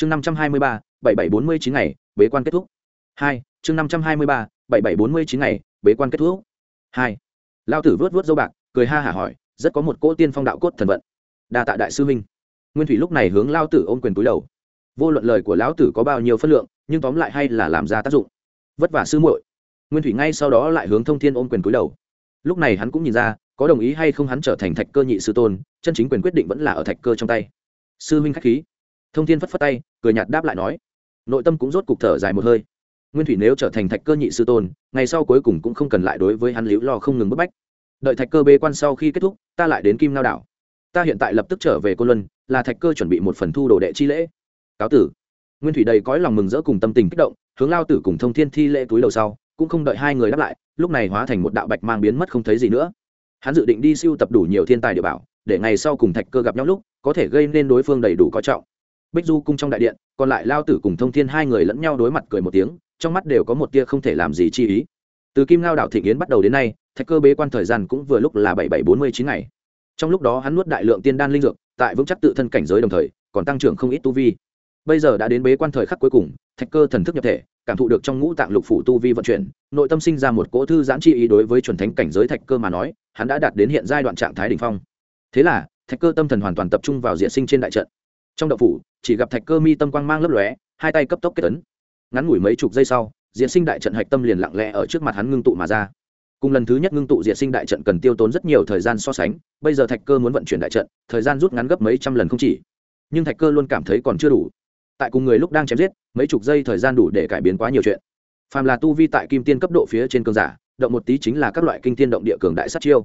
chương năm trăm hai mươi ba, bảy bảy bốn mươi chín ngày, bế quan kết thúc. Hai, chương năm trăm hai mươi ba, bảy bảy bốn mươi chín ngày, bế quan kết thúc. Hai, lao tử vớt vớt dâu bạc, cười ha hả hỏi, rất có một cỗ tiên phong đạo cốt thần vận. Đa tạ đại sư minh nguyên thủy lúc này hướng lao tử ôm quyền túi đầu. Vô luận lời của lão tử có bao nhiêu phân lượng, nhưng tóm lại hay là làm ra tác dụng. Vất vả sư muội. Nguyên thủy ngay sau đó lại hướng thông thiên ôm quyền túi đầu. Lúc này hắn cũng nhìn ra, có đồng ý hay không hắn trở thành thạch cơ nhị sư tôn, chân chính quyền quyết định vẫn là ở thạch cơ trong tay. Sư huynh k h á c h khí thông thiên phất phất tay, cười nhạt đáp lại nói, nội tâm cũng rốt cục thở dài một hơi. Nguyên thủy nếu trở thành thạch cơ nhị sư tôn, ngày sau cuối cùng cũng không cần lại đối với hắn liễu lo không ngừng bức bách. Đợi thạch cơ bê quan sau khi kết thúc, ta lại đến kim lao đảo. Ta hiện tại lập tức trở về côn luân, là thạch cơ chuẩn bị một phần thu đồ đệ chi lễ. Cáo tử. Nguyên thủy đầy cõi lòng mừng rỡ cùng tâm tình kích động, hướng lao tử cùng thông thiên thi lễ túi đầu sau, cũng không đợi hai người đáp lại, lúc này hóa thành một đạo bạch mang biến mất không thấy gì nữa. Hắn dự định đi siêu tập đủ nhiều thiên tài địa bảo, để ngày sau cùng thạch cơ gặp nhau lúc, có thể gây nên đối phương đầy đủ có trọng bích du cung trong đại điện, còn lại lao tử cùng thông thiên hai người lẫn nhau đối mặt cười một tiếng, trong mắt đều có một tia không thể làm gì chi ý. Từ kim lao đảo thị yến bắt đầu đến nay, thạch cơ bế quan thời gian cũng vừa lúc là bảy bảy bốn mươi chín ngày. Trong lúc đó hắn nuốt đại lượng tiên đan linh dược, tại vững chắc tự thân cảnh giới đồng thời, còn tăng trưởng không ít tu vi. Bây giờ đã đến bế quan thời khắc cuối cùng, thạch cơ thần thức nhập thể, cảm thụ được trong ngũ tạng lục phủ tu vi vận chuyển, nội tâm sinh ra một cỗ thư giãn chi ý đối với chuẩn thánh cảnh giới thạch cơ mà nói, hắn đã đạt đến hiện giai đoạn trạng thái đỉnh phong. Thế là, thạch cơ tâm thần hoàn toàn tập trung vào diện sinh trên đại trận trong đậu phủ, chỉ gặp thạch cơ mi tâm quang mang lấp lóe, hai tay cấp tốc kết tấn ngắn ngủi mấy chục giây sau diễn sinh đại trận hạch tâm liền lặng lẽ ở trước mặt hắn ngưng tụ mà ra. Cùng lần thứ nhất ngưng tụ diệt sinh đại trận cần tiêu tốn rất nhiều thời gian so sánh, bây giờ thạch cơ muốn vận chuyển đại trận, thời gian rút ngắn gấp mấy trăm lần không chỉ. Nhưng thạch cơ luôn cảm thấy còn chưa đủ. Tại cùng người lúc đang chém giết, mấy chục giây thời gian đủ để cải biến quá nhiều chuyện. Phàm là tu vi tại kim tiên cấp độ phía trên cơn giả, động một tí chính là các loại kinh tiên động địa cường đại sát chiêu.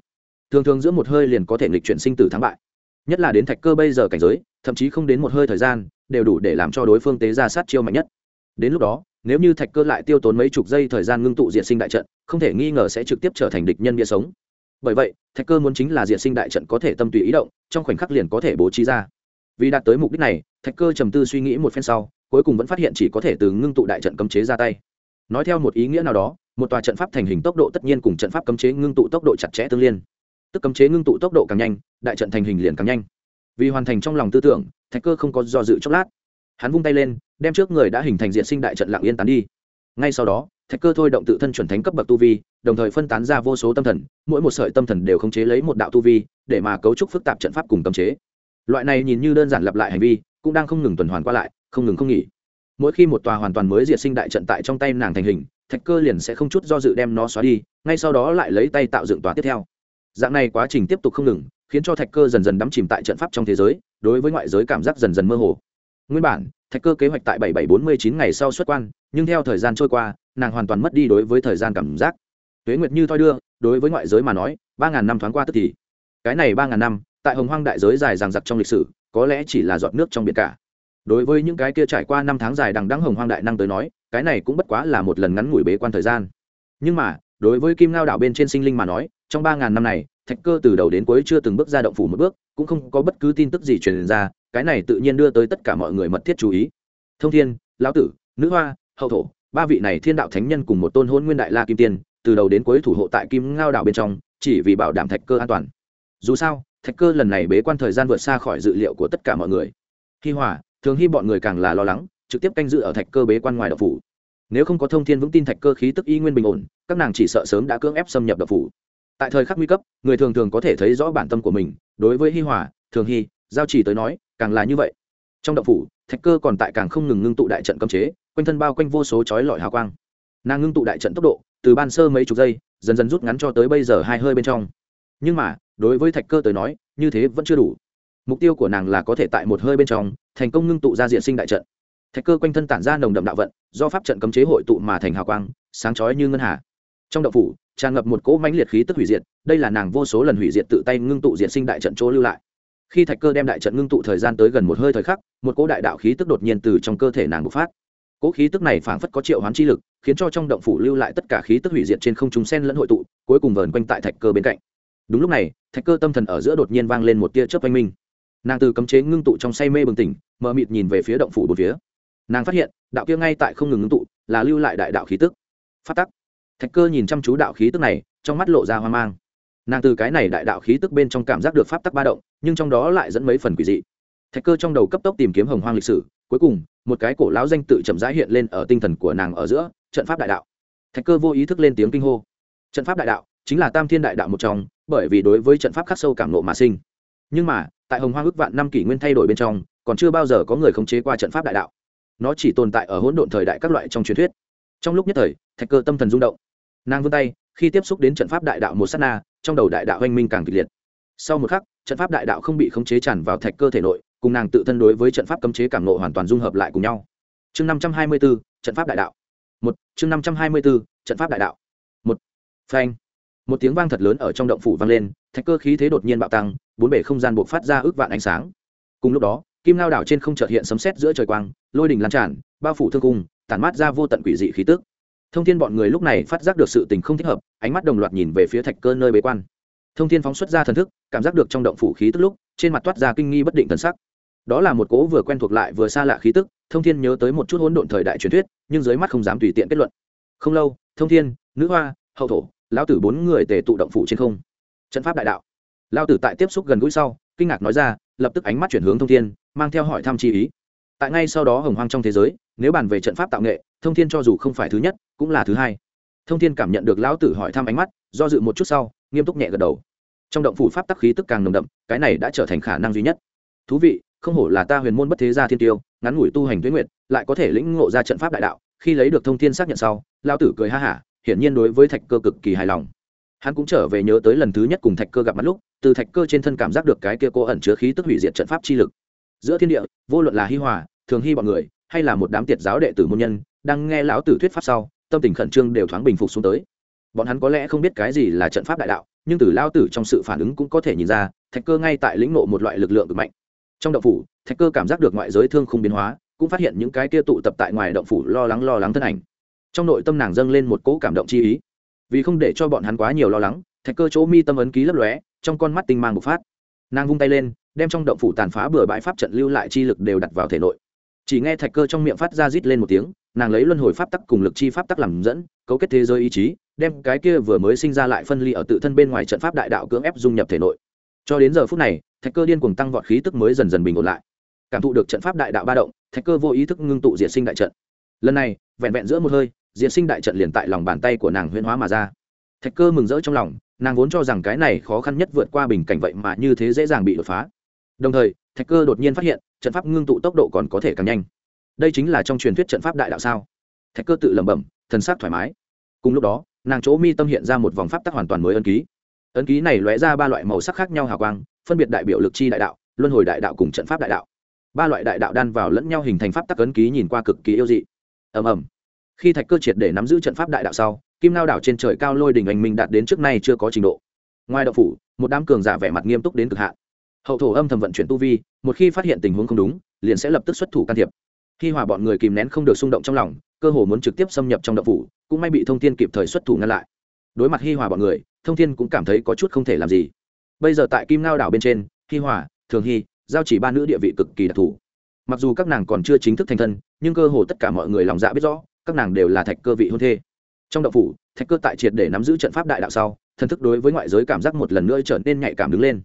Thường thường giữa một hơi liền có thể nghịch chuyển sinh tử thắng bại nhất là đến thạch cơ bây giờ cảnh giới, thậm chí không đến một hơi thời gian, đều đủ để làm cho đối phương tế ra sát chiêu mạnh nhất. Đến lúc đó, nếu như thạch cơ lại tiêu tốn mấy chục giây thời gian ngưng tụ diện sinh đại trận, không thể nghi ngờ sẽ trực tiếp trở thành địch nhân bia sống. Bởi vậy, thạch cơ muốn chính là diện sinh đại trận có thể tâm tùy ý động, trong khoảnh khắc liền có thể bố trí ra. Vì đạt tới mục đích này, thạch cơ trầm tư suy nghĩ một phen sau, cuối cùng vẫn phát hiện chỉ có thể từ ngưng tụ đại trận cấm chế ra tay. Nói theo một ý nghĩa nào đó, một tòa trận pháp thành hình tốc độ tất nhiên cùng trận pháp cấm chế ngưng tụ tốc độ chặt chẽ tương liên tức cấm chế ngưng tụ tốc độ càng nhanh, đại trận thành hình liền càng nhanh. Vì hoàn thành trong lòng tư tưởng, thạch cơ không có do dự chốc lát. Hắn vung tay lên, đem trước người đã hình thành diện sinh đại trận lạng yên tán đi. Ngay sau đó, thạch cơ thôi động tự thân chuẩn thánh cấp bậc tu vi, đồng thời phân tán ra vô số tâm thần, mỗi một sợi tâm thần đều khống chế lấy một đạo tu vi, để mà cấu trúc phức tạp trận pháp cùng cấm chế. Loại này nhìn như đơn giản lặp lại hành vi, cũng đang không ngừng tuần hoàn qua lại, không ngừng không nghỉ. Mỗi khi một tòa hoàn toàn mới diệt sinh đại trận tại trong tay nàng thành hình, thạch cơ liền sẽ không chút do dự đem nó xóa đi, ngay sau đó lại lấy tay tạo dựng tòa tiếp theo dạng này quá trình tiếp tục không ngừng, khiến cho thạch cơ dần dần đắm chìm tại trận pháp trong thế giới, đối với ngoại giới cảm giác dần dần mơ hồ. Nguyên bản, thạch cơ kế hoạch tại bảy bảy bốn mươi chín ngày sau xuất quan, nhưng theo thời gian trôi qua, nàng hoàn toàn mất đi đối với thời gian cảm giác. Tuế nguyệt như thoi đưa, đối với ngoại giới mà nói, ba ngàn năm thoáng qua tức thì. Cái này ba ngàn năm, tại hồng hoang đại giới dài dằng dặc trong lịch sử, có lẽ chỉ là giọt nước trong biển cả. Đối với những cái kia trải qua năm tháng dài đằng đẵng hồng hoang đại năng tới nói, cái này cũng bất quá là một lần ngắn ngủi bế quan thời gian. Nhưng mà, đối với kim ngao đảo bên trên sinh linh mà nói trong ba ngàn năm này thạch cơ từ đầu đến cuối chưa từng bước ra động phủ một bước cũng không có bất cứ tin tức gì truyền ra cái này tự nhiên đưa tới tất cả mọi người mật thiết chú ý. Thông thiên lão tử nữ hoa hậu thổ ba vị này thiên đạo thánh nhân cùng một tôn hôn nguyên đại la kim tiên từ đầu đến cuối thủ hộ tại kim ngao đảo bên trong chỉ vì bảo đảm thạch cơ an toàn. Dù sao thạch cơ lần này bế quan thời gian vượt xa khỏi dự liệu của tất cả mọi người. Hi hỏa, thường hy bọn người càng là lo lắng trực tiếp canh dự ở thạch cơ bế quan ngoài đậu phủ. Nếu không có thông thiên vững tin thạch cơ khí tức y nguyên bình ổn các nàng chỉ sợ sớm đã cưỡng ép xâm nhập đậu phủ tại thời khắc nguy cấp, người thường thường có thể thấy rõ bản tâm của mình, đối với hi hòa, thường hy giao chỉ tới nói, càng là như vậy. Trong động phủ, thạch cơ còn tại càng không ngừng ngưng tụ đại trận cấm chế, quanh thân bao quanh vô số chói lọi hào quang. Nàng ngưng tụ đại trận tốc độ, từ ban sơ mấy chục giây, dần dần rút ngắn cho tới bây giờ hai hơi bên trong. Nhưng mà, đối với thạch cơ tới nói, như thế vẫn chưa đủ. Mục tiêu của nàng là có thể tại một hơi bên trong, thành công ngưng tụ ra diện sinh đại trận. Thạch cơ quanh thân tản ra nồng đậm đạo vận, do pháp trận cấm chế hội tụ mà thành hào quang, sáng chói như ngân hà trong động phủ, tràn ngập một cỗ mãnh liệt khí tức hủy diệt, đây là nàng vô số lần hủy diệt tự tay ngưng tụ diện sinh đại trận chỗ lưu lại. Khi thạch cơ đem đại trận ngưng tụ thời gian tới gần một hơi thời khắc, một cỗ đại đạo khí tức đột nhiên từ trong cơ thể nàng bộc phát. Cỗ khí tức này phảng phất có triệu hoán chi lực, khiến cho trong động phủ lưu lại tất cả khí tức hủy diệt trên không trung sen lẫn hội tụ, cuối cùng vờn quanh tại thạch cơ bên cạnh. Đúng lúc này, thạch cơ tâm thần ở giữa đột nhiên vang lên một tia chớp oanh minh. Nàng từ cấm chế ngưng tụ trong say mê bừng tỉnh, mờ mịt nhìn về phía động phủ bốn phía. Nàng phát hiện, đạo kia ngay tại không ngừng ngưng tụ, là lưu lại đại đạo khí tức. Phát tắc thạch cơ nhìn chăm chú đạo khí tức này, trong mắt lộ ra hoang mang. Nàng từ cái này đại đạo khí tức bên trong cảm giác được pháp tắc ba động, nhưng trong đó lại dẫn mấy phần quỷ dị. Thạch cơ trong đầu cấp tốc tìm kiếm hồng hoang lịch sử, cuối cùng, một cái cổ lão danh tự chậm rãi hiện lên ở tinh thần của nàng ở giữa, trận pháp đại đạo. Thạch cơ vô ý thức lên tiếng kinh hô. Trận pháp đại đạo chính là tam thiên đại đạo một trong, bởi vì đối với trận pháp khắc sâu cảm nộ mà sinh. Nhưng mà, tại hồng hoang ước vạn năm kỷ nguyên thay đổi bên trong, còn chưa bao giờ có người khống chế qua trận pháp đại đạo. Nó chỉ tồn tại ở hỗn độn thời đại các loại trong truyền thuyết. Trong lúc nhất thời, thạch cơ tâm thần rung động nàng vươn tay, khi tiếp xúc đến trận pháp đại đạo một s á t na trong đầu đại đạo oanh minh càng kịch liệt. Sau một khắc, trận pháp đại đạo không bị khống chế tràn vào thạch cơ thể nội, cùng nàng tự thân đối với trận pháp cấm chế cảm nộ hoàn toàn dung hợp lại cùng nhau. Chương năm trăm hai mươi b ố trận pháp đại đạo. Một, chương năm trăm hai mươi b ố trận pháp đại đạo. Một, phanh. Một tiếng vang thật lớn ở trong động phủ vang lên, thạch cơ khí thế đột nhiên bạo tăng, bốn bể không gian buộc phát ra ước vạn ánh sáng. Cùng lúc đó, kim lao đảo trên không trợt hiện sấm sét giữa trời quang, lôi đình lan tràn, bao phủ thương cung, tản mát ra vô tận quỷ dị khí tức thông thiên bọn người lúc này phát giác được sự tình không thích hợp, ánh mắt đồng loạt nhìn về phía thạch cơ nơi bế quan. Thông thiên phóng xuất ra thần thức, cảm giác được trong động phủ khí tức lúc, trên mặt toát ra kinh nghi bất định thần sắc. Đó là một cố vừa quen thuộc lại vừa xa lạ khí tức, thông thiên nhớ tới một chút hỗn độn thời đại truyền thuyết, nhưng dưới mắt không dám tùy tiện kết luận. Không lâu, thông thiên, nữ hoa, hậu thổ, lão tử bốn người tề tụ động phủ trên không. Trận pháp đại đạo. Lão tử tại tiếp xúc gần gũi sau, kinh ngạc nói ra, lập tức ánh mắt chuyển hướng thông thiên, mang theo hỏi thăm chi ý. Tại ngay sau đó hồng hoang trong thế giới, nếu bàn về trận pháp tạo nghệ thông thiên cho dù không phải thứ nhất, cũng là thứ hai. Thông thiên cảm nhận được lão tử hỏi thăm ánh mắt, do dự một chút sau, nghiêm túc nhẹ gật đầu. Trong động phủ pháp tắc khí tức càng nồng đậm, cái này đã trở thành khả năng duy nhất. Thú vị, không hổ là ta huyền môn bất thế gia thiên tiêu, ngắn ngủi tu hành tuyến nguyệt, lại có thể lĩnh ngộ ra trận pháp đại đạo, khi lấy được thông thiên xác nhận sau, lão tử cười ha hả, hiển nhiên đối với thạch cơ cực kỳ hài lòng. Hắn cũng trở về nhớ tới lần thứ nhất cùng thạch cơ gặp mặt lúc, từ thạch cơ trên thân cảm giác được cái kia cô ẩn chứa khí tức hủy diệt trận pháp chi lực. Giữa thiên địa, vô luận là hi hòa, thường hy bọn người, hay là một đám tiệt giáo đệ tử môn nhân đang nghe lão tử thuyết pháp sau, tâm tình khẩn trương đều thoáng bình phục xuống tới. Bọn hắn có lẽ không biết cái gì là trận pháp đại đạo, nhưng từ lao tử trong sự phản ứng cũng có thể nhìn ra, thạch cơ ngay tại lĩnh nộ một loại lực lượng cực mạnh. Trong động phủ, thạch cơ cảm giác được ngoại giới thương không biến hóa, cũng phát hiện những cái kia tụ tập tại ngoài động phủ lo lắng lo lắng thân ảnh. Trong nội tâm nàng dâng lên một cỗ cảm động chi ý. Vì không để cho bọn hắn quá nhiều lo lắng, thạch cơ chỗ mi tâm ấn ký lấp lóe, trong con mắt tinh mang bộc phát. Nàng vung tay lên, đem trong động phủ tàn phá bừa bãi pháp trận lưu lại chi lực đều đặt vào thể nội. Chỉ nghe thạch cơ trong miệng phát ra rít lên một tiếng nàng lấy luân hồi pháp tắc cùng lực chi pháp tắc làm dẫn, cấu kết thế giới ý chí, đem cái kia vừa mới sinh ra lại phân ly ở tự thân bên ngoài trận pháp đại đạo cưỡng ép dung nhập thể nội. Cho đến giờ phút này, thạch cơ điên cuồng tăng vọt khí tức mới dần dần bình ổn lại. Cảm thụ được trận pháp đại đạo ba động, thạch cơ vô ý thức ngưng tụ diệt sinh đại trận. Lần này, vẹn vẹn giữa một hơi, diệt sinh đại trận liền tại lòng bàn tay của nàng huyễn hóa mà ra. Thạch cơ mừng rỡ trong lòng, nàng vốn cho rằng cái này khó khăn nhất vượt qua bình cảnh vậy mà như thế dễ dàng bị đột phá. Đồng thời, thạch cơ đột nhiên phát hiện, trận pháp ngưng tụ tốc độ còn có thể càng nhanh đây chính là trong truyền thuyết trận pháp đại đạo sao? Thạch cơ tự lẩm bẩm, thần sắc thoải mái. Cùng lúc đó, nàng chỗ mi tâm hiện ra một vòng pháp tắc hoàn toàn mới ấn ký. Ấn ký này lóe ra ba loại màu sắc khác nhau hào quang, phân biệt đại biểu lực chi đại đạo, luân hồi đại đạo cùng trận pháp đại đạo. Ba loại đại đạo đan vào lẫn nhau hình thành pháp tắc ấn ký nhìn qua cực kỳ yêu dị. Ầm ầm. Khi thạch cơ triệt để nắm giữ trận pháp đại đạo sau, kim lao đảo trên trời cao lôi đỉnh anh minh đạt đến trước nay chưa có trình độ. Ngoài đạo phủ, một đám cường giả vẻ mặt nghiêm túc đến cực hạn. Hậu thổ âm thầm vận chuyển tu vi, một khi phát hiện tình huống không đúng, liền sẽ lập tức xuất thủ can thiệp khi hòa bọn người kìm nén không được xung động trong lòng, cơ hồ muốn trực tiếp xâm nhập trong đậu phủ, cũng may bị thông thiên kịp thời xuất thủ ngăn lại. Đối mặt hi hòa bọn người, thông thiên cũng cảm thấy có chút không thể làm gì. Bây giờ tại kim ngao đảo bên trên, hi hòa, thường hy, giao chỉ ba nữ địa vị cực kỳ đặc thù. Mặc dù các nàng còn chưa chính thức thành thân, nhưng cơ hồ tất cả mọi người lòng dạ biết rõ, các nàng đều là thạch cơ vị hôn thê. Trong đậu phủ, thạch cơ tại triệt để nắm giữ trận pháp đại đạo sau, thần thức đối với ngoại giới cảm giác một lần nữa trở nên nhạy cảm đứng lên.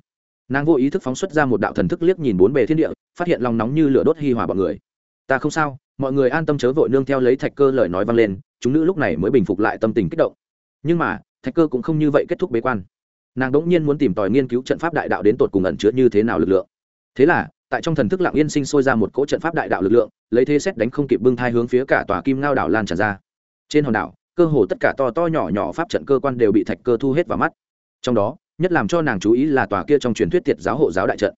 Nàng vô ý thức phóng xuất ra một đạo thần thức liếc nhìn bốn bề thiên địa, phát hiện lòng nóng như lửa đốt hi hòa bọn người ta không sao, mọi người an tâm chớ vội nương theo lấy thạch cơ lời nói vang lên, chúng nữ lúc này mới bình phục lại tâm tình kích động. Nhưng mà, thạch cơ cũng không như vậy kết thúc bế quan. Nàng đ ỗ n g nhiên muốn tìm tòi nghiên cứu trận pháp đại đạo đến tột cùng ẩn chứa như thế nào lực lượng. Thế là, tại trong thần thức lạng yên sinh sôi ra một cỗ trận pháp đại đạo lực lượng, lấy thế xét đánh không kịp bưng thai hướng phía cả tòa kim ngao đảo lan tràn ra. Trên hòn đảo, cơ hồ tất cả to to nhỏ nhỏ pháp trận cơ quan đều bị thạch cơ thu hết vào mắt. Trong đó, nhất làm cho nàng chú ý là tòa kia trong truyền thuyết tiệt giáo hộ giáo đại trận.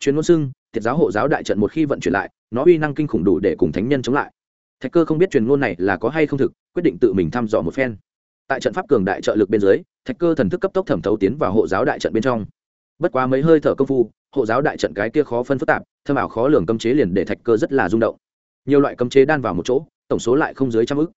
Truyền ngôn xưng, tiệt giáo hộ giáo đại trận một khi vận chuyển lại nó uy năng kinh khủng đủ để cùng thánh nhân chống lại. Thạch cơ không biết truyền ngôn này là có hay không thực, quyết định tự mình thăm dò một phen. Tại trận pháp cường đại trợ lực bên dưới, thạch cơ thần thức cấp tốc thẩm thấu tiến vào hộ giáo đại trận bên trong. Bất quá mấy hơi thở công phu, hộ giáo đại trận cái kia khó phân phức tạp thơm ảo khó lường cấm chế liền để thạch cơ rất là rung động. Nhiều loại cấm chế đan vào một chỗ, tổng số lại không dưới trăm ức.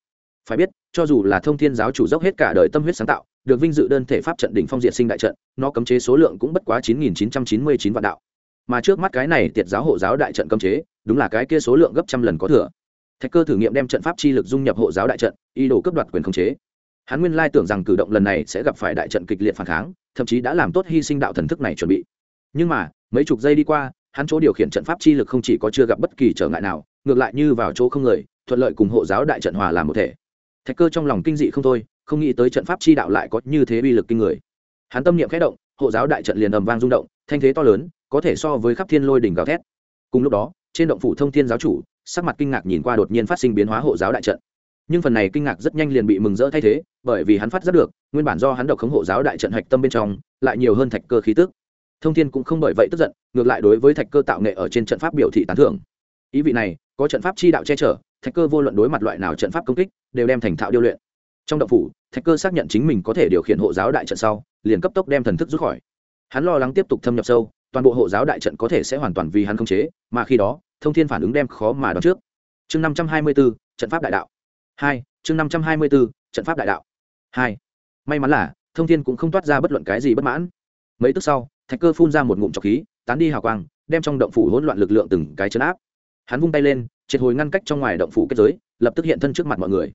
Phải biết, cho dù là thông thiên giáo chủ dốc hết cả đời tâm huyết sáng tạo, được vinh dự đơn thể pháp trận đỉnh phong diện sinh đại trận, nó cấm chế số lượng cũng bất quá chín nghìn chín trăm chín mươi chín vạn đạo. Mà trước mắt cái này tiệt giáo hộ giáo đại trận cấm chế đúng là cái kia số lượng gấp trăm lần có thừa. Thạch cơ thử nghiệm đem trận pháp chi lực dung nhập hộ giáo đại trận, ý đồ cấp đoạt quyền khống chế. Hắn nguyên lai tưởng rằng cử động lần này sẽ gặp phải đại trận kịch liệt phản kháng, thậm chí đã làm tốt hy sinh đạo thần thức này chuẩn bị. Nhưng mà, mấy chục giây đi qua, hắn chỗ điều khiển trận pháp chi lực không chỉ có chưa gặp bất kỳ trở ngại nào, ngược lại như vào chỗ không người, thuận lợi cùng hộ giáo đại trận hòa làm một thể. Thạch cơ trong lòng kinh dị không thôi, không nghĩ tới trận pháp chi đạo lại có như thế uy lực kinh người. Hắn tâm niệm khẽ động, hộ giáo đại trận liền ầm vang rung động, thanh thế to lớn, có thể so với khắp thiên lôi đỉnh gào thét. Cùng lúc đó trên động phủ thông thiên giáo chủ, sắc mặt kinh ngạc nhìn qua đột nhiên phát sinh biến hóa hộ giáo đại trận. Nhưng phần này kinh ngạc rất nhanh liền bị mừng rỡ thay thế, bởi vì hắn phát giác được, nguyên bản do hắn độc khống hộ giáo đại trận hạch tâm bên trong, lại nhiều hơn thạch cơ khí tức. Thông thiên cũng không bởi vậy tức giận, ngược lại đối với thạch cơ tạo nghệ ở trên trận pháp biểu thị tán thưởng. Ý vị này, có trận pháp chi đạo che chở, thạch cơ vô luận đối mặt loại nào trận pháp công kích, đều đem thành thạo điêu luyện. Trong động phủ, thạch cơ xác nhận chính mình có thể điều khiển hộ giáo đại trận sau, liền cấp tốc đem thần thức rút khỏi. Hắn lo lắng tiếp tục thâm nhập sâu, toàn bộ hộ giáo đại trận có thể sẽ hoàn toàn vì hắn không chế, mà khi đó thông thiên phản ứng đem khó mà đoán trước. Chương năm trăm hai mươi b ố trận pháp đại đạo. Hai, chương năm trăm hai mươi b ố trận pháp đại đạo. Hai, may mắn là, thông thiên cũng không toát ra bất luận cái gì bất mãn. Mấy tức sau, thạch cơ phun ra một ngụm trọc khí, tán đi hào quang, đem trong động phủ hỗn loạn lực lượng từng cái chấn áp. Hắn vung tay lên, triệt hồi ngăn cách trong ngoài động phủ kết giới, lập tức hiện thân trước mặt mọi người.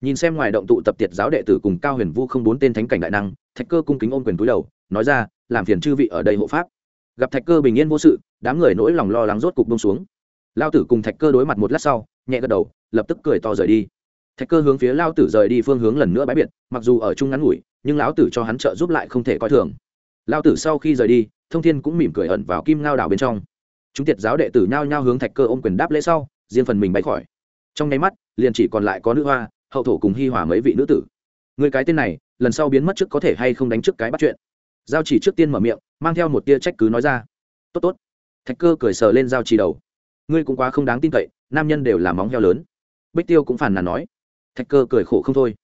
Nhìn xem ngoài động tụ tập tiệt giáo đệ tử cùng cao huyền vu không bốn tên thánh cảnh đại năng, thạch cơ cung kính ôm quyền túi đầu, nói ra, làm phiền chư vị ở đây hộ pháp. Gặp thạch cơ bình yên vô sự, đám người nỗi lòng lo lắng rốt cục bông xuống lao tử cùng thạch cơ đối mặt một lát sau, nhẹ gật đầu, lập tức cười to rời đi. Thạch cơ hướng phía lao tử rời đi phương hướng lần nữa bãi biệt, mặc dù ở chung ngắn ngủi, nhưng lão tử cho hắn trợ giúp lại không thể coi thường. Lao tử sau khi rời đi, thông thiên cũng mỉm cười ẩn vào kim ngao đảo bên trong. Chúng tiệt giáo đệ tử nhao nhao hướng thạch cơ ôm quyền đáp lễ sau, riêng phần mình bay khỏi. Trong nháy mắt, liền chỉ còn lại có nữ hoa, hậu thổ cùng hi hòa mấy vị nữ tử. Người cái tên này, lần sau biến mất trước có thể hay không đánh trước cái bắt chuyện. Giao chỉ trước tiên mở miệng, mang theo một tia trách cứ nói ra. Tốt tốt. Thạch cơ cười sờ lên giao chỉ đầu ngươi cũng quá không đáng tin cậy, nam nhân đều là móng heo lớn. Bích tiêu cũng phàn nàn nói. Thạch cơ cười khổ không thôi.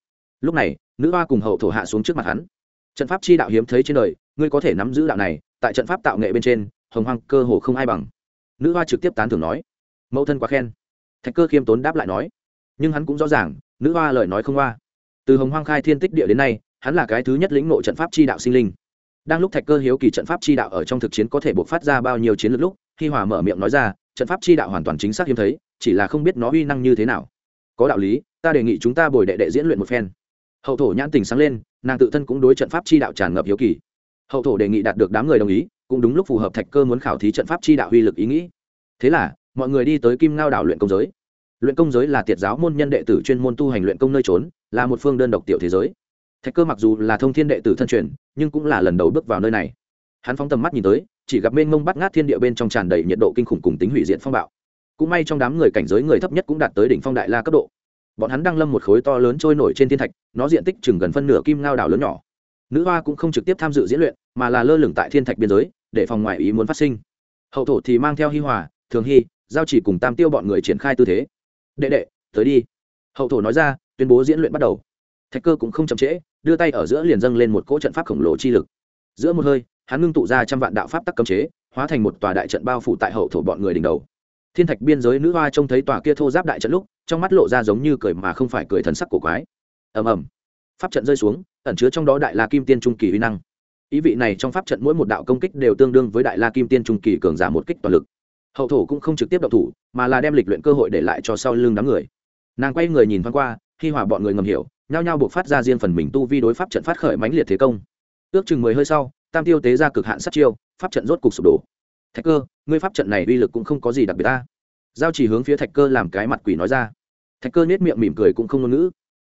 Lúc này, nữ hoa cùng hậu thổ hạ xuống trước mặt hắn. Trận pháp chi đạo hiếm thấy trên đời, ngươi có thể nắm giữ đạo này, tại trận pháp tạo nghệ bên trên, hồng hoang cơ hồ không ai bằng. Nữ hoa trực tiếp tán thưởng nói. Mẫu thân quá khen. Thạch cơ khiêm tốn đáp lại nói. Nhưng hắn cũng rõ ràng, nữ hoa lời nói không hoa từ hồng hoang khai thiên tích địa đến nay, hắn là cái thứ nhất lĩnh ngộ trận pháp chi đạo sinh linh. Đang lúc thạch cơ hiếu kỳ trận pháp chi đạo ở trong thực chiến có thể buộc phát ra bao nhiêu chiến lược lúc khi hòa mở miệng nói ra trận pháp chi đạo hoàn toàn chính xác hiếm thấy, chỉ là không biết nó uy năng như thế nào. Có đạo lý, ta đề nghị chúng ta bồi đệ đệ diễn luyện một phen. Hậu thổ nhãn tình sáng lên, nàng tự thân cũng đối trận pháp chi đạo tràn ngập hiếu kỳ. Hậu thổ đề nghị đạt được đám người đồng ý, cũng đúng lúc phù hợp thạch cơ muốn khảo thí trận pháp chi đạo uy lực ý nghĩ. Thế là, mọi người đi tới kim ngao đảo luyện công giới. Luyện công giới là tiệt giáo môn nhân đệ tử chuyên môn tu hành luyện công nơi trốn, là một phương đơn độc tiểu thế giới. Thạch cơ mặc dù là thông thiên đệ tử thân truyền, nhưng cũng là lần đầu bước vào nơi này. Hắn phóng tầm mắt nhìn tới chỉ gặp mênh mông bắt ngát thiên địa bên trong tràn đầy nhiệt độ kinh khủng cùng tính hủy diện phong bạo. Cũng may trong đám người cảnh giới người thấp nhất cũng đạt tới đỉnh phong đại la cấp độ. Bọn hắn đang lâm một khối to lớn trôi nổi trên thiên thạch, nó diện tích chừng gần phân nửa kim ngao đảo lớn nhỏ. Nữ hoa cũng không trực tiếp tham dự diễn luyện, mà là lơ lửng tại thiên thạch biên giới, để phòng ngoại ý muốn phát sinh. Hậu thổ thì mang theo hi hòa, thường hy giao chỉ cùng tam tiêu bọn người triển khai tư thế. Đệ đệ, tới đi. Hậu thổ nói ra, tuyên bố diễn luyện bắt đầu. Thạch cơ cũng không chậm trễ, đưa tay ở giữa liền dâng lên một cỗ trận pháp khổng lồ chi lực. Giữa một hơi hắn ngưng tụ ra trăm vạn đạo pháp tắc cấm chế, hóa thành một tòa đại trận bao phủ tại hậu thổ bọn người đỉnh đầu. Thiên thạch biên giới nữ hoa trông thấy tòa kia thô giáp đại trận lúc, trong mắt lộ ra giống như cười mà không phải cười thần sắc của quái. Ầm ầm. Pháp trận rơi xuống, ẩn chứa trong đó đại la kim tiên trung kỳ uy năng. Ý vị này trong pháp trận mỗi một đạo công kích đều tương đương với đại la kim tiên trung kỳ cường giả một kích toàn lực. Hậu thổ cũng không trực tiếp động thủ, mà là đem lịch luyện cơ hội để lại cho sau lưng đám người. Nàng quay người nhìn thoáng qua, khi hòa bọn người ngầm hiểu, nhao nhao buộc phát ra riêng phần mình tu vi đối pháp trận phát khởi mãnh liệt thế công. Ước chừng mười hơi sau tam tiêu tế ra cực hạn sát chiêu, pháp trận rốt cục sụp đổ. Thạch cơ, ngươi pháp trận này uy lực cũng không có gì đặc biệt ta. Giao chỉ hướng phía thạch cơ làm cái mặt quỷ nói ra. Thạch cơ nết miệng mỉm cười cũng không ngôn ngữ.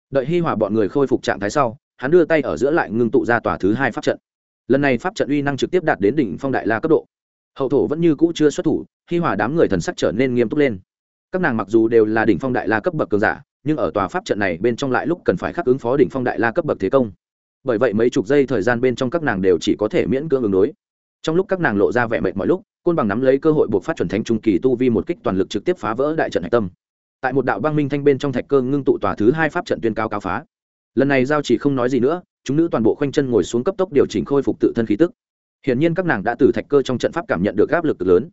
Đợi hi hòa bọn người khôi phục trạng thái sau, hắn đưa tay ở giữa lại ngưng tụ ra tòa thứ hai pháp trận. Lần này pháp trận uy năng trực tiếp đạt đến đỉnh phong đại la cấp độ. Hậu thổ vẫn như cũ chưa xuất thủ, hi hòa đám người thần sắc trở nên nghiêm túc lên. Các nàng mặc dù đều là đỉnh phong đại la cấp bậc cường giả, nhưng ở tòa pháp trận này bên trong lại lúc cần phải khắc ứng phó đỉnh phong đại la cấp bậc thế công bởi vậy mấy chục giây thời gian bên trong các nàng đều chỉ có thể miễn cưỡng ứng đối. Trong lúc các nàng lộ ra vẻ mệt mọi lúc, côn bằng nắm lấy cơ hội buộc phát chuẩn thánh trung kỳ tu vi một kích toàn lực trực tiếp phá vỡ đại trận hạch tâm. Tại một đạo băng minh thanh bên trong thạch cơ ngưng tụ tòa thứ hai pháp trận tuyên cao cao phá. Lần này giao chỉ không nói gì nữa, chúng nữ toàn bộ khoanh chân ngồi xuống cấp tốc điều chỉnh khôi phục tự thân khí tức. Hiển nhiên các nàng đã từ thạch cơ trong trận pháp cảm nhận được áp lực lớn.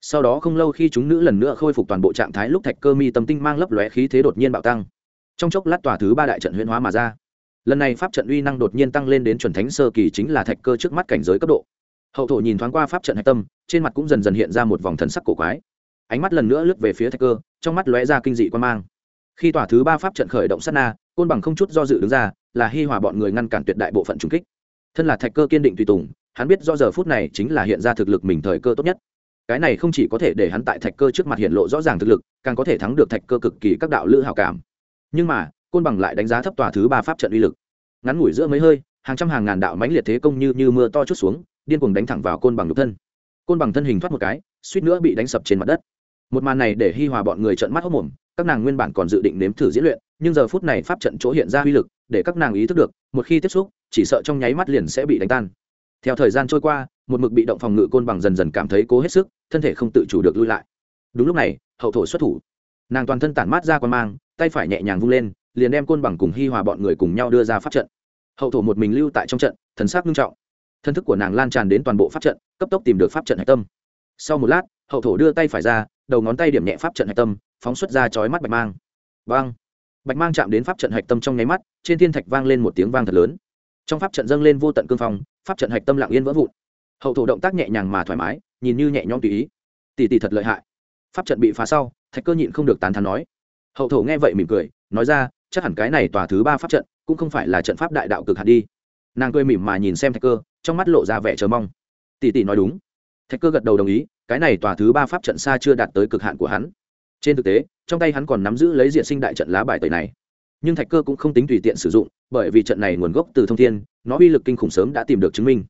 Sau đó không lâu khi chúng nữ lần nữa khôi phục toàn bộ trạng thái lúc thạch cơ mi tâm tinh mang lấp lóe khí thế đột nhiên bạo tăng. Trong chốc lát tòa thứ ba đại trận huyễn hóa mà ra lần này pháp trận uy năng đột nhiên tăng lên đến chuẩn thánh sơ kỳ chính là thạch cơ trước mắt cảnh giới cấp độ. Hậu thổ nhìn thoáng qua pháp trận hạch tâm, trên mặt cũng dần dần hiện ra một vòng thần sắc cổ quái. Ánh mắt lần nữa lướt về phía thạch cơ, trong mắt lóe ra kinh dị quan mang. Khi tỏa thứ ba pháp trận khởi động sát na, côn bằng không chút do dự đứng ra, là hi hòa bọn người ngăn cản tuyệt đại bộ phận trung kích. Thân là thạch cơ kiên định tùy tùng, hắn biết do giờ phút này chính là hiện ra thực lực mình thời cơ tốt nhất. Cái này không chỉ có thể để hắn tại thạch cơ trước mặt hiện lộ rõ ràng thực lực, càng có thể thắng được thạch cơ cực kỳ các đạo lữ hào cảm. Nhưng mà côn bằng lại đánh giá thấp tòa thứ ba pháp trận uy lực. Ngắn ngủi giữa mấy hơi, hàng trăm hàng ngàn đạo mãnh liệt thế công như như mưa to chút xuống, điên cuồng đánh thẳng vào côn bằng nhục thân. Côn bằng thân hình thoát một cái, suýt nữa bị đánh sập trên mặt đất. Một màn này để hi hòa bọn người trợn mắt hốc mồm, các nàng nguyên bản còn dự định nếm thử diễn luyện, nhưng giờ phút này pháp trận chỗ hiện ra uy lực, để các nàng ý thức được, một khi tiếp xúc, chỉ sợ trong nháy mắt liền sẽ bị đánh tan. Theo thời gian trôi qua, một mực bị động phòng ngự côn bằng dần dần cảm thấy cố hết sức, thân thể không tự chủ được lui lại. Đúng lúc này, hậu thổ xuất thủ. Nàng toàn thân tản mát ra quan mang, tay phải nhẹ nhàng vung lên liền đem côn bằng cùng hi hòa bọn người cùng nhau đưa ra pháp trận. Hậu thổ một mình lưu tại trong trận, thần sắc nghiêm trọng. Thân thức của nàng lan tràn đến toàn bộ pháp trận, cấp tốc tìm được pháp trận hạch tâm. Sau một lát, hậu thổ đưa tay phải ra, đầu ngón tay điểm nhẹ pháp trận hạch tâm, phóng xuất ra chói mắt bạch mang. Vang! Bạch mang chạm đến pháp trận hạch tâm trong nháy mắt, trên thiên thạch vang lên một tiếng vang thật lớn. Trong pháp trận dâng lên vô tận cương phong, pháp trận hạch tâm lặng yên vỡ vụn. Hậu thổ động tác nhẹ nhàng mà thoải mái, nhìn như nhẹ nhõm tùy ý. Tỷ tỷ thật lợi hại. Pháp trận bị phá sau, thạch cơ nhịn không được tán thán nói. Hậu thổ nghe vậy mỉm cười, nói ra chắc hẳn cái này tòa thứ ba pháp trận cũng không phải là trận pháp đại đạo cực hạt đi. Nàng cười mỉm mà nhìn xem thạch cơ, trong mắt lộ ra vẻ chờ mong. Tỷ tỷ nói đúng. Thạch cơ gật đầu đồng ý, cái này tòa thứ ba pháp trận xa chưa đạt tới cực hạn của hắn. Trên thực tế, trong tay hắn còn nắm giữ lấy diện sinh đại trận lá bài tẩy này. Nhưng thạch cơ cũng không tính tùy tiện sử dụng, bởi vì trận này nguồn gốc từ thông thiên, nó uy lực kinh khủng sớm đã tìm được chứng minh.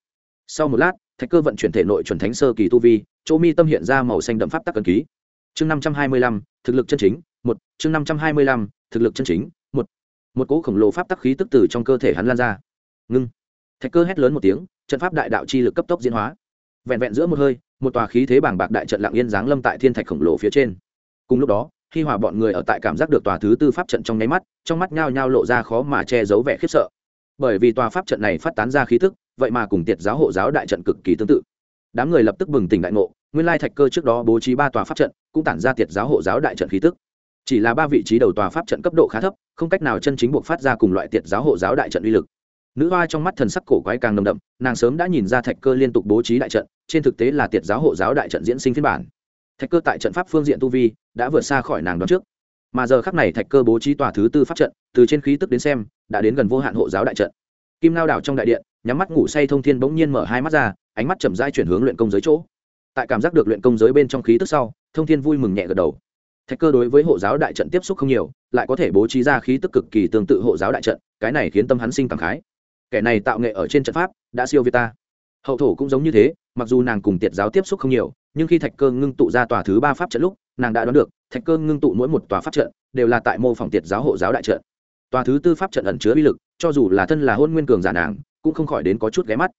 Sau một lát, thạch cơ vận chuyển thể nội chuẩn thánh sơ kỳ tu vi, chỗ mi tâm hiện ra màu xanh đậm pháp tắc cần ký. Chương năm trăm hai mươi lăm, thực lực chân chính, một, chương năm trăm hai mươi lăm, thực lực chân chính một cỗ khổng lồ pháp tắc khí tức từ trong cơ thể hắn lan ra. Ngưng. Thạch cơ hét lớn một tiếng, trận pháp đại đạo chi lực cấp tốc diễn hóa. Vẹn vẹn giữa một hơi, một tòa khí thế bảng bạc đại trận lạng yên giáng lâm tại thiên thạch khổng lồ phía trên. Cùng lúc đó, khi hòa bọn người ở tại cảm giác được tòa thứ tư pháp trận trong nháy mắt, trong mắt nhao nhao lộ ra khó mà che giấu vẻ khiếp sợ. Bởi vì tòa pháp trận này phát tán ra khí tức, vậy mà cùng tiệt giáo hộ giáo đại trận cực kỳ tương tự. Đám người lập tức bừng tỉnh đại ngộ, nguyên lai thạch cơ trước đó bố trí ba tòa pháp trận, cũng tản ra tiệt giáo hộ giáo đại trận khí tức. Chỉ là ba vị trí đầu tòa pháp trận cấp độ khá thấp không cách nào chân chính buộc phát ra cùng loại tiệt giáo hộ giáo đại trận uy lực. Nữ hoa trong mắt thần sắc cổ quái càng nồng đậm, nàng sớm đã nhìn ra thạch cơ liên tục bố trí đại trận, trên thực tế là tiệt giáo hộ giáo đại trận diễn sinh phiên bản. Thạch cơ tại trận pháp phương diện tu vi, đã vượt xa khỏi nàng đoán trước. Mà giờ khắc này thạch cơ bố trí tòa thứ tư pháp trận, từ trên khí tức đến xem, đã đến gần vô hạn hộ giáo đại trận. Kim lao đảo trong đại điện, nhắm mắt ngủ say thông thiên bỗng nhiên mở hai mắt ra, ánh mắt chậm dai chuyển hướng luyện công giới chỗ. Tại cảm giác được luyện công giới bên trong khí tức sau, thông thiên vui mừng nhẹ gật đầu thạch cơ đối với hộ giáo đại trận tiếp xúc không nhiều, lại có thể bố trí ra khí tức cực kỳ tương tự hộ giáo đại trận, cái này khiến tâm hắn sinh cảm khái. Kẻ này tạo nghệ ở trên trận pháp, đã siêu việt ta. Hậu thổ cũng giống như thế, mặc dù nàng cùng tiệt giáo tiếp xúc không nhiều, nhưng khi thạch cơ ngưng tụ ra tòa thứ ba pháp trận lúc, nàng đã đoán được, thạch cơ ngưng tụ mỗi một tòa pháp trận, đều là tại mô phỏng tiệt giáo hộ giáo đại trận. Tòa thứ tư pháp trận ẩn chứa uy lực, cho dù là thân là hôn nguyên cường giả nàng, cũng không khỏi đến có chút ghé mắt.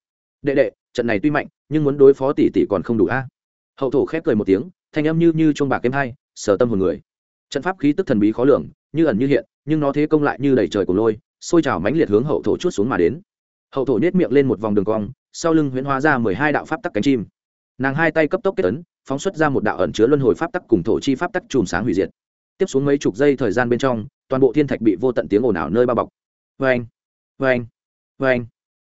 Đệ đệ, trận này tuy mạnh, nhưng muốn đối phó tỷ tỷ còn không đủ a. Hậu thổ khép cười một tiếng, thanh âm như như chuông bạc kém hai sở tâm hồn người. Trận pháp khí tức thần bí khó lường, như ẩn như hiện, nhưng nó thế công lại như đầy trời của lôi xôi trào mãnh liệt hướng hậu thổ chút xuống mà đến. Hậu thổ nhét miệng lên một vòng đường cong, sau lưng huyễn hóa ra mười hai đạo pháp tắc cánh chim. Nàng hai tay cấp tốc kết ấn, phóng xuất ra một đạo ẩn chứa luân hồi pháp tắc cùng thổ chi pháp tắc chùm sáng hủy diệt. Tiếp xuống mấy chục giây thời gian bên trong, toàn bộ thiên thạch bị vô tận tiếng ồn ào nơi bao bọc. Vê anh vê anh vê anh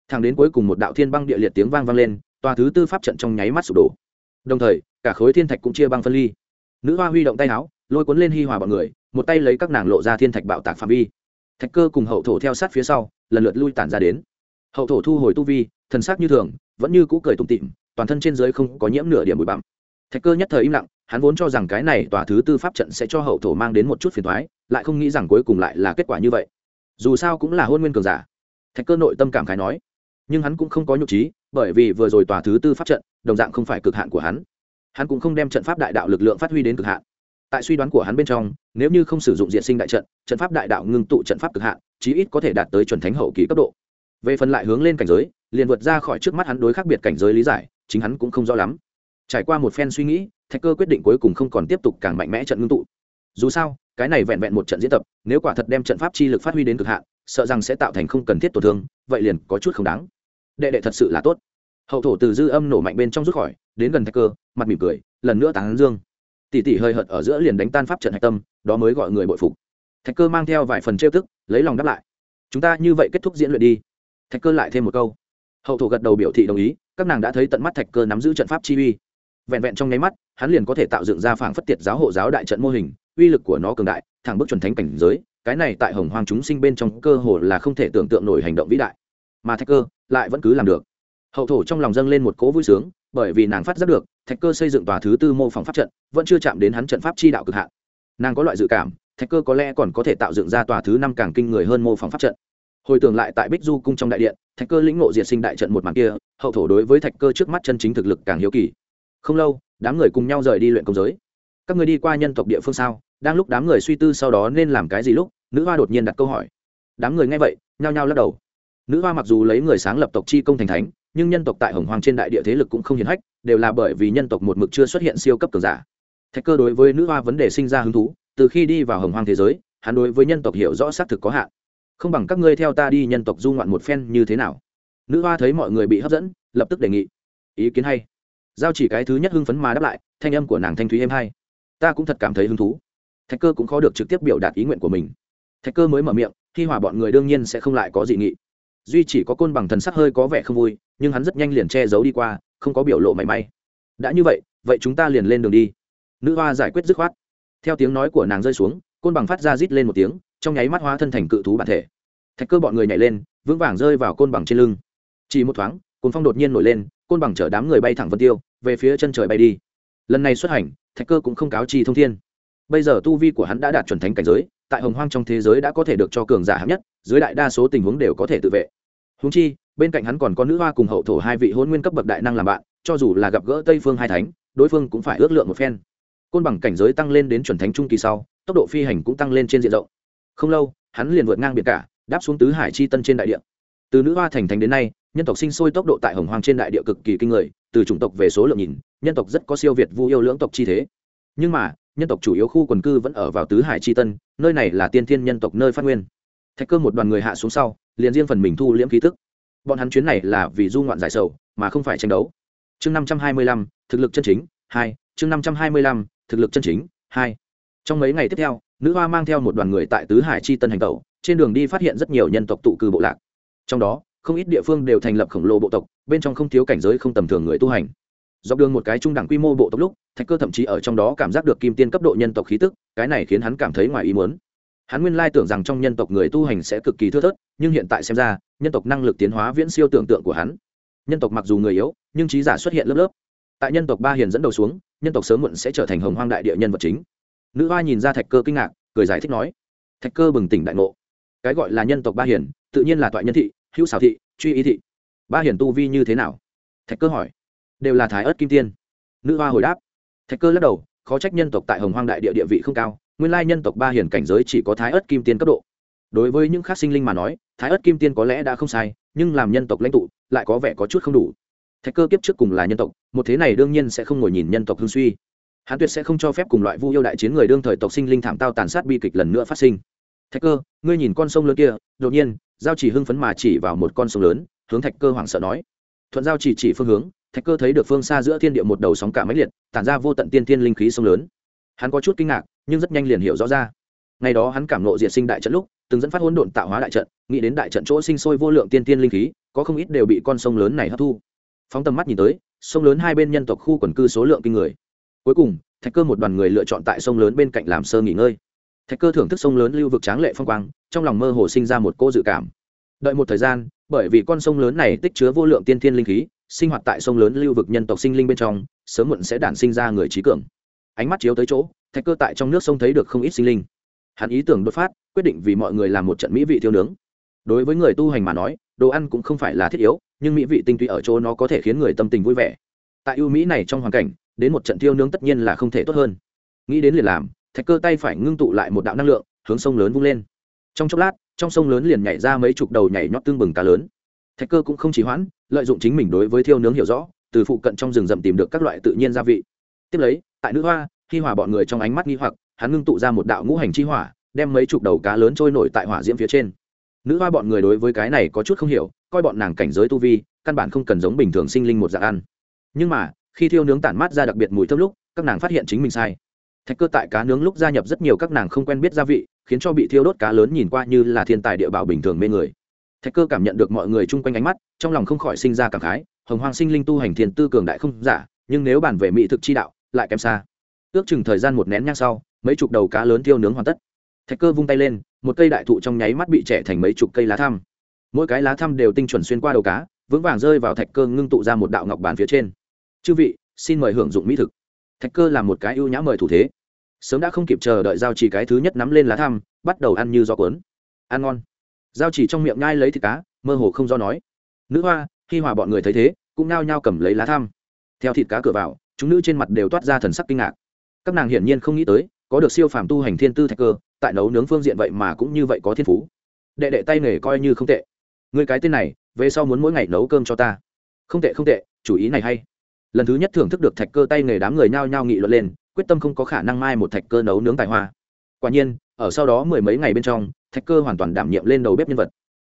thẳng đến cuối cùng một đạo thiên băng địa liệt tiếng vang vang lên, tòa thứ tư pháp trận trong nháy mắt sụp đổ. Đồng thời, cả khối thiên thạch cũng chia băng phân ly nữ hoa huy động tay áo, lôi cuốn lên hi hòa bọn người, một tay lấy các nàng lộ ra thiên thạch bạo tạc phạm vi. Thạch cơ cùng hậu thổ theo sát phía sau, lần lượt lui tản ra đến. Hậu thổ thu hồi tu vi, thần sắc như thường, vẫn như cũ cười tủm tịm toàn thân trên dưới không có nhiễm nửa điểm bụi bặm. Thạch cơ nhất thời im lặng, hắn vốn cho rằng cái này tòa thứ tư pháp trận sẽ cho hậu thổ mang đến một chút phiền thoái lại không nghĩ rằng cuối cùng lại là kết quả như vậy. Dù sao cũng là hôn nguyên cường giả. Thạch cơ nội tâm cảm khái nói, nhưng hắn cũng không có nhục trí bởi vì vừa rồi tòa thứ tư pháp trận, đồng dạng không phải cực hạn của hắn hắn cũng không đem trận pháp đại đạo lực lượng phát huy đến cực hạn. Tại suy đoán của hắn bên trong, nếu như không sử dụng diện sinh đại trận trận pháp đại đạo ngưng tụ trận pháp cực hạn, chí ít có thể đạt tới chuẩn thánh hậu kỳ cấp độ. Về phần lại hướng lên cảnh giới, liền vượt ra khỏi trước mắt hắn đối khác biệt cảnh giới lý giải, chính hắn cũng không rõ lắm. Trải qua một phen suy nghĩ, thạch cơ quyết định cuối cùng không còn tiếp tục càng mạnh mẽ trận ngưng tụ. Dù sao, cái này vẹn vẹn một trận diễn tập, nếu quả thật đem trận pháp chi lực phát huy đến cực hạn, sợ rằng sẽ tạo thành không cần thiết tổn thương, vậy liền có chút không đáng. Đệ đệ thật sự là tốt hậu thổ từ dư âm nổ mạnh bên trong rút khỏi, đến gần thạch cơ, mặt mỉm cười, lần nữa tán dương. Tỷ tỷ hơi hợt ở giữa liền đánh tan pháp trận hạch tâm, đó mới gọi người bội phục. Thạch cơ mang theo vài phần trêu tức, lấy lòng đáp lại. Chúng ta như vậy kết thúc diễn luyện đi. Thạch cơ lại thêm một câu. Hậu thổ gật đầu biểu thị đồng ý, các nàng đã thấy tận mắt thạch cơ nắm giữ trận pháp chi uy. Vẹn vẹn trong nháy mắt, hắn liền có thể tạo dựng ra phảng phất tiệt giáo hộ giáo đại trận mô hình, uy lực của nó cường đại, thẳng bước chuẩn thánh cảnh giới, cái này tại hồng hoàng chúng sinh bên trong cơ hồ là không thể tưởng tượng nổi hành động vĩ đại. Mà thạch cơ lại vẫn cứ làm được hậu thổ trong lòng dâng lên một cỗ vui sướng, bởi vì nàng phát giác được, thạch cơ xây dựng tòa thứ tư mô phỏng pháp trận, vẫn chưa chạm đến hắn trận pháp chi đạo cực hạn. Nàng có loại dự cảm, thạch cơ có lẽ còn có thể tạo dựng ra tòa thứ năm càng kinh người hơn mô phỏng pháp trận. Hồi tưởng lại tại bích du cung trong đại điện, thạch cơ lĩnh ngộ diệt sinh đại trận một màn kia, hậu thổ đối với thạch cơ trước mắt chân chính thực lực càng hiếu kỳ. Không lâu, đám người cùng nhau rời đi luyện công giới. Các người đi qua nhân tộc địa phương sao? Đang lúc đám người suy tư sau đó nên làm cái gì lúc, nữ hoa đột nhiên đặt câu hỏi. Đám người nghe vậy, nhao nhao lắc đầu nữ hoa mặc dù lấy người sáng lập tộc chi công thành thánh, nhưng nhân tộc tại hồng hoàng trên đại địa thế lực cũng không hiển hách, đều là bởi vì nhân tộc một mực chưa xuất hiện siêu cấp cường giả. Thạch cơ đối với nữ hoa vấn đề sinh ra hứng thú, từ khi đi vào hồng hoàng thế giới, hắn đối với nhân tộc hiểu rõ xác thực có hạn. Không bằng các ngươi theo ta đi nhân tộc du ngoạn một phen như thế nào? Nữ hoa thấy mọi người bị hấp dẫn, lập tức đề nghị. Ý kiến hay. Giao chỉ cái thứ nhất hưng phấn mà đáp lại, thanh âm của nàng thanh thúy êm hay. Ta cũng thật cảm thấy hứng thú. Thạch cơ cũng khó được trực tiếp biểu đạt ý nguyện của mình. Thạch cơ mới mở miệng, khi hòa bọn người đương nhiên sẽ không lại có dị nghị duy chỉ có côn bằng thần sắc hơi có vẻ không vui, nhưng hắn rất nhanh liền che giấu đi qua, không có biểu lộ mảy may. Đã như vậy vậy chúng ta liền lên đường đi. Nữ hoa giải quyết dứt khoát. Theo tiếng nói của nàng rơi xuống, côn bằng phát ra rít lên một tiếng, trong nháy mắt hóa thân thành cự thú bản thể. Thạch cơ bọn người nhảy lên, vững vàng rơi vào côn bằng trên lưng. Chỉ một thoáng côn phong đột nhiên nổi lên, côn bằng chở đám người bay thẳng vân tiêu, về phía chân trời bay đi. Lần này xuất hành, thạch cơ cũng không cáo chi thông thiên. Bây giờ tu vi của hắn đã đạt chuẩn thánh cảnh giới tại hồng hoang trong thế giới đã có thể được cho cường giả hạng nhất, dưới đại đa số tình huống đều có thể tự vệ. Húng chi, bên cạnh hắn còn có nữ hoa cùng hậu thổ hai vị hôn nguyên cấp bậc đại năng làm bạn, cho dù là gặp gỡ tây phương hai thánh, đối phương cũng phải ước lượng một phen. Côn bằng cảnh giới tăng lên đến chuẩn thánh trung kỳ sau, tốc độ phi hành cũng tăng lên trên diện rộng. Không lâu, hắn liền vượt ngang biển cả, đáp xuống tứ hải chi tân trên đại địa. Từ nữ hoa thành thánh đến nay, nhân tộc sinh sôi tốc độ tại hồng hoang trên đại địa cực kỳ kinh người, từ chủng tộc về số lượng nhìn, nhân tộc rất có siêu việt vu yêu lưỡng tộc chi thế. Nhưng mà nhân tộc chủ yếu khu quần cư vẫn ở vào tứ hải chi tân, nơi này là tiên thiên nhân tộc nơi phát nguyên. Thạch cơ một đoàn người hạ xuống sau, liền riêng phần mình thu liễm khí tức. Bọn hắn chuyến này là vì du ngoạn giải sầu, mà không phải tranh đấu. Chương năm trăm hai mươi lăm, thực lực chân chính, hai. Chương năm trăm hai mươi lăm, thực lực chân chính, hai. Trong mấy ngày tiếp theo, nữ hoa mang theo một đoàn người tại tứ hải chi tân hành tẩu, trên đường đi phát hiện rất nhiều nhân tộc tụ cư bộ lạc. Trong đó, không ít địa phương đều thành lập khổng lồ bộ tộc, bên trong không thiếu cảnh giới không tầm thường người tu hành dọc đường một cái trung đẳng quy mô bộ tộc lúc, thạch cơ thậm chí ở trong đó cảm giác được kim tiên cấp độ nhân tộc khí tức, cái này khiến hắn cảm thấy ngoài ý muốn. Hắn nguyên lai tưởng rằng trong nhân tộc người tu hành sẽ cực kỳ thưa thớt, nhưng hiện tại xem ra, nhân tộc năng lực tiến hóa viễn siêu tưởng tượng của hắn. Nhân tộc mặc dù người yếu, nhưng trí giả xuất hiện lớp lớp. Tại nhân tộc ba hiền dẫn đầu xuống, nhân tộc sớm muộn sẽ trở thành hồng hoang đại địa nhân vật chính. Nữ hoa nhìn ra thạch cơ kinh ngạc, cười giải thích nói, thạch cơ bừng tỉnh đại ngộ. Cái gọi là nhân tộc ba hiền, tự nhiên là toại nhân thị, hữu xảo thị, truy ý thị. Ba hiền tu vi như thế nào? Thạch cơ hỏi đều là thái ớt kim tiên. Nữ hoa hồi đáp. Thạch cơ lắc đầu, khó trách nhân tộc tại hồng hoang đại địa địa vị không cao, nguyên lai nhân tộc ba Hiển cảnh giới chỉ có thái ớt kim tiên cấp độ. Đối với những khác sinh linh mà nói, thái ớt kim tiên có lẽ đã không sai, nhưng làm nhân tộc lãnh tụ, lại có vẻ có chút không đủ. Thạch cơ kiếp trước cùng là nhân tộc, một thế này đương nhiên sẽ không ngồi nhìn nhân tộc hương suy. Hán tuyệt sẽ không cho phép cùng loại vu yêu đại chiến người đương thời tộc sinh linh thảm tao tàn sát bi kịch lần nữa phát sinh. Thạch cơ, ngươi nhìn con sông lớn kia, đột nhiên, giao chỉ hưng phấn mà chỉ vào một con sông lớn, hướng thạch cơ hoảng sợ nói. Thuận giao chỉ chỉ phương hướng thạch cơ thấy được phương xa giữa thiên địa một đầu sóng cả máy liệt, tản ra vô tận tiên thiên linh khí sông lớn. Hắn có chút kinh ngạc, nhưng rất nhanh liền hiểu rõ ra. Ngày đó hắn cảm nộ diệt sinh đại trận lúc, từng dẫn phát hỗn độn tạo hóa đại trận, nghĩ đến đại trận chỗ sinh sôi vô lượng tiên tiên linh khí, có không ít đều bị con sông lớn này hấp thu. Phóng tầm mắt nhìn tới, sông lớn hai bên nhân tộc khu quần cư số lượng kinh người. Cuối cùng, thạch cơ một đoàn người lựa chọn tại sông lớn bên cạnh làm sơ nghỉ ngơi. Thạch cơ thưởng thức sông lớn lưu vực tráng lệ phong quang, trong lòng mơ hồ sinh ra một cô dự cảm. Đợi một thời gian, bởi vì con sông lớn này tích chứa vô lượng tiên thiên linh khí sinh hoạt tại sông lớn lưu vực nhân tộc sinh linh bên trong, sớm muộn sẽ đản sinh ra người trí cường. Ánh mắt chiếu tới chỗ, thạch cơ tại trong nước sông thấy được không ít sinh linh. Hắn ý tưởng đột phát, quyết định vì mọi người làm một trận mỹ vị thiêu nướng. Đối với người tu hành mà nói, đồ ăn cũng không phải là thiết yếu, nhưng mỹ vị tinh túy ở chỗ nó có thể khiến người tâm tình vui vẻ. Tại ưu mỹ này trong hoàn cảnh, đến một trận thiêu nướng tất nhiên là không thể tốt hơn. Nghĩ đến liền làm, thạch cơ tay phải ngưng tụ lại một đạo năng lượng, hướng sông lớn vung lên. Trong chốc lát, trong sông lớn liền nhảy ra mấy chục đầu nhảy nhót tương bừng cá lớn. Thạch cơ cũng không chỉ hoãn lợi dụng chính mình đối với thiêu nướng hiểu rõ, từ phụ cận trong rừng rậm tìm được các loại tự nhiên gia vị. Tiếp lấy, tại nữ hoa khi hòa bọn người trong ánh mắt nghi hoặc, hắn ngưng tụ ra một đạo ngũ hành chi hỏa, đem mấy chục đầu cá lớn trôi nổi tại hỏa diễm phía trên. Nữ hoa bọn người đối với cái này có chút không hiểu, coi bọn nàng cảnh giới tu vi, căn bản không cần giống bình thường sinh linh một dạng ăn. Nhưng mà, khi thiêu nướng tản mát ra đặc biệt mùi thơm lúc, các nàng phát hiện chính mình sai. Thạch cơ tại cá nướng lúc gia nhập rất nhiều các nàng không quen biết gia vị, khiến cho bị thiêu đốt cá lớn nhìn qua như là thiên tài địa bảo bình thường mê người thạch cơ cảm nhận được mọi người chung quanh ánh mắt, trong lòng không khỏi sinh ra cảm khái, hồng hoang sinh linh tu hành thiền tư cường đại không giả, nhưng nếu bàn về mỹ thực chi đạo, lại kém xa. Ước chừng thời gian một nén nhang sau, mấy chục đầu cá lớn tiêu nướng hoàn tất. Thạch cơ vung tay lên, một cây đại thụ trong nháy mắt bị trẻ thành mấy chục cây lá thăm. Mỗi cái lá thăm đều tinh chuẩn xuyên qua đầu cá, vững vàng rơi vào thạch cơ ngưng tụ ra một đạo ngọc bàn phía trên. Chư vị, xin mời hưởng dụng mỹ thực. Thạch cơ làm một cái ưu nhã mời thủ thế. Sớm đã không kịp chờ đợi giao chỉ cái thứ nhất nắm lên lá thăm, bắt đầu ăn như gió cuốn. Ăn ngon giao chỉ trong miệng ngai lấy thịt cá, mơ hồ không do nói. Nữ hoa khi hòa bọn người thấy thế, cũng nao nhao cầm lấy lá thăm. Theo thịt cá cửa vào, chúng nữ trên mặt đều toát ra thần sắc kinh ngạc. Các nàng hiển nhiên không nghĩ tới, có được siêu phàm tu hành thiên tư thạch cơ, tại nấu nướng phương diện vậy mà cũng như vậy có thiên phú. Đệ đệ tay nghề coi như không tệ. Người cái tên này, về sau muốn mỗi ngày nấu cơm cho ta. Không tệ không tệ, chủ ý này hay. Lần thứ nhất thưởng thức được thạch cơ tay nghề đám người nhao nhao nghị luận lên, quyết tâm không có khả năng mai một thạch cơ nấu nướng tài hoa. Quả nhiên, ở sau đó mười mấy ngày bên trong thạch cơ hoàn toàn đảm nhiệm lên đầu bếp nhân vật.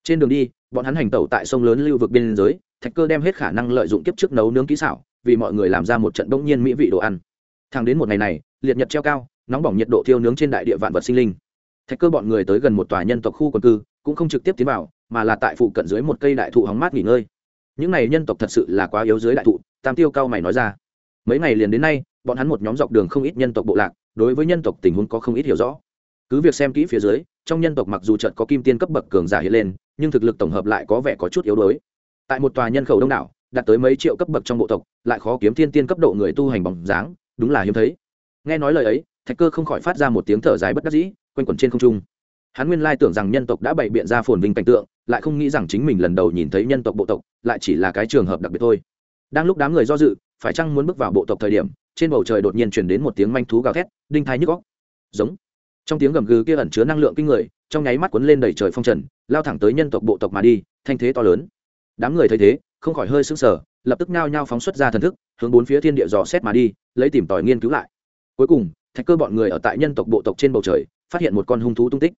Trên đường đi, bọn hắn hành tẩu tại sông lớn lưu vực biên giới, thạch cơ đem hết khả năng lợi dụng kiếp trước nấu nướng kỹ xảo, vì mọi người làm ra một trận bỗng nhiên mỹ vị đồ ăn. Thang đến một ngày này, liệt nhật treo cao, nóng bỏng nhiệt độ thiêu nướng trên đại địa vạn vật sinh linh. Thạch cơ bọn người tới gần một tòa nhân tộc khu quần cư, cũng không trực tiếp tiến vào, mà là tại phụ cận dưới một cây đại thụ hóng mát nghỉ ngơi. Những này nhân tộc thật sự là quá yếu dưới đại thụ, tam tiêu cao mày nói ra. Mấy ngày liền đến nay, bọn hắn một nhóm dọc đường không ít nhân tộc bộ lạc, đối với nhân tộc tình huống có không ít hiểu rõ cứ việc xem kỹ phía dưới, trong nhân tộc mặc dù trận có kim tiên cấp bậc cường giả hiện lên, nhưng thực lực tổng hợp lại có vẻ có chút yếu đuối. Tại một tòa nhân khẩu đông đảo, đạt tới mấy triệu cấp bậc trong bộ tộc, lại khó kiếm thiên tiên cấp độ người tu hành bóng dáng, đúng là hiếm thấy. Nghe nói lời ấy, thạch cơ không khỏi phát ra một tiếng thở dài bất đắc dĩ, quanh quẩn trên không trung. Hắn nguyên lai tưởng rằng nhân tộc đã bày biện ra phồn vinh cảnh tượng, lại không nghĩ rằng chính mình lần đầu nhìn thấy nhân tộc bộ tộc, lại chỉ là cái trường hợp đặc biệt thôi. Đang lúc đám người do dự, phải chăng muốn bước vào bộ tộc thời điểm, trên bầu trời đột nhiên chuyển đến một tiếng manh thú gào thét, đinh thai nhức góc giống trong tiếng gầm gừ kia ẩn chứa năng lượng kinh người, trong nháy mắt cuốn lên đầy trời phong trần, lao thẳng tới nhân tộc bộ tộc mà đi, thanh thế to lớn. Đám người thấy thế, không khỏi hơi sững sờ, lập tức nhao nhao phóng xuất ra thần thức, hướng bốn phía thiên địa dò xét mà đi, lấy tìm tòi nghiên cứu lại. Cuối cùng, thạch cơ bọn người ở tại nhân tộc bộ tộc trên bầu trời, phát hiện một con hung thú tung tích.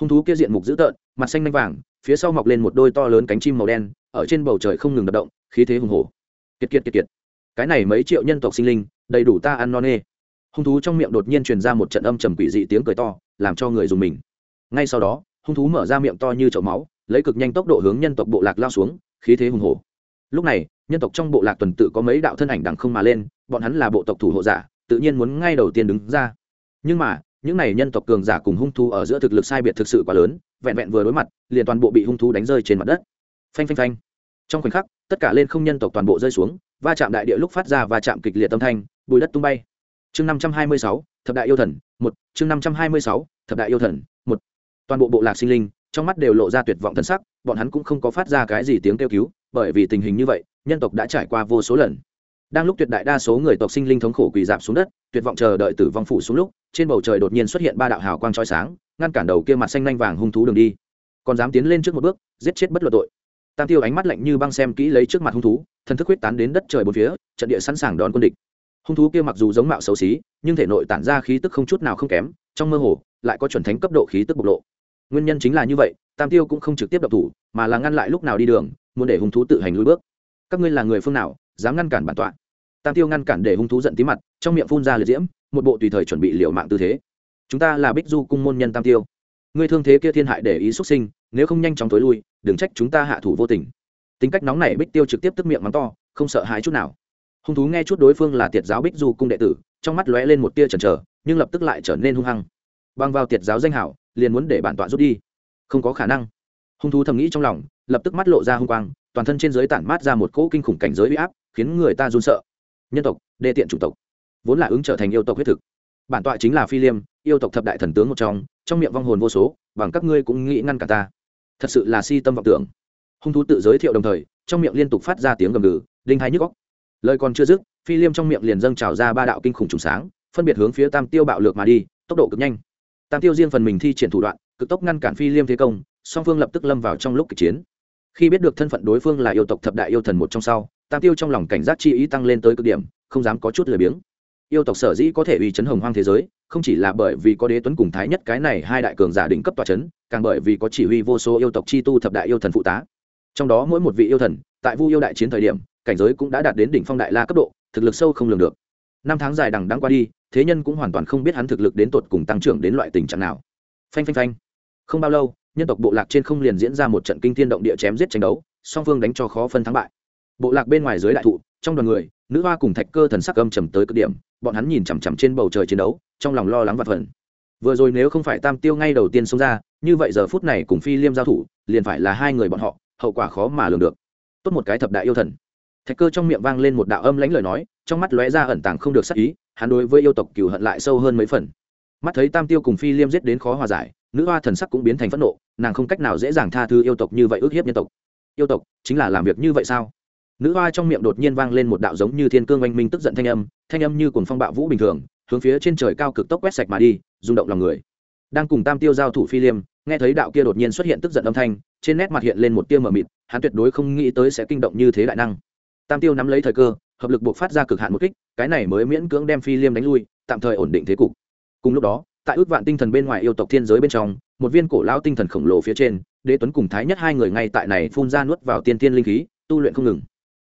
Hung thú kia diện mục dữ tợn, mặt xanh lanh vàng, phía sau mọc lên một đôi to lớn cánh chim màu đen, ở trên bầu trời không ngừng đập động, khí thế hùng hổ. Kiệt kiệt kiệt kiệt. Cái này mấy triệu nhân tộc sinh linh, đầy đủ ta ăn no nê hung thú trong miệng đột nhiên truyền ra một trận âm trầm quỷ dị tiếng cười to, làm cho người dùng mình. Ngay sau đó, hung thú mở ra miệng to như chậu máu, lấy cực nhanh tốc độ hướng nhân tộc bộ lạc lao xuống, khí thế hùng hổ. Lúc này, nhân tộc trong bộ lạc tuần tự có mấy đạo thân ảnh đằng không mà lên, bọn hắn là bộ tộc thủ hộ giả, tự nhiên muốn ngay đầu tiên đứng ra. Nhưng mà, những này nhân tộc cường giả cùng hung thú ở giữa thực lực sai biệt thực sự quá lớn, vẹn vẹn vừa đối mặt, liền toàn bộ bị hung thú đánh rơi trên mặt đất. Phanh phanh phanh. Trong khoảnh khắc, tất cả lên không nhân tộc toàn bộ rơi xuống, va chạm đại địa lúc phát ra và chạm kịch liệt tâm thanh, bùi đất tung bay chương năm trăm hai mươi sáu, thập đại yêu thần, một, chương năm trăm hai mươi sáu, thập đại yêu thần, một. Toàn bộ bộ lạc sinh linh, trong mắt đều lộ ra tuyệt vọng thân sắc, bọn hắn cũng không có phát ra cái gì tiếng kêu cứu, bởi vì tình hình như vậy, nhân tộc đã trải qua vô số lần. Đang lúc tuyệt đại đa số người tộc sinh linh thống khổ quỳ dạp xuống đất, tuyệt vọng chờ đợi tử vong phủ xuống lúc, trên bầu trời đột nhiên xuất hiện ba đạo hào quang trói sáng, ngăn cản đầu kia mặt xanh lanh vàng hung thú đường đi. Còn dám tiến lên trước một bước, giết chết bất luận tội. Tam tiêu ánh mắt lạnh như băng xem kỹ lấy trước mặt hung thú, thần thức huyết tán đến đất trời bốn phía, trận địa sẵn sàng đón quân địch hung thú kia mặc dù giống mạo xấu xí, nhưng thể nội tản ra khí tức không chút nào không kém, trong mơ hồ, lại có chuẩn thánh cấp độ khí tức bộc lộ. Nguyên nhân chính là như vậy, tam tiêu cũng không trực tiếp đập thủ, mà là ngăn lại lúc nào đi đường, muốn để hung thú tự hành lui bước. Các ngươi là người phương nào, dám ngăn cản bản tọa? Tam tiêu ngăn cản để hung thú giận tí mặt, trong miệng phun ra liệt diễm, một bộ tùy thời chuẩn bị liệu mạng tư thế. Chúng ta là bích du cung môn nhân tam tiêu. Ngươi thương thế kia thiên hại để ý xuất sinh, nếu không nhanh chóng tối lui, đừng trách chúng ta hạ thủ vô tình. Tính cách nóng này bích tiêu trực tiếp tức miệng mắng to, không sợ hãi chút nào hung thú nghe chút đối phương là tiệt giáo bích du cung đệ tử, trong mắt lóe lên một tia chần chờ, nhưng lập tức lại trở nên hung hăng. Băng vào tiệt giáo danh hảo, liền muốn để bản tọa rút đi. Không có khả năng. Hung thú thầm nghĩ trong lòng, lập tức mắt lộ ra hung quang, toàn thân trên giới tản mát ra một cỗ kinh khủng cảnh giới uy áp, khiến người ta run sợ. Nhân tộc, đê tiện chủng tộc, vốn là ứng trở thành yêu tộc huyết thực. Bản tọa chính là phi liêm, yêu tộc thập đại thần tướng một trong trong miệng vong hồn vô số, bằng các ngươi cũng nghĩ ngăn cả ta. Thật sự là si tâm vọng tưởng. Hung thú tự giới thiệu đồng thời, trong miệng liên tục phát ra tiếng gầm gừ đinh hai nhức góc lời còn chưa dứt, phi liêm trong miệng liền dâng trào ra ba đạo kinh khủng trùng sáng, phân biệt hướng phía tam tiêu bạo lược mà đi, tốc độ cực nhanh. Tam tiêu riêng phần mình thi triển thủ đoạn, cực tốc ngăn cản phi liêm thế công, song phương lập tức lâm vào trong lúc kịch chiến. Khi biết được thân phận đối phương là yêu tộc thập đại yêu thần một trong sau, tam tiêu trong lòng cảnh giác chi ý tăng lên tới cực điểm, không dám có chút lười biếng. Yêu tộc sở dĩ có thể uy chấn hồng hoang thế giới, không chỉ là bởi vì có đế tuấn cùng thái nhất cái này hai đại cường giả đỉnh cấp tòa chấn, càng bởi vì có chỉ huy vô số yêu tộc chi tu thập đại yêu thần phụ tá. Trong đó mỗi một vị yêu thần, tại vu yêu đại chiến thời điểm cảnh giới cũng đã đạt đến đỉnh phong đại la cấp độ, thực lực sâu không lường được. Năm tháng dài đằng đang qua đi, thế nhân cũng hoàn toàn không biết hắn thực lực đến tột cùng tăng trưởng đến loại tình trạng nào. Phanh phanh phanh. Không bao lâu, nhân tộc bộ lạc trên không liền diễn ra một trận kinh thiên động địa chém giết tranh đấu, song phương đánh cho khó phân thắng bại. Bộ lạc bên ngoài dưới đại thụ, trong đoàn người, nữ hoa cùng thạch cơ thần sắc âm trầm tới cực điểm, bọn hắn nhìn chằm chằm trên bầu trời chiến đấu, trong lòng lo lắng và phần vừa rồi nếu không phải tam tiêu ngay đầu tiên xông ra, như vậy giờ phút này cùng phi liêm giao thủ, liền phải là hai người bọn họ, hậu quả khó mà lường được. Tốt một cái thập đại yêu thần thạch cơ trong miệng vang lên một đạo âm lãnh lời nói, trong mắt lóe ra ẩn tàng không được sắc ý, hắn đối với yêu tộc cừu hận lại sâu hơn mấy phần. Mắt thấy tam tiêu cùng phi liêm giết đến khó hòa giải, nữ hoa thần sắc cũng biến thành phẫn nộ, nàng không cách nào dễ dàng tha thứ yêu tộc như vậy ước hiếp nhân tộc. Yêu tộc, chính là làm việc như vậy sao? Nữ hoa trong miệng đột nhiên vang lên một đạo giống như thiên cương oanh minh tức giận thanh âm thanh âm như cồn phong bạo vũ bình thường, hướng phía trên trời cao cực tốc quét sạch mà đi, rung động lòng người. Đang cùng tam tiêu giao thủ phi liêm, nghe thấy đạo kia đột nhiên xuất hiện tức giận âm thanh, trên nét mặt hiện lên một tia mờ mịt, hắn tuyệt đối không nghĩ tới sẽ kinh động như thế đại năng tam tiêu nắm lấy thời cơ, hợp lực buộc phát ra cực hạn một kích, cái này mới miễn cưỡng đem phi liêm đánh lui, tạm thời ổn định thế cục. Cùng lúc đó, tại ước vạn tinh thần bên ngoài yêu tộc thiên giới bên trong, một viên cổ lão tinh thần khổng lồ phía trên, đế tuấn cùng thái nhất hai người ngay tại này phun ra nuốt vào tiên tiên linh khí, tu luyện không ngừng.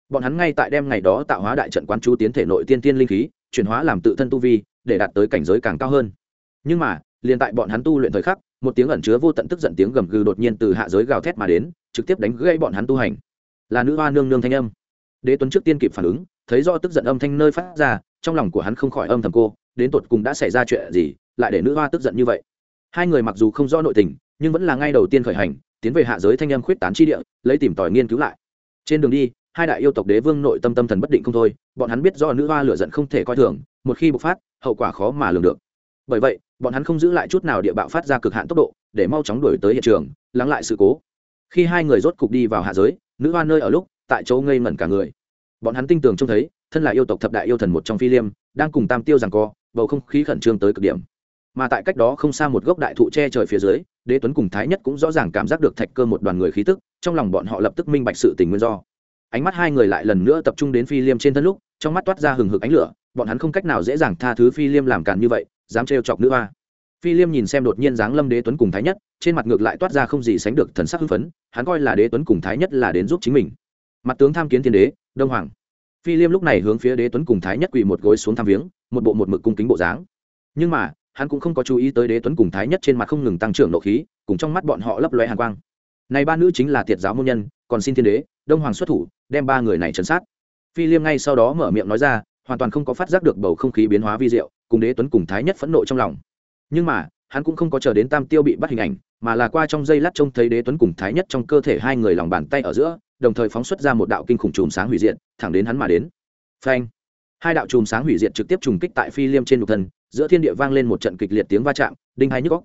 Bọn hắn ngay tại đem ngày đó tạo hóa đại trận quán chú tiến thể nội tiên tiên linh khí, chuyển hóa làm tự thân tu vi, để đạt tới cảnh giới càng cao hơn. Nhưng mà, liền tại bọn hắn tu luyện thời khắc, một tiếng ẩn chứa vô tận tức giận tiếng gầm gừ đột nhiên từ hạ giới gào thét mà đến, trực tiếp đánh gãy bọn hắn tu hành. Là nữ hoa nương nương thanh âm đế tuấn trước tiên kịp phản ứng, thấy do tức giận âm thanh nơi phát ra, trong lòng của hắn không khỏi âm thầm cô, đến tột cùng đã xảy ra chuyện gì, lại để nữ hoa tức giận như vậy. Hai người mặc dù không rõ nội tình, nhưng vẫn là ngay đầu tiên khởi hành, tiến về hạ giới thanh âm khuyết tán chi địa, lấy tìm tòi nghiên cứu lại. Trên đường đi, hai đại yêu tộc đế vương nội tâm tâm thần bất định không thôi, bọn hắn biết do nữ hoa lửa giận không thể coi thường, một khi bộc phát, hậu quả khó mà lường được. Bởi vậy, bọn hắn không giữ lại chút nào địa bạo phát ra cực hạn tốc độ, để mau chóng đuổi tới hiện trường, lắng lại sự cố. Khi hai người rốt cục đi vào hạ giới, nữ hoa nơi ở lúc tại chỗ ngây ngẩn cả người. Bọn hắn tinh tường trông thấy, thân là yêu tộc thập đại yêu thần một trong phi liêm, đang cùng tam tiêu rằng co, bầu không khí khẩn trương tới cực điểm. Mà tại cách đó không xa một gốc đại thụ che trời phía dưới, đế tuấn cùng thái nhất cũng rõ ràng cảm giác được thạch cơ một đoàn người khí tức, trong lòng bọn họ lập tức minh bạch sự tình nguyên do. Ánh mắt hai người lại lần nữa tập trung đến phi liêm trên thân lúc, trong mắt toát ra hừng hực ánh lửa, bọn hắn không cách nào dễ dàng tha thứ phi liêm làm càn như vậy, dám trêu chọc nữ hoa. Phi liêm nhìn xem đột nhiên dáng lâm đế tuấn cùng thái nhất, trên mặt ngược lại toát ra không gì sánh được thần sắc hưng phấn, hắn coi là đế tuấn cùng thái nhất là đến giúp chính mình mặt tướng tham kiến thiên đế, đông hoàng. Phi liêm lúc này hướng phía đế tuấn cùng thái nhất quỳ một gối xuống tham viếng, một bộ một mực cung kính bộ dáng. Nhưng mà, hắn cũng không có chú ý tới đế tuấn cùng thái nhất trên mặt không ngừng tăng trưởng nộ khí, cùng trong mắt bọn họ lấp loe hàn quang. Này ba nữ chính là tiệt giáo môn nhân, còn xin thiên đế, đông hoàng xuất thủ, đem ba người này chấn sát. Phi liêm ngay sau đó mở miệng nói ra, hoàn toàn không có phát giác được bầu không khí biến hóa vi diệu, cùng đế tuấn cùng thái nhất phẫn nộ trong lòng. Nhưng mà, hắn cũng không có chờ đến tam tiêu bị bắt hình ảnh, mà là qua trong giây lát trông thấy đế tuấn cùng thái nhất trong cơ thể hai người lòng bàn tay ở giữa đồng thời phóng xuất ra một đạo kinh khủng chùm sáng hủy diệt, thẳng đến hắn mà đến. Phanh! Hai đạo chùm sáng hủy diệt trực tiếp trùng kích tại phi liêm trên nhục thân, giữa thiên địa vang lên một trận kịch liệt tiếng va chạm, đinh hai nhức óc.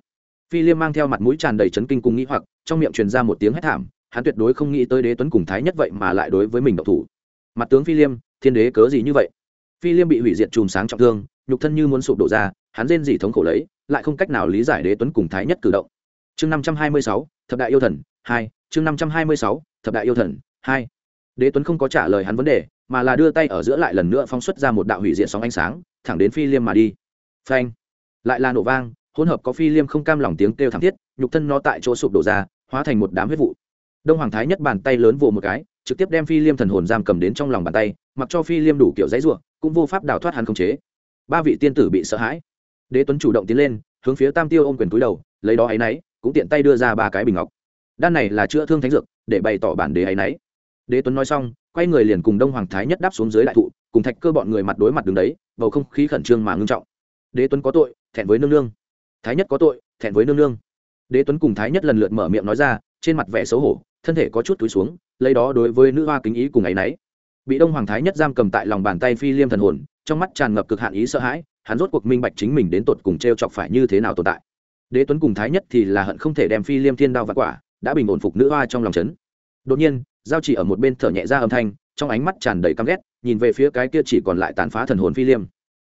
phi liêm mang theo mặt mũi tràn đầy chấn kinh cùng nghĩ hoặc, trong miệng truyền ra một tiếng hét thảm, hắn tuyệt đối không nghĩ tới đế tuấn cùng thái nhất vậy mà lại đối với mình động thủ. Mặt tướng phi liêm, thiên đế cớ gì như vậy? Phi liêm bị hủy diệt chùm sáng trọng thương, nhục thân như muốn sụp đổ ra, hắn rên rỉ thống khổ lấy, lại không cách nào lý giải đế tuấn cùng thái nhất cử động. Chương năm trăm hai mươi sáu, thập đại yêu thần, hai, chương năm trăm hai mươi sáu, thập đại yêu thần hai. Đế tuấn không có trả lời hắn vấn đề, mà là đưa tay ở giữa lại lần nữa phóng xuất ra một đạo hủy diện sóng ánh sáng, thẳng đến phi liêm mà đi. Phanh. Lại là nổ vang, hỗn hợp có phi liêm không cam lòng tiếng kêu thảm thiết, nhục thân nó tại chỗ sụp đổ ra, hóa thành một đám huyết vụ. Đông hoàng thái nhất bàn tay lớn vồ một cái, trực tiếp đem phi liêm thần hồn giam cầm đến trong lòng bàn tay, mặc cho phi liêm đủ kiểu dãy ruộng cũng vô pháp đào thoát hắn không chế. Ba vị tiên tử bị sợ hãi. Đế tuấn chủ động tiến lên, hướng phía tam tiêu ôm quyền túi đầu, lấy đó áy náy cũng tiện tay đưa ra ba cái bình ngọc. Đan này là chữa thương thánh dược, để bày tỏ bản đế áy náy đế tuấn nói xong, quay người liền cùng đông hoàng thái nhất đáp xuống dưới đại thụ, cùng thạch cơ bọn người mặt đối mặt đứng đấy, bầu không khí khẩn trương mà ngưng trọng. Đế tuấn có tội, thẹn với nương nương. Thái nhất có tội, thẹn với nương nương. Đế tuấn cùng thái nhất lần lượt mở miệng nói ra, trên mặt vẻ xấu hổ, thân thể có chút túi xuống, lấy đó đối với nữ hoa kính ý cùng ấ y n ấ y bị đông hoàng thái nhất giam cầm tại lòng bàn tay phi liêm thần hồn, trong mắt tràn ngập cực hạn ý sợ hãi, hắn rốt cuộc minh bạch chính mình đến tột cùng t r e o chọc phải như thế nào tồn tại. Đế tuấn cùng thái nhất thì là hận không thể đem phi liêm thiên đao và quả, đã bình ổn phục nữ hoa trong lòng c đột nhiên giao chỉ ở một bên thở nhẹ ra âm thanh, trong ánh mắt tràn đầy căm ghét, nhìn về phía cái kia chỉ còn lại tàn phá thần hồn phi liêm.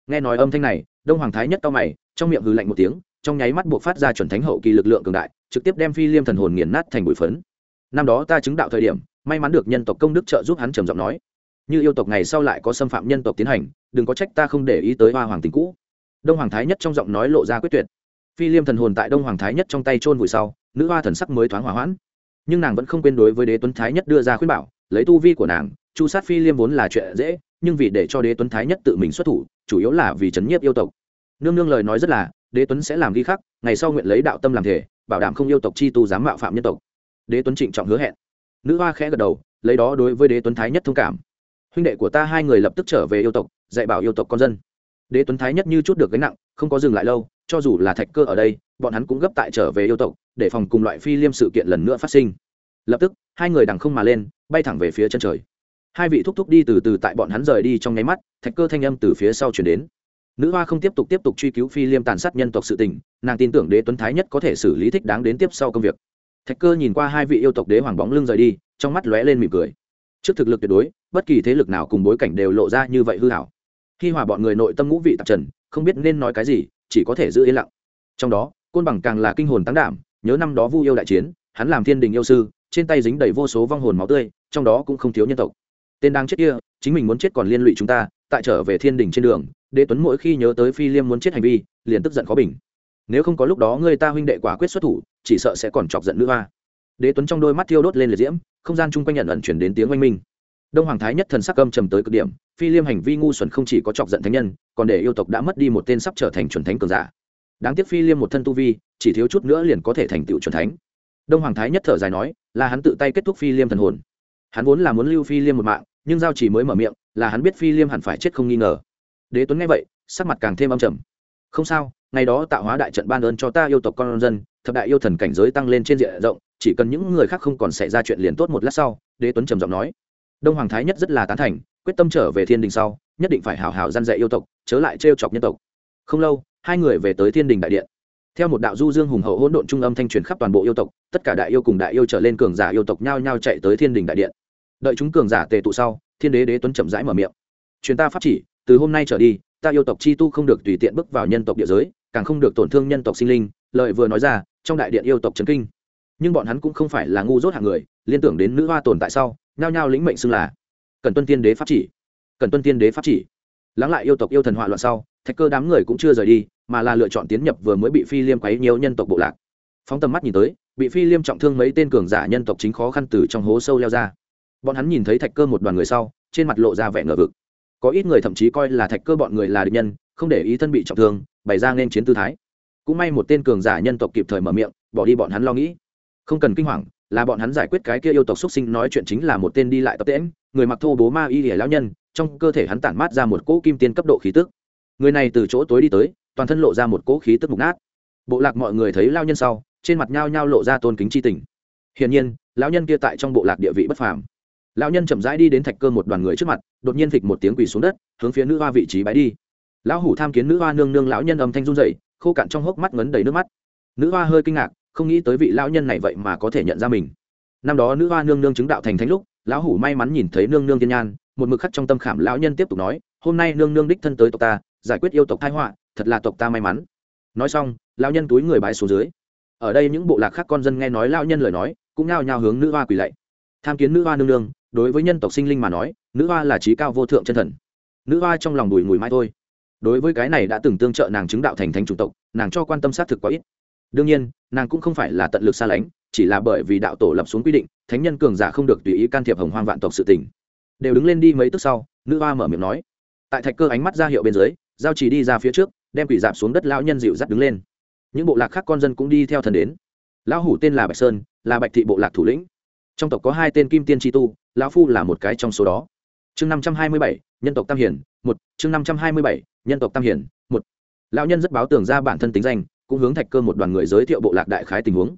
Nghe nói âm thanh này, đông hoàng thái nhất cao mày, trong miệng hư lạnh một tiếng, trong nháy mắt buộc phát ra chuẩn thánh hậu kỳ lực lượng cường đại, trực tiếp đem phi liêm thần hồn nghiền nát thành bụi phấn. Năm đó ta chứng đạo thời điểm, may mắn được nhân tộc công đức trợ giúp hắn trầm giọng nói, như yêu tộc ngày sau lại có xâm phạm nhân tộc tiến hành, đừng có trách ta không để ý tới hoa hoàng tình cũ. Đông hoàng thái nhất trong giọng nói lộ ra quyết tuyệt. Phi liêm thần hồn tại đông hoàng thái nhất trong tay trôn vùi sau, nữ hoa thần sắc mới thoáng hỏa hoãn nhưng nàng vẫn không quên đối với đế tuấn thái nhất đưa ra khuyên bảo, lấy tu vi của nàng, chu sát phi liêm vốn là chuyện dễ, nhưng vì để cho đế tuấn thái nhất tự mình xuất thủ, chủ yếu là vì chấn nhiếp yêu tộc. Nương nương lời nói rất là, đế tuấn sẽ làm ghi khắc, ngày sau nguyện lấy đạo tâm làm thể, bảo đảm không yêu tộc chi tu dám mạo phạm nhân tộc. Đế tuấn trịnh trọng hứa hẹn. Nữ hoa khẽ gật đầu, lấy đó đối với đế tuấn thái nhất thông cảm. Huynh đệ của ta hai người lập tức trở về yêu tộc, dạy bảo yêu tộc con dân. Đế tuấn thái nhất như chút được gánh nặng, không có dừng lại lâu, cho dù là thạch cơ ở đây, bọn hắn cũng gấp tại trở về yêu tộc để phòng cùng loại phi liêm sự kiện lần nữa phát sinh. Lập tức, hai người đằng không mà lên, bay thẳng về phía chân trời. Hai vị thúc thúc đi từ từ tại bọn hắn rời đi trong nháy mắt, thạch cơ thanh âm từ phía sau chuyển đến. Nữ hoa không tiếp tục tiếp tục truy cứu phi liêm tàn sát nhân tộc sự tình, nàng tin tưởng đế tuấn thái nhất có thể xử lý thích đáng đến tiếp sau công việc. Thạch cơ nhìn qua hai vị yêu tộc đế hoàng bóng lưng rời đi, trong mắt lóe lên mỉm cười. Trước thực lực tuyệt đối, bất kỳ thế lực nào cùng bối cảnh đều lộ ra như vậy hư hảo. Khi hòa bọn người nội tâm ngũ vị tạp trần, không biết nên nói cái gì, chỉ có thể giữ yên lặng. Trong đó, côn bằng càng là kinh hồn tăng đảm nhớ năm đó vu yêu đại chiến, hắn làm thiên đình yêu sư, trên tay dính đầy vô số vong hồn máu tươi, trong đó cũng không thiếu nhân tộc. Tên đang chết kia, chính mình muốn chết còn liên lụy chúng ta, tại trở về thiên đình trên đường, đế tuấn mỗi khi nhớ tới phi liêm muốn chết hành vi, liền tức giận khó bình. Nếu không có lúc đó người ta huynh đệ quả quyết xuất thủ, chỉ sợ sẽ còn chọc giận nữ hoa. Đế tuấn trong đôi mắt thiêu đốt lên liệt diễm, không gian chung quanh nhận ẩn chuyển đến tiếng oanh minh. Đông hoàng thái nhất thần sắc âm trầm tới cực điểm, phi liêm hành vi ngu xuẩn không chỉ có chọc giận thánh nhân, còn để yêu tộc đã mất đi một tên sắp trở thành chuẩn thánh cường giả. Đáng tiếc phi liêm một thân tu vi chỉ thiếu chút nữa liền có thể thành tựu chuẩn thánh. Đông hoàng thái nhất thở dài nói, là hắn tự tay kết thúc phi liêm thần hồn. Hắn vốn là muốn lưu phi liêm một mạng, nhưng giao chỉ mới mở miệng, là hắn biết phi liêm hẳn phải chết không nghi ngờ. Đế tuấn nghe vậy, sắc mặt càng thêm âm trầm. Không sao, ngày đó tạo hóa đại trận ban ơn cho ta yêu tộc con dân, thập đại yêu thần cảnh giới tăng lên trên diện rộng, chỉ cần những người khác không còn xảy ra chuyện liền tốt một lát sau, đế tuấn trầm giọng nói. Đông hoàng thái nhất rất là tán thành, quyết tâm trở về thiên đình sau, nhất định phải hào hào gian dạy yêu tộc, chớ lại trêu chọc nhân tộc. Không lâu, hai người về tới thiên đình đại điện theo một đạo du dương hùng hậu hỗn độn trung âm thanh truyền khắp toàn bộ yêu tộc, tất cả đại yêu cùng đại yêu trở lên cường giả yêu tộc nhao nhao chạy tới thiên đình đại điện. Đợi chúng cường giả tề tụ sau, thiên đế đế tuấn chậm rãi mở miệng. Truyền ta pháp chỉ, từ hôm nay trở đi, ta yêu tộc chi tu không được tùy tiện bước vào nhân tộc địa giới, càng không được tổn thương nhân tộc sinh linh. Lợi vừa nói ra, trong đại điện yêu tộc trấn kinh. Nhưng bọn hắn cũng không phải là ngu dốt hạng người, liên tưởng đến nữ hoa tồn tại sau, nhao nhao lĩnh mệnh xưng là cần tuân tiên đế pháp chỉ. Cần tuân tiên đế pháp chỉ. Lắng lại yêu tộc yêu thần hỏa loạn sau, thạch cơ đám người cũng chưa rời đi mà là lựa chọn tiến nhập vừa mới bị phi liêm quấy nhiều nhân tộc bộ lạc. Phóng tầm mắt nhìn tới, bị phi liêm trọng thương mấy tên cường giả nhân tộc chính khó khăn từ trong hố sâu leo ra. Bọn hắn nhìn thấy thạch cơ một đoàn người sau, trên mặt lộ ra vẻ ngờ vực. Có ít người thậm chí coi là thạch cơ bọn người là địch nhân, không để ý thân bị trọng thương, bày ra nên chiến tư thái. Cũng may một tên cường giả nhân tộc kịp thời mở miệng, bỏ đi bọn hắn lo nghĩ. Không cần kinh hoàng, là bọn hắn giải quyết cái kia yêu tộc xuất sinh nói chuyện chính là một tên đi lại tập tễm người mặc thô bố ma y lìa lão nhân, trong cơ thể hắn tản mát ra một cỗ kim tiên cấp độ khí tức. Người này từ chỗ tối đi tới toàn thân lộ ra một cỗ khí tức mục nát. Bộ lạc mọi người thấy lao nhân sau, trên mặt nhao nhao lộ ra tôn kính c h i tình. Hiển nhiên, lão nhân kia tại trong bộ lạc địa vị bất phàm. Lão nhân chậm rãi đi đến thạch cơ một đoàn người trước mặt, đột nhiên thịch một tiếng quỳ xuống đất, hướng phía nữ hoa vị trí bái đi. Lão hủ tham kiến nữ hoa nương nương lão nhân âm thanh run dậy khô cạn trong hốc mắt ngấn đầy nước mắt. Nữ hoa hơi kinh ngạc, không nghĩ tới vị lão nhân này vậy mà có thể nhận ra mình. Năm đó nữ hoa nương nương chứng đạo thành thánh lúc, lão hủ may mắn nhìn thấy nương nương tiên nhan, một mực khắc trong tâm khảm lão nhân tiếp tục nói, hôm nay nương nương đích thân tới tộc ta, giải quyết yêu tộc thái họa thật là tộc ta may mắn. Nói xong lao nhân túi người bái xuống dưới. Ở đây những bộ lạc khác con dân nghe nói lao nhân lời nói, cũng nao nhao hướng nữ hoa quỳ lạy. Tham kiến nữ hoa nương nương, đối với nhân tộc sinh linh mà nói, nữ hoa là trí cao vô thượng chân thần. Nữ hoa trong lòng đùi mùi mai thôi. Đối với cái này đã từng tương trợ nàng chứng đạo thành thánh chủng tộc, nàng cho quan tâm xác thực quá ít. Đương nhiên, nàng cũng không phải là tận lực xa lánh, chỉ là bởi vì đạo tổ lập xuống quy định, thánh nhân cường giả không được tùy ý can thiệp hồng hoang vạn tộc sự tình. Đều đứng lên đi mấy tức sau, nữ hoa mở miệng nói. Tại thạch cơ ánh mắt ra hiệu bên dưới, giao chỉ đi ra phía trước đem quỷ dạp xuống đất lão nhân dịu dắt đứng lên. Những bộ lạc khác con dân cũng đi theo thần đến. Lão hủ tên là bạch sơn, là bạch thị bộ lạc thủ lĩnh. Trong tộc có hai tên kim tiên tri tu, lão phu là một cái trong số đó. Chương năm trăm hai mươi bảy, nhân tộc tam hiển một. Chương năm trăm hai mươi bảy, nhân tộc tam hiển một. Lão nhân rất báo tường ra bản thân tính danh, cũng hướng thạch cơ một đoàn người giới thiệu bộ lạc đại khái tình huống.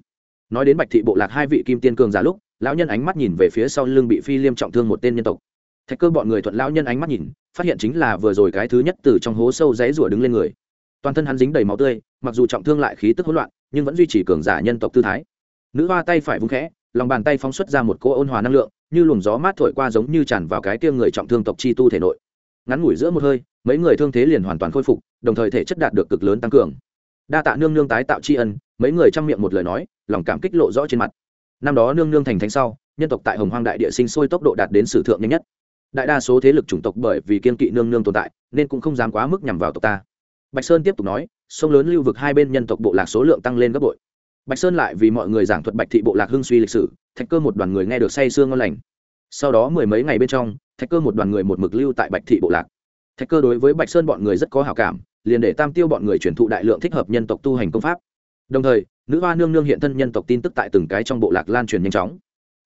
Nói đến bạch thị bộ lạc hai vị kim tiên cường giả lúc, lão nhân ánh mắt nhìn về phía sau lưng bị phi liêm trọng thương một tên nhân tộc. Thạch cơ bọn người thuận lão nhân ánh mắt nhìn, phát hiện chính là vừa rồi cái thứ nhất từ trong hố sâu dãy rủa đứng lên người toàn thân hắn dính đầy máu tươi, mặc dù trọng thương lại khí tức hỗn loạn, nhưng vẫn duy trì cường giả nhân tộc tư thái. Nữ hoa tay phải vung khẽ, lòng bàn tay phóng xuất ra một cỗ ôn hòa năng lượng, như luồng gió mát thổi qua giống như tràn vào cái kia người trọng thương tộc chi tu thể nội. Ngắn ngủi giữa một hơi, mấy người thương thế liền hoàn toàn khôi phục, đồng thời thể chất đạt được cực lớn tăng cường. Đa tạ nương nương tái tạo tri ân, mấy người chăm miệng một lời nói, lòng cảm kích lộ rõ trên mặt. Năm đó nương nương thành thánh sau, nhân tộc tại hồng hoang đại địa sinh sôi tốc độ đạt đến sử thượng nhanh nhất. Đại đa số thế lực chủng tộc bởi vì kiên kỵ nương nương tồn tại, nên cũng không dám quá mức nhằm vào tộc ta bạch sơn tiếp tục nói, sông lớn lưu vực hai bên nhân tộc bộ lạc số lượng tăng lên gấp bội. Bạch sơn lại vì mọi người giảng thuật bạch thị bộ lạc hưng suy lịch sử, thạch cơ một đoàn người nghe được say sương ngon lành. Sau đó mười mấy ngày bên trong, thạch cơ một đoàn người một mực lưu tại bạch thị bộ lạc. Thạch cơ đối với bạch sơn bọn người rất có hào cảm, liền để tam tiêu bọn người truyền thụ đại lượng thích hợp nhân tộc tu hành công pháp. Đồng thời, nữ hoa nương nương hiện thân nhân tộc tin tức tại từng cái trong bộ lạc lan truyền nhanh chóng.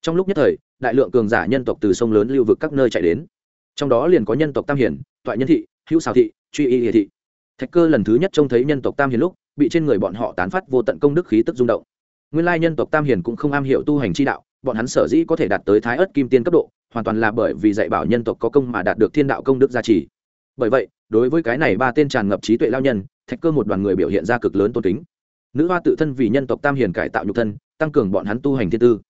Trong lúc nhất thời, đại lượng cường giả nhân tộc từ sông lớn lưu vực các nơi chạy đến. Trong đó liền có nhân tộc tam hiển toại nhân thị, hữu xào thị, truy y hiệ thị thạch cơ lần thứ nhất trông thấy nhân tộc tam hiền lúc, bị trên người bọn họ tán phát vô tận công đức khí tức rung động. Nguyên lai nhân tộc tam hiền cũng không am hiểu tu hành chi đạo, bọn hắn sở dĩ có thể đạt tới thái ớt kim tiên cấp độ, hoàn toàn là bởi vì dạy bảo nhân tộc có công mà đạt được thiên đạo công đức gia trì. Bởi vậy, đối với cái này ba tên tràn ngập trí tuệ lao nhân, thạch cơ một đoàn người biểu hiện ra cực lớn tôn kính. Nữ hoa tự thân vì nhân tộc tam hiền cải tạo nhục thân, tăng cường bọn hắn tu hành thiên tư.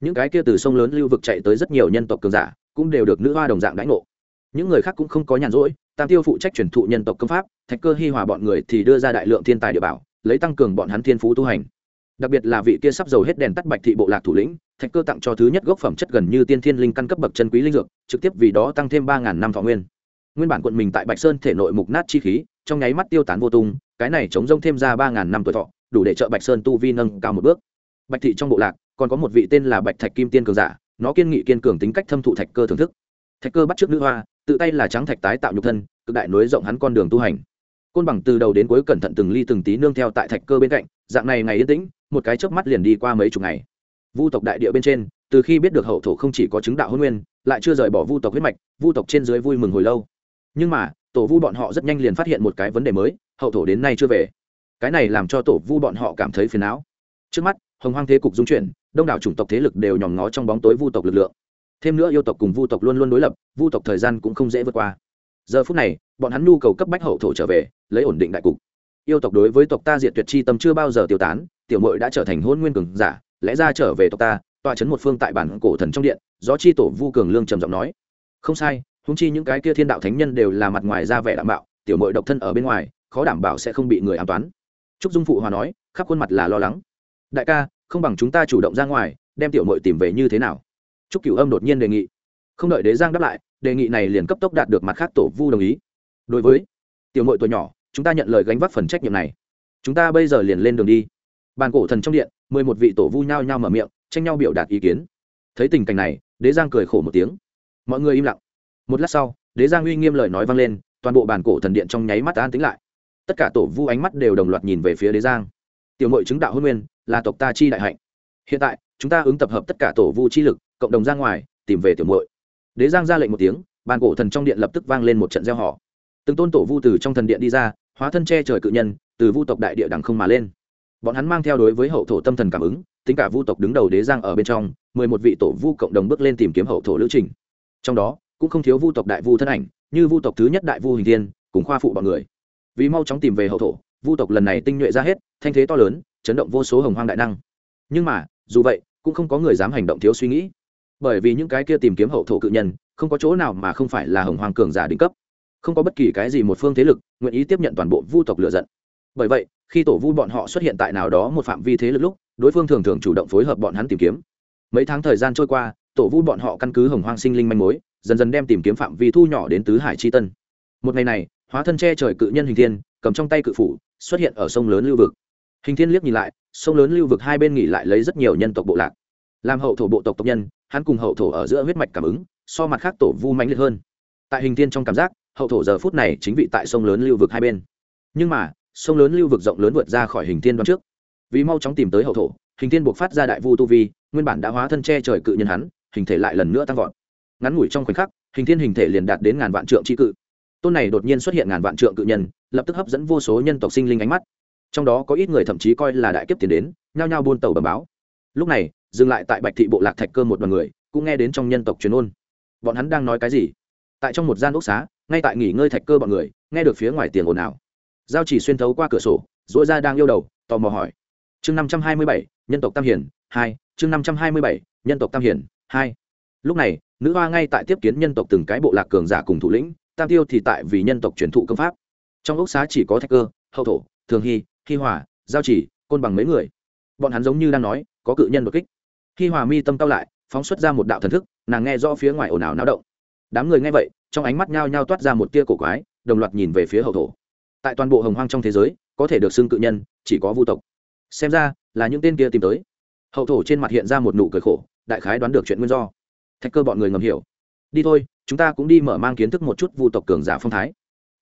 Những cái kia từ sông lớn lưu vực chạy tới rất nhiều nhân tộc cường giả, cũng đều được nữ hoa đồng dạng đãi ngộ những người khác cũng không có nhàn rỗi, tam tiêu phụ trách truyền thụ nhân tộc công pháp, thạch cơ hi hòa bọn người thì đưa ra đại lượng thiên tài địa bảo, lấy tăng cường bọn hắn thiên phú tu hành. Đặc biệt là vị kia sắp dầu hết đèn tắt bạch thị bộ lạc thủ lĩnh, thạch cơ tặng cho thứ nhất gốc phẩm chất gần như tiên thiên linh căn cấp bậc chân quý linh dược, trực tiếp vì đó tăng thêm ba ngàn năm thọ nguyên. Nguyên bản quận mình tại bạch sơn thể nội mục nát chi khí, trong nháy mắt tiêu tán vô tung, cái này chống rông thêm ra ba ngàn năm tuổi thọ, đủ để trợ bạch sơn tu vi nâng cao một bước. Bạch thị trong bộ lạc, còn có một vị tên là bạch thạch kim tiên cường giả, nó kiên nghị kiên cường tính cách thâm thụ thạch cơ thưởng thức. Thạch cơ bắt trước nữ hoa tự tay là trắng thạch tái tạo nhục thân, cực đại nối rộng hắn con đường tu hành. Côn bằng từ đầu đến cuối cẩn thận từng ly từng tí nương theo tại thạch cơ bên cạnh, dạng này ngày yên tĩnh, một cái chớp mắt liền đi qua mấy chục ngày. Vu tộc đại địa bên trên, từ khi biết được hậu thổ không chỉ có chứng đạo hôn nguyên, lại chưa rời bỏ vu tộc huyết mạch, vu tộc trên dưới vui mừng hồi lâu. Nhưng mà, tổ vu bọn họ rất nhanh liền phát hiện một cái vấn đề mới, hậu thổ đến nay chưa về. Cái này làm cho tổ vu bọn họ cảm thấy phiền não. Trước mắt, hồng hoang thế cục dung chuyển, đông đảo chủng tộc thế lực đều nhòm ngó trong bóng tối vu tộc lực lượng thêm nữa yêu tộc cùng vu tộc luôn luôn đối lập, vu tộc thời gian cũng không dễ vượt qua. Giờ phút này, bọn hắn nhu cầu cấp bách hậu thổ trở về, lấy ổn định đại cục. Yêu tộc đối với tộc ta diệt tuyệt chi tâm chưa bao giờ tiêu tán, tiểu mội đã trở thành hôn nguyên cường giả, lẽ ra trở về tộc ta, tọa chấn một phương tại bản cổ thần trong điện do chi tổ vu cường lương trầm giọng nói. Không sai húng chi những cái kia thiên đạo thánh nhân đều là mặt ngoài ra vẻ đảm bảo, tiểu mội độc thân ở bên ngoài, khó đảm bảo sẽ không bị người an toán. Trúc dung phụ hòa nói, khắp khuôn mặt là lo lắng. Đại ca, không bằng chúng ta chủ động ra ngoài, đem tiểu mội tìm về như thế nào? Trúc cửu âm đột nhiên đề nghị. Không đợi đế giang đáp lại, đề nghị này liền cấp tốc đạt được mặt khác tổ vu đồng ý. Đối với tiểu mội tuổi nhỏ, chúng ta nhận lời gánh vác phần trách nhiệm này. Chúng ta bây giờ liền lên đường đi. Bàn cổ thần trong điện, mười một vị tổ vu nhao nhao mở miệng, tranh nhau biểu đạt ý kiến. Thấy tình cảnh này, đế giang cười khổ một tiếng. Mọi người im lặng. Một lát sau, đế giang uy nghiêm lời nói vang lên, toàn bộ bàn cổ thần điện trong nháy mắt an tính lại. Tất cả tổ vu ánh mắt đều đồng loạt nhìn về phía đế giang. Tiểu mội chứng đạo hôn nguyên, là tộc ta chi đại hạnh. Hiện tại, chúng ta ứng tập hợp tất cả tổ vu chi lực cộng đồng ra ngoài, tìm về tiểu muội. Đế giang ra lệnh một tiếng, bàn cổ thần trong điện lập tức vang lên một trận gieo họ từng tôn tổ vu từ trong thần điện đi ra, hóa thân che trời cự nhân, từ vu tộc đại địa đằng không mà lên. Bọn hắn mang theo đối với hậu thổ tâm thần cảm ứng, tính cả vu tộc đứng đầu đế giang ở bên trong, mười một vị tổ vu cộng đồng bước lên tìm kiếm hậu thổ lữ trình. Trong đó, cũng không thiếu vu tộc đại vu thân ảnh, như vu tộc thứ nhất đại vu hình thiên, cùng khoa phụ bọn người. Vì mau chóng tìm về hậu thổ, vu tộc lần này tinh nhuệ ra hết, thanh thế to lớn, chấn động vô số hồng hoang đại năng. Nhưng mà, dù vậy, cũng không có người dám hành động thiếu suy nghĩ bởi vì những cái kia tìm kiếm hậu thổ cự nhân, không có chỗ nào mà không phải là hồng hoàng cường giả đỉnh cấp. Không có bất kỳ cái gì một phương thế lực nguyện ý tiếp nhận toàn bộ vu tộc lựa giận. Bởi vậy, khi tổ vu bọn họ xuất hiện tại nào đó một phạm vi thế lực lúc, đối phương thường thường chủ động phối hợp bọn hắn tìm kiếm. Mấy tháng thời gian trôi qua, tổ vu bọn họ căn cứ hồng hoang sinh linh manh mối, dần dần đem tìm kiếm phạm vi thu nhỏ đến tứ hải chi tân. Một ngày này, hóa thân che trời cự nhân hình thiên, cầm trong tay cự phủ, xuất hiện ở sông lớn lưu vực. Hình thiên liếc nhìn lại, sông lớn lưu vực hai bên nghỉ lại lấy rất nhiều nhân tộc bộ lạc. Làm hậu thổ bộ tộc tộc nhân hắn cùng hậu thổ ở giữa huyết mạch cảm ứng, so mặt khác tổ vu mạnh liệt hơn. Tại hình tiên trong cảm giác, hậu thổ giờ phút này chính vị tại sông lớn lưu vực hai bên. Nhưng mà, sông lớn lưu vực rộng lớn vượt ra khỏi hình tiên đoạn trước. Vì mau chóng tìm tới hậu thổ, hình tiên buộc phát ra đại vu tu vi, nguyên bản đã hóa thân che trời cự nhân hắn, hình thể lại lần nữa tăng vọt. Ngắn ngủi trong khoảnh khắc, hình thiên hình thể liền đạt đến ngàn vạn trượng tri cự. Tôn này đột nhiên xuất hiện ngàn vạn trượng cự nhân, lập tức hấp dẫn vô số nhân tộc sinh linh ánh mắt. Trong đó có ít người thậm chí coi là đại kiếp tiền đến, nhao nhao buôn tàu bầm báo. Lúc này dừng lại tại bạch thị bộ lạc thạch cơ một đoàn người, cũng nghe đến trong nhân tộc truyền ôn. Bọn hắn đang nói cái gì? Tại trong một gian ốc xá, ngay tại nghỉ ngơi thạch cơ bọn người, nghe được phía ngoài tiền ồn ào. Giao chỉ xuyên thấu qua cửa sổ dỗi ra đang yêu đầu, tò mò hỏi. Chương năm trăm hai mươi bảy, nhân tộc tam hiển hai. Chương năm trăm hai mươi bảy, nhân tộc tam hiển hai. Lúc này, nữ hoa ngay tại tiếp kiến nhân tộc từng cái bộ lạc cường giả cùng thủ lĩnh, tam tiêu thì tại vì nhân tộc truyền thụ công pháp. Trong ốc xá chỉ có thạch cơ, hậu thổ, thường hy hy hòa, giao chỉ, côn bằng mấy người. Bọn hắn giống như đang nói, có cự nhân đột kích. Khi hòa mi tâm cao lại, phóng xuất ra một đạo thần thức, nàng nghe rõ phía ngoài ồn ào náo động. Đám người nghe vậy, trong ánh mắt nhao nhao toát ra một tia cổ quái, đồng loạt nhìn về phía hậu thổ. Tại toàn bộ hồng hoang trong thế giới, có thể được xưng cự nhân, chỉ có vu tộc. Xem ra, là những tên kia tìm tới. Hậu thổ trên mặt hiện ra một nụ cười khổ, đại khái đoán được chuyện nguyên do. Thạch cơ bọn người ngầm hiểu. Đi thôi, chúng ta cũng đi mở mang kiến thức một chút vu tộc cường giả phong thái.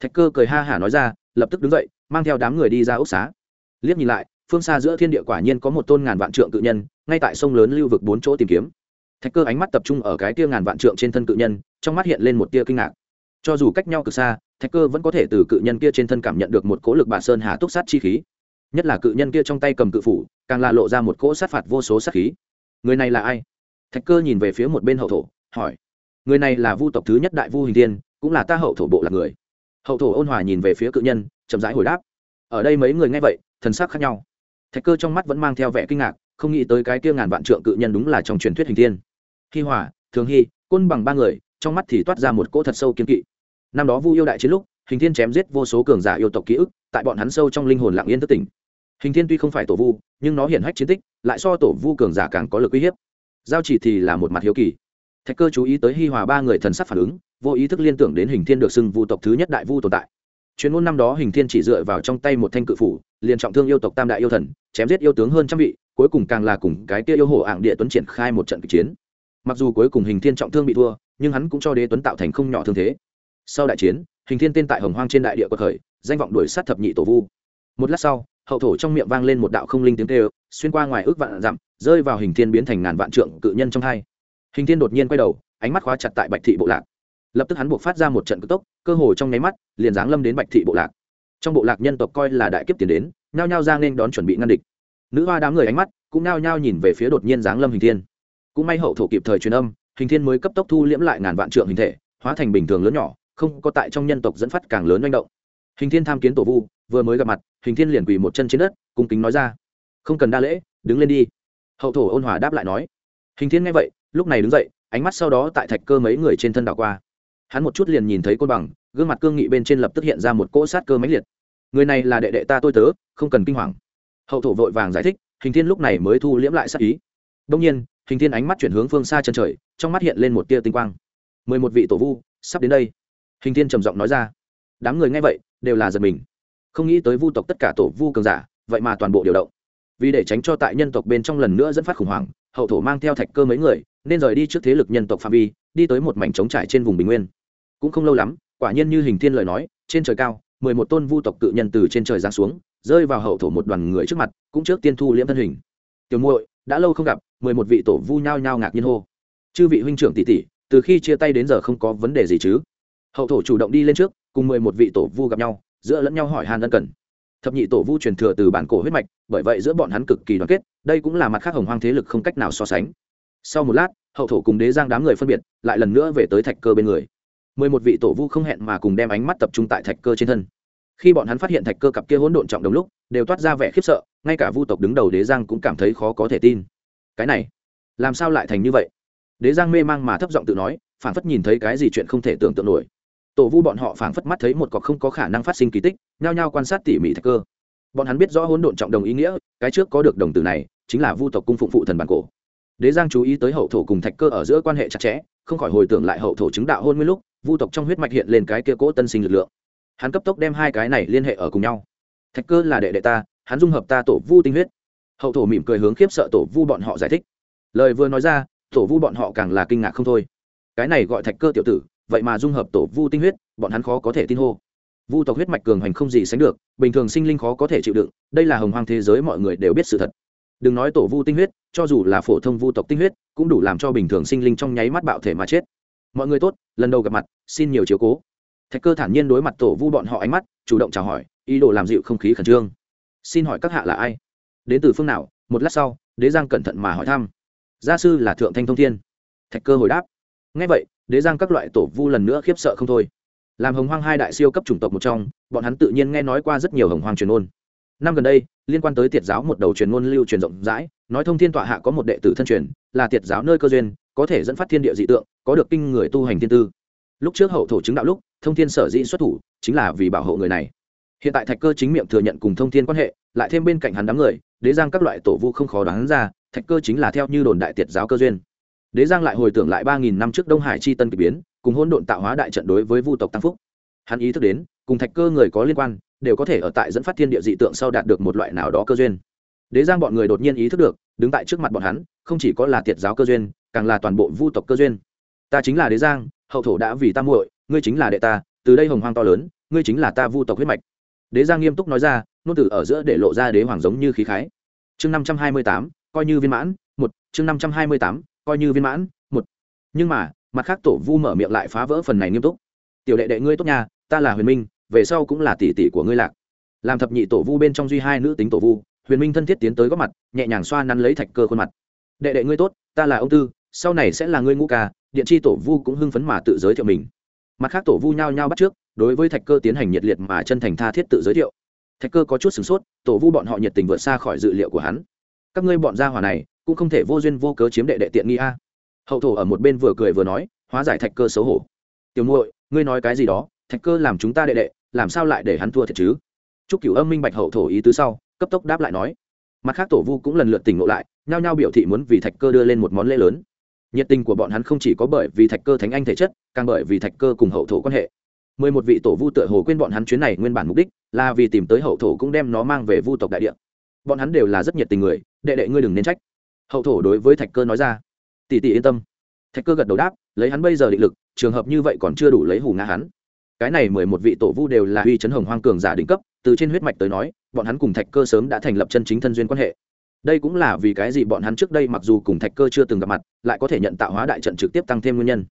Thạch cơ cười ha hả nói ra, lập tức đứng dậy, mang theo đám người đi ra ốc xá. Liếc nhìn lại, phương xa giữa thiên địa quả nhiên có một tôn ngàn vạn trượng cự nhân ngay tại sông lớn lưu vực bốn chỗ tìm kiếm. Thạch cơ ánh mắt tập trung ở cái tia ngàn vạn trượng trên thân cự nhân, trong mắt hiện lên một tia kinh ngạc. Cho dù cách nhau cực xa, thạch cơ vẫn có thể từ cự nhân kia trên thân cảm nhận được một cỗ lực bà sơn hà túc sát chi khí. Nhất là cự nhân kia trong tay cầm cự phủ, càng là lộ ra một cỗ sát phạt vô số sát khí. Người này là ai? Thạch cơ nhìn về phía một bên hậu thổ, hỏi. Người này là vu tộc thứ nhất đại vu hình tiên cũng là ta hậu thổ bộ là người. Hậu thổ ôn hòa nhìn về phía cự nhân, chậm rãi hồi đáp. Ở đây mấy người nghe vậy, thần sắc khác nhau. Thạch cơ trong mắt vẫn mang theo vẻ kinh ngạc không nghĩ tới cái kia ngàn vạn trượng cự nhân đúng là trong truyền thuyết hình thiên. Hi hòa, thường hy côn bằng ba người, trong mắt thì toát ra một cỗ thật sâu kiên kỵ. Năm đó vu yêu đại chiến lúc, hình thiên chém giết vô số cường giả yêu tộc ký ức, tại bọn hắn sâu trong linh hồn lặng yên thất tỉnh. Hình thiên tuy không phải tổ vu, nhưng nó hiển hách chiến tích, lại so tổ vu cường giả càng có lực uy hiếp. Giao chỉ thì là một mặt hiếu kỳ. Thạch cơ chú ý tới hi hòa ba người thần sắc phản ứng, vô ý thức liên tưởng đến hình thiên được xưng vu tộc thứ nhất đại vu tồn tại. Chuyên môn năm đó hình thiên chỉ dựa vào trong tay một thanh cự phủ, liền trọng thương yêu tộc tam đại yêu thần, chém giết yêu tướng hơn trăm vị cuối cùng càng là cùng cái kia yêu hồ ảng địa tuấn triển khai một trận kịch chiến. Mặc dù cuối cùng hình thiên trọng thương bị thua, nhưng hắn cũng cho đế tuấn tạo thành không nhỏ thương thế. Sau đại chiến, hình thiên tên tại hồng hoang trên đại địa quật khởi, danh vọng đuổi sát thập nhị tổ vu. Một lát sau, hậu thổ trong miệng vang lên một đạo không linh tiếng kêu, xuyên qua ngoài ước vạn dặm, rơi vào hình thiên biến thành ngàn vạn trượng cự nhân trong hai. Hình thiên đột nhiên quay đầu, ánh mắt khóa chặt tại bạch thị bộ lạc. Lập tức hắn buộc phát ra một trận cực tốc, cơ hồ trong nháy mắt, liền giáng lâm đến bạch thị bộ lạc. Trong bộ lạc nhân tộc coi là đại kiếp tiền đến, nhao nhao ra nên đón chuẩn bị ngăn địch nữ hoa đám người ánh mắt cũng nao nhao nhìn về phía đột nhiên giáng lâm hình thiên. Cũng may hậu thổ kịp thời truyền âm, hình thiên mới cấp tốc thu liễm lại ngàn vạn trượng hình thể, hóa thành bình thường lớn nhỏ, không có tại trong nhân tộc dẫn phát càng lớn manh động. Hình thiên tham kiến tổ vu, vừa mới gặp mặt, hình thiên liền quỳ một chân trên đất, cung kính nói ra, không cần đa lễ, đứng lên đi. Hậu thổ ôn hòa đáp lại nói. Hình thiên nghe vậy, lúc này đứng dậy, ánh mắt sau đó tại thạch cơ mấy người trên thân đảo qua. Hắn một chút liền nhìn thấy côn bằng, gương mặt cương nghị bên trên lập tức hiện ra một cỗ sát cơ mãnh liệt. Người này là đệ đệ ta tôi tớ, không cần kinh hoàng hậu thổ vội vàng giải thích, hình thiên lúc này mới thu liễm lại sát ý. Đông nhiên, hình thiên ánh mắt chuyển hướng phương xa chân trời, trong mắt hiện lên một tia tinh quang. Mười một vị tổ vu, sắp đến đây. Hình thiên trầm giọng nói ra. Đám người nghe vậy, đều là giật mình. Không nghĩ tới vu tộc tất cả tổ vu cường giả, vậy mà toàn bộ điều động. Vì để tránh cho tại nhân tộc bên trong lần nữa dẫn phát khủng hoảng, hậu thổ mang theo thạch cơ mấy người, nên rời đi trước thế lực nhân tộc phạm vi, đi tới một mảnh trống trải trên vùng bình nguyên. Cũng không lâu lắm, quả nhiên như hình thiên lời nói, trên trời cao, mười một tôn vu tộc cự nhân từ trên trời giáng xuống rơi vào hậu thổ một đoàn người trước mặt, cũng trước tiên thu liễm thân hình. Tiểu muội, đã lâu không gặp, mười một vị tổ vu nhao nhao ngạc nhiên hô. Chư vị huynh trưởng tỷ tỷ, từ khi chia tay đến giờ không có vấn đề gì chứ? Hậu thổ chủ động đi lên trước, cùng mười một vị tổ vu gặp nhau, giữa lẫn nhau hỏi han ân cần. Thập nhị tổ vu truyền thừa từ bản cổ huyết mạch, bởi vậy giữa bọn hắn cực kỳ đoàn kết, đây cũng là mặt khác hồng hoang thế lực không cách nào so sánh. Sau một lát, hậu thổ cùng đế giang đám người phân biệt, lại lần nữa về tới thạch cơ bên người. Mười một vị tổ vu không hẹn mà cùng đem ánh mắt tập trung tại thạch cơ trên thân khi bọn hắn phát hiện thạch cơ cặp kia hỗn độn trọng đồng lúc, đều toát ra vẻ khiếp sợ, ngay cả vu tộc đứng đầu đế giang cũng cảm thấy khó có thể tin. Cái này, làm sao lại thành như vậy? Đế giang mê mang mà thấp giọng tự nói phản phất nhìn thấy cái gì chuyện không thể tưởng tượng nổi. Tổ vu bọn họ phảng phất mắt thấy một cọc không có khả năng phát sinh kỳ tích, nhao nhao quan sát tỉ mỉ thạch cơ. Bọn hắn biết rõ hỗn độn trọng đồng ý nghĩa, cái trước có được đồng từ này, chính là vu tộc cung phụng phụ thần bản cổ. Đế giang chú ý tới hậu thổ cùng thạch cơ ở giữa quan hệ chặt chẽ, không khỏi hồi tưởng lại hậu thổ chứng đạo hôn nguyên lúc, vu tộc trong huyết mạch hiện lên cái kia cỗ tân sinh lực lượng hắn cấp tốc đem hai cái này liên hệ ở cùng nhau. Thạch cơ là đệ đệ ta, hắn dung hợp ta tổ vu tinh huyết. Hậu thổ mỉm cười hướng khiếp sợ tổ vu bọn họ giải thích. Lời vừa nói ra, tổ vu bọn họ càng là kinh ngạc không thôi. Cái này gọi thạch cơ tiểu tử, vậy mà dung hợp tổ vu tinh huyết, bọn hắn khó có thể tin hô. Vu tộc huyết mạch cường hành không gì sánh được, bình thường sinh linh khó có thể chịu đựng, đây là hồng hoang thế giới mọi người đều biết sự thật. Đừng nói tổ vu tinh huyết, cho dù là phổ thông vu tộc tinh huyết, cũng đủ làm cho bình thường sinh linh trong nháy mắt bạo thể mà chết. Mọi người tốt, lần đầu gặp mặt, xin nhiều chiếu cố thạch cơ thản nhiên đối mặt tổ vu bọn họ ánh mắt, chủ động chào hỏi, ý đồ làm dịu không khí khẩn trương. Xin hỏi các hạ là ai? Đến từ phương nào? Một lát sau, đế giang cẩn thận mà hỏi thăm. Gia sư là thượng thanh thông thiên. Thạch cơ hồi đáp. Ngay vậy, đế giang các loại tổ vu lần nữa khiếp sợ không thôi. Làm hồng hoang hai đại siêu cấp chủng tộc một trong, bọn hắn tự nhiên nghe nói qua rất nhiều hồng hoang truyền ôn năm gần đây, liên quan tới tiệt giáo một đầu truyền ngôn lưu truyền rộng rãi, nói thông thiên tọa hạ có một đệ tử thân truyền, là tiệt giáo nơi cơ duyên, có thể dẫn phát thiên địa dị tượng, có được kinh người tu hành thiên tư. Lúc trước hậu thổ chứng đạo lúc thông thiên sở dĩ xuất thủ chính là vì bảo hộ người này. Hiện tại thạch cơ chính miệng thừa nhận cùng thông thiên quan hệ, lại thêm bên cạnh hắn đám người, đế giang các loại tổ vu không khó đoán ra, thạch cơ chính là theo như đồn đại tiệt giáo cơ duyên. Đế giang lại hồi tưởng lại ba nghìn năm trước đông hải chi tân k ỳ biến, cùng hỗn độn tạo hóa đại trận đối với vu tộc tăng phúc. Hắn ý thức đến, cùng thạch cơ người có liên quan, đều có thể ở tại dẫn phát thiên địa dị tượng sau đạt được một loại nào đó cơ duyên. Đế giang bọn người đột nhiên ý thức được, đứng tại trước mặt bọn hắn, không chỉ có là tiệt giáo cơ duyên, càng là toàn bộ vu tộc cơ duyên. Ta chính là đế giang, hậu thổ đã vì ta muội ngươi chính là đệ ta, từ đây hồng hoang to lớn, ngươi chính là ta vu tộc huyết mạch. Đế giang nghiêm túc nói ra nôn tử ở giữa để lộ ra đế hoàng giống như khí khái. Chương năm trăm hai mươi tám, coi như viên mãn, một, chương năm trăm hai mươi tám, coi như viên mãn, một. Nhưng mà, mặt khác tổ vu mở miệng lại phá vỡ phần này nghiêm túc. Tiểu đệ đệ ngươi tốt nha, ta là huyền minh, về sau cũng là tỷ tỷ của ngươi lạc. Làm thập nhị tổ vu bên trong duy hai nữ tính tổ vu, huyền minh thân thiết tiến tới góp mặt, nhẹ nhàng xoa nắn lấy thạch cơ khuôn mặt. Đệ đệ ngươi tốt, ta là ông tư, sau này sẽ là ngươi ngũ ca, điện chi tổ vu cũng hưng phấn mà tự giới thiệu mình mặt khác tổ vu nhao nhao bắt trước, đối với thạch cơ tiến hành nhiệt liệt mà chân thành tha thiết tự giới thiệu. Thạch cơ có chút sửng sốt, tổ vu bọn họ nhiệt tình vượt xa khỏi dự liệu của hắn. Các ngươi bọn gia hỏa này, cũng không thể vô duyên vô cớ chiếm đệ đệ tiện nghi a. Hậu thổ ở một bên vừa cười vừa nói, hóa giải thạch cơ xấu hổ. Tiểu muội, ngươi nói cái gì đó? Thạch cơ làm chúng ta đệ đệ, làm sao lại để hắn thua thiệt chứ? Chúc cửu âm minh bạch hậu thổ ý tứ sau, cấp tốc đáp lại nói. Mặt khác tổ vu cũng lần lượt tỉnh ngộ lại, nhao nhao biểu thị muốn vì thạch cơ đưa lên một món lễ lớn nhiệt tình của bọn hắn không chỉ có bởi vì thạch cơ thánh anh thể chất, càng bởi vì thạch cơ cùng hậu thổ quan hệ. Mười một vị tổ vu tựa hồ quên bọn hắn chuyến này nguyên bản mục đích, là vì tìm tới hậu thổ cũng đem nó mang về vu tộc đại địa. Bọn hắn đều là rất nhiệt tình người, đệ đệ ngươi đừng nên trách. Hậu thổ đối với thạch cơ nói ra. Tỷ tỷ yên tâm. Thạch cơ gật đầu đáp, lấy hắn bây giờ định lực, trường hợp như vậy còn chưa đủ lấy hù ngã hắn. Cái này mười một vị tổ vu đều là uy chấn hồng hoang cường giả đỉnh cấp, từ trên huyết mạch tới nói, bọn hắn cùng thạch cơ sớm đã thành lập chân chính thân duyên quan hệ đây cũng là vì cái gì bọn hắn trước đây mặc dù cùng thạch cơ chưa từng gặp mặt, lại có thể nhận tạo hóa đại trận trực tiếp tăng thêm nguyên nhân.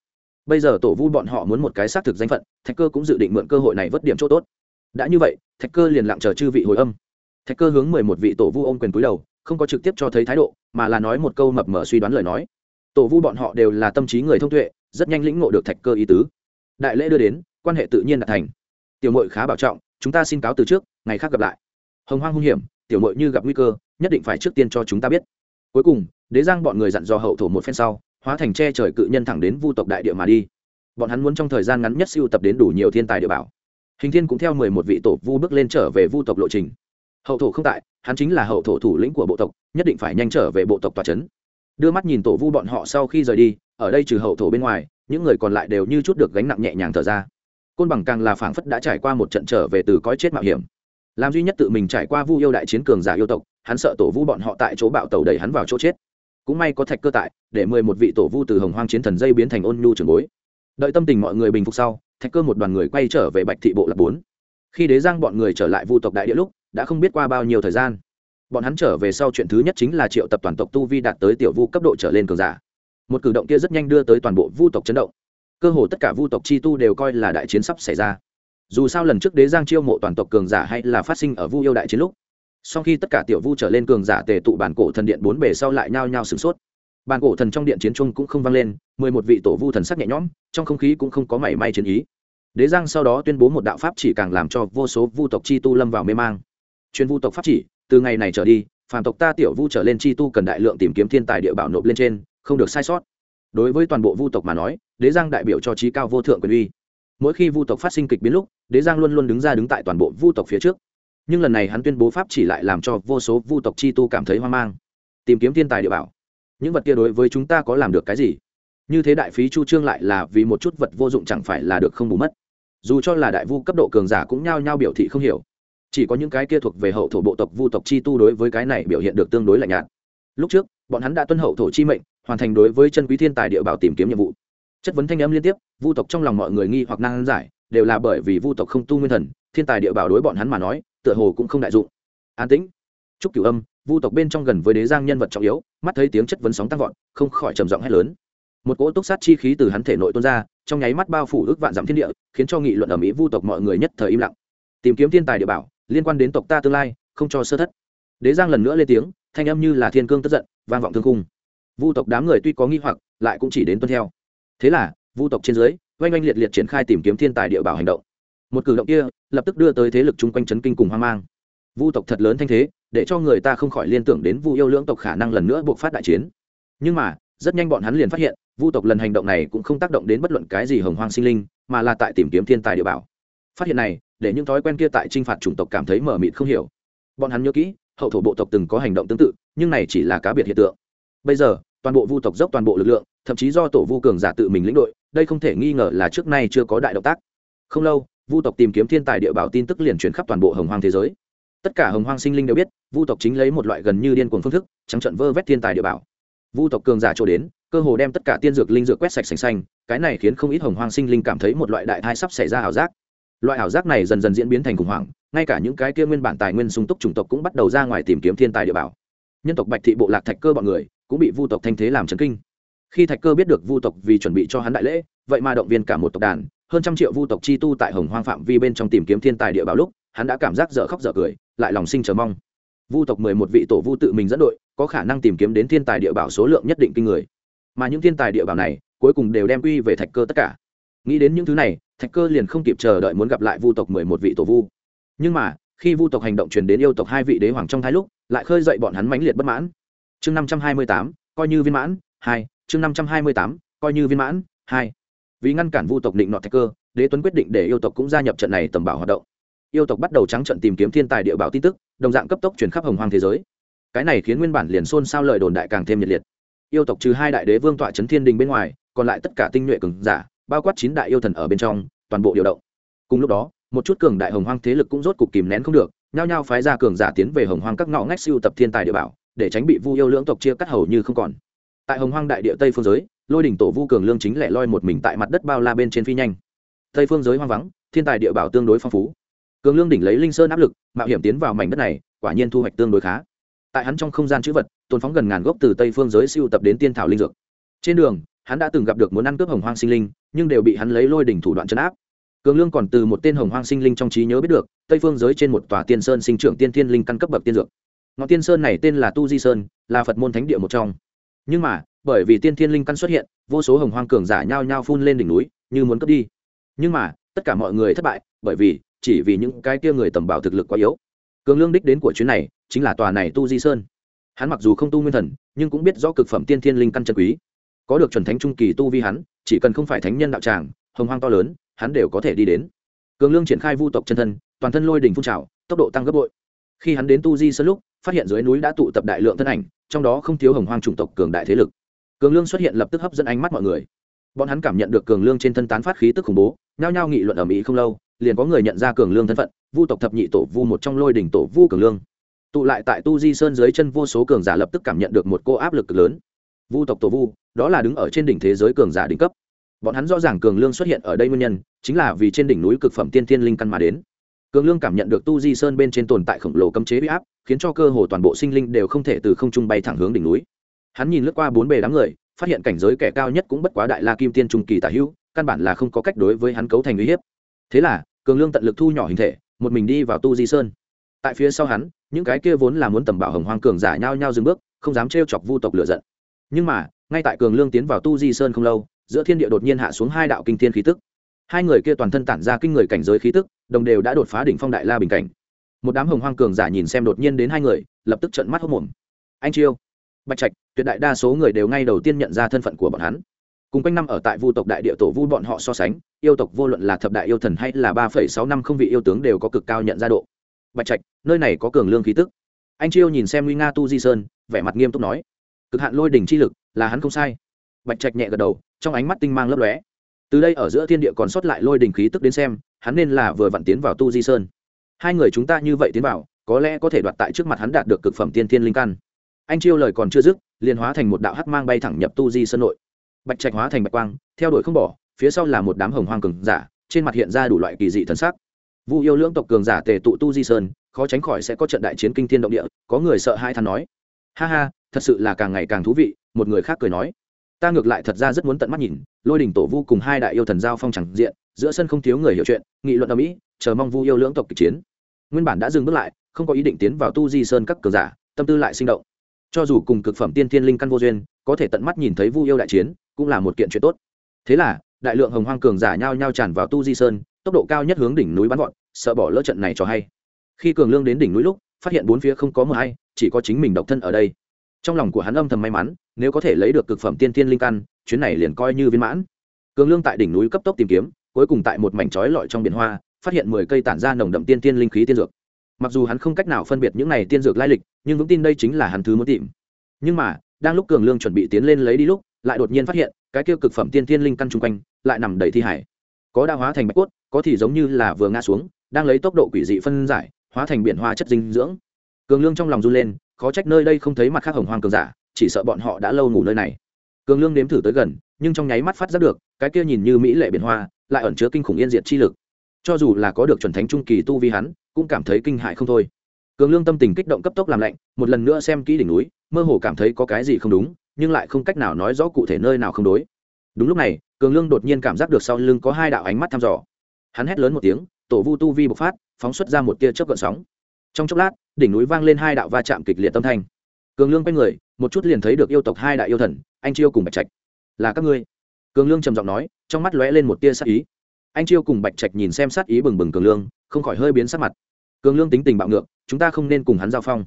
Bây giờ tổ vu bọn họ muốn một cái xác thực danh phận, thạch cơ cũng dự định mượn cơ hội này vớt điểm chỗ tốt. Đã như vậy, thạch cơ liền lặng chờ chư vị hồi âm. Thạch cơ hướng mười một vị tổ vu ôm quyền cúi đầu, không có trực tiếp cho thấy thái độ, mà là nói một câu mập mờ suy đoán lời nói. Tổ vu bọn họ đều là tâm trí người thông tuệ, rất nhanh lĩnh ngộ được thạch cơ ý tứ. Đại lễ đưa đến, quan hệ tự nhiên đạt thành. Tiểu mội khá bảo trọng, chúng ta xin cáo từ trước, ngày khác gặp lại. Hồng hoang hung hiểm, tiểu mội như gặp nguy cơ nhất định phải trước tiên cho chúng ta biết. Cuối cùng, đế giang bọn người dặn dò hậu thổ một phen sau, hóa thành che trời cự nhân thẳng đến vu tộc đại địa mà đi. Bọn hắn muốn trong thời gian ngắn nhất siêu tập đến đủ nhiều thiên tài địa bảo. Hình thiên cũng theo mười một vị tổ vu bước lên trở về vu tộc lộ trình. Hậu thổ không tại, hắn chính là hậu thổ thủ lĩnh của bộ tộc, nhất định phải nhanh trở về bộ tộc tòa c h ấ n đưa mắt nhìn tổ vu bọn họ sau khi rời đi, ở đây trừ hậu thổ bên ngoài, những người còn lại đều như chút được gánh nặng nhẹ nhàng thở ra. Côn bằng càng là phảng phất đã trải qua một trận trở về từ cõi chết mạo hiểm làm duy nhất tự mình trải qua vu yêu đại chiến cường giả yêu tộc, hắn sợ tổ vu bọn họ tại chỗ bạo tàu đẩy hắn vào chỗ chết. Cũng may có thạch cơ tại, để mười một vị tổ vu từ hồng hoang chiến thần dây biến thành ôn nhu trường bối. Đợi tâm tình mọi người bình phục sau, thạch cơ một đoàn người quay trở về bạch thị bộ lập bốn. Khi đế giang bọn người trở lại vu tộc đại địa lúc, đã không biết qua bao nhiêu thời gian. Bọn hắn trở về sau chuyện thứ nhất chính là triệu tập toàn tộc tu vi đạt tới tiểu vu cấp độ trở lên cường giả. Một cử động kia rất nhanh đưa tới toàn bộ vu tộc chấn động. Cơ hồ tất cả vu tộc chi tu đều coi là đại chiến sắp xảy ra dù sao lần trước đế giang chiêu mộ toàn tộc cường giả hay là phát sinh ở vu yêu đại chiến lúc, sau khi tất cả tiểu vu trở lên cường giả tề tụ bản cổ thần điện bốn bề sau lại nhao nhao sửng sốt. Bản cổ thần trong điện chiến trung cũng không vang lên, mười một vị tổ vu thần sắc nhẹ nhõm, trong không khí cũng không có mảy may chiến ý. Đế giang sau đó tuyên bố một đạo pháp chỉ càng làm cho vô số vu tộc chi tu lâm vào mê mang. Chuyên vu tộc pháp chỉ, từ ngày này trở đi, phàm tộc ta tiểu vu trở lên chi tu cần đại lượng tìm kiếm thiên tài địa bảo nộp lên trên, không được sai sót. Đối với toàn bộ vu tộc mà nói, đế giang đại biểu cho trí cao vô thượng quyền uy mỗi khi vu tộc phát sinh kịch biến lúc, đế giang luôn luôn đứng ra đứng tại toàn bộ vu tộc phía trước. Nhưng lần này hắn tuyên bố pháp chỉ lại làm cho vô số vu tộc chi tu cảm thấy hoang mang. Tìm kiếm thiên tài địa bảo. Những vật kia đối với chúng ta có làm được cái gì? Như thế đại phí chu trương lại là vì một chút vật vô dụng chẳng phải là được không bù mất. Dù cho là đại vu cấp độ cường giả cũng nhao nhao biểu thị không hiểu. Chỉ có những cái kia thuộc về hậu thổ bộ tộc vu tộc chi tu đối với cái này biểu hiện được tương đối lạnh nhạt. Lúc trước, bọn hắn đã tuân hậu thổ chi mệnh, hoàn thành đối với chân quý thiên tài địa bảo tìm kiếm nhiệm vụ chất vấn thanh âm liên tiếp, vu tộc trong lòng mọi người nghi hoặc năng giải, đều là bởi vì vu tộc không tu nguyên thần, thiên tài địa bảo đối bọn hắn mà nói, tựa hồ cũng không đại dụng. An tĩnh. Trúc cửu âm, vu tộc bên trong gần với đế giang nhân vật trọng yếu, mắt thấy tiếng chất vấn sóng tăng vọt, không khỏi trầm giọng hét lớn. Một cỗ túc sát chi khí từ hắn thể nội tuôn ra, trong nháy mắt bao phủ ước vạn dặm thiên địa, khiến cho nghị luận ở mỹ vu tộc mọi người nhất thời im lặng. Tìm kiếm thiên tài địa bảo, liên quan đến tộc ta tương lai, không cho sơ thất. Đế giang lần nữa lên tiếng, thanh âm như là thiên cương tức giận, vang vọng thương cung vu tộc đám người tuy có nghi hoặc, lại cũng chỉ đến tuân theo thế là, vu tộc trên dưới, oanh oanh liệt liệt triển khai tìm kiếm thiên tài địa bảo hành động. Một cử động kia, lập tức đưa tới thế lực chung quanh chấn kinh cùng hoang mang. Vu tộc thật lớn thanh thế, để cho người ta không khỏi liên tưởng đến vu yêu lưỡng tộc khả năng lần nữa buộc phát đại chiến. Nhưng mà, rất nhanh bọn hắn liền phát hiện, vu tộc lần hành động này cũng không tác động đến bất luận cái gì hồng hoang sinh linh, mà là tại tìm kiếm thiên tài địa bảo. Phát hiện này, để những thói quen kia tại t r i n h phạt chủng tộc cảm thấy mở mịt không hiểu. Bọn hắn nhớ kỹ, hậu thổ bộ tộc từng có hành động tương tự, nhưng này chỉ là cá biệt hiện tượng. Bây giờ, toàn bộ vu tộc dốc toàn bộ lực lượng thậm chí do tổ vu cường giả tự mình lĩnh đội, đây không thể nghi ngờ là trước nay chưa có đại động tác. Không lâu, vu tộc tìm kiếm thiên tài địa bảo tin tức liền truyền khắp toàn bộ hồng hoang thế giới. Tất cả hồng hoang sinh linh đều biết, vu tộc chính lấy một loại gần như điên cuồng phương thức, trắng trận vơ vét thiên tài địa bảo. Vu tộc cường giả trổ đến, cơ hồ đem tất cả tiên dược linh dược quét sạch sành xanh, cái này khiến không ít hồng hoang sinh linh cảm thấy một loại đại thai sắp xảy ra ảo giác. Loại ảo giác này dần dần diễn biến thành khủng hoảng, ngay cả những cái kia nguyên bản tài nguyên sung túc chủng tộc cũng bắt đầu ra ngoài tìm kiếm thiên tài địa bảo. Nhân tộc bạch thị bộ lạc thạch cơ bọn người cũng bị vu tộc thanh thế làm chấn kinh khi thạch cơ biết được vu tộc vì chuẩn bị cho hắn đại lễ, vậy mà động viên cả một tộc đàn, hơn trăm triệu vu tộc chi tu tại hồng hoang phạm vi bên trong tìm kiếm thiên tài địa bảo lúc, hắn đã cảm giác dở khóc dở cười, lại lòng sinh chờ mong. Vu tộc mười một vị tổ vu tự mình dẫn đội, có khả năng tìm kiếm đến thiên tài địa bảo số lượng nhất định kinh người. Mà những thiên tài địa bảo này, cuối cùng đều đem quy về thạch cơ tất cả. Nghĩ đến những thứ này, thạch cơ liền không kịp chờ đợi muốn gặp lại vu tộc mười một vị tổ vu. Nhưng mà, khi vu tộc hành động truyền đến yêu tộc hai vị đế hoàng trong thái lúc, lại khơi dậy bọn hắn mãnh liệt bất mãn. Chương năm trăm hai mươi tám, coi như viên mãn, hai chương năm trăm hai mươi tám, coi như viên mãn, hai. Vì ngăn cản vu tộc định nọ thạch cơ, đế tuấn quyết định để yêu tộc cũng gia nhập trận này tầm bảo hoạt động. Yêu tộc bắt đầu trắng trận tìm kiếm thiên tài địa bảo tin tức, đồng dạng cấp tốc chuyển khắp hồng hoang thế giới. Cái này khiến nguyên bản liền xôn xao lời đồn đại càng thêm nhiệt liệt. Yêu tộc trừ hai đại đế vương tọa trấn thiên đình bên ngoài, còn lại tất cả tinh nhuệ cường giả, bao quát chín đại yêu thần ở bên trong, toàn bộ điều động. Cùng lúc đó, một chút cường đại hồng hoang thế lực cũng rốt cục kìm nén không được, nhao nhao phái ra cường giả tiến về hồng hoang các ngõ ngách siêu tập thiên tài địa bảo, để tránh bị vu yêu lưỡng tộc chia cắt hầu như không còn tại hồng hoang đại địa tây phương giới, lôi đỉnh tổ vu cường lương chính lẻ loi một mình tại mặt đất bao la bên trên phi nhanh. Tây phương giới hoang vắng, thiên tài địa bảo tương đối phong phú. Cường lương đỉnh lấy linh sơn áp lực, mạo hiểm tiến vào mảnh đất này, quả nhiên thu hoạch tương đối khá. Tại hắn trong không gian chữ vật, tồn phóng gần ngàn gốc từ tây phương giới siêu tập đến tiên thảo linh dược. Trên đường, hắn đã từng gặp được muốn ăn cướp hồng hoang sinh linh, nhưng đều bị hắn lấy lôi đỉnh thủ đoạn chấn áp. Cường lương còn từ một tên hồng hoang sinh linh trong trí nhớ biết được, tây phương giới trên một tòa tiên sơn sinh trưởng tiên thiên linh căn cấp bậc tiên dược. Ngọn tiên sơn này tên là tu di sơn, là phật môn thánh địa một trong nhưng mà, bởi vì tiên thiên linh căn xuất hiện, vô số hồng hoang cường giả nhao nhao phun lên đỉnh núi, như muốn cướp đi. Nhưng mà, tất cả mọi người thất bại, bởi vì, chỉ vì những cái kia người tầm bảo thực lực quá yếu. Cường lương đích đến của chuyến này, chính là tòa này tu di sơn. Hắn mặc dù không tu nguyên thần, nhưng cũng biết rõ cực phẩm tiên thiên linh căn chân quý. Có được chuẩn thánh trung kỳ tu vi hắn, chỉ cần không phải thánh nhân đạo tràng, hồng hoang to lớn, hắn đều có thể đi đến. Cường lương triển khai vu tộc chân thân, toàn thân lôi đỉnh phun trào, tốc độ tăng gấp bội. Khi hắn đến tu di sơn lúc phát hiện dưới núi đã tụ tập đại lượng thân ảnh, trong đó không thiếu hồng hoang chủng tộc cường đại thế lực. Cường lương xuất hiện lập tức hấp dẫn ánh mắt mọi người. Bọn hắn cảm nhận được cường lương trên thân tán phát khí tức khủng bố, nhao nhao nghị luận ở mỹ không lâu, liền có người nhận ra cường lương thân phận, vu tộc thập nhị tổ vu một trong lôi đỉnh tổ vu cường lương. Tụ lại tại tu di sơn dưới chân vô số cường giả lập tức cảm nhận được một cô áp lực cực lớn. Vu tộc tổ vu, đó là đứng ở trên đỉnh thế giới cường giả đỉnh cấp. Bọn hắn rõ ràng cường lương xuất hiện ở đây nguyên nhân, chính là vì trên đỉnh núi cực phẩm tiên thiên linh căn mà đến cường lương cảm nhận được tu di sơn bên trên tồn tại khổng lồ cấm chế bị áp, khiến cho cơ hồ toàn bộ sinh linh đều không thể từ không trung bay thẳng hướng đỉnh núi. Hắn nhìn lướt qua bốn bề đám người, phát hiện cảnh giới kẻ cao nhất cũng bất quá đại la kim tiên trung kỳ tả hữu, căn bản là không có cách đối với hắn cấu thành uy hiếp. Thế là, cường lương tận lực thu nhỏ hình thể, một mình đi vào tu di sơn. Tại phía sau hắn, những cái kia vốn là muốn tầm bảo hồng hoang cường giả nhau nhau dừng bước, không dám trêu chọc vu tộc lửa giận. Nhưng mà, ngay tại cường lương tiến vào tu di sơn không lâu, giữa thiên địa đột nhiên hạ xuống hai đạo kinh thiên khí tức. Hai người kia toàn thân tản ra kinh người cảnh giới khí tức đồng đều đã đột phá đỉnh phong đại la bình cảnh. Một đám hồng hoang cường giả nhìn xem đột nhiên đến hai người, lập tức trận mắt hốc mồm anh chiêu, bạch trạch, tuyệt đại đa số người đều ngay đầu tiên nhận ra thân phận của bọn hắn. Cùng quanh năm ở tại vu tộc đại địa tổ vu bọn họ so sánh, yêu tộc vô luận là thập đại yêu thần hay là ba phẩy sáu năm không vị yêu tướng đều có cực cao nhận ra độ. Bạch trạch, nơi này có cường lương khí tức. Anh chiêu nhìn xem nguy nga tu di sơn, vẻ mặt nghiêm túc nói, cực hạn lôi đỉnh chi lực, là hắn không sai. Bạch trạch nhẹ gật đầu, trong ánh mắt tinh mang lấp lóe từ đây ở giữa thiên địa còn sót lại lôi đình khí tức đến xem, hắn nên là vừa vặn tiến vào tu di sơn. Hai người chúng ta như vậy tiến vào, có lẽ có thể đoạt tại trước mặt hắn đạt được cực phẩm tiên thiên linh căn. Anh chiêu lời còn chưa dứt, liền hóa thành một đạo hắc mang bay thẳng nhập tu di sơn nội. Bạch trạch hóa thành bạch quang, theo đuổi không bỏ, phía sau là một đám hồng hoang cường giả, trên mặt hiện ra đủ loại kỳ dị thần sắc. Vu yêu lưỡng tộc cường giả tề tụ tu di sơn, khó tránh khỏi sẽ có trận đại chiến kinh thiên động địa, có người sợ hai thằng nói. Ha ha, thật sự là càng ngày càng thú vị, một người khác cười nói. Ta ngược lại thật ra rất muốn tận mắt nhìn lôi đình tổ vu cùng hai đại yêu thần giao phong chẳng diện, giữa sân không thiếu người hiểu chuyện, nghị luận ở mỹ chờ mong vu yêu lưỡng tộc kịch chiến. Nguyên bản đã dừng bước lại, không có ý định tiến vào tu di sơn các cường giả, tâm tư lại sinh động. Cho dù cùng cực phẩm tiên thiên linh căn vô duyên, có thể tận mắt nhìn thấy vu yêu đại chiến, cũng là một kiện chuyện tốt. Thế là, đại lượng hồng hoang cường giả nhao nhao tràn vào tu di sơn, tốc độ cao nhất hướng đỉnh núi bắn gọn sợ bỏ lỡ trận này cho hay. Khi cường lương đến đỉnh núi lúc, phát hiện bốn phía không có mờ hay chỉ có chính mình độc thân ở đây. Trong lòng của hắn âm thầm may mắn, nếu có thể lấy được cực phẩm tiên thiên linh căn chuyến này liền coi như viên mãn. Cường lương tại đỉnh núi cấp tốc tìm kiếm, cuối cùng tại một mảnh trói lọi trong biển hoa, phát hiện mười cây tản ra nồng đậm tiên tiên linh khí tiên dược. Mặc dù hắn không cách nào phân biệt những này tiên dược lai lịch, nhưng vững tin đây chính là hắn thứ muốn tìm. Nhưng mà, đang lúc cường lương chuẩn bị tiến lên lấy đi lúc, lại đột nhiên phát hiện, cái kia cực phẩm tiên tiên linh căn chung quanh, lại nằm đầy thi hải. Có đã hóa thành bạch cốt, có thì giống như là vừa ngã xuống, đang lấy tốc độ quỷ dị phân giải, hóa thành biển hoa chất dinh dưỡng. Cường lương trong lòng run lên, khó trách nơi đây không thấy mặt khác hồng hoang cường giả, chỉ sợ bọn họ đã lâu ngủ nơi này cường lương nếm thử tới gần, nhưng trong nháy mắt phát giác được, cái kia nhìn như mỹ lệ biển hoa, lại ẩn chứa kinh khủng yên diệt chi lực. Cho dù là có được chuẩn thánh trung kỳ tu vi hắn, cũng cảm thấy kinh hại không thôi. Cường lương tâm tình kích động cấp tốc làm lạnh, một lần nữa xem kỹ đỉnh núi, mơ hồ cảm thấy có cái gì không đúng, nhưng lại không cách nào nói rõ cụ thể nơi nào không đối. Đúng lúc này, cường lương đột nhiên cảm giác được sau lưng có hai đạo ánh mắt thăm dò. Hắn hét lớn một tiếng, tổ vu tu vi bộc phát, phóng xuất ra một tia chớp gợn sóng. Trong chốc lát, đỉnh núi vang lên hai đạo va chạm kịch liệt tâm thanh cường lương quay người, một chút liền thấy được yêu tộc hai đại yêu thần, anh chiêu cùng bạch trạch. Là các ngươi? Cường lương trầm giọng nói, trong mắt lóe lên một tia sát ý. Anh chiêu cùng bạch trạch nhìn xem sát ý bừng bừng cường lương, không khỏi hơi biến sắc mặt. Cường lương tính tình bạo ngược, chúng ta không nên cùng hắn giao phong.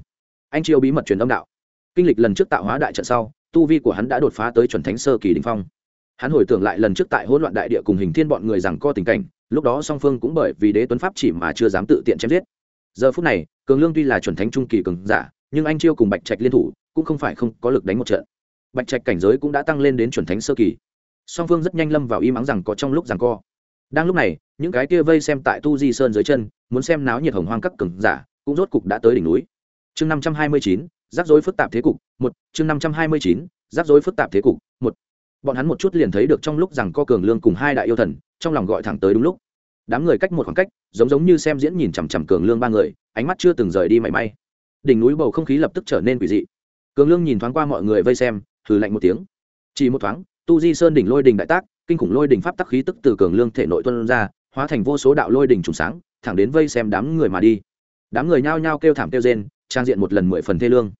Anh chiêu bí mật truyền âm đạo. Kinh lịch lần trước tạo hóa đại trận sau, tu vi của hắn đã đột phá tới chuẩn thánh sơ kỳ đình phong. Hắn hồi tưởng lại lần trước tại hỗn loạn đại địa cùng hình thiên bọn người rằng co tình cảnh, lúc đó song phương cũng bởi vì đế tuấn pháp chỉ mà chưa dám tự tiện chém giết. Giờ phút này, cường lương tuy là chuẩn thánh trung kỳ cường giả nhưng anh chiêu cùng bạch trạch liên thủ cũng không phải không có lực đánh một trận. Bạch trạch cảnh giới cũng đã tăng lên đến chuẩn thánh sơ kỳ. Song phương rất nhanh lâm vào im ắng rằng có trong lúc rằng co. Đang lúc này, những cái kia vây xem tại tu di sơn dưới chân, muốn xem náo nhiệt hồng hoang các cường giả, cũng rốt cục đã tới đỉnh núi. Chương năm trăm hai mươi chín, rắc rối phức tạp thế cục, một. Chương năm trăm hai mươi chín, rắc rối phức tạp thế cục, một. Bọn hắn một chút liền thấy được trong lúc rằng co cường lương cùng hai đại yêu thần, trong lòng gọi thẳng tới đúng lúc. Đám người cách một khoảng cách, giống giống như xem diễn nhìn chằm chằm cường lương ba người, ánh mắt chưa từng rời đi mảy may đỉnh núi bầu không khí lập tức trở nên quỷ dị. Cường lương nhìn thoáng qua mọi người vây xem thử lạnh một tiếng. Chỉ một thoáng, tu di sơn đỉnh lôi đình đại tác, kinh khủng lôi đình pháp tắc khí tức từ cường lương thể nội tuân ra, hóa thành vô số đạo lôi đình trùng sáng, thẳng đến vây xem đám người mà đi. Đám người nhao nhao kêu thảm kêu rên, trang diện một lần mười phần thê lương.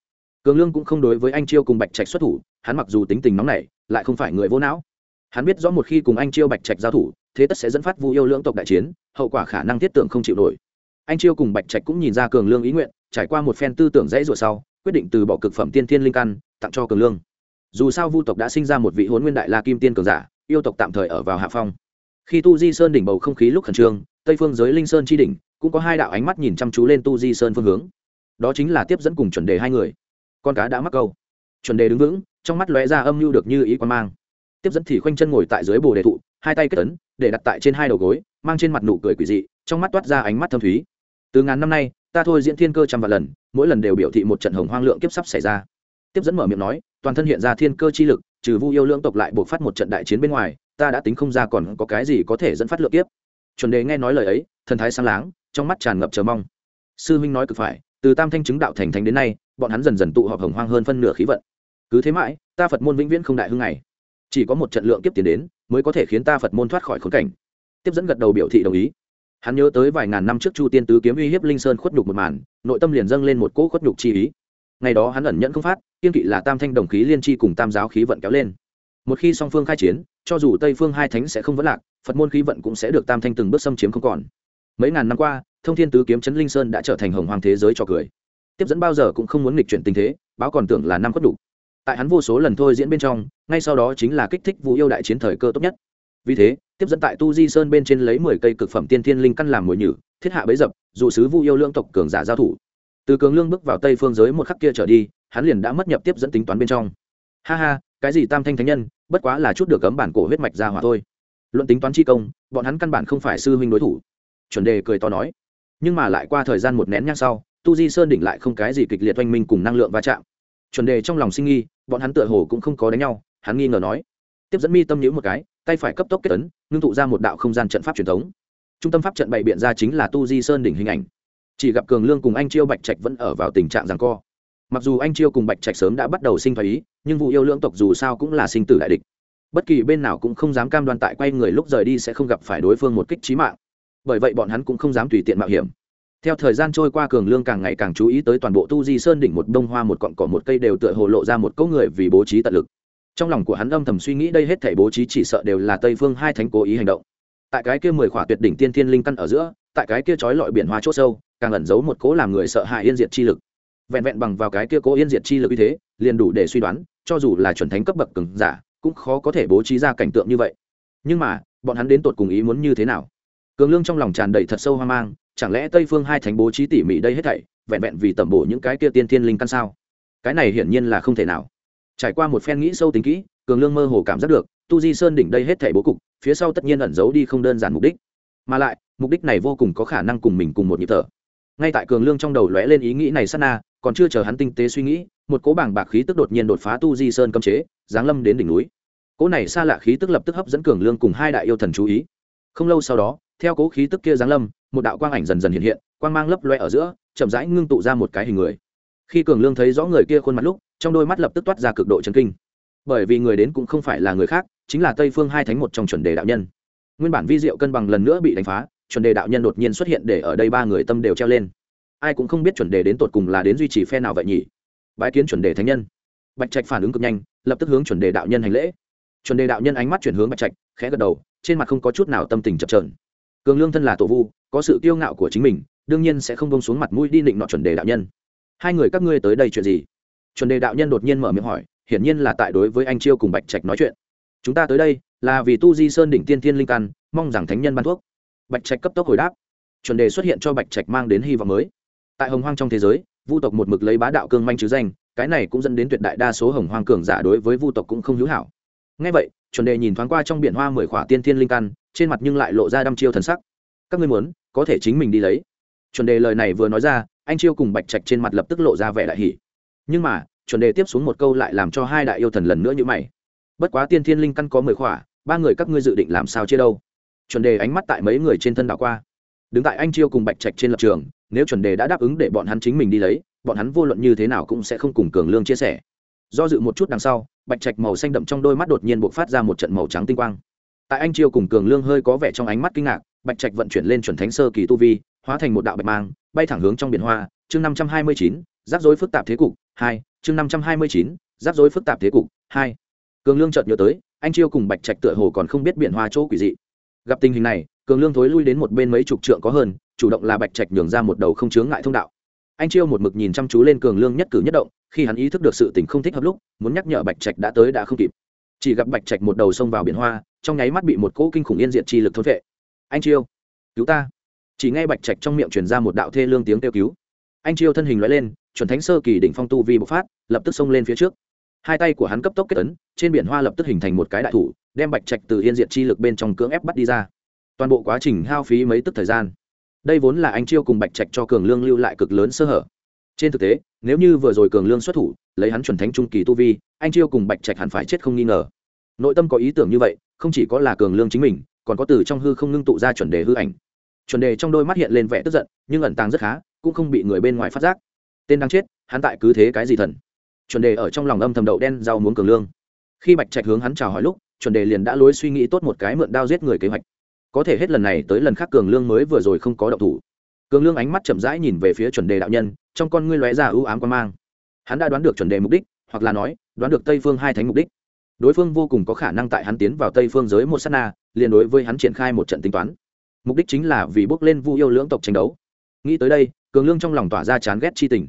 Cường lương cũng không đối với anh chiêu cùng bạch trạch xuất thủ, hắn mặc dù tính tình nóng nảy, lại không phải người vô não. Hắn biết rõ một khi cùng anh chiêu bạch trạch giao thủ, thế tất sẽ dẫn phát vu yêu lưỡng tộc đại chiến, hậu quả khả năng thiết tượng không chịu nổi anh chiêu cùng bạch trạch cũng nhìn ra cường lương ý nguyện, trải qua một phen tư tưởng dãy ruột sau, quyết định từ bỏ cực phẩm tiên thiên linh căn, tặng cho cường lương. Dù sao vu tộc đã sinh ra một vị hôn nguyên đại la kim tiên cường giả, yêu tộc tạm thời ở vào hạ phong. Khi tu di sơn đỉnh bầu không khí lúc khẩn trương, tây phương giới linh sơn chi đỉnh, cũng có hai đạo ánh mắt nhìn chăm chú lên tu di sơn phương hướng. Đó chính là tiếp dẫn cùng chuẩn đề hai người. Con cá đã mắc câu. Chuẩn đề đứng vững, trong mắt lóe ra âm mưu được như ý quan mang. Tiếp dẫn thì khoanh chân ngồi tại dưới bồ đề thụ, hai tay kết tấn để đặt tại trên hai đầu gối, mang trên mặt nụ cười quỷ dị, trong mắt toát ra ánh mắt thâm thúy từ ngàn năm nay, ta thôi diễn thiên cơ trăm vạn lần, mỗi lần đều biểu thị một trận hồng hoang lượng kiếp sắp xảy ra. Tiếp dẫn mở miệng nói, toàn thân hiện ra thiên cơ chi lực, trừ vu yêu lưỡng tộc lại buộc phát một trận đại chiến bên ngoài, ta đã tính không ra còn có cái gì có thể dẫn phát lượng kiếp. Chuẩn đề nghe nói lời ấy, thần thái sáng láng, trong mắt tràn ngập chờ mong. Sư huynh nói cực phải, từ tam thanh chứng đạo thành thánh đến nay, bọn hắn dần dần tụ họp hồng hoang hơn phân nửa khí vận. Cứ thế mãi, ta phật môn vĩnh viễn không đại hưng này chỉ có một trận lượng kiếp tiền đến, mới có thể khiến ta phật môn thoát khỏi khốn cảnh. Tiếp dẫn gật đầu biểu thị đồng ý hắn nhớ tới vài ngàn năm trước chu tiên tứ kiếm uy hiếp linh sơn khuất nhục một màn, nội tâm liền dâng lên một cỗ khuất nhục chi ý. Ngày đó hắn ẩn nhẫn không phát, kiên kỵ là tam thanh đồng khí liên chi cùng tam giáo khí vận kéo lên. Một khi song phương khai chiến, cho dù tây phương hai thánh sẽ không vấn lạc, phật môn khí vận cũng sẽ được tam thanh từng bước xâm chiếm không còn. Mấy ngàn năm qua, thông thiên tứ kiếm trấn linh sơn đã trở thành hồng hoàng thế giới cho cười. Tiếp dẫn bao giờ cũng không muốn nghịch chuyển tình thế, báo còn tưởng là năm khuất đủ tại hắn vô số lần thôi diễn bên trong, ngay sau đó chính là kích thích vũ yêu đại chiến thời cơ tốt nhất vì thế, tiếp dẫn tại tu di sơn bên trên lấy mười cây cực phẩm tiên thiên linh căn làm mồi nhử, thiết hạ bấy dập, dụ sứ vu yêu lương tộc cường giả giao thủ. Từ cường lương bước vào tây phương giới một khắc kia trở đi, hắn liền đã mất nhập tiếp dẫn tính toán bên trong. Ha ha, cái gì tam thanh thánh nhân, bất quá là chút được cấm bản cổ huyết mạch ra hỏa thôi. Luận tính toán chi công, bọn hắn căn bản không phải sư huynh đối thủ. Chuẩn đề cười to nói. Nhưng mà lại qua thời gian một nén nhang sau, tu di sơn đỉnh lại không cái gì kịch liệt oanh minh cùng năng lượng va chạm. Chuẩn đề trong lòng sinh nghi, bọn hắn tựa hồ cũng không có đánh nhau, hắn nghi ngờ nói. Tiếp dẫn mi tâm nhữ một cái tay phải cấp tốc kết ấn, ngưng tụ ra một đạo không gian trận pháp truyền thống. Trung tâm pháp trận bày biện ra chính là tu di sơn đỉnh hình ảnh. Chỉ gặp cường lương cùng anh chiêu bạch trạch vẫn ở vào tình trạng rằng co. Mặc dù anh chiêu cùng bạch trạch sớm đã bắt đầu sinh thái ý, nhưng vụ yêu lưỡng tộc dù sao cũng là sinh tử đại địch. Bất kỳ bên nào cũng không dám cam đoan tại quay người lúc rời đi sẽ không gặp phải đối phương một kích trí mạng. Bởi vậy bọn hắn cũng không dám tùy tiện mạo hiểm. Theo thời gian trôi qua cường lương càng ngày càng chú ý tới toàn bộ tu di sơn đỉnh một đông hoa một cọn cỏ một cây đều tựa hồ lộ ra một câu người vì bố trí tận lực trong lòng của hắn âm thầm suy nghĩ đây hết thể bố trí chỉ sợ đều là tây phương hai thánh cố ý hành động. Tại cái kia mười khỏa tuyệt đỉnh tiên thiên linh căn ở giữa, tại cái kia trói lọi biển hoa c h ỗ sâu, càng ẩn giấu một cố làm người sợ hãi yên diệt chi lực. Vẹn vẹn bằng vào cái kia cố yên diệt chi lực như thế, liền đủ để suy đoán, cho dù là chuẩn thánh cấp bậc cứng giả, cũng khó có thể bố trí ra cảnh tượng như vậy. Nhưng mà, bọn hắn đến tột cùng ý muốn như thế nào? Cường lương trong lòng tràn đầy thật sâu hoang mang, chẳng lẽ tây phương hai thánh bố trí tỉ mỉ đây hết thảy, vẹn vẹn vì tẩm bổ những cái kia tiên thiên linh căn sao? Cái này hiển nhiên là không thể nào trải qua một phen nghĩ sâu tính kỹ, cường lương mơ hồ cảm giác được, tu di sơn đỉnh đây hết thảy bố cục, phía sau tất nhiên ẩn giấu đi không đơn giản mục đích. Mà lại, mục đích này vô cùng có khả năng cùng mình cùng một nhịp thở. Ngay tại cường lương trong đầu lóe lên ý nghĩ này sát na, còn chưa chờ hắn tinh tế suy nghĩ, một cỗ bảng bạc khí tức đột nhiên đột phá tu di sơn cấm chế, giáng lâm đến đỉnh núi. Cỗ này xa lạ khí tức lập tức hấp dẫn cường lương cùng hai đại yêu thần chú ý. Không lâu sau đó, theo cỗ khí tức kia giáng lâm, một đạo quang ảnh dần dần hiện hiện, quang mang lấp loe ở giữa, chậm rãi ngưng tụ ra một cái hình người. Khi cường lương thấy rõ người kia khuôn mặt lúc trong đôi mắt lập tức toát ra cực độ chấn kinh. Bởi vì người đến cũng không phải là người khác, chính là tây phương hai thánh một trong chuẩn đề đạo nhân. Nguyên bản vi diệu cân bằng lần nữa bị đánh phá, chuẩn đề đạo nhân đột nhiên xuất hiện để ở đây ba người tâm đều treo lên. Ai cũng không biết chuẩn đề đến tột cùng là đến duy trì phe nào vậy nhỉ? Bãi kiến chuẩn đề thánh nhân. Bạch trạch phản ứng cực nhanh, lập tức hướng chuẩn đề đạo nhân hành lễ. Chuẩn đề đạo nhân ánh mắt chuyển hướng bạch trạch, khẽ gật đầu, trên mặt không có chút nào tâm tình chập trờn cường lương thân là tổ vu, có sự kiêu ngạo của chính mình, đương nhiên sẽ không bông xuống mặt mũi đi định nọ chuẩn đề đạo nhân. Hai người các ngươi tới đây chuyện gì? Chuẩn đề đạo nhân đột nhiên mở miệng hỏi, hiển nhiên là tại đối với anh chiêu cùng bạch trạch nói chuyện. Chúng ta tới đây là vì tu di sơn đỉnh tiên thiên linh căn, mong rằng thánh nhân ban thuốc. Bạch trạch cấp tốc hồi đáp. Chuẩn đề xuất hiện cho bạch trạch mang đến hy vọng mới. Tại hồng hoang trong thế giới, vu tộc một mực lấy bá đạo cương manh chứ danh, cái này cũng dẫn đến tuyệt đại đa số hồng hoang cường giả đối với vu tộc cũng không hữu hảo. Ngay vậy, chuẩn đề nhìn thoáng qua trong biển hoa mười khỏa tiên thiên linh căn, trên mặt nhưng lại lộ ra đăm chiêu thần sắc. Các ngươi muốn, có thể chính mình đi lấy. Chuẩn đề lời này vừa nói ra, anh chiêu cùng bạch trạch trên mặt lập tức lộ ra vẻ đại hỷ nhưng mà, chuẩn đề tiếp xuống một câu lại làm cho hai đại yêu thần lần nữa như mày. Bất quá tiên thiên linh căn có mười khỏa, ba người các ngươi dự định làm sao chia đâu? Chuẩn đề ánh mắt tại mấy người trên thân đảo qua. Đứng tại anh chiêu cùng bạch trạch trên lập trường, nếu chuẩn đề đã đáp ứng để bọn hắn chính mình đi lấy, bọn hắn vô luận như thế nào cũng sẽ không cùng cường lương chia sẻ. Do dự một chút đằng sau, bạch trạch màu xanh đậm trong đôi mắt đột nhiên buộc phát ra một trận màu trắng tinh quang. Tại anh chiêu cùng cường lương hơi có vẻ trong ánh mắt kinh ngạc, bạch trạch vận chuyển lên chuẩn thánh sơ kỳ tu vi, hóa thành một đạo bạch mang, bay thẳng hướng trong biển hoa. Chương năm trăm hai mươi chín rắc rối phức tạp thế cục, hai, chương năm trăm hai mươi chín, rắc rối phức tạp thế cục, hai. Cường lương chợt nhớ tới, anh chiêu cùng bạch trạch tựa hồ còn không biết biển hoa chỗ quỷ dị. Gặp tình hình này, cường lương thối lui đến một bên mấy chục trượng có hơn, chủ động là bạch trạch nhường ra một đầu không chướng ngại thông đạo. Anh chiêu một mực nhìn chăm chú lên cường lương nhất cử nhất động, khi hắn ý thức được sự tình không thích hợp lúc, muốn nhắc nhở bạch trạch đã tới đã không kịp. Chỉ gặp bạch trạch một đầu xông vào biển hoa, trong nháy mắt bị một cỗ kinh khủng yên diện chi lực thôn vệ anh chiêu, cứu ta. Chỉ nghe bạch trạch trong miệng truyền ra một đạo thê lương tiếng kêu cứu. Anh chiêu thân hình loại lên chuẩn thánh sơ kỳ đỉnh phong tu vi bộc phát, lập tức xông lên phía trước. Hai tay của hắn cấp tốc kết ấn, trên biển hoa lập tức hình thành một cái đại thủ, đem bạch trạch từ yên diện chi lực bên trong cưỡng ép bắt đi ra. Toàn bộ quá trình hao phí mấy tức thời gian. Đây vốn là anh chiêu cùng bạch trạch cho cường lương lưu lại cực lớn sơ hở. Trên thực tế, nếu như vừa rồi cường lương xuất thủ, lấy hắn chuẩn thánh trung kỳ tu vi, anh chiêu cùng bạch trạch hẳn phải chết không nghi ngờ. Nội tâm có ý tưởng như vậy, không chỉ có là cường lương chính mình, còn có từ trong hư không ngưng tụ ra chuẩn đề hư ảnh. Chuẩn đề trong đôi mắt hiện lên vẻ tức giận, nhưng ẩn tàng rất khá, cũng không bị người bên ngoài phát giác tên đang chết, hắn tại cứ thế cái gì thần? Chuẩn đề ở trong lòng âm thầm đậu đen rau muốn cường lương. Khi bạch trạch hướng hắn chào hỏi lúc, chuẩn đề liền đã lối suy nghĩ tốt một cái mượn đao giết người kế hoạch. Có thể hết lần này tới lần khác cường lương mới vừa rồi không có động thủ. Cường lương ánh mắt chậm rãi nhìn về phía chuẩn đề đạo nhân, trong con ngươi lóe ra ưu ám quan mang. Hắn đã đoán được chuẩn đề mục đích, hoặc là nói, đoán được tây phương hai thánh mục đích. Đối phương vô cùng có khả năng tại hắn tiến vào tây phương giới một s á t na, liền đối với hắn triển khai một trận tính toán. Mục đích chính là vì bước lên vu yêu lưỡng tộc tranh đấu. Nghĩ tới đây cường lương trong lòng tỏa ra chán ghét chi tình.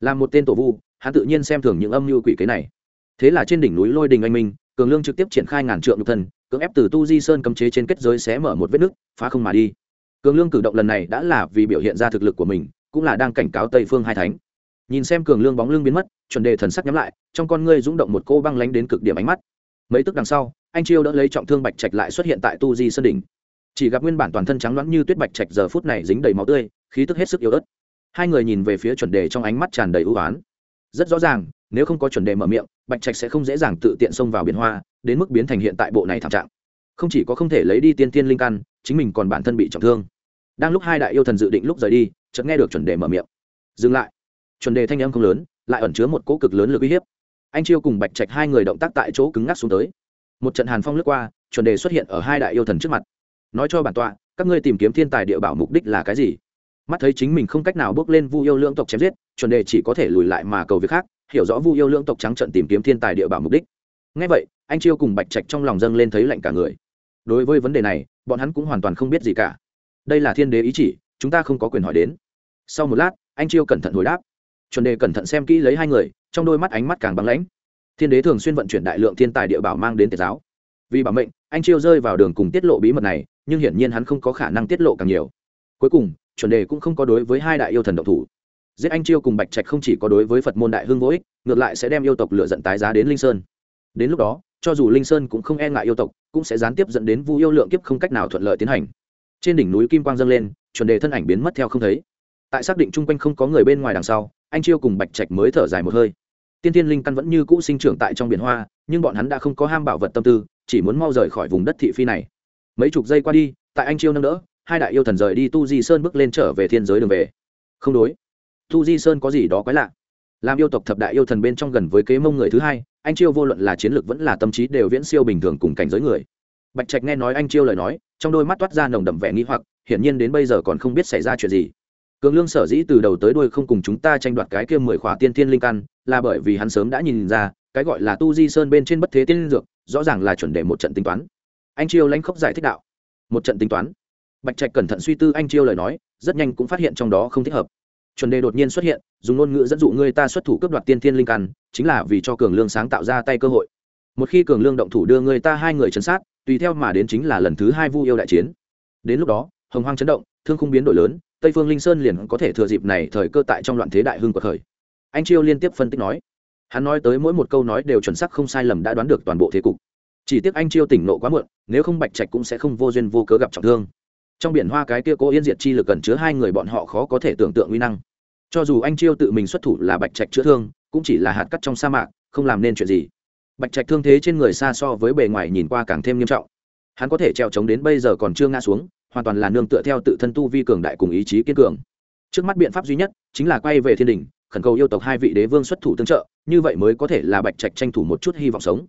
Là một tên tổ vu, hắn tự nhiên xem thường những âm mưu quỷ kế này. Thế là trên đỉnh núi lôi đình anh minh, cường lương trực tiếp triển khai ngàn trượng nhục thân, cưỡng ép từ tu di sơn cấm chế trên kết giới xé mở một vết nứt, phá không mà đi. Cường lương cử động lần này đã là vì biểu hiện ra thực lực của mình, cũng là đang cảnh cáo tây phương hai thánh. Nhìn xem cường lương bóng lưng biến mất, chuẩn đề thần sắc nhắm lại, trong con ngươi rung động một cô băng lánh đến cực điểm ánh mắt. Mấy tức đằng sau, anh chiêu đỡ lấy trọng thương bạch trạch lại xuất hiện tại tu di sơn đỉnh. Chỉ gặp nguyên bản toàn thân trắng loãng như tuyết bạch trạch giờ phút này dính đầy máu tươi, khí tức hết sức yếu ớt hai người nhìn về phía chuẩn đề trong ánh mắt tràn đầy ưu oán rất rõ ràng, nếu không có chuẩn đề mở miệng, bạch trạch sẽ không dễ dàng tự tiện xông vào biển hoa, đến mức biến thành hiện tại bộ này thảm trạng. Không chỉ có không thể lấy đi tiên tiên linh căn, chính mình còn bản thân bị trọng thương. Đang lúc hai đại yêu thần dự định lúc rời đi, chợt nghe được chuẩn đề mở miệng. Dừng lại. Chuẩn đề thanh âm không lớn, lại ẩn chứa một cỗ cực lớn lực uy hiếp. Anh chiêu cùng bạch trạch hai người động tác tại chỗ cứng ngắc xuống tới. Một trận hàn phong lướt qua, chuẩn đề xuất hiện ở hai đại yêu thần trước mặt. Nói cho bản tọa, các ngươi tìm kiếm thiên tài địa bảo mục đích là cái gì? Mắt thấy chính mình không cách nào bước lên vu yêu lưỡng tộc chém giết, chuẩn đề chỉ có thể lùi lại mà cầu việc khác, hiểu rõ vu yêu lưỡng tộc trắng trận tìm kiếm thiên tài địa bảo mục đích. Ngay vậy, anh chiêu cùng bạch trạch trong lòng dâng lên thấy lạnh cả người. Đối với vấn đề này, bọn hắn cũng hoàn toàn không biết gì cả. Đây là thiên đế ý chỉ, chúng ta không có quyền hỏi đến. Sau một lát, anh chiêu cẩn thận hồi đáp. Chuẩn đề cẩn thận xem kỹ lấy hai người, trong đôi mắt ánh mắt càng băng lãnh. Thiên đế thường xuyên vận chuyển đại lượng thiên tài địa bảo mang đến tiệt giáo. Vì bảo mệnh, anh chiêu rơi vào đường cùng tiết lộ bí mật này, nhưng hiển nhiên hắn không có khả năng tiết lộ càng nhiều. Cuối cùng chuẩn đề cũng không có đối với hai đại yêu thần độc thủ. Giết anh chiêu cùng bạch trạch không chỉ có đối với phật môn đại hưng vô ích, ngược lại sẽ đem yêu tộc lựa dẫn tái giá đến linh sơn. Đến lúc đó, cho dù linh sơn cũng không e ngại yêu tộc, cũng sẽ gián tiếp dẫn đến vu yêu lượng kiếp không cách nào thuận lợi tiến hành. Trên đỉnh núi kim quang dâng lên, chuẩn đề thân ảnh biến mất theo không thấy. Tại xác định chung quanh không có người bên ngoài đằng sau, anh chiêu cùng bạch trạch mới thở dài một hơi. Tiên tiên linh căn vẫn như cũ sinh trưởng tại trong biển hoa, nhưng bọn hắn đã không có ham bảo vật tâm tư, chỉ muốn mau rời khỏi vùng đất thị phi này. Mấy chục giây qua đi, tại anh chiêu nâng đỡ hai đại yêu thần rời đi tu di sơn bước lên trở về thiên giới đường về. Không đối. Tu di sơn có gì đó quái lạ? Làm yêu tộc thập đại yêu thần bên trong gần với kế mông người thứ hai, anh chiêu vô luận là chiến lược vẫn là tâm trí đều viễn siêu bình thường cùng cảnh giới người. Bạch trạch nghe nói anh chiêu lời nói, trong đôi mắt toát ra nồng đậm vẻ nghĩ hoặc, hiển nhiên đến bây giờ còn không biết xảy ra chuyện gì. Cường lương sở dĩ từ đầu tới đuôi không cùng chúng ta tranh đoạt cái kia mười khỏa tiên thiên linh căn, là bởi vì hắn sớm đã nhìn ra, cái gọi là tu di sơn bên trên bất thế tiên dược, rõ ràng là chuẩn đề một trận tính toán. Anh chiêu lãnh khốc giải thích đạo. Một trận tính toán bạch trạch cẩn thận suy tư anh chiêu lời nói, rất nhanh cũng phát hiện trong đó không thích hợp. Chuẩn đề đột nhiên xuất hiện, dùng ngôn ngữ dẫn dụ người ta xuất thủ cướp đoạt tiên thiên linh căn, chính là vì cho cường lương sáng tạo ra tay cơ hội. Một khi cường lương động thủ đưa người ta hai người chấn sát, tùy theo mà đến chính là lần thứ hai vu yêu đại chiến. Đến lúc đó, hồng hoang chấn động, thương không biến đổi lớn, tây phương linh sơn liền có thể thừa dịp này thời cơ tại trong loạn thế đại hưng của khởi. Anh chiêu liên tiếp phân tích nói, hắn nói tới mỗi một câu nói đều chuẩn xác không sai lầm đã đoán được toàn bộ thế cục. Chỉ tiếc anh chiêu tỉnh nộ quá muộn, nếu không bạch trạch cũng sẽ không vô duyên vô cớ gặp trọng thương trong biển hoa cái kia cố yên diệt chi lực cần chứa hai người bọn họ khó có thể tưởng tượng uy năng. Cho dù anh chiêu tự mình xuất thủ là bạch trạch chữa thương, cũng chỉ là hạt cắt trong sa mạc, không làm nên chuyện gì. Bạch trạch thương thế trên người xa so với bề ngoài nhìn qua càng thêm nghiêm trọng. Hắn có thể treo chống đến bây giờ còn chưa ngã xuống, hoàn toàn là nương tựa theo tự thân tu vi cường đại cùng ý chí kiên cường. Trước mắt biện pháp duy nhất chính là quay về thiên đình khẩn cầu yêu tộc hai vị đế vương xuất thủ tương trợ, như vậy mới có thể là bạch trạch tranh thủ một chút hy vọng sống.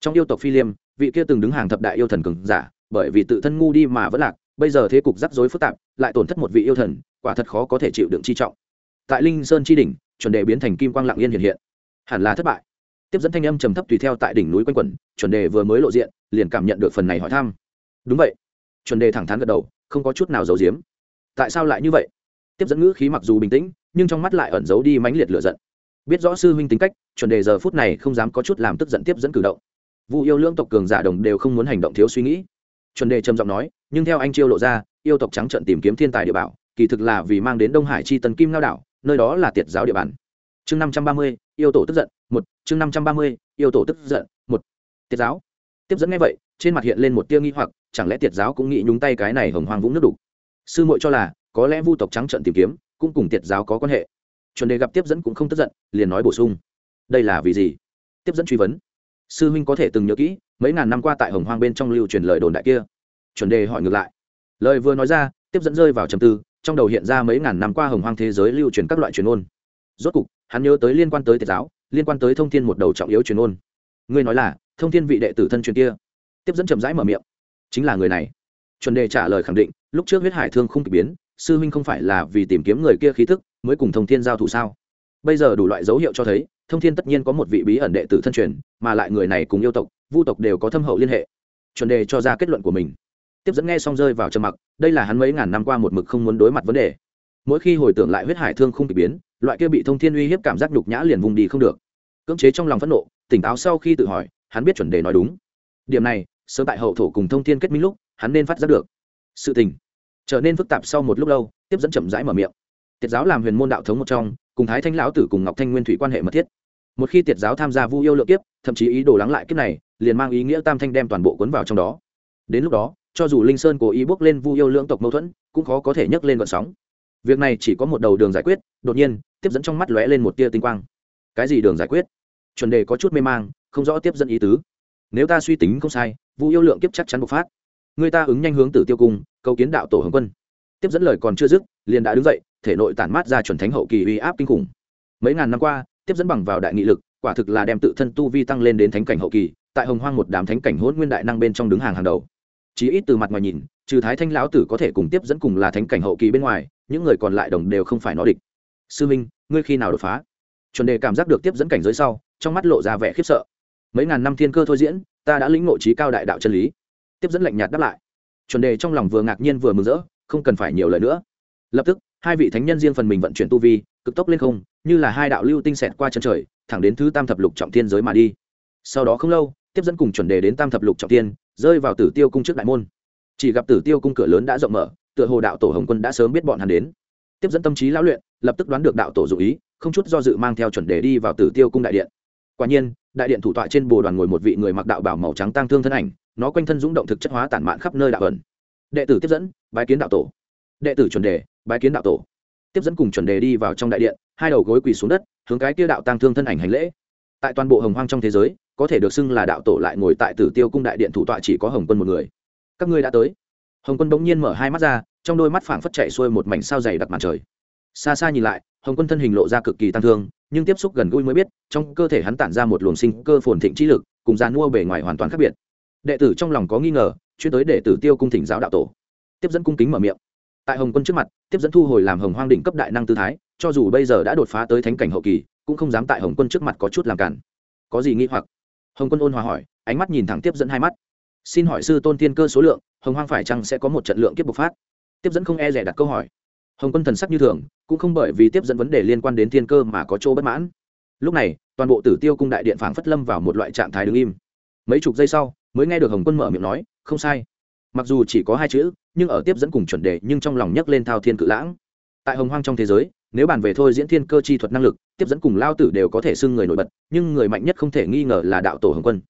Trong yêu tộc phi liêm, vị kia từng đứng hàng thập đại yêu thần cường giả, bởi vì tự thân ngu đi mà vẫn lạc bây giờ thế cục rắc rối phức tạp, lại tổn thất một vị yêu thần, quả thật khó có thể chịu đựng chi trọng. Tại linh sơn chi đỉnh, chuẩn đề biến thành kim quang lạng yên hiện hiện. Hẳn là thất bại. Tiếp dẫn thanh âm trầm thấp tùy theo tại đỉnh núi quanh quẩn, chuẩn đề vừa mới lộ diện, liền cảm nhận được phần này hỏi thăm. Đúng vậy. Chuẩn đề thẳng thắn gật đầu, không có chút nào giấu giếm. Tại sao lại như vậy? Tiếp dẫn ngữ khí mặc dù bình tĩnh, nhưng trong mắt lại ẩn giấu đi mãnh liệt lửa giận. Biết rõ sư huynh tính cách, chuẩn đề giờ phút này không dám có chút làm tức giận tiếp dẫn cử động. Vụ yêu lương tộc cường giả đồng đều không muốn hành động thiếu suy nghĩ chuẩn đề trầm giọng nói, nhưng theo anh chiêu lộ ra, yêu tộc trắng trận tìm kiếm thiên tài địa bảo, kỳ thực là vì mang đến đông hải chi tần kim lao đảo, nơi đó là tiệt giáo địa bàn. Chương năm trăm ba mươi, yêu tổ tức giận, một. Chương năm trăm ba mươi, yêu tổ tức giận, một. Tiệt giáo. Tiếp dẫn nghe vậy, trên mặt hiện lên một tia nghi hoặc, chẳng lẽ tiệt giáo cũng nghĩ nhúng tay cái này hồng hoang vũng nước đục? Sư muội cho là, có lẽ vu tộc trắng trận tìm kiếm, cũng cùng tiệt giáo có quan hệ. Chuẩn đề gặp tiếp dẫn cũng không tức giận, liền nói bổ sung. Đây là vì gì? Tiếp dẫn truy vấn sư huynh có thể từng nhớ kỹ, mấy ngàn năm qua tại hồng hoang bên trong lưu truyền lời đồn đại kia. Chuẩn đề hỏi ngược lại. Lời vừa nói ra, tiếp dẫn rơi vào trầm tư, trong đầu hiện ra mấy ngàn năm qua hồng hoang thế giới lưu truyền các loại truyền ôn. Rốt cục, hắn nhớ tới liên quan tới tiệt giáo, liên quan tới thông thiên một đầu trọng yếu truyền ôn. Ngươi nói là, thông thiên vị đệ tử thân truyền kia. Tiếp dẫn chậm rãi mở miệng. Chính là người này. Chuẩn đề trả lời khẳng định, lúc trước huyết hải thương không kịp biến, sư huynh không phải là vì tìm kiếm người kia khí thức, mới cùng thông thiên giao thủ sao? Bây giờ đủ loại dấu hiệu cho thấy thông thiên tất nhiên có một vị bí ẩn đệ tử thân truyền, mà lại người này cùng yêu tộc, vu tộc đều có thâm hậu liên hệ. Chuẩn đề cho ra kết luận của mình. Tiếp dẫn nghe xong rơi vào trầm mặc, đây là hắn mấy ngàn năm qua một mực không muốn đối mặt vấn đề. Mỗi khi hồi tưởng lại huyết hải thương không bị biến, loại kia bị thông thiên uy hiếp cảm giác nhục nhã liền vùng đi không được. Cưỡng chế trong lòng phẫn nộ, tỉnh táo sau khi tự hỏi, hắn biết chuẩn đề nói đúng. Điểm này, sớm tại hậu thổ cùng thông thiên kết minh lúc, hắn nên phát giác được. Sự tình trở nên phức tạp sau một lúc lâu, tiếp dẫn chậm rãi mở miệng. Tiết giáo làm huyền môn đạo thống một trong, cùng thái thanh lão tử cùng ngọc thanh nguyên thủy quan hệ mật thiết một khi tiệt giáo tham gia vu yêu lượng kiếp, thậm chí ý đồ lắng lại kiếp này, liền mang ý nghĩa tam thanh đem toàn bộ cuốn vào trong đó. Đến lúc đó, cho dù linh sơn cố ý bước lên vu yêu lưỡng tộc mâu thuẫn, cũng khó có thể nhấc lên vận sóng. Việc này chỉ có một đầu đường giải quyết, đột nhiên, tiếp dẫn trong mắt lóe lên một tia tinh quang. Cái gì đường giải quyết? Chuẩn đề có chút mê mang, không rõ tiếp dẫn ý tứ. Nếu ta suy tính không sai, vu yêu lượng kiếp chắc chắn bộc phát. Người ta ứng nhanh hướng tử tiêu cung, cầu kiến đạo tổ hồng quân. Tiếp dẫn lời còn chưa dứt, liền đã đứng dậy, thể nội tản mát ra chuẩn thánh hậu kỳ uy áp kinh khủng. Mấy ngàn năm qua tiếp dẫn bằng vào đại nghị lực, quả thực là đem tự thân tu vi tăng lên đến thánh cảnh hậu kỳ, tại hồng hoang một đám thánh cảnh hôn nguyên đại năng bên trong đứng hàng hàng đầu. Chí ít từ mặt ngoài nhìn, trừ thái thanh lão tử có thể cùng tiếp dẫn cùng là thánh cảnh hậu kỳ bên ngoài, những người còn lại đồng đều không phải nó địch. Sư minh, ngươi khi nào đột phá? Chuẩn đề cảm giác được tiếp dẫn cảnh giới sau, trong mắt lộ ra vẻ khiếp sợ. Mấy ngàn năm thiên cơ thôi diễn, ta đã lĩnh ngộ trí cao đại đạo chân lý. Tiếp dẫn lạnh nhạt đáp lại. Chuẩn đề trong lòng vừa ngạc nhiên vừa mừng rỡ, không cần phải nhiều lời nữa. Lập tức, hai vị thánh nhân riêng phần mình vận chuyển tu vi cực tốc lên không, như là hai đạo lưu tinh xẹt qua chân trời, thẳng đến thứ tam thập lục trọng thiên giới mà đi. Sau đó không lâu, tiếp dẫn cùng chuẩn đề đến tam thập lục trọng thiên, rơi vào tử tiêu cung trước đại môn. Chỉ gặp tử tiêu cung cửa lớn đã rộng mở, tựa hồ đạo tổ hồng quân đã sớm biết bọn hắn đến. Tiếp dẫn tâm trí lão luyện, lập tức đoán được đạo tổ dụ ý, không chút do dự mang theo chuẩn đề đi vào tử tiêu cung đại điện. Quả nhiên, đại điện thủ tọa trên bồ đoàn ngồi một vị người mặc đạo bảo màu trắng tang thương thân ảnh, nó quanh thân dũng động thực chất hóa tản mạn khắp nơi đạo ẩn. Đệ tử tiếp dẫn, bái kiến đạo tổ. Đệ tử chuẩn đề, bái kiến đạo tổ tiếp dẫn cùng chuẩn đề đi vào trong đại điện, hai đầu gối quỳ xuống đất, hướng cái kia đạo tăng thương thân ảnh hành lễ. Tại toàn bộ hồng hoang trong thế giới, có thể được xưng là đạo tổ lại ngồi tại tử tiêu cung đại điện thủ tọa chỉ có hồng quân một người. Các ngươi đã tới. Hồng quân bỗng nhiên mở hai mắt ra, trong đôi mắt phảng phất chạy xuôi một mảnh sao dày đặc màn trời. Xa xa nhìn lại, hồng quân thân hình lộ ra cực kỳ tăng thương, nhưng tiếp xúc gần gũi mới biết, trong cơ thể hắn tản ra một luồng sinh cơ phồn thịnh trí lực, cùng dàn mua bề ngoài hoàn toàn khác biệt. Đệ tử trong lòng có nghi ngờ, chuyên tới đệ tử tiêu cung thỉnh giáo đạo tổ. Tiếp dẫn cung kính mở miệng tại hồng quân trước mặt, tiếp dẫn thu hồi làm hồng hoang đỉnh cấp đại năng tư thái, cho dù bây giờ đã đột phá tới thánh cảnh hậu kỳ, cũng không dám tại hồng quân trước mặt có chút làm cản. Có gì nghi hoặc? Hồng quân ôn hòa hỏi, ánh mắt nhìn thẳng tiếp dẫn hai mắt. Xin hỏi sư tôn tiên cơ số lượng, hồng hoang phải chăng sẽ có một trận lượng kiếp bộc phát? Tiếp dẫn không e rẻ đặt câu hỏi. Hồng quân thần sắc như thường, cũng không bởi vì tiếp dẫn vấn đề liên quan đến thiên cơ mà có chỗ bất mãn. Lúc này, toàn bộ tử tiêu cung đại điện phảng phất lâm vào một loại trạng thái đứng im. Mấy chục giây sau, mới nghe được hồng quân mở miệng nói, không sai mặc dù chỉ có hai chữ, nhưng ở tiếp dẫn cùng chuẩn đề nhưng trong lòng nhấc lên thao thiên cự lãng. Tại hồng hoang trong thế giới, nếu bàn về thôi diễn thiên cơ chi thuật năng lực, tiếp dẫn cùng lao tử đều có thể xưng người nổi bật, nhưng người mạnh nhất không thể nghi ngờ là đạo tổ hồng quân.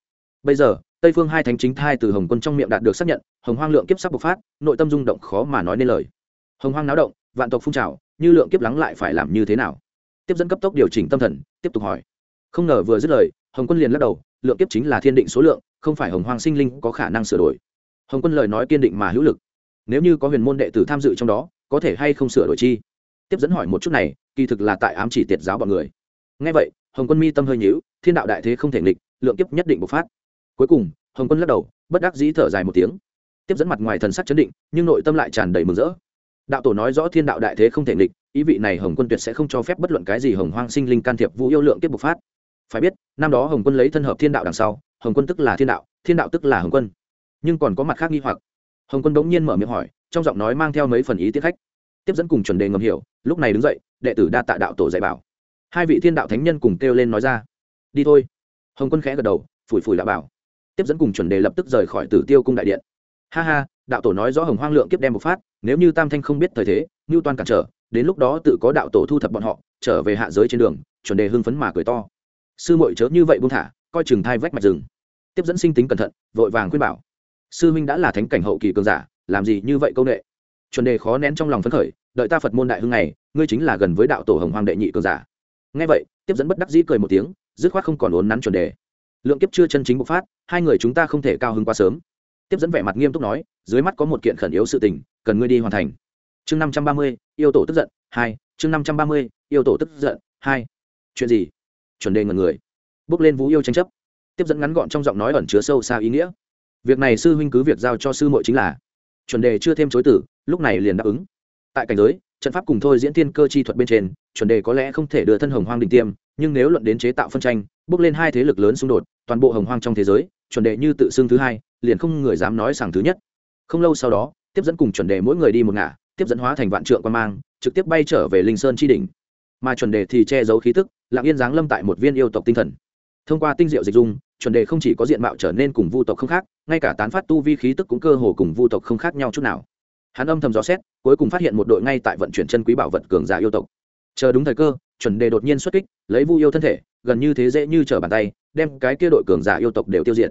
Bây giờ, tây phương hai thánh chính thai từ hồng quân trong miệng đạt được xác nhận, hồng hoang lượng kiếp sắc bộc phát, nội tâm rung động khó mà nói nên lời. Hồng hoang náo động, vạn tộc phun trào, như lượng kiếp lắng lại phải làm như thế nào? Tiếp dẫn cấp tốc điều chỉnh tâm thần, tiếp tục hỏi. Không ngờ vừa dứt lời, hồng quân liền lắc đầu, lượng kiếp chính là thiên định số lượng, không phải hồng hoang sinh linh có khả năng sửa đổi hồng quân lời nói kiên định mà hữu lực nếu như có huyền môn đệ tử tham dự trong đó có thể hay không sửa đổi chi tiếp dẫn hỏi một chút này kỳ thực là tại ám chỉ tiệt giáo bọn người ngay vậy hồng quân mi tâm hơi nhíu thiên đạo đại thế không thể nghịch lượng kiếp nhất định bộc phát cuối cùng hồng quân lắc đầu bất đắc dĩ thở dài một tiếng tiếp dẫn mặt ngoài thần sắc chấn định nhưng nội tâm lại tràn đầy mừng rỡ đạo tổ nói rõ thiên đạo đại thế không thể nghịch ý vị này hồng quân tuyệt sẽ không cho phép bất luận cái gì hồng hoang sinh linh can thiệp vũ yêu lượng kiếp bộc phát phải biết năm đó hồng quân lấy thân hợp thiên đạo đằng sau hồng quân tức là thiên đạo thiên đạo tức là hồng quân nhưng còn có mặt khác nghi hoặc. Hồng quân bỗng nhiên mở miệng hỏi, trong giọng nói mang theo mấy phần ý tiết khách. Tiếp dẫn cùng chuẩn đề ngầm hiểu, lúc này đứng dậy, đệ tử đa tạ đạo tổ dạy bảo. Hai vị thiên đạo thánh nhân cùng kêu lên nói ra. Đi thôi. Hồng quân khẽ gật đầu, phủi phủi đã bảo. Tiếp dẫn cùng chuẩn đề lập tức rời khỏi tử tiêu cung đại điện. Ha ha, đạo tổ nói rõ hồng hoang lượng kiếp đem bộc phát, nếu như tam thanh không biết thời thế, ngưu toàn cản trở, đến lúc đó tự có đạo tổ thu thập bọn họ, trở về hạ giới trên đường, chuẩn đề hưng phấn mà cười to. Sư muội chớ như vậy buông thả, coi chừng thai vách mạch rừng. Tiếp dẫn sinh tính cẩn thận, vội vàng khuyên bảo sư Minh đã là thánh cảnh hậu kỳ cường giả, làm gì như vậy công nghệ chuẩn đề khó nén trong lòng phấn khởi, đợi ta phật môn đại hưng này, ngươi chính là gần với đạo tổ hồng hoàng đệ nhị cường giả. Ngay vậy, tiếp dẫn bất đắc dĩ cười một tiếng, dứt khoát không còn ốn nắn chuẩn đề. Lượng kiếp chưa chân chính bộc phát, hai người chúng ta không thể cao hứng quá sớm. Tiếp dẫn vẻ mặt nghiêm túc nói, dưới mắt có một kiện khẩn yếu sự tình, cần ngươi đi hoàn thành. Chương năm trăm ba mươi, yêu tổ tức giận, hai, chương năm trăm ba mươi, yêu tổ tức giận, hai. Chuyện gì? Chuẩn đề ngần người, bước lên vũ yêu tranh chấp. Tiếp dẫn ngắn gọn trong giọng nói ẩn chứa sâu xa ý nghĩa việc này sư huynh cứ việc giao cho sư muội chính là. Chuẩn đề chưa thêm chối tử lúc này liền đáp ứng. Tại cảnh giới, trận pháp cùng thôi diễn tiên cơ chi thuật bên trên, chuẩn đề có lẽ không thể đưa thân hồng hoang đình tiêm, nhưng nếu luận đến chế tạo phân tranh, bước lên hai thế lực lớn xung đột, toàn bộ hồng hoang trong thế giới, chuẩn đề như tự xưng thứ hai, liền không người dám nói sàng thứ nhất. Không lâu sau đó, tiếp dẫn cùng chuẩn đề mỗi người đi một ngả, tiếp dẫn hóa thành vạn trượng quan mang, trực tiếp bay trở về linh sơn chi đỉnh. Mà chuẩn đề thì che giấu khí tức, lặng yên giáng lâm tại một viên yêu tộc tinh thần thông qua tinh diệu dịch dung, chuẩn đề không chỉ có diện mạo trở nên cùng vu tộc không khác, ngay cả tán phát tu vi khí tức cũng cơ hồ cùng vu tộc không khác nhau chút nào. Hắn âm thầm dò xét, cuối cùng phát hiện một đội ngay tại vận chuyển chân quý bảo vật cường giả yêu tộc. Chờ đúng thời cơ, chuẩn đề đột nhiên xuất kích, lấy vu yêu thân thể, gần như thế dễ như trở bàn tay, đem cái kia đội cường giả yêu tộc đều tiêu diệt.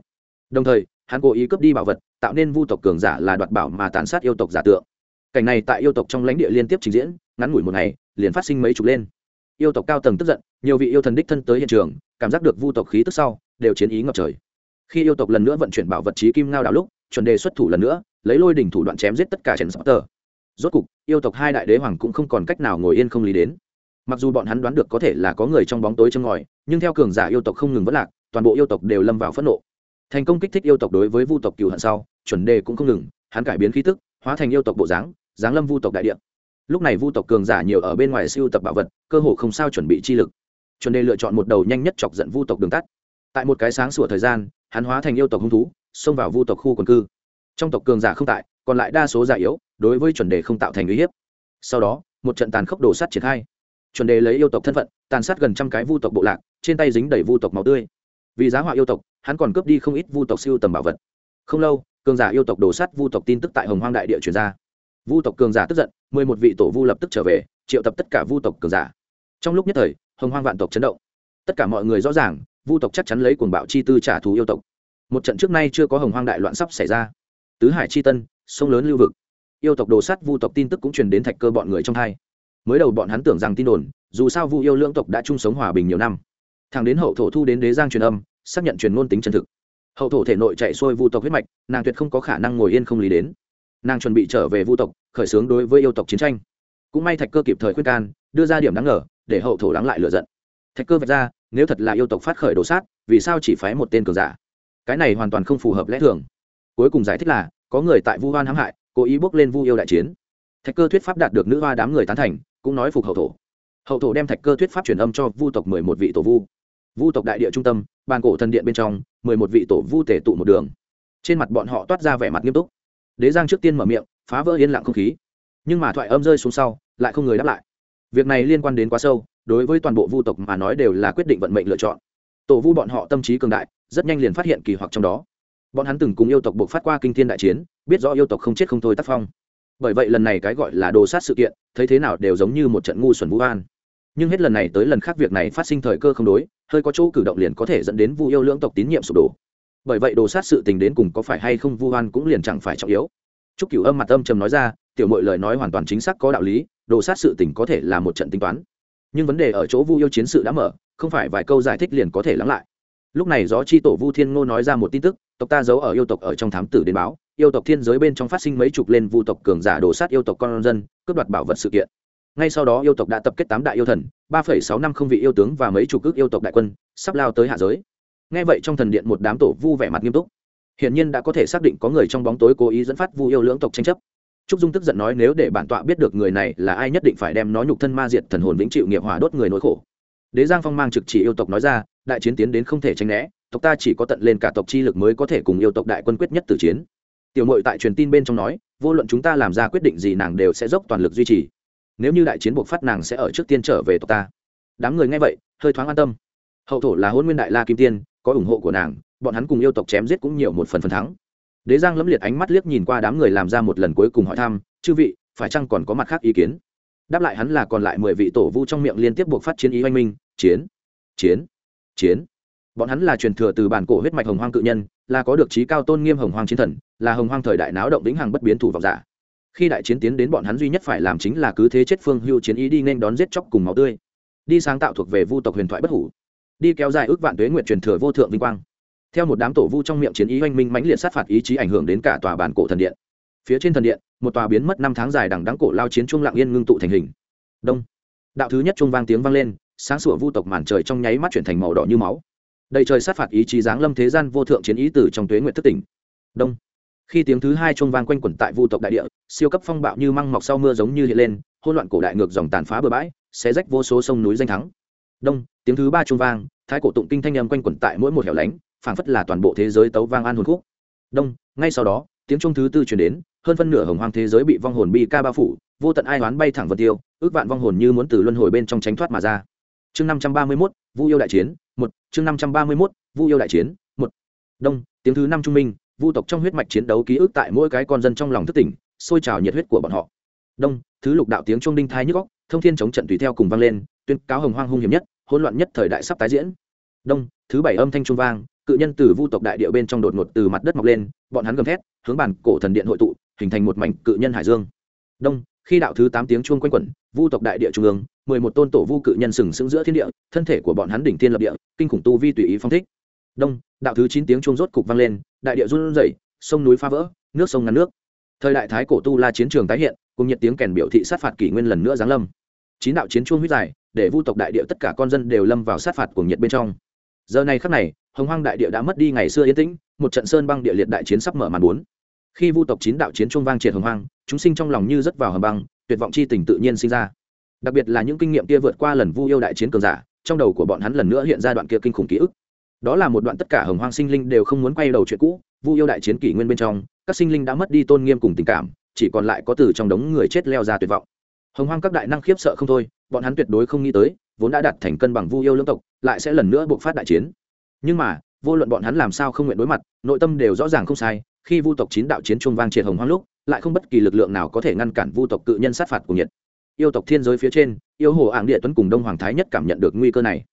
Đồng thời, hắn cố ý cướp đi bảo vật, tạo nên vu tộc cường giả là đoạt bảo mà tàn sát yêu tộc giả tượng. Cảnh này tại yêu tộc trong lãnh địa liên tiếp trình diễn, ngắn ngủi một ngày, liền phát sinh mấy chục lên. Yêu tộc cao tầng tức giận, nhiều vị yêu thần đích thân tới hiện trường cảm giác được vu tộc khí tức sau, đều chiến ý ngập trời. Khi yêu tộc lần nữa vận chuyển bảo vật trí kim ngao đảo lúc, chuẩn đề xuất thủ lần nữa, lấy lôi đỉnh thủ đoạn chém giết tất cả chèn sắp tờ rốt cục, yêu tộc hai đại đế hoàng cũng không còn cách nào ngồi yên không lý đến. Mặc dù bọn hắn đoán được có thể là có người trong bóng tối châm ngòi, nhưng theo cường giả yêu tộc không ngừng vất lạc, toàn bộ yêu tộc đều lâm vào phẫn nộ. Thành công kích thích yêu tộc đối với vu tộc cựu hận sau, chuẩn đề cũng không ngừng, hắn cải biến khí tức, hóa thành yêu tộc bộ dáng dáng lâm vu tộc đại địa. Lúc này vu tộc cường giả nhiều ở bên ngoài siêu tập bảo vật, cơ hồ không sao chuẩn bị chi lực chuẩn đề lựa chọn một đầu nhanh nhất chọc giận vu tộc đường tắt. Tại một cái sáng sủa thời gian, hắn hóa thành yêu tộc hung thú, xông vào vu tộc khu quần cư. Trong tộc cường giả không tại, còn lại đa số giả yếu, đối với chuẩn đề không tạo thành uy hiếp. Sau đó, một trận tàn khốc đổ sắt triển khai. Chuẩn đề lấy yêu tộc thân phận, tàn sát gần trăm cái vu tộc bộ lạc, trên tay dính đầy vu tộc máu tươi. Vì giá họa yêu tộc, hắn còn cướp đi không ít vu tộc siêu tầm bảo vật. Không lâu, cường giả yêu tộc đổ sắt vu tộc tin tức tại hồng hoang đại địa truyền ra. Vu tộc cường giả tức giận, mười một vị tổ vu lập tức trở về, triệu tập tất cả vu tộc cường giả. Trong lúc nhất thời hồng hoang vạn tộc chấn động. Tất cả mọi người rõ ràng, vu tộc chắc chắn lấy cuồng bạo chi tư trả thù yêu tộc. Một trận trước nay chưa có hồng hoang đại loạn sắp xảy ra. Tứ hải chi tân, sông lớn lưu vực. Yêu tộc đồ sắt vu tộc tin tức cũng truyền đến thạch cơ bọn người trong hai. Mới đầu bọn hắn tưởng rằng tin đồn, dù sao vu yêu lưỡng tộc đã chung sống hòa bình nhiều năm. Thằng đến hậu thổ thu đến đế giang truyền âm, xác nhận truyền ngôn tính chân thực. Hậu thổ thể nội chạy xuôi vu tộc huyết mạch, nàng tuyệt không có khả năng ngồi yên không lý đến. Nàng chuẩn bị trở về vu tộc, khởi xướng đối với yêu tộc chiến tranh. Cũng may thạch cơ kịp thời khuyên can, đưa ra điểm đáng ngờ để hậu thổ lắng lại lựa giận. Thạch cơ vạch ra, nếu thật là yêu tộc phát khởi đồ sát, vì sao chỉ phái một tên cường giả? Cái này hoàn toàn không phù hợp lẽ thường. Cuối cùng giải thích là, có người tại vu hoan hãm hại, cố ý bước lên vu yêu đại chiến. Thạch cơ thuyết pháp đạt được nữ hoa đám người tán thành, cũng nói phục hậu thổ. Hậu thổ đem thạch cơ thuyết pháp truyền âm cho vu tộc mười một vị tổ vu. Vu tộc đại địa trung tâm, bàn cổ thần điện bên trong, mười một vị tổ vu tể tụ một đường. Trên mặt bọn họ toát ra vẻ mặt nghiêm túc. Đế giang trước tiên mở miệng, phá vỡ yên lặng không khí. Nhưng mà thoại âm rơi xuống sau, lại không người đáp lại việc này liên quan đến quá sâu, đối với toàn bộ vu tộc mà nói đều là quyết định vận mệnh lựa chọn. Tổ vu bọn họ tâm trí cường đại, rất nhanh liền phát hiện kỳ hoặc trong đó. Bọn hắn từng cùng yêu tộc buộc phát qua kinh thiên đại chiến, biết rõ yêu tộc không chết không thôi tác phong. Bởi vậy lần này cái gọi là đồ sát sự kiện, thấy thế nào đều giống như một trận ngu xuẩn vũ an nhưng hết lần này tới lần khác việc này phát sinh thời cơ không đối, hơi có chỗ cử động liền có thể dẫn đến vu yêu lưỡng tộc tín nhiệm sụp đổ. Bởi vậy đồ sát sự tình đến cùng có phải hay không vu hoan cũng liền chẳng phải trọng yếu. Chúc cửu âm mặt âm trầm nói ra, tiểu mội lời nói hoàn toàn chính xác có đạo lý đồ sát sự tình có thể là một trận tính toán. Nhưng vấn đề ở chỗ vu yêu chiến sự đã mở, không phải vài câu giải thích liền có thể lắng lại. Lúc này gió chi tổ vu thiên ngô nói ra một tin tức, tộc ta giấu ở yêu tộc ở trong thám tử đến báo, yêu tộc thiên giới bên trong phát sinh mấy chục lên vu tộc cường giả đổ sát yêu tộc con dân, cướp đoạt bảo vật sự kiện. Ngay sau đó yêu tộc đã tập kết tám đại yêu thần, ba phẩy sáu năm không vị yêu tướng và mấy chục ước yêu tộc đại quân, sắp lao tới hạ giới. Ngay vậy trong thần điện một đám tổ vu vẻ mặt nghiêm túc. Hiển nhiên đã có thể xác định có người trong bóng tối cố ý dẫn phát vu yêu lưỡng tộc tranh chấp trúc dung tức giận nói, nếu để bản tọa biết được người này là ai nhất định phải đem nó nhục thân ma diệt, thần hồn vĩnh chịu nghiệp hỏa đốt người nỗi khổ. Đế giang phong mang trực chỉ yêu tộc nói ra, đại chiến tiến đến không thể tranh né, tộc ta chỉ có tận lên cả tộc chi lực mới có thể cùng yêu tộc đại quân quyết nhất tử chiến. Tiểu mội tại truyền tin bên trong nói, vô luận chúng ta làm ra quyết định gì nàng đều sẽ dốc toàn lực duy trì. Nếu như đại chiến buộc phát nàng sẽ ở trước tiên trở về tộc ta. Đám người nghe vậy, hơi thoáng an tâm. Hậu thổ là hôn nguyên đại la kim tiên, có ủng hộ của nàng, bọn hắn cùng yêu tộc chém giết cũng nhiều một phần phần thắng đế giang lẫm liệt ánh mắt liếc nhìn qua đám người làm ra một lần cuối cùng hỏi thăm, chư vị, phải chăng còn có mặt khác ý kiến? Đáp lại hắn là còn lại mười vị tổ vu trong miệng liên tiếp buộc phát chiến ý oanh minh, chiến chiến chiến. Bọn hắn là truyền thừa từ bản cổ huyết mạch hồng hoang cự nhân, là có được trí cao tôn nghiêm hồng hoang chiến thần, là hồng hoang thời đại náo động lĩnh hằng bất biến thủ vọng giả. Khi đại chiến tiến đến bọn hắn duy nhất phải làm chính là cứ thế chết phương hưu chiến ý đi nên đón giết chóc cùng máu tươi. Đi sáng tạo thuộc về vu tộc huyền thoại bất hủ. Đi kéo dài ước vạn tuế nguyện truyền thừa vô thượng vinh quang theo một đám tổ vu trong miệng chiến ý oanh minh mãnh liệt sát phạt ý chí ảnh hưởng đến cả tòa bản cổ thần điện. Phía trên thần điện, một tòa biến mất năm tháng dài đằng đắng cổ lao chiến trung lặng yên ngưng tụ thành hình. Đông. Đạo thứ nhất trung vang tiếng vang lên, sáng sủa vu tộc màn trời trong nháy mắt chuyển thành màu đỏ như máu. Đầy trời sát phạt ý chí giáng lâm thế gian vô thượng chiến ý tử trong tuế nguyện thất tỉnh. Đông. Khi tiếng thứ hai trung vang quanh quẩn tại vu tộc đại địa, siêu cấp phong bạo như măng mọc sau mưa giống như hiện lên, hỗn loạn cổ đại ngược dòng tàn phá bừa bãi, xé rách vô số sông núi danh thắng. Đông. Tiếng thứ ba trung vang, thái cổ tụng kinh thanh âm quanh quẩn tại mỗi một hẻo lánh phảng phất là toàn bộ thế giới tấu vang an hồn khúc. Đông, ngay sau đó, tiếng trung thứ tư chuyển đến, hơn phân nửa hồng hoang thế giới bị vong hồn bi ca bao phủ, vô tận ai đoán bay thẳng vật tiêu, ước vạn vong hồn như muốn từ luân hồi bên trong tránh thoát mà ra. Chương năm trăm ba mươi mốt, vu yêu đại chiến, một, chương năm trăm ba mươi mốt, vu yêu đại chiến, một. Đông, tiếng thứ năm trung minh, vu tộc trong huyết mạch chiến đấu ký ức tại mỗi cái con dân trong lòng thức tỉnh, sôi trào nhiệt huyết của bọn họ. Đông, thứ lục đạo tiếng trung đinh thai nhức góc thông thiên chống trận tùy theo cùng vang lên, tuyên cáo hồng hoang hung hiểm nhất, hỗn loạn nhất thời đại sắp tái diễn. Đông, thứ bảy âm thanh trung vang cự nhân từ vu tộc đại địa bên trong đột ngột từ mặt đất mọc lên, bọn hắn gầm thét, hướng bản cổ thần điện hội tụ, hình thành một mảnh cự nhân hải dương. Đông, khi đạo thứ tám tiếng chuông quanh quẩn, vu tộc đại địa trung ương, mười một tôn tổ vu cự nhân sừng sững giữa thiên địa, thân thể của bọn hắn đỉnh thiên lập địa, kinh khủng tu vi tùy ý phong thích. Đông, đạo thứ chín tiếng chuông rốt cục vang lên, đại địa run rẩy, sông núi phá vỡ, nước sông ngăn nước. Thời đại thái cổ tu la chiến trường tái hiện, cùng nhiệt tiếng kèn biểu thị sát phạt kỷ nguyên lần nữa giáng lâm. Chín đạo chiến chuông huyết dài, để vu tộc đại địa tất cả con dân đều lâm vào sát phạt của nhiệt bên trong. Giờ này khắc này hồng hoang đại địa đã mất đi ngày xưa yên tĩnh, một trận sơn băng địa liệt đại chiến sắp mở màn bốn. Khi vu tộc chín đạo chiến trung vang triệt hồng hoang, chúng sinh trong lòng như rất vào hầm băng, tuyệt vọng chi tình tự nhiên sinh ra. Đặc biệt là những kinh nghiệm kia vượt qua lần vu yêu đại chiến cường giả, trong đầu của bọn hắn lần nữa hiện ra đoạn kia kinh khủng ký ức. Đó là một đoạn tất cả hồng hoang sinh linh đều không muốn quay đầu chuyện cũ, vu yêu đại chiến kỷ nguyên bên trong, các sinh linh đã mất đi tôn nghiêm cùng tình cảm, chỉ còn lại có từ trong đống người chết leo ra tuyệt vọng. Hồng hoang các đại năng khiếp sợ không thôi, bọn hắn tuyệt đối không nghĩ tới, vốn đã đạt thành cân bằng vu yêu lương tộc, lại sẽ lần nữa buộc phát đại chiến nhưng mà, vô luận bọn hắn làm sao không nguyện đối mặt, nội tâm đều rõ ràng không sai, khi vu tộc chín đạo chiến trung vang triệt hồng hoang lúc, lại không bất kỳ lực lượng nào có thể ngăn cản vu tộc cự nhân sát phạt của nhiệt. Yêu tộc thiên giới phía trên, yêu hồ ảng địa tuấn cùng đông hoàng thái nhất cảm nhận được nguy cơ này.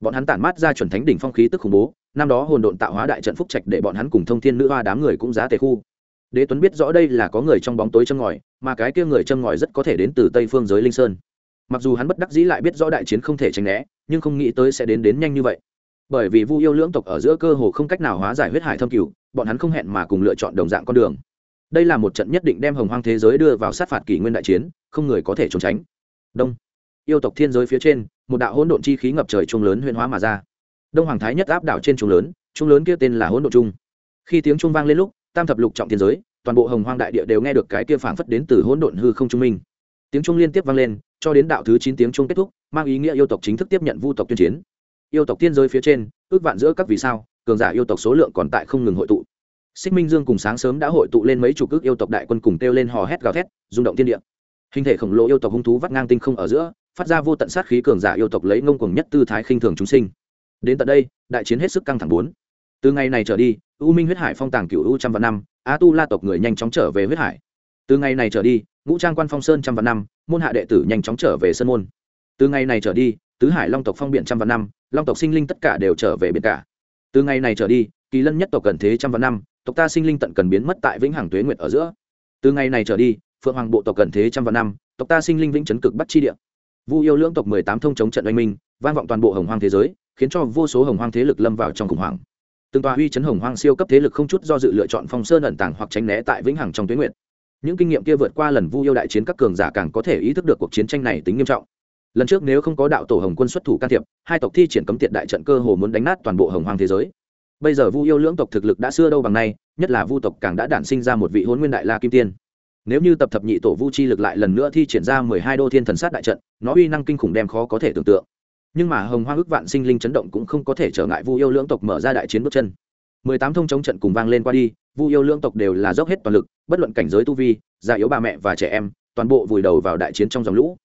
Bọn hắn tản mát ra chuẩn thánh đỉnh phong khí tức khủng bố, năm đó hồn độn tạo hóa đại trận phúc trạch để bọn hắn cùng thông thiên nữ hoa đám người cũng giá tề khu. Đế tuấn biết rõ đây là có người trong bóng tối châm ngòi, mà cái kia người châm ngòi rất có thể đến từ tây phương giới linh sơn. Mặc dù hắn bất đắc dĩ lại biết rõ đại chiến không thể tránh né, nhưng không nghĩ tới sẽ đến đến nhanh như vậy bởi vì vu yêu lưỡng tộc ở giữa cơ hồ không cách nào hóa giải huyết hải thâm cửu, bọn hắn không hẹn mà cùng lựa chọn đồng dạng con đường. Đây là một trận nhất định đem hồng hoang thế giới đưa vào sát phạt kỷ nguyên đại chiến, không người có thể trốn tránh. Đông. Yêu tộc thiên giới phía trên, một đạo hỗn độn chi khí ngập trời trung lớn huyên hóa mà ra. Đông hoàng thái nhất áp đảo trên trung lớn trung lớn kia tên là hỗn độn trung khi tiếng trung vang lên lúc, tam thập lục trọng thiên giới, toàn bộ hồng hoang đại địa đều nghe được cái kia phảng phất đến từ hỗn độn hư không trung minh. Tiếng trung liên tiếp vang lên, cho đến đạo thứ chín tiếng trung kết thúc, mang ý nghĩa yêu tộc chính thức tiếp nhận vu tộc tuyên chiến yêu tộc thiên giới phía trên, ước vạn giữa các vì sao, cường giả yêu tộc số lượng còn tại không ngừng hội tụ. Xích minh dương cùng sáng sớm đã hội tụ lên mấy chục ước yêu tộc đại quân cùng kêu lên hò hét gào thét, rung động thiên địa. Hình thể khổng lồ yêu tộc hung thú vắt ngang tinh không ở giữa, phát ra vô tận sát khí cường giả yêu tộc lấy ngông cuồng nhất tư thái khinh thường chúng sinh. Đến tận đây, đại chiến hết sức căng thẳng bốn. Từ ngày này trở đi, u minh huyết hải phong tàng cựu u trăm vạn năm a tu la tộc người nhanh chóng trở về huyết hải. Từ ngày này trở đi, ngũ trang quan phong sơn trăm vạn năm, môn hạ đệ tử nhanh chóng trở về sân môn. Từ ngày này trở đi tứ hải long tộc phong biển trăm vạn năm, long tộc sinh linh tất cả đều trở về biển cả. Từ ngày này trở đi, kỳ lân nhất tộc cần thế trăm vạn năm, tộc ta sinh linh tận cần biến mất tại vĩnh hằng tuế nguyệt ở giữa. Từ ngày này trở đi, phượng hoàng bộ tộc cần thế trăm vạn năm, tộc ta sinh linh vĩnh chấn cực bắt chi địa. Vu yêu lưỡng tộc mười tám thông chống trận oanh minh, vang vọng toàn bộ hồng hoang thế giới, khiến cho vô số hồng hoang thế lực lâm vào trong khủng hoảng. Từng tòa huy chấn hồng hoang siêu cấp thế lực không chút do dự lựa chọn phong sơn ẩn tàng hoặc tránh né tại vĩnh hằng trong tuyến nguyện những kinh nghiệm kia vượt qua lần vu yêu đại chiến các cường giả càng có thể ý thức được cuộc chiến tranh này tính nghiêm trọng lần trước nếu không có đạo tổ hồng quân xuất thủ can thiệp, hai tộc thi triển cấm tiệt đại trận cơ hồ muốn đánh nát toàn bộ hồng hoang thế giới. Bây giờ vu yêu lưỡng tộc thực lực đã xưa đâu bằng nay, nhất là vu tộc càng đã đản sinh ra một vị hôn nguyên đại la kim tiên. Nếu như tập thập nhị tổ vu chi lực lại lần nữa thi triển ra mười hai đô thiên thần sát đại trận, nó uy năng kinh khủng đem khó có thể tưởng tượng. Nhưng mà hồng hoa ước vạn sinh linh chấn động cũng không có thể trở ngại vu yêu lưỡng tộc mở ra đại chiến bước chân. mười tám thông chống trận cùng vang lên qua đi, vu yêu lưỡng tộc đều là dốc hết toàn lực, bất luận cảnh giới tu vi, già yếu bà mẹ và trẻ em, toàn bộ vùi đầu vào đại chiến trong dòng lũ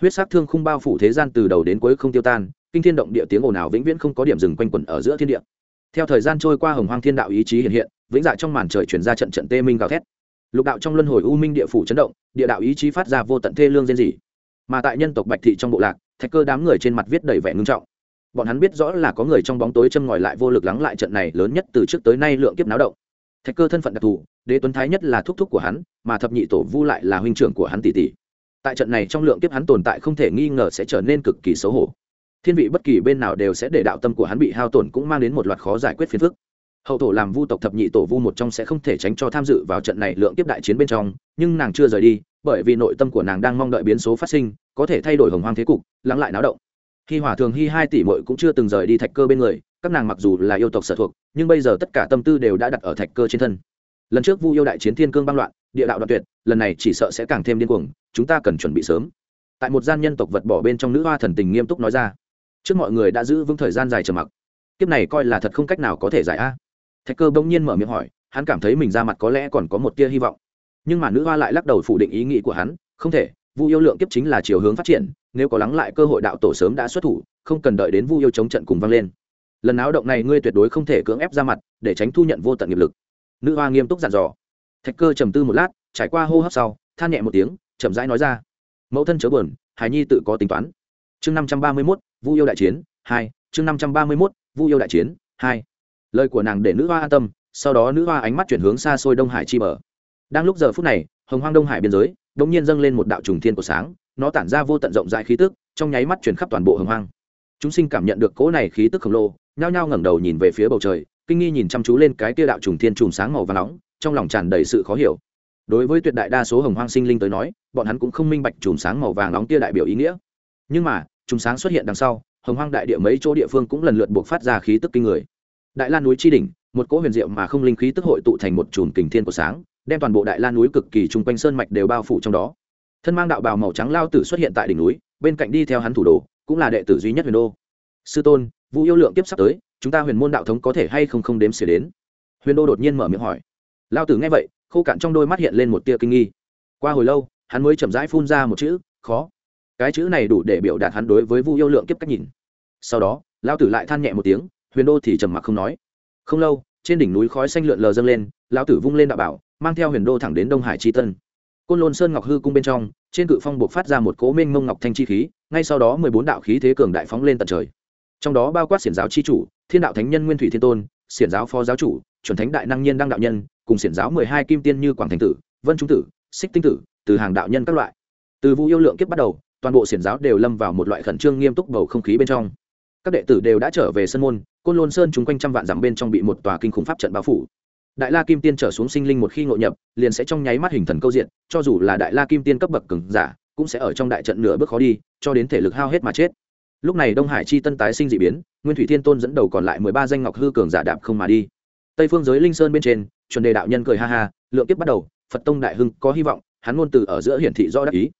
huyết sát thương không bao phủ thế gian từ đầu đến cuối không tiêu tan, kinh thiên động địa tiếng ồn ào vĩnh viễn không có điểm dừng quanh quẩn ở giữa thiên địa. Theo thời gian trôi qua hồng hoang thiên đạo ý chí hiện hiện, vĩnh dạ trong màn trời chuyển ra trận trận tê minh gào thét. Lục đạo trong luân hồi u minh địa phủ chấn động, địa đạo ý chí phát ra vô tận thê lương diên dị mà tại nhân tộc bạch thị trong bộ lạc, thạch cơ đám người trên mặt viết đầy vẻ ngưng trọng. Bọn hắn biết rõ là có người trong bóng tối châm ngòi lại vô lực lắng lại trận này lớn nhất từ trước tới nay lượng kiếp náo động. Thạch cơ thân phận đặc thù, đế tuấn thái nhất là thúc thúc của hắn, mà thập nhị tổ vu lại là huynh trưởng của hắn tỷ tỷ tại trận này trong lượng kiếp hắn tồn tại không thể nghi ngờ sẽ trở nên cực kỳ xấu hổ. Thiên vị bất kỳ bên nào đều sẽ để đạo tâm của hắn bị hao tổn cũng mang đến một loạt khó giải quyết phiền phức. Hậu thổ làm vu tộc thập nhị tổ vu một trong sẽ không thể tránh cho tham dự vào trận này lượng tiếp đại chiến bên trong, nhưng nàng chưa rời đi, bởi vì nội tâm của nàng đang mong đợi biến số phát sinh, có thể thay đổi hồng hoang thế cục, lắng lại náo động. Khi hỏa thường hy hai tỷ mội cũng chưa từng rời đi thạch cơ bên người, các nàng mặc dù là yêu tộc sở thuộc, nhưng bây giờ tất cả tâm tư đều đã đặt ở thạch cơ trên thân. Lần trước vu yêu đại chiến thiên cương băng loạn địa đạo đoạn tuyệt, lần này chỉ sợ sẽ càng thêm điên cuồng, chúng ta cần chuẩn bị sớm. Tại một gian nhân tộc vật bỏ bên trong nữ hoa thần tình nghiêm túc nói ra. Trước mọi người đã giữ vững thời gian dài trầm mặc. Kiếp này coi là thật không cách nào có thể giải a. Thạch cơ bỗng nhiên mở miệng hỏi, hắn cảm thấy mình ra mặt có lẽ còn có một tia hy vọng. Nhưng mà nữ hoa lại lắc đầu phủ định ý nghĩ của hắn, không thể, vu yêu lượng kiếp chính là chiều hướng phát triển, nếu có lắng lại cơ hội đạo tổ sớm đã xuất thủ, không cần đợi đến vu yêu chống trận cùng vang lên. Lần áo động này ngươi tuyệt đối không thể cưỡng ép ra mặt, để tránh thu nhận vô tận nghiệp lực. Nữ hoa nghiêm túc dặn dò thạch cơ trầm tư một lát, trải qua hô hấp sau, than nhẹ một tiếng, chậm rãi nói ra. Mẫu thân chớ buồn, hải nhi tự có tính toán. Chương năm trăm ba mươi mốt, vu yêu đại chiến, hai, chương năm trăm ba mươi mốt, vu yêu đại chiến, hai. Lời của nàng để nữ hoa an tâm, sau đó nữ hoa ánh mắt chuyển hướng xa xôi đông hải chi bờ. Đang lúc giờ phút này, hồng hoang đông hải biên giới đ ỗ n g nhiên dâng lên một đạo trùng thiên của sáng, nó tản ra vô tận rộng rãi khí tức, trong nháy mắt chuyển khắp toàn bộ hồng hoang. Chúng sinh cảm nhận được cỗ này khí tức khổng lồ, nhao nhao ngẩng đầu nhìn về phía bầu trời, kinh nghi nhìn chăm chú lên cái tia đạo trùng thiên trùng sáng màu và nóng trong lòng tràn đầy sự khó hiểu. Đối với tuyệt đại đa số hồng hoang sinh linh tới nói, bọn hắn cũng không minh bạch chùm sáng màu vàng nóng tia đại biểu ý nghĩa. Nhưng mà, chùm sáng xuất hiện đằng sau, hồng hoang đại địa mấy chỗ địa phương cũng lần lượt buộc phát ra khí tức kinh người. Đại lan núi tri đỉnh, một cỗ huyền diệu mà không linh khí tức hội tụ thành một chùm kình thiên của sáng, đem toàn bộ đại lan núi cực kỳ chung quanh sơn mạch đều bao phủ trong đó. Thân mang đạo bào màu trắng lao tử xuất hiện tại đỉnh núi, bên cạnh đi theo hắn thủ đồ, cũng là đệ tử duy nhất huyền đô. Sư tôn vũ yêu lượng tiếp sắp tới, chúng ta huyền môn đạo thống có thể hay không không đếm xỉa đến? Huyền đô đột nhiên mở miệng hỏi lao tử nghe vậy, khô cạn trong đôi mắt hiện lên một tia kinh nghi. Qua hồi lâu, hắn mới chậm rãi phun ra một chữ, khó. Cái chữ này đủ để biểu đạt hắn đối với vu yêu lượng kiếp cách nhìn. Sau đó, lao tử lại than nhẹ một tiếng, huyền đô thì trầm mặc không nói. Không lâu, trên đỉnh núi khói xanh lượn lờ dâng lên lão tử vung lên đạo bảo, mang theo huyền đô thẳng đến đông hải tri tân. Côn lôn sơn ngọc hư cung bên trong, trên cự phong buộc phát ra một cố minh mông ngọc thanh chi khí, ngay sau đó mười bốn đạo khí thế cường đại phóng lên tận trời. Trong đó bao quát xiển giáo chi chủ, thiên đạo thánh nhân nguyên thủy thiên tôn, xiển giáo phó giáo chủ chuẩn thánh đại năng nhiên đăng đạo nhân, cùng xiển giáo mười hai kim tiên như quảng thành tử, vân trung tử, xích tinh tử, từ hàng đạo nhân các loại. Từ vũ yêu lượng kiếp bắt đầu, toàn bộ xiển giáo đều lâm vào một loại khẩn trương nghiêm túc bầu không khí bên trong. Các đệ tử đều đã trở về sân môn, côn lôn sơn chung quanh trăm vạn dặm bên trong bị một tòa kinh khủng pháp trận bao phủ. Đại la kim tiên trở xuống sinh linh một khi ngộ nhập, liền sẽ trong nháy mắt hình thần câu diện, cho dù là đại la kim tiên cấp bậc cứng giả, cũng sẽ ở trong đại trận nửa bước khó đi, cho đến thể lực hao hết mà chết. Lúc này đông hải chi tân tái sinh d ị biến, nguyên thủy thiên tôn dẫn đầu còn lại mười ba danh ngọc hư cường giả đạp không mà đi tây phương giới linh sơn bên trên, chuẩn đề đạo nhân cười ha ha, lượng kiếp bắt đầu, phật tông đại hưng có hy vọng, hắn ngôn từ ở giữa hiển thị do đắc ý.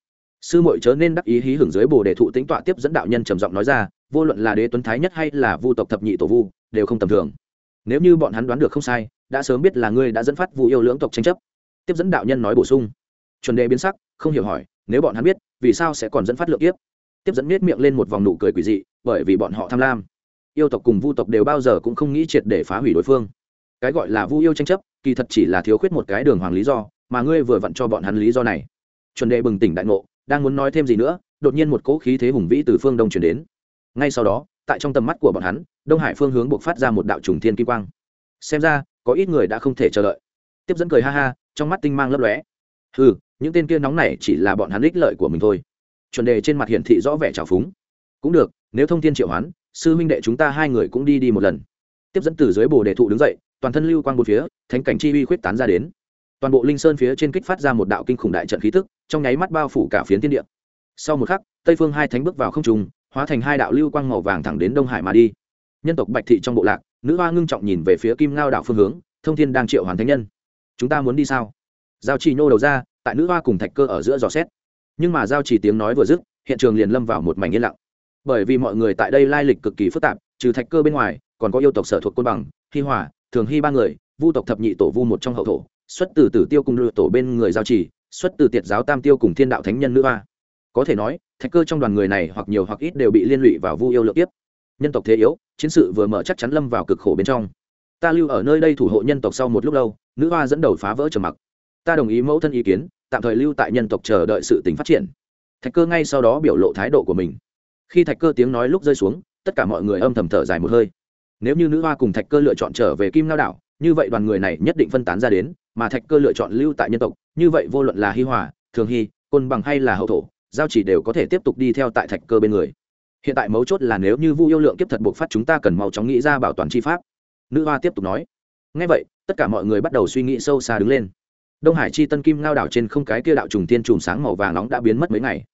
Sư muội chớ nên đắc ý hí hưởng dưới bồ đề thụ tính tọa tiếp dẫn đạo nhân trầm giọng nói ra, vô luận là đế tuấn thái nhất hay là vu tộc thập nhị tổ vu, đều không tầm thường. Nếu như bọn hắn đoán được không sai, đã sớm biết là ngươi đã dẫn phát vu yêu lưỡng tộc tranh chấp. Tiếp dẫn đạo nhân nói bổ sung. Chuẩn đề biến sắc, không hiểu hỏi, nếu bọn hắn biết, vì sao sẽ còn dẫn phát lượng kiếp? tiếp dẫn miết miệng lên một vòng nụ cười quỷ dị, bởi vì bọn họ tham lam. Yêu tộc cùng vu tộc đều bao giờ cũng không nghĩ triệt để phá hủy đối phương cái gọi là vu yêu tranh chấp, kỳ thật chỉ là thiếu khuyết một cái đường hoàng lý do, mà ngươi vừa vặn cho bọn hắn lý do này. Chuẩn đề bừng tỉnh đại ngộ, đang muốn nói thêm gì nữa, đột nhiên một cỗ khí thế hùng vĩ từ phương đông chuyển đến. Ngay sau đó, tại trong tầm mắt của bọn hắn, đông hải phương hướng buộc phát ra một đạo trùng thiên kim quang. Xem ra, có ít người đã không thể chờ đợi. Tiếp dẫn cười ha ha, trong mắt tinh mang lấp lóe. Ừ những tên kia nóng này chỉ là bọn hắn ích lợi của mình thôi. Chuẩn đề trên mặt hiển thị rõ vẻ trào phúng. Cũng được, nếu thông tin triệu hoán, sư huynh đệ chúng ta hai người cũng đi đi một lần. Tiếp dẫn từ dưới bồ đề thụ đứng dậy toàn thân lưu quang một phía, thánh cảnh chi uy khuyết tán ra đến. Toàn bộ linh sơn phía trên kích phát ra một đạo kinh khủng đại trận khí tức, trong nháy mắt bao phủ cả phiến thiên địa. Sau một khắc, tây phương hai thánh bước vào không trùng hóa thành hai đạo lưu quang màu vàng thẳng đến đông hải mà đi. Nhân tộc bạch thị trong bộ lạc, nữ hoa ngưng trọng nhìn về phía kim ngao đạo phương hướng, thông thiên đang triệu hoàn thánh nhân. Chúng ta muốn đi sao? Giao chỉ nhô đầu ra, tại nữ hoa cùng thạch cơ ở giữa dò xét. Nhưng mà giao chỉ tiếng nói vừa dứt, hiện trường liền lâm vào một mảnh yên lặng. Bởi vì mọi người tại đây lai lịch cực kỳ phức tạp, trừ thạch cơ bên ngoài, còn có yêu tộc sở thuộc côn bằng, hi hòa thường hy ba người, vu tộc thập nhị tổ vu một trong hậu thổ, xuất từ tử tiêu cùng lựa tổ bên người giao chỉ xuất từ tiệt giáo tam tiêu cùng thiên đạo thánh nhân nữ hoa. Có thể nói, thạch cơ trong đoàn người này hoặc nhiều hoặc ít đều bị liên lụy vào vu yêu lượng tiếp nhân tộc thế yếu, chiến sự vừa mở chắc chắn lâm vào cực khổ bên trong. Ta lưu ở nơi đây thủ hộ nhân tộc sau một lúc lâu, nữ hoa dẫn đầu phá vỡ trầm mặc. Ta đồng ý mẫu thân ý kiến, tạm thời lưu tại nhân tộc chờ đợi sự tính phát triển. Thạch cơ ngay sau đó biểu lộ thái độ của mình. Khi thạch cơ tiếng nói lúc rơi xuống, tất cả mọi người âm thầm thở dài một hơi nếu như nữ hoa cùng thạch cơ lựa chọn trở về kim lao đảo, như vậy đoàn người này nhất định phân tán ra đến, mà thạch cơ lựa chọn lưu tại nhân tộc, như vậy vô luận là hi hòa, thường hy, côn bằng hay là hậu thổ, giao chỉ đều có thể tiếp tục đi theo tại thạch cơ bên người. Hiện tại mấu chốt là nếu như vu yêu lượng kiếp thật buộc phát chúng ta cần mau chóng nghĩ ra bảo toàn chi pháp. Nữ hoa tiếp tục nói. Ngay vậy, tất cả mọi người bắt đầu suy nghĩ sâu xa đứng lên. Đông hải chi tân kim ngao đảo trên không cái kia đạo trùng tiên trùng sáng màu vàng nóng đã biến mất mấy ngày.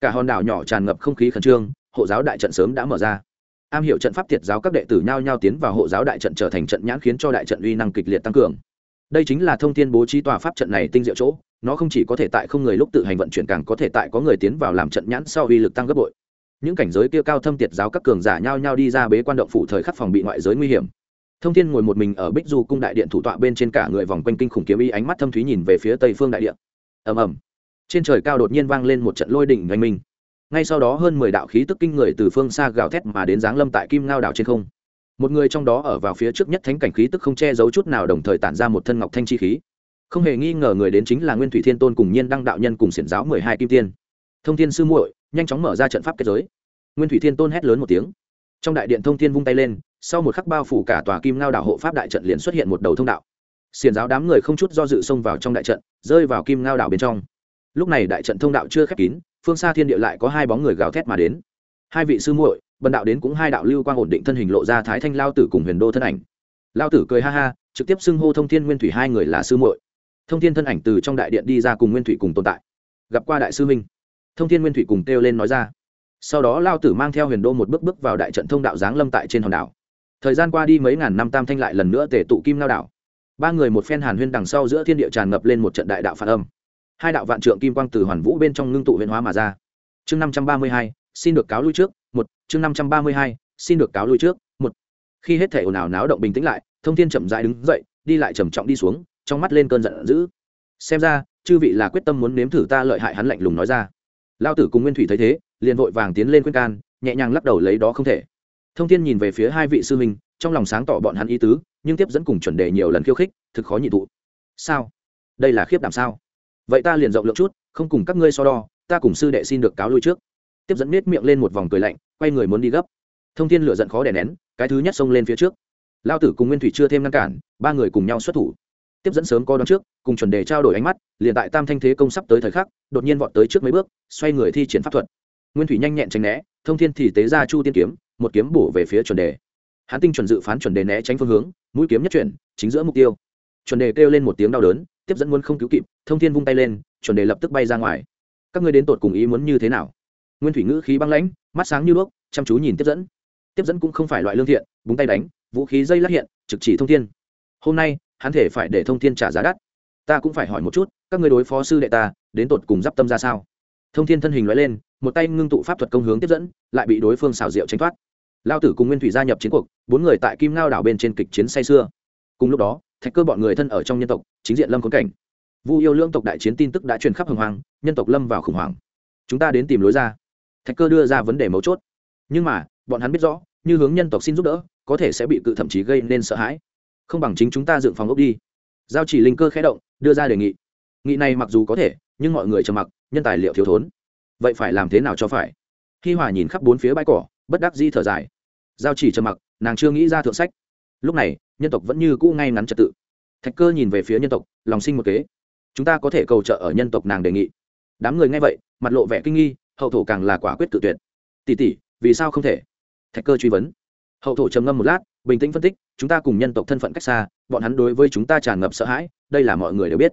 Cả hòn đảo nhỏ tràn ngập không khí khẩn trương, hộ giáo đại trận sớm đã mở ra am hiểu trận pháp thiệt giáo các đệ tử nhao nhao tiến vào hộ giáo đại trận trở thành trận nhãn khiến cho đại trận uy năng kịch liệt tăng cường. Đây chính là thông tin bố trí tòa pháp trận này tinh diệu chỗ, nó không chỉ có thể tại không người lúc tự hành vận chuyển, càng có thể tại có người tiến vào làm trận nhãn sau uy lực tăng gấp bội. Những cảnh giới kia cao thâm tiệt giáo các cường giả nhao nhao đi ra bế quan động phủ thời khắc phòng bị ngoại giới nguy hiểm. Thông thiên ngồi một mình ở bích du cung đại điện thủ tọa bên trên cả người vòng quanh kinh khủng kiếm y ánh mắt thâm thúy nhìn về phía tây phương đại điện ầm ầm. Trên trời cao đột nhiên vang lên một trận lôi đỉnh oanh minh ngay sau đó hơn mười đạo khí tức kinh người từ phương xa gào thét mà đến giáng lâm tại kim ngao đảo trên không. Một người trong đó ở vào phía trước nhất thánh cảnh khí tức không che giấu chút nào đồng thời tản ra một thân ngọc thanh chi khí. Không hề nghi ngờ người đến chính là nguyên thủy thiên tôn cùng nhiên đăng đạo nhân cùng xiển giáo mười hai kim tiên. Thông thiên sư muội, nhanh chóng mở ra trận pháp kết giới. Nguyên thủy thiên tôn hét lớn một tiếng. Trong đại điện thông thiên vung tay lên, sau một khắc bao phủ cả tòa kim ngao đảo hộ pháp đại trận liền xuất hiện một đầu thông đạo. Xiển giáo đám người không chút do dự xông vào trong đại trận, rơi vào kim ngao đảo bên trong. Lúc này đại trận thông đạo chưa khép kín phương xa thiên địa lại có hai bóng người gào thét mà đến. Hai vị sư muội, bần đạo đến cũng hai đạo lưu quang ổn định thân hình lộ ra thái thanh lao tử cùng huyền đô thân ảnh. Lao tử cười ha ha, trực tiếp xưng hô thông thiên nguyên thủy hai người là sư muội. Thông thiên thân ảnh từ trong đại điện đi ra cùng nguyên thủy cùng tồn tại. Gặp qua đại sư minh thông thiên nguyên thủy cùng kêu lên nói ra. Sau đó lao tử mang theo huyền đô một bước bước vào đại trận thông đạo giáng lâm tại trên hòn đảo. Thời gian qua đi mấy ngàn năm tam thanh lại lần nữa tể tụ kim lao đảo. Ba người một phen hàn huyên đằng sau giữa thiên địa tràn ngập lên một trận đại đạo phản âm hai đạo vạn trượng kim quang từ hoàn vũ bên trong ngưng tụ huyền hóa mà ra. Chương năm trăm ba mươi hai, xin được cáo lui trước, một. Chương năm trăm ba mươi hai, xin được cáo lui trước, một. Khi hết thể ồn ào náo động bình tĩnh lại, thông thiên chậm dãi đứng dậy, đi lại trầm trọng đi xuống, trong mắt lên cơn giận dữ. Xem ra, chư vị là quyết tâm muốn nếm thử ta lợi hại hắn lạnh lùng nói ra. Lao tử cùng nguyên thủy thấy thế, liền vội vàng tiến lên khuyên can, nhẹ nhàng lắc đầu lấy đó không thể. Thông thiên nhìn về phía hai vị sư huynh, trong lòng sáng tỏ bọn hắn ý tứ, nhưng tiếp dẫn cùng chuẩn đề nhiều lần khiêu khích, thực khó nhị thụ. Sao? Đây là khiếp đảm sao? Vậy ta liền rộng lượng chút, không cùng các ngươi so đo, ta cùng sư đệ xin được cáo lui trước. Tiếp dẫn nết miệng lên một vòng cười lạnh, quay người muốn đi gấp. Thông thiên lựa giận khó đè nén, cái thứ nhất xông lên phía trước. Lao tử cùng nguyên thủy chưa thêm ngăn cản, ba người cùng nhau xuất thủ. Tiếp dẫn sớm co đón trước, cùng chuẩn đề trao đổi ánh mắt, liền tại tam thanh thế công sắp tới thời khắc, đột nhiên vọt tới trước mấy bước, xoay người thi triển pháp thuật. Nguyên thủy nhanh nhẹn tránh né, thông thiên thì tế ra chu tiên kiếm, một kiếm bổ về phía chuẩn đề. Hắn tinh chuẩn dự phán chuẩn đề né tránh phương hướng, mũi kiếm nhất chuyển, chính giữa mục tiêu. Chuẩn đề kêu lên một tiếng đau đớn, tiếp dẫn muốn không cứu kịp thông thiên vung tay lên, chuẩn đề lập tức bay ra ngoài. Các ngươi đến tột cùng ý muốn như thế nào? Nguyên thủy ngữ khí băng lãnh, mắt sáng như đuốc, chăm chú nhìn tiếp dẫn. Tiếp dẫn cũng không phải loại lương thiện, búng tay đánh, vũ khí dây lắc hiện, trực chỉ thông thiên. Hôm nay, hắn thể phải để thông thiên trả giá đắt. Ta cũng phải hỏi một chút, các người đối phó sư đệ ta, đến tột cùng d i p tâm ra sao? Thông thiên thân hình loại lên, một tay ngưng tụ pháp thuật công hướng tiếp dẫn, lại bị đối phương xào rượu tránh thoát. Lao tử cùng nguyên thủy gia nhập chiến cuộc, bốn người tại kim ngao đảo bên trên kịch chiến say xưa cùng lúc đó, thạch cơ bọn người thân ở trong nhân tộc, chính diện lâm khốn cảnh vu yêu lưỡng tộc đại chiến tin tức đã truyền khắp hồng hoàng nhân tộc lâm vào khủng hoảng. Chúng ta đến tìm lối ra. Thạch cơ đưa ra vấn đề mấu chốt. Nhưng mà, bọn hắn biết rõ, như hướng nhân tộc xin giúp đỡ, có thể sẽ bị cự thậm chí gây nên sợ hãi. Không bằng chính chúng ta dựng phòng ốc đi. Giao chỉ linh cơ khẽ động, đưa ra đề nghị. Nghị này mặc dù có thể, nhưng mọi người trầm mặc, nhân tài liệu thiếu thốn. Vậy phải làm thế nào cho phải? Hi hòa nhìn khắp bốn phía bãi cỏ, bất đắc di thở dài. Giao chỉ trầm mặc, nàng chưa nghĩ ra thượng sách. Lúc này, nhân tộc vẫn như cũ ngay ngắn trật tự. Thạch cơ nhìn về phía nhân tộc, lòng sinh một kế chúng ta có thể cầu trợ ở nhân tộc nàng đề nghị. Đám người nghe vậy, mặt lộ vẻ kinh nghi, hậu thổ càng là quả quyết tự tuyệt. Tỷ tỷ, vì sao không thể? Thạch cơ truy vấn. Hậu thổ trầm ngâm một lát, bình tĩnh phân tích, chúng ta cùng nhân tộc thân phận cách xa, bọn hắn đối với chúng ta tràn ngập sợ hãi, đây là mọi người đều biết.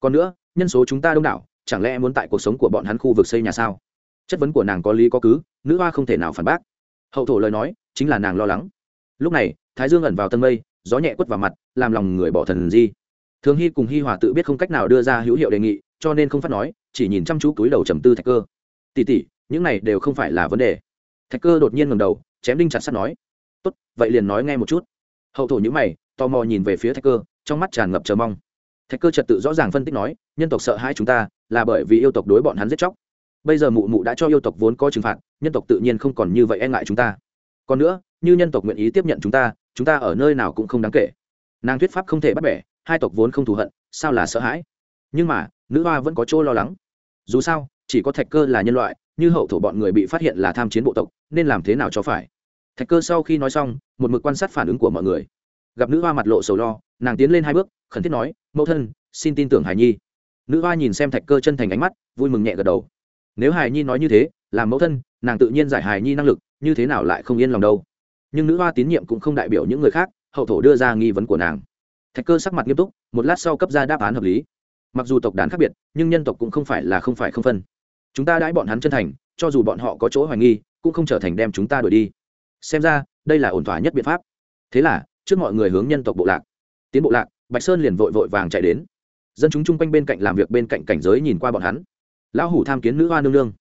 Còn nữa, nhân số chúng ta đông đảo, chẳng lẽ muốn tại cuộc sống của bọn hắn khu vực xây nhà sao? Chất vấn của nàng có lý có cứ, nữ hoa không thể nào phản bác. Hậu thổ lời nói, chính là nàng lo lắng. Lúc này, thái dương ẩn vào tân mây, gió nhẹ quất vào mặt, làm lòng người bỏ thần di thường hy cùng hi hòa tự biết không cách nào đưa ra hữu hiệu đề nghị, cho nên không phát nói, chỉ nhìn chăm chú túi đầu trầm tư thạch cơ. Tỉ tỉ những này đều không phải là vấn đề. Thạch cơ đột nhiên ngầm đầu, chém đinh chặt sắt nói, tốt, vậy liền nói nghe một chút. Hậu thổ nhữ mày, tò mò nhìn về phía thạch cơ, trong mắt tràn ngập chờ mong. Thạch cơ trật tự rõ ràng phân tích nói, nhân tộc sợ hãi chúng ta, là bởi vì yêu tộc đối bọn hắn giết chóc. Bây giờ mụ mụ đã cho yêu tộc vốn có trừng phạt, nhân tộc tự nhiên không còn như vậy e ngại chúng ta. Còn nữa, như nhân tộc nguyện ý tiếp nhận chúng ta chúng ta ở nơi nào cũng không đáng kể. Nàng thuyết pháp không thể bắt bẻ hai tộc vốn không thù hận, sao là sợ hãi? Nhưng mà, nữ hoa vẫn có chỗ lo lắng. Dù sao, chỉ có thạch cơ là nhân loại, như hậu thổ bọn người bị phát hiện là tham chiến bộ tộc, nên làm thế nào cho phải? Thạch cơ sau khi nói xong, một mực quan sát phản ứng của mọi người. Gặp nữ hoa mặt lộ sầu lo, nàng tiến lên hai bước, khẩn thiết nói, mẫu thân, xin tin tưởng hải nhi. Nữ hoa nhìn xem thạch cơ chân thành ánh mắt, vui mừng nhẹ gật đầu. Nếu hải nhi nói như thế làm mẫu thân, nàng tự nhiên giải hải nhi năng lực, như thế nào lại không yên lòng đâu. Nhưng nữ hoa tín nhiệm cũng không đại biểu những người khác, hậu thổ đưa ra nghi vấn của nàng thạch cơ sắc mặt nghiêm túc, một lát sau cấp ra đáp án hợp lý. Mặc dù tộc đàn khác biệt, nhưng nhân tộc cũng không phải là không phải không phân. Chúng ta đãi bọn hắn chân thành, cho dù bọn họ có chỗ hoài nghi, cũng không trở thành đem chúng ta đuổi đi. Xem ra, đây là ổn thỏa nhất biện pháp. Thế là, trước mọi người hướng nhân tộc bộ lạc. Tiến bộ lạc, bạch sơn liền vội vội vàng chạy đến. Dân chúng chung quanh bên cạnh làm việc bên cạnh cảnh giới nhìn qua bọn hắn. Lão hủ tham kiến nữ hoa nương nương.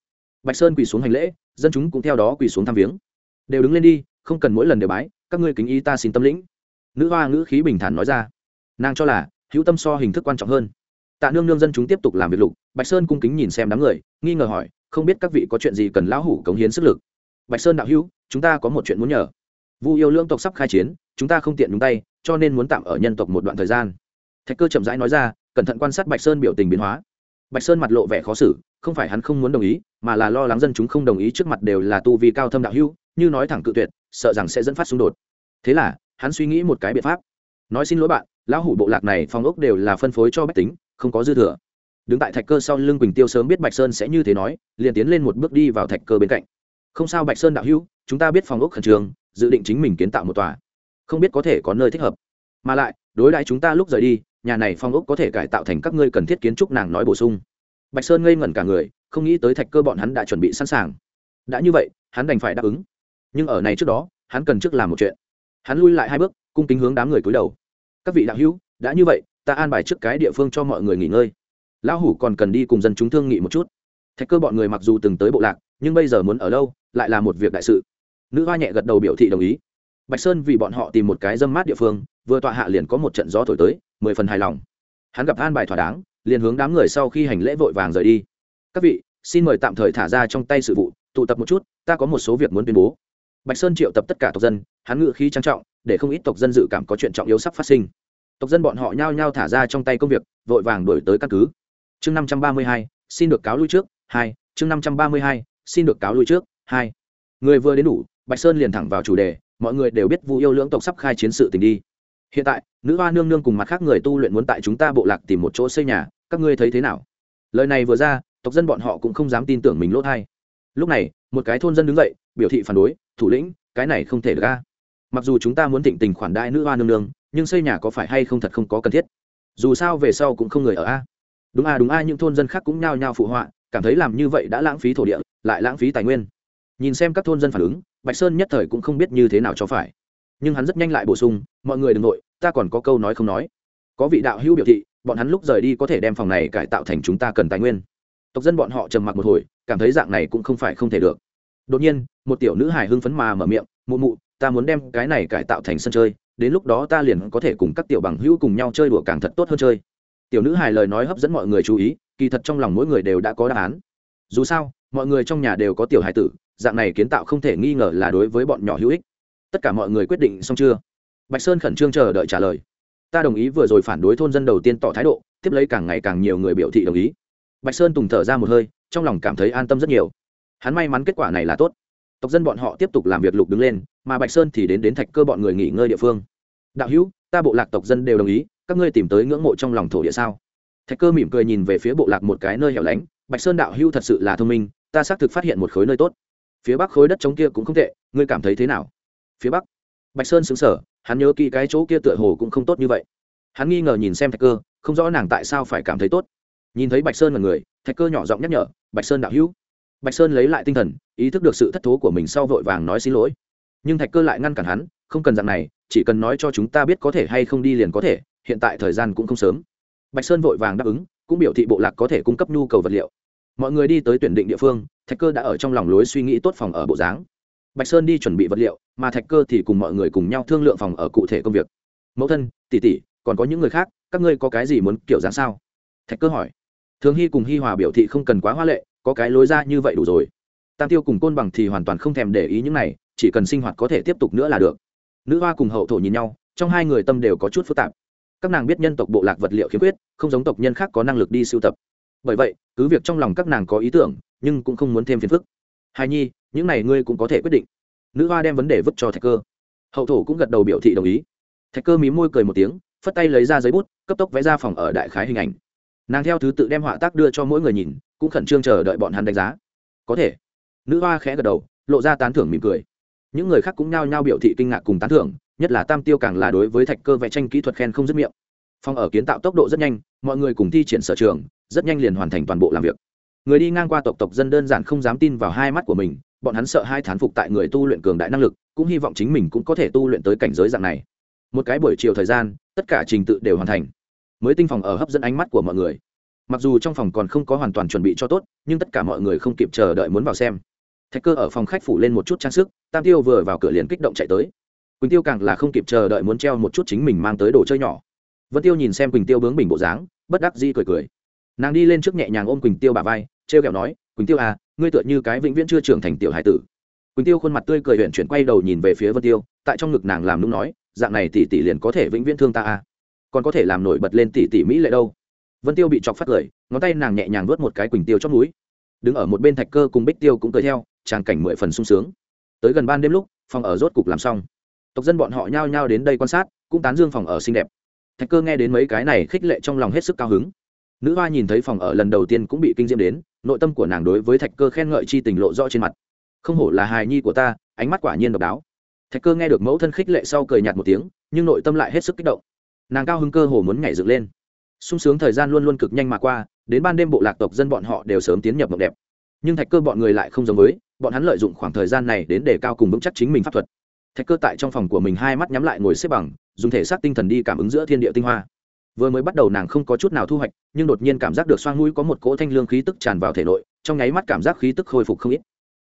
Bạch sơn quỳ xuống hành lễ, dân chúng cũng theo đó quỳ xuống tham viếng. Đều đứng lên đi, không cần mỗi lần đều bái, các ngươi kính ý ta xin tâm lĩnh. Nữ hoa ngữ khí bình thản nói ra nàng cho là, hữu tâm so hình thức quan trọng hơn. Tạ nương nương dân chúng tiếp tục làm việc lục, bạch sơn cung kính nhìn xem đám người, nghi ngờ hỏi, không biết các vị có chuyện gì cần lão hủ cống hiến sức lực? Bạch sơn đạo hữu, chúng ta có một chuyện muốn nhờ. Vu yêu lưỡng tộc sắp khai chiến, chúng ta không tiện nhúng tay, cho nên muốn tạm ở nhân tộc một đoạn thời gian. Thạch cơ chậm rãi nói ra, cẩn thận quan sát bạch sơn biểu tình biến hóa. Bạch sơn mặt lộ vẻ khó xử, không phải hắn không muốn đồng ý, mà là lo lắng dân chúng không đồng ý trước mặt đều là tu vi cao thâm đạo hữu, như nói thẳng cự tuyệt, sợ rằng sẽ dẫn phát xung đột. Thế là, hắn suy nghĩ một cái biện pháp. Nói xin lỗi bạn lão hủ bộ lạc này phong ốc đều là phân phối cho bách tính, không có dư thừa. Đứng tại thạch cơ sau lưng quỳnh tiêu sớm biết bạch sơn sẽ như thế nói, liền tiến lên một bước đi vào thạch cơ bên cạnh. Không sao bạch sơn đạo hữu, chúng ta biết phòng ốc khẩn trương, dự định chính mình kiến tạo một tòa. Không biết có thể có nơi thích hợp. Mà lại, đối đại chúng ta lúc rời đi, nhà này phong ốc có thể cải tạo thành các ngươi cần thiết kiến trúc nàng nói bổ sung. Bạch sơn ngây ngẩn cả người, không nghĩ tới thạch cơ bọn hắn đã chuẩn bị sẵn sàng. Đã như vậy, hắn đành phải đáp ứng. Nhưng ở này trước đó, hắn cần trước làm một chuyện. Hắn lui lại hai bước, cung kính hướng đám người cúi đầu các vị đạo hữu, đã như vậy, ta an bài trước cái địa phương cho mọi người nghỉ ngơi. Lão hủ còn cần đi cùng dân chúng thương nghị một chút. Thạch cơ bọn người mặc dù từng tới bộ lạc, nhưng bây giờ muốn ở đâu lại là một việc đại sự. Nữ hoa nhẹ gật đầu biểu thị đồng ý. Bạch sơn vì bọn họ tìm một cái dâm mát địa phương, vừa tọa hạ liền có một trận gió thổi tới, mười phần hài lòng. Hắn gặp an bài thỏa đáng, liền hướng đám người sau khi hành lễ vội vàng rời đi. Các vị, xin mời tạm thời thả ra trong tay sự vụ, tụ tập một chút, ta có một số việc muốn tuyên bố bạch sơn triệu tập tất cả tộc dân, hắn ngự khí trang trọng, để không ít tộc dân dự cảm có chuyện trọng yếu sắp phát sinh. Tộc dân bọn họ nhao nhao thả ra trong tay công việc, vội vàng đổi tới căn cứ. Chương năm trăm ba mươi hai, xin được cáo lui trước, hai, chương năm trăm ba mươi hai, xin được cáo lui trước, hai. Người vừa đến đủ, bạch sơn liền thẳng vào chủ đề, mọi người đều biết vu yêu lưỡng tộc sắp khai chiến sự tình đi. Hiện tại, nữ hoa nương nương cùng mặt khác người tu luyện muốn tại chúng ta bộ lạc tìm một chỗ xây nhà, các ngươi thấy thế nào? Lời này vừa ra, tộc dân bọn họ cũng không dám tin tưởng mình lỗ thai lúc này, một cái thôn dân đứng dậy, biểu thị phản đối, thủ lĩnh, cái này không thể được a. Mặc dù chúng ta muốn thịnh tình khoản đại nữ hoa nương nương, nhưng xây nhà có phải hay không thật không có cần thiết. Dù sao về sau cũng không người ở a. Đúng a đúng a, những thôn dân khác cũng nhao nhao phụ họa, cảm thấy làm như vậy đã lãng phí thổ địa, lại lãng phí tài nguyên. Nhìn xem các thôn dân phản ứng, bạch sơn nhất thời cũng không biết như thế nào cho phải. Nhưng hắn rất nhanh lại bổ sung, mọi người đừng nội, ta còn có câu nói không nói. Có vị đạo hữu biểu thị, bọn hắn lúc rời đi có thể đem phòng này cải tạo thành chúng ta cần tài nguyên tộc dân bọn họ trầm mặc một hồi, cảm thấy dạng này cũng không phải không thể được. Đột nhiên, một tiểu nữ hài hưng phấn mà mở miệng, mụ mụ, ta muốn đem cái này cải tạo thành sân chơi, đến lúc đó ta liền có thể cùng các tiểu bằng hữu cùng nhau chơi đùa càng thật tốt hơn chơi. Tiểu nữ hài lời nói hấp dẫn mọi người chú ý, kỳ thật trong lòng mỗi người đều đã có đáp án. Dù sao, mọi người trong nhà đều có tiểu hài tử, dạng này kiến tạo không thể nghi ngờ là đối với bọn nhỏ hữu ích. Tất cả mọi người quyết định xong chưa? Bạch sơn khẩn trương chờ đợi trả lời. Ta đồng ý vừa rồi phản đối thôn dân đầu tiên tỏ thái độ, tiếp lấy càng ngày càng nhiều người biểu thị đồng ý bạch sơn tùng thở ra một hơi, trong lòng cảm thấy an tâm rất nhiều. Hắn may mắn kết quả này là tốt. Tộc dân bọn họ tiếp tục làm việc lục đứng lên, mà bạch sơn thì đến đến thạch cơ bọn người nghỉ ngơi địa phương. Đạo hữu, ta bộ lạc tộc dân đều đồng ý, các ngươi tìm tới ngưỡng mộ trong lòng thổ địa sao? Thạch cơ mỉm cười nhìn về phía bộ lạc một cái nơi hẻo lánh. Bạch sơn đạo hữu thật sự là thông minh, ta xác thực phát hiện một khối nơi tốt. Phía bắc khối đất trống kia cũng không tệ, ngươi cảm thấy thế nào? Phía bắc? Bạch sơn xứng sở hắn nhớ kỹ cái chỗ kia tựa hồ cũng không tốt như vậy. Hắn nghi ngờ nhìn xem thạch cơ, không rõ nàng tại sao phải cảm thấy tốt nhìn thấy bạch sơn là người, thạch cơ nhỏ giọng nhắc nhở, bạch sơn đạo hữu. Bạch sơn lấy lại tinh thần, ý thức được sự thất thố của mình sau vội vàng nói xin lỗi. Nhưng thạch cơ lại ngăn cản hắn, không cần dạng này, chỉ cần nói cho chúng ta biết có thể hay không đi liền có thể, hiện tại thời gian cũng không sớm. Bạch sơn vội vàng đáp ứng, cũng biểu thị bộ lạc có thể cung cấp nhu cầu vật liệu. Mọi người đi tới tuyển định địa phương, thạch cơ đã ở trong lòng lối suy nghĩ tốt phòng ở bộ dáng. Bạch sơn đi chuẩn bị vật liệu, mà thạch cơ thì cùng mọi người cùng nhau thương lượng phòng ở cụ thể công việc. Mẫu thân, tỷ tỷ, còn có những người khác, các ngươi có cái gì muốn kiểu dáng sao? Thạch cơ hỏi thường hy cùng hi hòa biểu thị không cần quá hoa lệ, có cái lối ra như vậy đủ rồi. Tam tiêu cùng côn bằng thì hoàn toàn không thèm để ý những này, chỉ cần sinh hoạt có thể tiếp tục nữa là được. Nữ hoa cùng hậu thổ nhìn nhau, trong hai người tâm đều có chút phức tạp. Các nàng biết nhân tộc bộ lạc vật liệu khiếm khuyết, không giống tộc nhân khác có năng lực đi sưu tập. Bởi vậy, cứ việc trong lòng các nàng có ý tưởng, nhưng cũng không muốn thêm phiền phức. Hài nhi, những này ngươi cũng có thể quyết định. Nữ hoa đem vấn đề vứt cho thạch cơ. Hậu thổ cũng gật đầu biểu thị đồng ý. Thạch cơ mí môi cười một tiếng, phất tay lấy ra giấy bút, cấp tốc vẽ ra phòng ở đại khái hình ảnh nàng theo thứ tự đem họa tác đưa cho mỗi người nhìn, cũng khẩn trương chờ đợi bọn hắn đánh giá. Có thể. Nữ hoa khẽ gật đầu, lộ ra tán thưởng mỉm cười. Những người khác cũng nhao nhao biểu thị kinh ngạc cùng tán thưởng, nhất là tam tiêu càng là đối với thạch cơ vẽ tranh kỹ thuật khen không dứt miệng. Phòng ở kiến tạo tốc độ rất nhanh, mọi người cùng thi triển sở trường, rất nhanh liền hoàn thành toàn bộ làm việc. Người đi ngang qua tộc tộc dân đơn giản không dám tin vào hai mắt của mình, bọn hắn sợ hai thán phục tại người tu luyện cường đại năng lực, cũng hy vọng chính mình cũng có thể tu luyện tới cảnh giới dạng này. Một cái buổi chiều thời gian, tất cả trình tự đều hoàn thành mới tinh phòng ở hấp dẫn ánh mắt của mọi người. Mặc dù trong phòng còn không có hoàn toàn chuẩn bị cho tốt, nhưng tất cả mọi người không kịp chờ đợi muốn vào xem. Thạch cơ ở phòng khách phủ lên một chút trang sức, tam tiêu vừa vào cửa liền kích động chạy tới. Quỳnh tiêu càng là không kịp chờ đợi muốn treo một chút chính mình mang tới đồ chơi nhỏ. Vân tiêu nhìn xem quỳnh tiêu bướng bình bộ dáng, bất đắc di cười cười. Nàng đi lên trước nhẹ nhàng ôm quỳnh tiêu bà vai t r e o kẹo nói, quỳnh tiêu à ngươi tựa như cái vĩnh viễn chưa trưởng thành tiểu hải tử. Quỳnh tiêu khuôn mặt tươi cười huyện chuyển quay đầu nhìn về phía vân tiêu, tại trong ngực nàng làm đúng nói, dạng này tỷ tỷ liền có thể vĩnh viễn thương ta à còn có thể làm nổi bật lên tỷ tỷ mỹ lệ đâu. Vân tiêu bị chọc phát cười ngón tay nàng nhẹ nhàng vớt một cái quỳnh tiêu chót núi đứng ở một bên thạch cơ cùng bích tiêu cũng cười theo, tràng cảnh mười phần sung sướng. Tới gần ban đêm lúc, phòng ở rốt cục làm xong. Tộc dân bọn họ nhao nhao đến đây quan sát, cũng tán dương phòng ở xinh đẹp. Thạch cơ nghe đến mấy cái này khích lệ trong lòng hết sức cao hứng. Nữ hoa nhìn thấy phòng ở lần đầu tiên cũng bị kinh diễm đến, nội tâm của nàng đối với thạch cơ khen ngợi chi tình lộ rõ trên mặt. Không hổ là hài nhi của ta, ánh mắt quả nhiên độc đáo. Thạch cơ nghe được mẫu thân khích lệ sau cười nhạt một tiếng, nhưng nội tâm lại hết sức kích động nàng cao hứng cơ hồ muốn nhảy dựng lên. Sung sướng thời gian luôn luôn cực nhanh mà qua, đến ban đêm bộ lạc tộc dân bọn họ đều sớm tiến nhập mộng đẹp. Nhưng thạch cơ bọn người lại không giống với, bọn hắn lợi dụng khoảng thời gian này đến để cao cùng vững chắc chính mình pháp thuật. Thạch cơ tại trong phòng của mình hai mắt nhắm lại ngồi xếp bằng, dùng thể xác tinh thần đi cảm ứng giữa thiên địa tinh hoa. Vừa mới bắt đầu nàng không có chút nào thu hoạch, nhưng đột nhiên cảm giác được xoang mũi có một cỗ thanh lương khí tức tràn vào thể nội, trong nháy mắt cảm giác khí tức khôi phục không ít.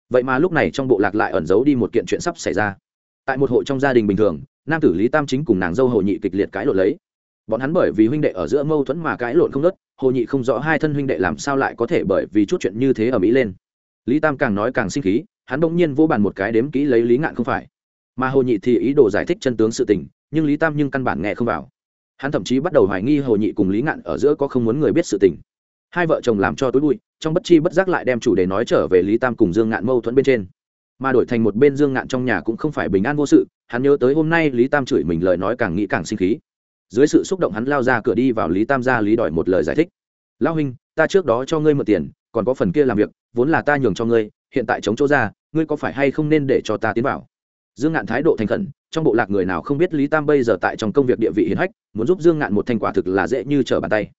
Vậy mà lúc này trong bộ lạc lại ẩn giấu đi một kiện chuyện sắp xảy ra. Tại một hộ trong gia đình bình thường nam tử lý tam chính cùng nàng dâu hồ nhị kịch liệt cãi lộn lấy. Bọn hắn bởi vì huynh đệ ở giữa mâu thuẫn mà cãi lộn không nớt hồ nhị không rõ hai thân huynh đệ làm sao lại có thể bởi vì chút chuyện như thế ở mỹ lên. Lý tam càng nói càng sinh khí, hắn bỗng nhiên vô bàn một cái đếm kỹ lấy lý ngạn không phải. Mà hồ nhị thì ý đồ giải thích chân tướng sự tình, nhưng lý tam nhưng căn bản nghe không vào. Hắn thậm chí bắt đầu hoài nghi hồ nhị cùng lý ngạn ở giữa có không muốn người biết sự tình. Hai vợ chồng làm cho tối bụi, trong bất chi bất giác lại đem chủ đề nói trở về lý tam cùng dương ngạn mâu thuẫn bên trên mà đổi thành một bên dương ngạn trong nhà cũng không phải bình an vô sự, hắn nhớ tới hôm nay lý tam chửi mình lời nói càng nghĩ càng sinh khí. Dưới sự xúc động hắn lao ra cửa đi vào lý tam gia lý đòi một lời giải thích. Lao huynh, ta trước đó cho ngươi mượn tiền, còn có phần kia làm việc, vốn là ta nhường cho ngươi, hiện tại chống chỗ ra, ngươi có phải hay không nên để cho ta tiến vào? Dương ngạn thái độ thành khẩn, trong bộ lạc người nào không biết lý tam bây giờ tại trong công việc địa vị hiến hách, muốn giúp dương ngạn một thành quả thực là dễ như trở bàn tay.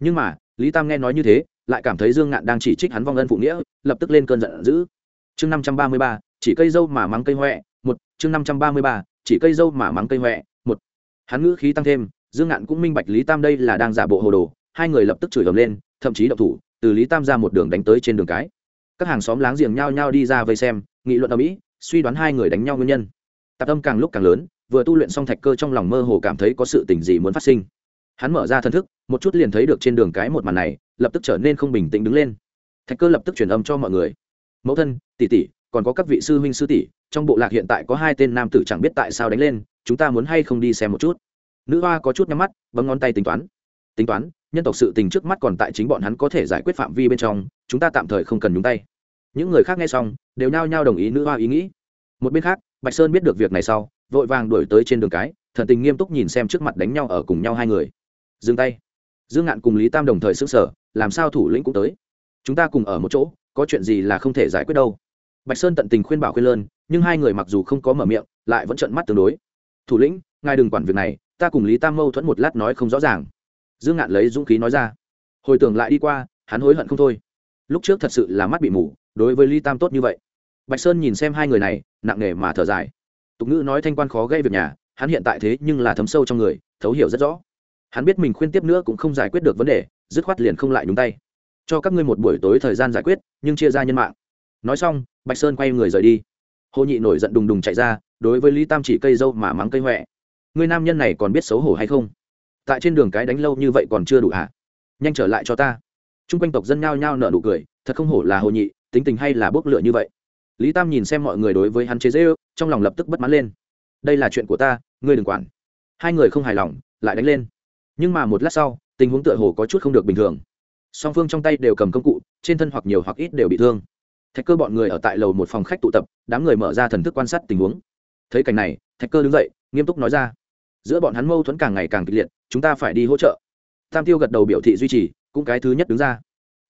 Nhưng mà, lý tam nghe nói như thế, lại cảm thấy dương ngạn đang chỉ trích hắn vong ân phụ nghĩa, lập tức lên cơn giận dữ chương năm trăm ba mươi ba, chỉ cây dâu mà mắng cây huệ một. Chương năm trăm ba mươi ba, chỉ cây dâu mà mắng cây huệ một. Hắn ngữ khí tăng thêm, dương ngạn cũng minh bạch lý tam đây là đang giả bộ hồ đồ, hai người lập tức chửi ầm lên, thậm chí đậu thủ, từ lý tam ra một đường đánh tới trên đường cái. Các hàng xóm láng giềng nhau nhau đi ra vây xem, nghị luận ở mỹ suy đoán hai người đánh nhau nguyên nhân. Tạp âm càng lúc càng lớn, vừa tu luyện xong thạch cơ trong lòng mơ hồ cảm thấy có sự tình gì muốn phát sinh. Hắn mở ra thân thức, một chút liền thấy được trên đường cái một màn này, lập tức trở nên không bình tĩnh đứng lên. Thạch cơ lập tức truyền âm cho mọi người mẫu thân, tỷ tỷ, còn có các vị sư huynh sư tỷ, trong bộ lạc hiện tại có hai tên nam tử chẳng biết tại sao đánh lên, chúng ta muốn hay không đi xem một chút. Nữ hoa có chút nhắm mắt, bấm ngón tay tính toán. Tính toán, nhân tộc sự tình trước mắt còn tại chính bọn hắn có thể giải quyết phạm vi bên trong, chúng ta tạm thời không cần nhúng tay. Những người khác nghe xong, đều nhao nhao đồng ý nữ hoa ý nghĩ. Một bên khác, bạch sơn biết được việc này sau, vội vàng đuổi tới trên đường cái, thần tình nghiêm túc nhìn xem trước mặt đánh nhau ở cùng nhau hai người. Dừng tay. Dương ngạn cùng lý tam đồng thời s ứ n g sở làm sao thủ lĩnh cũng tới. Chúng ta cùng ở một chỗ có chuyện gì là không thể giải quyết đâu. Bạch sơn tận tình khuyên bảo khuyên lơn, nhưng hai người mặc dù không có mở miệng, lại vẫn trận mắt tương đối. Thủ lĩnh, ngài đừng quản việc này, ta cùng lý tam mâu thuẫn một lát nói không rõ ràng. Dương ngạn lấy dũng khí nói ra. Hồi tưởng lại đi qua, hắn hối hận không thôi. Lúc trước thật sự là mắt bị mù, đối với lý tam tốt như vậy. Bạch sơn nhìn xem hai người này, nặng nề mà thở dài. Tục ngữ nói thanh quan khó gây việc nhà, hắn hiện tại thế nhưng là thấm sâu trong người, thấu hiểu rất rõ. Hắn biết mình khuyên tiếp nữa cũng không giải quyết được vấn đề, dứt khoát liền không lại nhúng tay cho các ngươi một buổi tối thời gian giải quyết, nhưng chia ra nhân mạng. Nói xong, bạch sơn quay người rời đi. Hồ nhị nổi giận đùng đùng chạy ra, đối với lý tam chỉ cây dâu mà mắng cây huệ người nam nhân này còn biết xấu hổ hay không? Tại trên đường cái đánh lâu như vậy còn chưa đủ hả? Nhanh trở lại cho ta. T r u n g quanh tộc dân nhao nhao nợ nụ cười, thật không hổ là hồ nhị, tính tình hay là bốc lửa như vậy. Lý tam nhìn xem mọi người đối với hắn chế dễ ư trong lòng lập tức bất mãn lên. Đây là chuyện của ta, ngươi đừng quản. Hai người không hài lòng, lại đánh lên. Nhưng mà một lát sau, tình huống tựa hồ có chút không được bình thường song phương trong tay đều cầm công cụ, trên thân hoặc nhiều hoặc ít đều bị thương. Thạch cơ bọn người ở tại lầu một phòng khách tụ tập, đám người mở ra thần thức quan sát tình huống. Thấy cảnh này, thạch cơ đứng dậy, nghiêm túc nói ra, giữa bọn hắn mâu thuẫn càng ngày càng kịch liệt, chúng ta phải đi hỗ trợ. Tam tiêu gật đầu biểu thị duy trì, cũng cái thứ nhất đứng ra.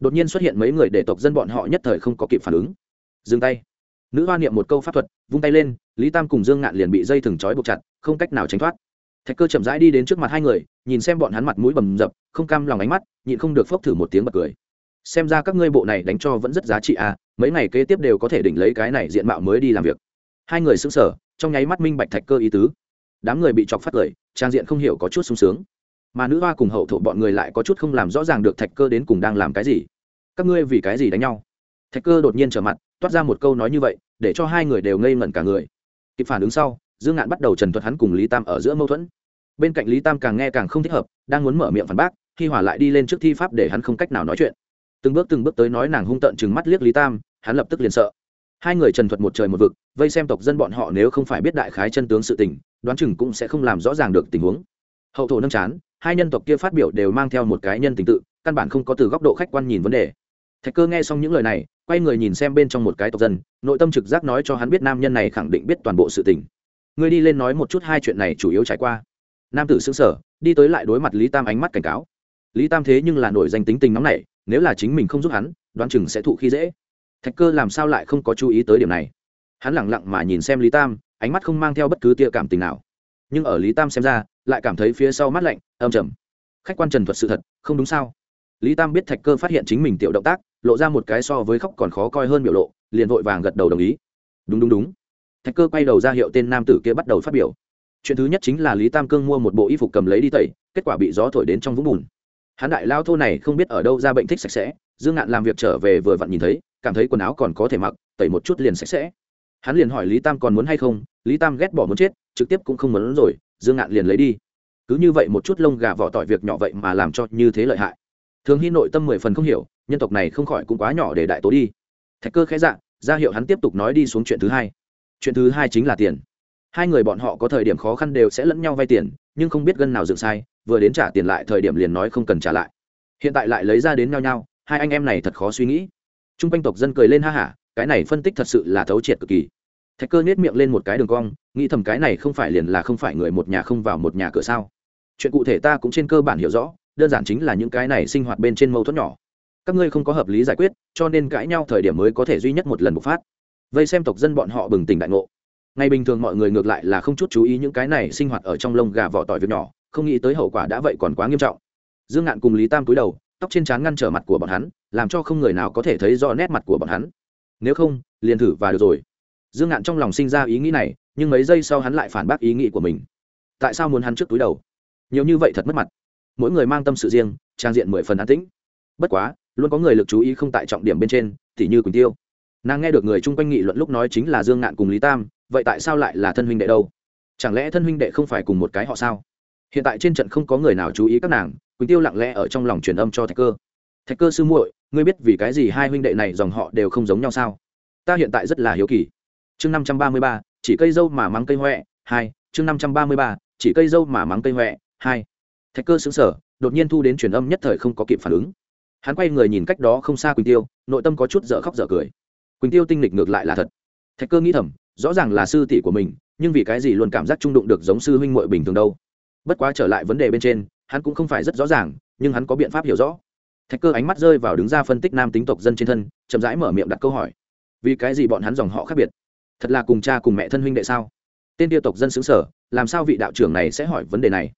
Đột nhiên xuất hiện mấy người để tộc dân bọn họ nhất thời không có kịp phản ứng. Dừng tay. Nữ hoa niệm một câu pháp thuật, vung tay lên, lý tam cùng dương ngạn liền bị dây thừng trói buộc chặt, không cách nào tránh thoát thạch cơ chậm rãi đi đến trước mặt hai người, nhìn xem bọn hắn mặt mũi bầm dập, không cam lòng ánh mắt, nhịn không được phốc thử một tiếng bật cười. Xem ra các ngươi bộ này đánh cho vẫn rất giá trị à mấy ngày kế tiếp đều có thể đỉnh lấy cái này diện mạo mới đi làm việc. Hai người xứng sở trong nháy mắt minh bạch thạch cơ ý tứ. Đám người bị chọc phát cười, trang diện không hiểu có chút sung sướng. Mà nữ hoa cùng hậu thổ bọn người lại có chút không làm rõ ràng được thạch cơ đến cùng đang làm cái gì. Các ngươi vì cái gì đánh nhau? Thạch cơ đột nhiên trở mặt, toát ra một câu nói như vậy, để cho hai người đều ngây ngẩn cả người. Kịp phản ứng sau dương ngạn bắt đầu trần thuật hắn cùng lý tam ở giữa mâu thuẫn. Bên cạnh lý tam càng nghe càng không thích hợp, đang muốn mở miệng phản bác khi hỏa lại đi lên trước thi pháp để hắn không cách nào nói chuyện. Từng bước từng bước tới nói nàng hung tợn chừng mắt liếc lý tam, hắn lập tức liền sợ. Hai người trần thuật một trời một vực, vây xem tộc dân bọn họ nếu không phải biết đại khái chân tướng sự tình, đoán chừng cũng sẽ không làm rõ ràng được tình huống. Hậu thổ nâng chán, hai nhân tộc kia phát biểu đều mang theo một cái nhân tình tự, căn bản không có từ góc độ khách quan nhìn vấn đề. Thạch cơ nghe xong những lời này, quay người nhìn xem bên trong một cái tộc dân, nội tâm trực giác nói cho hắn biết nam nhân này khẳng định biết toàn bộ sự tình. Ngươi đi lên nói một chút hai chuyện này chủ yếu trải qua. Nam tử xứng sở đi tới lại đối mặt lý tam ánh mắt cảnh cáo. Lý tam thế nhưng là nổi danh tính tình nóng này nếu là chính mình không giúp hắn, đoán chừng sẽ thụ khi dễ. Thạch cơ làm sao lại không có chú ý tới điểm này? Hắn lẳng lặng mà nhìn xem lý tam, ánh mắt không mang theo bất cứ tia cảm tình nào. Nhưng ở lý tam xem ra, lại cảm thấy phía sau mắt lạnh, âm trầm. Khách quan trần thuật sự thật, không đúng sao? Lý tam biết thạch cơ phát hiện chính mình tiểu động tác, lộ ra một cái so với khóc còn khó coi hơn biểu lộ, liền vội vàng gật đầu đồng ý. Đúng đúng đúng thạch cơ quay đầu ra hiệu tên nam tử kia bắt đầu phát biểu. Chuyện thứ nhất chính là lý tam cương mua một bộ y phục cầm lấy đi tẩy, kết quả bị gió thổi đến trong vũng bùn. Hắn đại lao thô này không biết ở đâu ra bệnh thích sạch sẽ, dương ngạn làm việc trở về vừa vặn nhìn thấy, cảm thấy quần áo còn có thể mặc, tẩy một chút liền sạch sẽ. Hắn liền hỏi lý tam còn muốn hay không, lý tam ghét bỏ muốn chết, trực tiếp cũng không muốn rồi, dương ngạn liền lấy đi. Cứ như vậy một chút lông gà vỏ tỏi việc nhỏ vậy mà làm cho như thế lợi hại. Thường hy nội tâm mười phần không hiểu, nhân tộc này không khỏi cũng quá nhỏ để đại tố đi. Thạch cơ khẽ dạng ra hiệu hắn tiếp tục nói đi xuống chuyện thứ hai chuyện thứ hai chính là tiền. Hai người bọn họ có thời điểm khó khăn đều sẽ lẫn nhau vay tiền, nhưng không biết gân nào dựng sai, vừa đến trả tiền lại thời điểm liền nói không cần trả lại. Hiện tại lại lấy ra đến nhau nhau, hai anh em này thật khó suy nghĩ. T r u n g quanh tộc dân cười lên ha hả, cái này phân tích thật sự là thấu triệt cực kỳ. Thạch cơ nhét miệng lên một cái đường cong, nghĩ thầm cái này không phải liền là không phải người một nhà không vào một nhà cửa sao. Chuyện cụ thể ta cũng trên cơ bản hiểu rõ, đơn giản chính là những cái này sinh hoạt bên trên mâu thuẫn nhỏ. Các ngươi không có hợp lý giải quyết, cho nên cãi nhau thời điểm mới có thể duy nhất một lần bộc phát vây xem tộc dân bọn họ bừng tỉnh đại ngộ. Ngày bình thường mọi người ngược lại là không chút chú ý những cái này sinh hoạt ở trong lông gà vỏ tỏi việc nhỏ, không nghĩ tới hậu quả đã vậy còn quá nghiêm trọng. Dương ngạn cùng lý tam cúi đầu, tóc trên trán ngăn trở mặt của bọn hắn, làm cho không người nào có thể thấy rõ nét mặt của bọn hắn. Nếu không, liền thử và được rồi. Dương ngạn trong lòng sinh ra ý nghĩ này, nhưng mấy giây sau hắn lại phản bác ý nghĩ của mình. Tại sao muốn hắn trước túi đầu? Nhiều như vậy thật mất mặt. Mỗi người mang tâm sự riêng, trang diện mười phần an tĩnh. Bất quá, luôn có người lực chú ý không tại trọng điểm bên trên t h như quỳnh tiêu nàng nghe được người chung quanh nghị luận lúc nói chính là dương ngạn cùng lý tam, vậy tại sao lại là thân huynh đệ đâu? Chẳng lẽ thân huynh đệ không phải cùng một cái họ sao? Hiện tại trên trận không có người nào chú ý các nàng, quỳnh tiêu lặng lẽ ở trong lòng truyền âm cho thạch cơ. Thạch cơ sư muội, ngươi biết vì cái gì hai huynh đệ này dòng họ đều không giống nhau sao? Ta hiện tại rất là hiếu kỳ. Chương năm trăm ba mươi ba, chỉ cây dâu mà mắng cây huệ hai, chương năm trăm ba mươi ba, chỉ cây dâu mà mắng cây huệ hai. Thạch cơ xứng sở đột nhiên thu đến truyền âm nhất thời không có kịp phản ứng. Hắn quay người nhìn cách đó không xa quỳnh tiêu, nội tâm có chút dở khóc dở cười quỳnh tiêu tinh lịch ngược lại là thật thạch cơ nghĩ thầm rõ ràng là sư tỷ của mình nhưng vì cái gì luôn cảm giác trung đụng được giống sư huynh muội bình thường đâu bất quá trở lại vấn đề bên trên hắn cũng không phải rất rõ ràng nhưng hắn có biện pháp hiểu rõ thạch cơ ánh mắt rơi vào đứng ra phân tích nam tính tộc dân trên thân chậm rãi mở miệng đặt câu hỏi vì cái gì bọn hắn dòng họ khác biệt thật là cùng cha cùng mẹ thân huynh đệ sao tên tiêu tộc dân xứng sở làm sao vị đạo trưởng này sẽ hỏi vấn đề này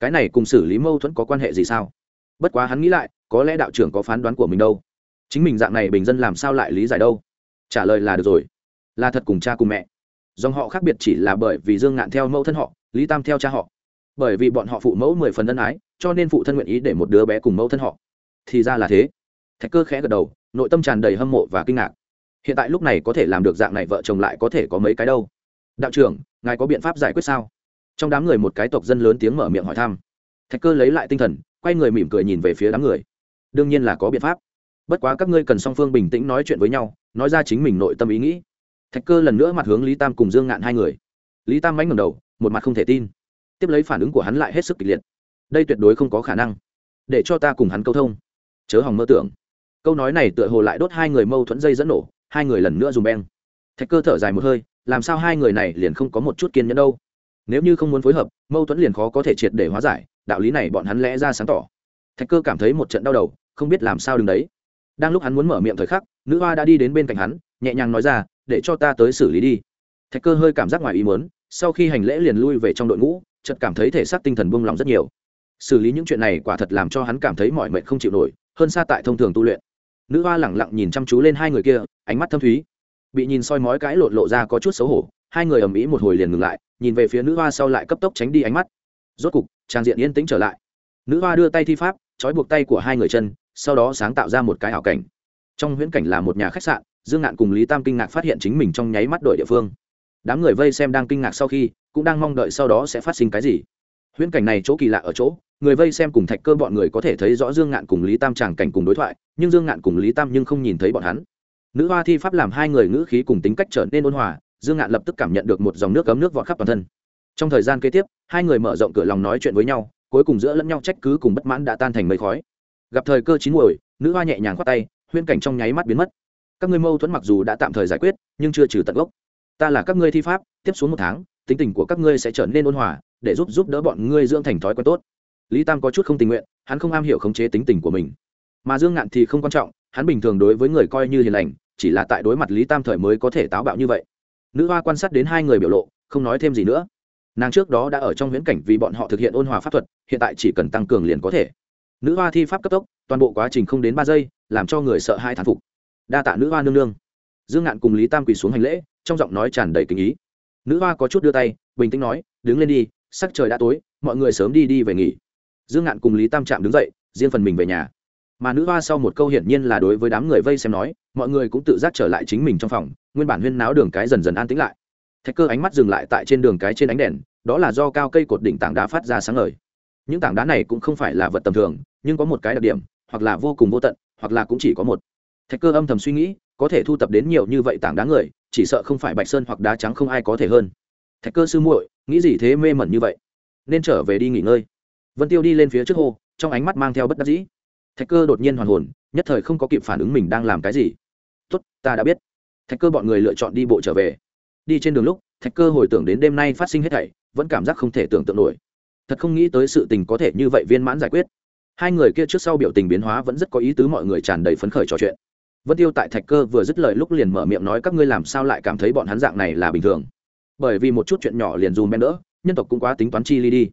cái này cùng xử lý mâu thuẫn có quan hệ gì sao bất quá hắn nghĩ lại có lẽ đạo trưởng có phán đoán của mình đâu chính mình dạng này bình dân làm sao lại lý giải đâu trả lời là được rồi. Là thật cùng cha cùng mẹ. Dòng họ khác biệt chỉ là bởi vì dương ngạn theo mẫu thân họ, lý tam theo cha họ. Bởi vì bọn họ phụ mẫu mười phần ân ái, cho nên phụ thân nguyện ý để một đứa bé cùng mẫu thân họ. Thì ra là thế. Thạch cơ khẽ gật đầu, nội tâm tràn đầy hâm mộ và kinh ngạc. Hiện tại lúc này có thể làm được dạng này vợ chồng lại có thể có mấy cái đâu? Đạo trưởng, ngài có biện pháp giải quyết sao? Trong đám người một cái tộc dân lớn tiếng mở miệng hỏi thăm. Thạch cơ lấy lại tinh thần, quay người mỉm cười nhìn về phía đám người. Đương nhiên là có biện pháp bất quá các ngươi cần song phương bình tĩnh nói chuyện với nhau, nói ra chính mình nội tâm ý nghĩ. Thạch cơ lần nữa mặt hướng lý tam cùng dương ngạn hai người. Lý tam mánh ngầm đầu, một mặt không thể tin. Tiếp lấy phản ứng của hắn lại hết sức kịch liệt. Đây tuyệt đối không có khả năng. Để cho ta cùng hắn câu thông. Chớ hòng mơ tưởng. Câu nói này tựa hồ lại đốt hai người mâu thuẫn dây dẫn nổ, hai người lần nữa dùng beng. Thạch cơ thở dài một hơi, làm sao hai người này liền không có một chút kiên nhẫn đâu? Nếu như không muốn phối hợp, mâu thuẫn liền khó có thể triệt để hóa giải, đạo lý này bọn hắn lẽ ra sáng tỏ. Thạch cơ cảm thấy một trận đau đầu, không biết làm sao đừng đấy đang lúc hắn muốn mở miệng thời khắc, nữ hoa đã đi đến bên cạnh hắn, nhẹ nhàng nói ra, để cho ta tới xử lý đi. Thạch cơ hơi cảm giác ngoài ý muốn, sau khi hành lễ liền lui về trong đội ngũ, chợt cảm thấy thể xác tinh thần buông lỏng rất nhiều. Xử lý những chuyện này quả thật làm cho hắn cảm thấy mọi mệnh không chịu nổi, hơn xa tại thông thường tu luyện. Nữ hoa lẳng lặng nhìn chăm chú lên hai người kia, ánh mắt thâm thúy. Bị nhìn soi mói cái lộn lộ ra có chút xấu hổ, hai người ầm ĩ một hồi liền ngừng lại, nhìn về phía nữ hoa sau lại cấp tốc tránh đi ánh mắt. Rốt cục, trang diện yên tĩnh trở lại. Nữ hoa đưa tay thi pháp, trói buộc tay của hai người chân sau đó sáng tạo ra một cái ảo cảnh. Trong huyễn cảnh là một nhà khách sạn, dương ngạn cùng lý tam kinh ngạc phát hiện chính mình trong nháy mắt đội địa phương. Đám người vây xem đang kinh ngạc sau khi, cũng đang mong đợi sau đó sẽ phát sinh cái gì. Huyễn cảnh này chỗ kỳ lạ ở chỗ, người vây xem cùng thạch cơ bọn người có thể thấy rõ dương ngạn cùng lý tam tràng cảnh cùng đối thoại, nhưng dương ngạn cùng lý tam nhưng không nhìn thấy bọn hắn. Nữ hoa thi pháp làm hai người ngữ khí cùng tính cách trở nên ôn hòa, dương ngạn lập tức cảm nhận được một dòng nước cấm nước vọt khắp toàn thân. Trong thời gian kế tiếp, hai người mở rộng cửa lòng nói chuyện với nhau, cuối cùng giữa lẫn nhau trách cứ cùng bất mãn đã tan thành mây khói gặp thời cơ chín muồi, nữ hoa nhẹ nhàng khoát tay, huyễn cảnh trong nháy mắt biến mất. Các ngươi mâu thuẫn mặc dù đã tạm thời giải quyết, nhưng chưa trừ tận gốc. Ta là các ngươi thi pháp, tiếp xuống một tháng, tính tình của các ngươi sẽ trở nên ôn hòa, để giúp giúp đỡ bọn ngươi dưỡng thành thói quen tốt. Lý tam có chút không tình nguyện, hắn không am hiểu khống chế tính tình của mình. Mà dương ngạn thì không quan trọng, hắn bình thường đối với người coi như hiền lành, chỉ là tại đối mặt lý tam thời mới có thể táo bạo như vậy. Nữ hoa quan sát đến hai người biểu lộ, không nói thêm gì nữa. Nàng trước đó đã ở trong viễn cảnh vì bọn họ thực hiện ôn hòa pháp thuật, hiện tại chỉ cần tăng cường liền có thể nữ hoa thi pháp cấp tốc, toàn bộ quá trình không đến ba giây, làm cho người sợ hai thán phục. Đa tạ nữ hoa nương nương. Dương ngạn cùng lý tam quỳ xuống hành lễ, trong giọng nói tràn đầy kinh ý. Nữ hoa có chút đưa tay, bình tĩnh nói, đứng lên đi, sắc trời đã tối, mọi người sớm đi đi về nghỉ. Dương ngạn cùng lý tam trạm đứng dậy, riêng phần mình về nhà. Mà nữ hoa sau một câu hiển nhiên là đối với đám người vây xem nói, mọi người cũng tự giác trở lại chính mình trong phòng, nguyên bản huyên náo đường cái dần dần an tĩnh lại. Thạch cơ ánh mắt dừng lại tại trên đường cái trên ánh đèn, đó là do cao cây cột đỉnh tảng đá phát ra sáng ngời. Những tảng đá này cũng không phải là vật tầm thường nhưng có một cái đặc điểm, hoặc là vô cùng vô tận, hoặc là cũng chỉ có một. Thạch cơ âm thầm suy nghĩ, có thể thu tập đến nhiều như vậy tảng đá người, chỉ sợ không phải bạch sơn hoặc đá trắng không ai có thể hơn. Thạch cơ sư muội, nghĩ gì thế mê mẩn như vậy? Nên trở về đi nghỉ ngơi. Vân tiêu đi lên phía trước hồ trong ánh mắt mang theo bất đắc dĩ. Thạch cơ đột nhiên hoàn hồn, nhất thời không có kịp phản ứng mình đang làm cái gì. Tốt, ta đã biết. Thạch cơ bọn người lựa chọn đi bộ trở về. Đi trên đường lúc, thạch cơ hồi tưởng đến đêm nay phát sinh hết thảy, vẫn cảm giác không thể tưởng tượng nổi. Thật không nghĩ tới sự tình có thể như vậy viên mãn giải quyết hai người kia trước sau biểu tình biến hóa vẫn rất có ý tứ, mọi người tràn đầy phấn khởi trò chuyện. Vân tiêu tại thạch cơ vừa dứt lời lúc liền mở miệng nói, các ngươi làm sao lại cảm thấy bọn hắn dạng này là bình thường? Bởi vì một chút chuyện nhỏ liền dùm ben đỡ, nhân tộc cũng quá tính toán chi ly đi.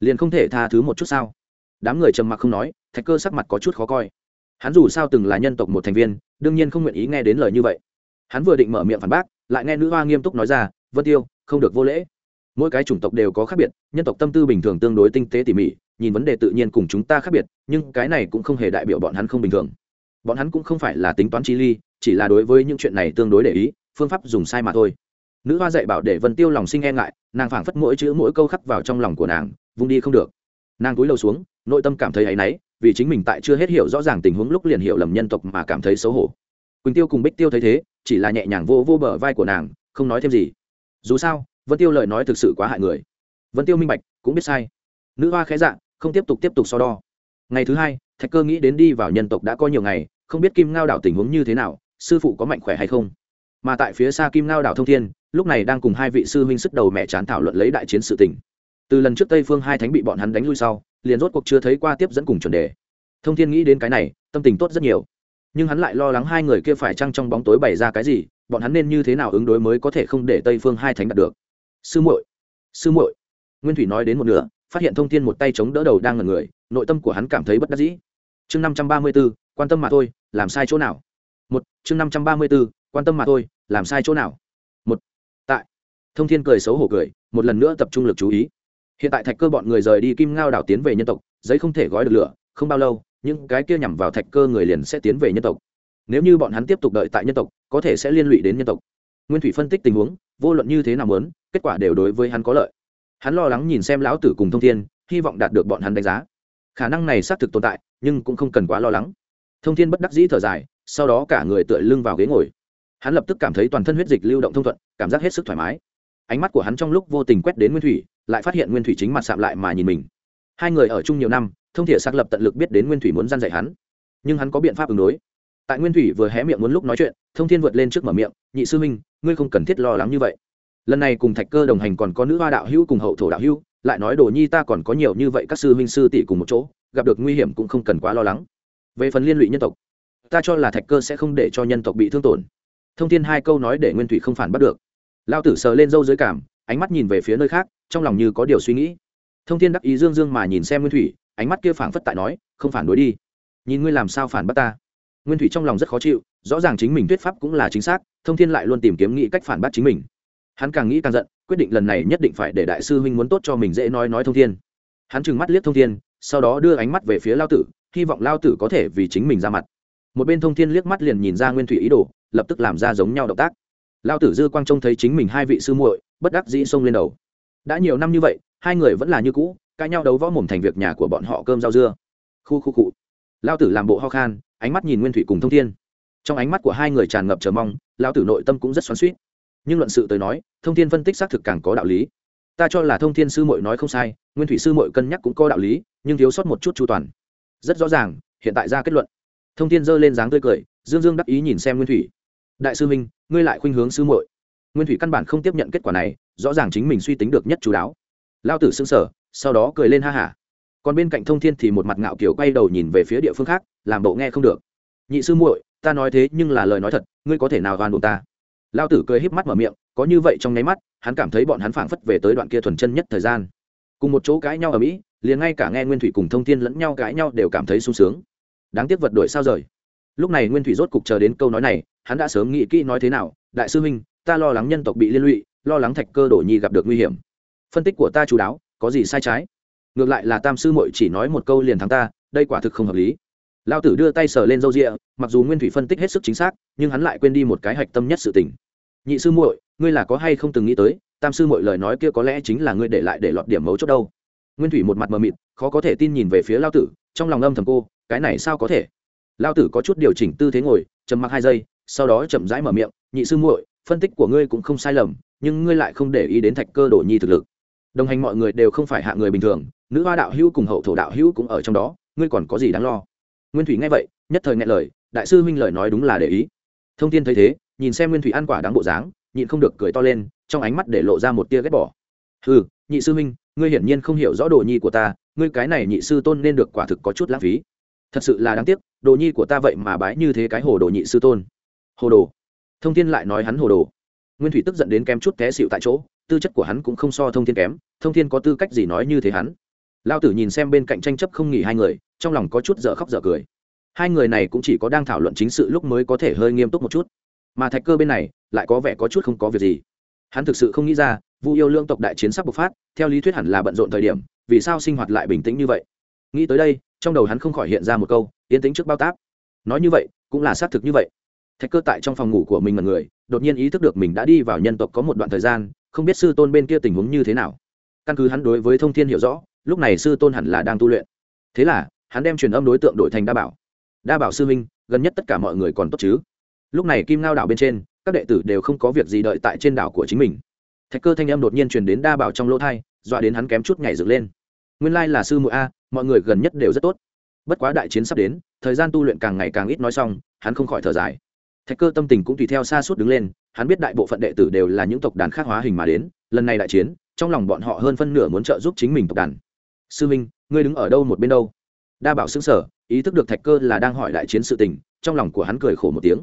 Liền không thể tha thứ một chút sao? Đám người trầm mặc không nói, thạch cơ sắc mặt có chút khó coi. Hắn dù sao từng là nhân tộc một thành viên, đương nhiên không nguyện ý nghe đến lời như vậy. Hắn vừa định mở miệng phản bác, lại nghe nữ hoa nghiêm túc nói ra, vân tiêu, không được vô lễ. Mỗi cái chủng tộc đều có khác biệt, nhân tộc tâm tư bình thường tương đối tinh tế tỉ mỉ nhìn vấn đề tự nhiên cùng chúng ta khác biệt, nhưng cái này cũng không hề đại biểu bọn hắn không bình thường. Bọn hắn cũng không phải là tính toán chi ly, chỉ là đối với những chuyện này tương đối để ý, phương pháp dùng sai mà thôi. Nữ hoa dạy bảo để vân tiêu lòng sinh e ngại, nàng phảng phất mỗi chữ mỗi câu khắc vào trong lòng của nàng, vung đi không được. Nàng cúi đầu xuống, nội tâm cảm thấy áy náy, vì chính mình tại chưa hết hiểu rõ ràng tình huống lúc liền hiểu lầm nhân tộc mà cảm thấy xấu hổ. Quỳnh tiêu cùng bích tiêu thấy thế, chỉ là nhẹ nhàng vô vô bờ vai của nàng, không nói thêm gì. Dù sao, vân tiêu lời nói thực sự quá hại người. Vân tiêu minh bạch, cũng biết sai nữ hoa khẽ dạ không tiếp tục tiếp tục so đo. Ngày thứ hai, thạch cơ nghĩ đến đi vào nhân tộc đã có nhiều ngày, không biết kim ngao đảo tình huống như thế nào, sư phụ có mạnh khỏe hay không? Mà tại phía xa kim ngao đảo thông thiên, lúc này đang cùng hai vị sư huynh sức đầu mẹ chán thảo luận lấy đại chiến sự tình. Từ lần trước tây phương hai thánh bị bọn hắn đánh lui sau, liền rốt cuộc chưa thấy qua tiếp dẫn cùng chuẩn đề. Thông thiên nghĩ đến cái này, tâm tình tốt rất nhiều. Nhưng hắn lại lo lắng hai người kia phải chăng trong bóng tối bày ra cái gì, bọn hắn nên như thế nào ứng đối mới có thể không để tây phương hai thánh đạt được? Sư muội! Sư muội! Nguyên thủy nói đến một nửa phát hiện thông thiên một tay chống đỡ đầu đang ngần người, nội tâm của hắn cảm thấy bất đắc dĩ. Chương năm trăm ba mươi b ố quan tâm mà thôi, làm sai chỗ nào? Một, chương năm trăm ba mươi b ố quan tâm mà thôi, làm sai chỗ nào? Một, tại. Thông thiên cười xấu hổ cười, một lần nữa tập trung lực chú ý. Hiện tại thạch cơ bọn người rời đi kim ngao đảo tiến về nhân tộc, giấy không thể gói được lửa, không bao lâu, những cái kia nhằm vào thạch cơ người liền sẽ tiến về nhân tộc. Nếu như bọn hắn tiếp tục đợi tại nhân tộc, có thể sẽ liên lụy đến nhân tộc. Nguyên thủy phân tích tình huống, vô luận như thế nào muốn, kết quả đều đối với hắn có lợi hắn lo lắng nhìn xem lão tử cùng thông thiên, hy vọng đạt được bọn hắn đánh giá. Khả năng này xác thực tồn tại, nhưng cũng không cần quá lo lắng. Thông thiên bất đắc dĩ thở dài, sau đó cả người tựa lưng vào ghế ngồi. Hắn lập tức cảm thấy toàn thân huyết dịch lưu động thông thuận, cảm giác hết sức thoải mái. Ánh mắt của hắn trong lúc vô tình quét đến nguyên thủy, lại phát hiện nguyên thủy chính mặt sạm lại mà nhìn mình. Hai người ở chung nhiều năm, thông thiện xác lập tận lực biết đến nguyên thủy muốn gian dạy hắn. Nhưng hắn có biện pháp ứng đối. Tại nguyên thủy vừa hé miệng muốn lúc nói chuyện, thông thiên vượt lên trước mở miệng, nhị sư minh ngươi không cần thiết lo lắng như vậy lần này cùng thạch cơ đồng hành còn có nữ hoa đạo hữu cùng hậu thổ đạo hữu, lại nói đồ nhi ta còn có nhiều như vậy các sư minh sư tỷ cùng một chỗ, gặp được nguy hiểm cũng không cần quá lo lắng. Về phần liên lụy nhân tộc, ta cho là thạch cơ sẽ không để cho nhân tộc bị thương tổn. Thông tin hai câu nói để nguyên thủy không phản bắt được. Lao tử sờ lên râu dưới cảm, ánh mắt nhìn về phía nơi khác, trong lòng như có điều suy nghĩ. Thông tin đắc ý dương dương mà nhìn xem nguyên thủy, ánh mắt kia phảng phất tại nói, không phản đối đi. Nhìn ngươi làm sao phản bắt ta? Nguyên thủy trong lòng rất khó chịu, rõ ràng chính mình thuyết pháp cũng là chính xác, thông thiên lại luôn tìm kiếm nghĩ cách phản bác chính mình hắn càng nghĩ càng giận, quyết định lần này nhất định phải để đại sư huynh muốn tốt cho mình dễ nói nói thông thiên. Hắn trừng mắt liếc thông thiên, sau đó đưa ánh mắt về phía lao tử, hy vọng lao tử có thể vì chính mình ra mặt. Một bên thông thiên liếc mắt liền nhìn ra nguyên thủy ý đồ, lập tức làm ra giống nhau động tác. Lao tử dư quang trông thấy chính mình hai vị sư muội, bất đắc dĩ xông lên đầu. Đã nhiều năm như vậy, hai người vẫn là như cũ, cãi nhau đấu võ mồm thành việc nhà của bọn họ cơm rau dưa. Khu khu cụ lao tử làm bộ ho khan, ánh mắt nhìn nguyên thủy cùng thông thiên. Trong ánh mắt của hai người tràn ngập chờ mong, lao tử nội tâm cũng rất xoắn suýt nhưng luận sự tới nói, thông thiên phân tích xác thực càng có đạo lý. Ta cho là thông thiên sư mội nói không sai, nguyên thủy sư mội cân nhắc cũng có đạo lý, nhưng thiếu sót một chút chu toàn. Rất rõ ràng, hiện tại ra kết luận. Thông thiên giơ lên dáng tươi cười, dương dương đắc ý nhìn xem nguyên thủy. Đại sư minh, ngươi lại khuynh hướng sư muội. Nguyên thủy căn bản không tiếp nhận kết quả này, rõ ràng chính mình suy tính được nhất chú đáo. Lao tử xưng sở sau đó cười lên ha hả. Còn bên cạnh thông thiên thì một mặt ngạo kiểu quay đầu nhìn về phía địa phương khác, làm bộ nghe không được. Nhị sư muội, ta nói thế nhưng là lời nói thật, ngươi có thể nào oan đồn ta? Lao tử cười híp mắt mở miệng, có như vậy trong nháy mắt, hắn cảm thấy bọn hắn phảng phất về tới đoạn kia thuần chân nhất thời gian. Cùng một chỗ cãi nhau ở mỹ, liền ngay cả nghe nguyên thủy cùng thông tin lẫn nhau cãi nhau đều cảm thấy sung sướng. Đáng tiếc vật đổi sao rời. Lúc này nguyên thủy rốt cục chờ đến câu nói này, hắn đã sớm nghĩ kỹ nói thế nào, đại sư huynh, ta lo lắng nhân tộc bị liên lụy, lo lắng thạch cơ đổ nhi gặp được nguy hiểm. Phân tích của ta chú đáo, có gì sai trái? Ngược lại là tam sư mội chỉ nói một câu liền thắng ta, đây quả thực không hợp lý. Lao tử đưa tay sờ lên râu rịa, mặc dù nguyên thủy phân tích hết sức chính xác, nhưng hắn lại quên đi một cái hạch tâm nhất sự tình nhị sư muội, ngươi là có hay không từng nghĩ tới, tam sư muội lời nói kia có lẽ chính là ngươi để lại để lọt điểm mấu chốt đâu. Nguyên thủy một mặt mờ mịt, khó có thể tin nhìn về phía lao tử, trong lòng âm thầm cô, cái này sao có thể? Lao tử có chút điều chỉnh tư thế ngồi chầm mặc hai giây, sau đó chậm rãi mở miệng, nhị sư muội, phân tích của ngươi cũng không sai lầm, nhưng ngươi lại không để ý đến thạch cơ đổ nhi thực lực. Đồng hành mọi người đều không phải hạ người bình thường, nữ hoa đạo hữu cùng hậu thổ đạo hữu cũng ở trong đó, ngươi còn có gì đáng lo? Nguyên thủy nghe vậy, nhất thời nghe lời, đại sư huynh lời nói đúng là để ý. Thông tin thấy thế nhìn xem nguyên thủy ăn quả đáng bộ dáng, nhịn không được cười to lên, trong ánh mắt để lộ ra một tia ghét bỏ. Ừ nhị sư huynh, ngươi hiển nhiên không hiểu rõ đồ nhi của ta, ngươi cái này nhị sư tôn nên được quả thực có chút lãng phí. Thật sự là đáng tiếc, đồ nhi của ta vậy mà bái như thế cái hồ đồ nhị sư tôn. Hồ đồ? Thông thiên lại nói hắn hồ đồ. Nguyên thủy tức giận đến kém chút té xịu tại chỗ, tư chất của hắn cũng không so thông thiên kém, thông thiên có tư cách gì nói như thế hắn? Lao tử nhìn xem bên cạnh tranh chấp không nghỉ hai người, trong lòng có chút dở khóc dở cười. Hai người này cũng chỉ có đang thảo luận chính sự lúc mới có thể hơi nghiêm túc một chút mà thạch cơ bên này lại có vẻ có chút không có việc gì. Hắn thực sự không nghĩ ra, vu yêu lương tộc đại chiến sắp bộc phát, theo lý thuyết hẳn là bận rộn thời điểm, vì sao sinh hoạt lại bình tĩnh như vậy? Nghĩ tới đây, trong đầu hắn không khỏi hiện ra một câu, yên tĩnh trước bao táp. Nói như vậy, cũng là xác thực như vậy. Thạch cơ tại trong phòng ngủ của mình mật người, đột nhiên ý thức được mình đã đi vào nhân tộc có một đoạn thời gian, không biết sư tôn bên kia tình huống như thế nào. Căn cứ hắn đối với thông thiên hiểu rõ, lúc này sư tôn hẳn là đang tu luyện. Thế là, hắn đem truyền âm đối tượng đổi thành đa bảo. Đa bảo sư minh gần nhất tất cả mọi người còn tốt chứ? Lúc này kim ngao đảo bên trên, các đệ tử đều không có việc gì đợi tại trên đảo của chính mình. Thạch cơ thanh âm đột nhiên truyền đến đa bảo trong lỗ thai, dọa đến hắn kém chút nhảy dựng lên. Nguyên lai là sư muội a, mọi người gần nhất đều rất tốt. Bất quá đại chiến sắp đến, thời gian tu luyện càng ngày càng ít nói xong, hắn không khỏi thở dài. Thạch cơ tâm tình cũng tùy theo xa suốt đứng lên, hắn biết đại bộ phận đệ tử đều là những tộc đàn khác hóa hình mà đến, lần này đại chiến, trong lòng bọn họ hơn phân nửa muốn trợ giúp chính mình tộc đàn. Sư minh, ngươi đứng ở đâu một bên đâu? Đa bảo xứng sở ý thức được thạch cơ là đang hỏi đại chiến sự tình, trong lòng của hắn cười khổ một tiếng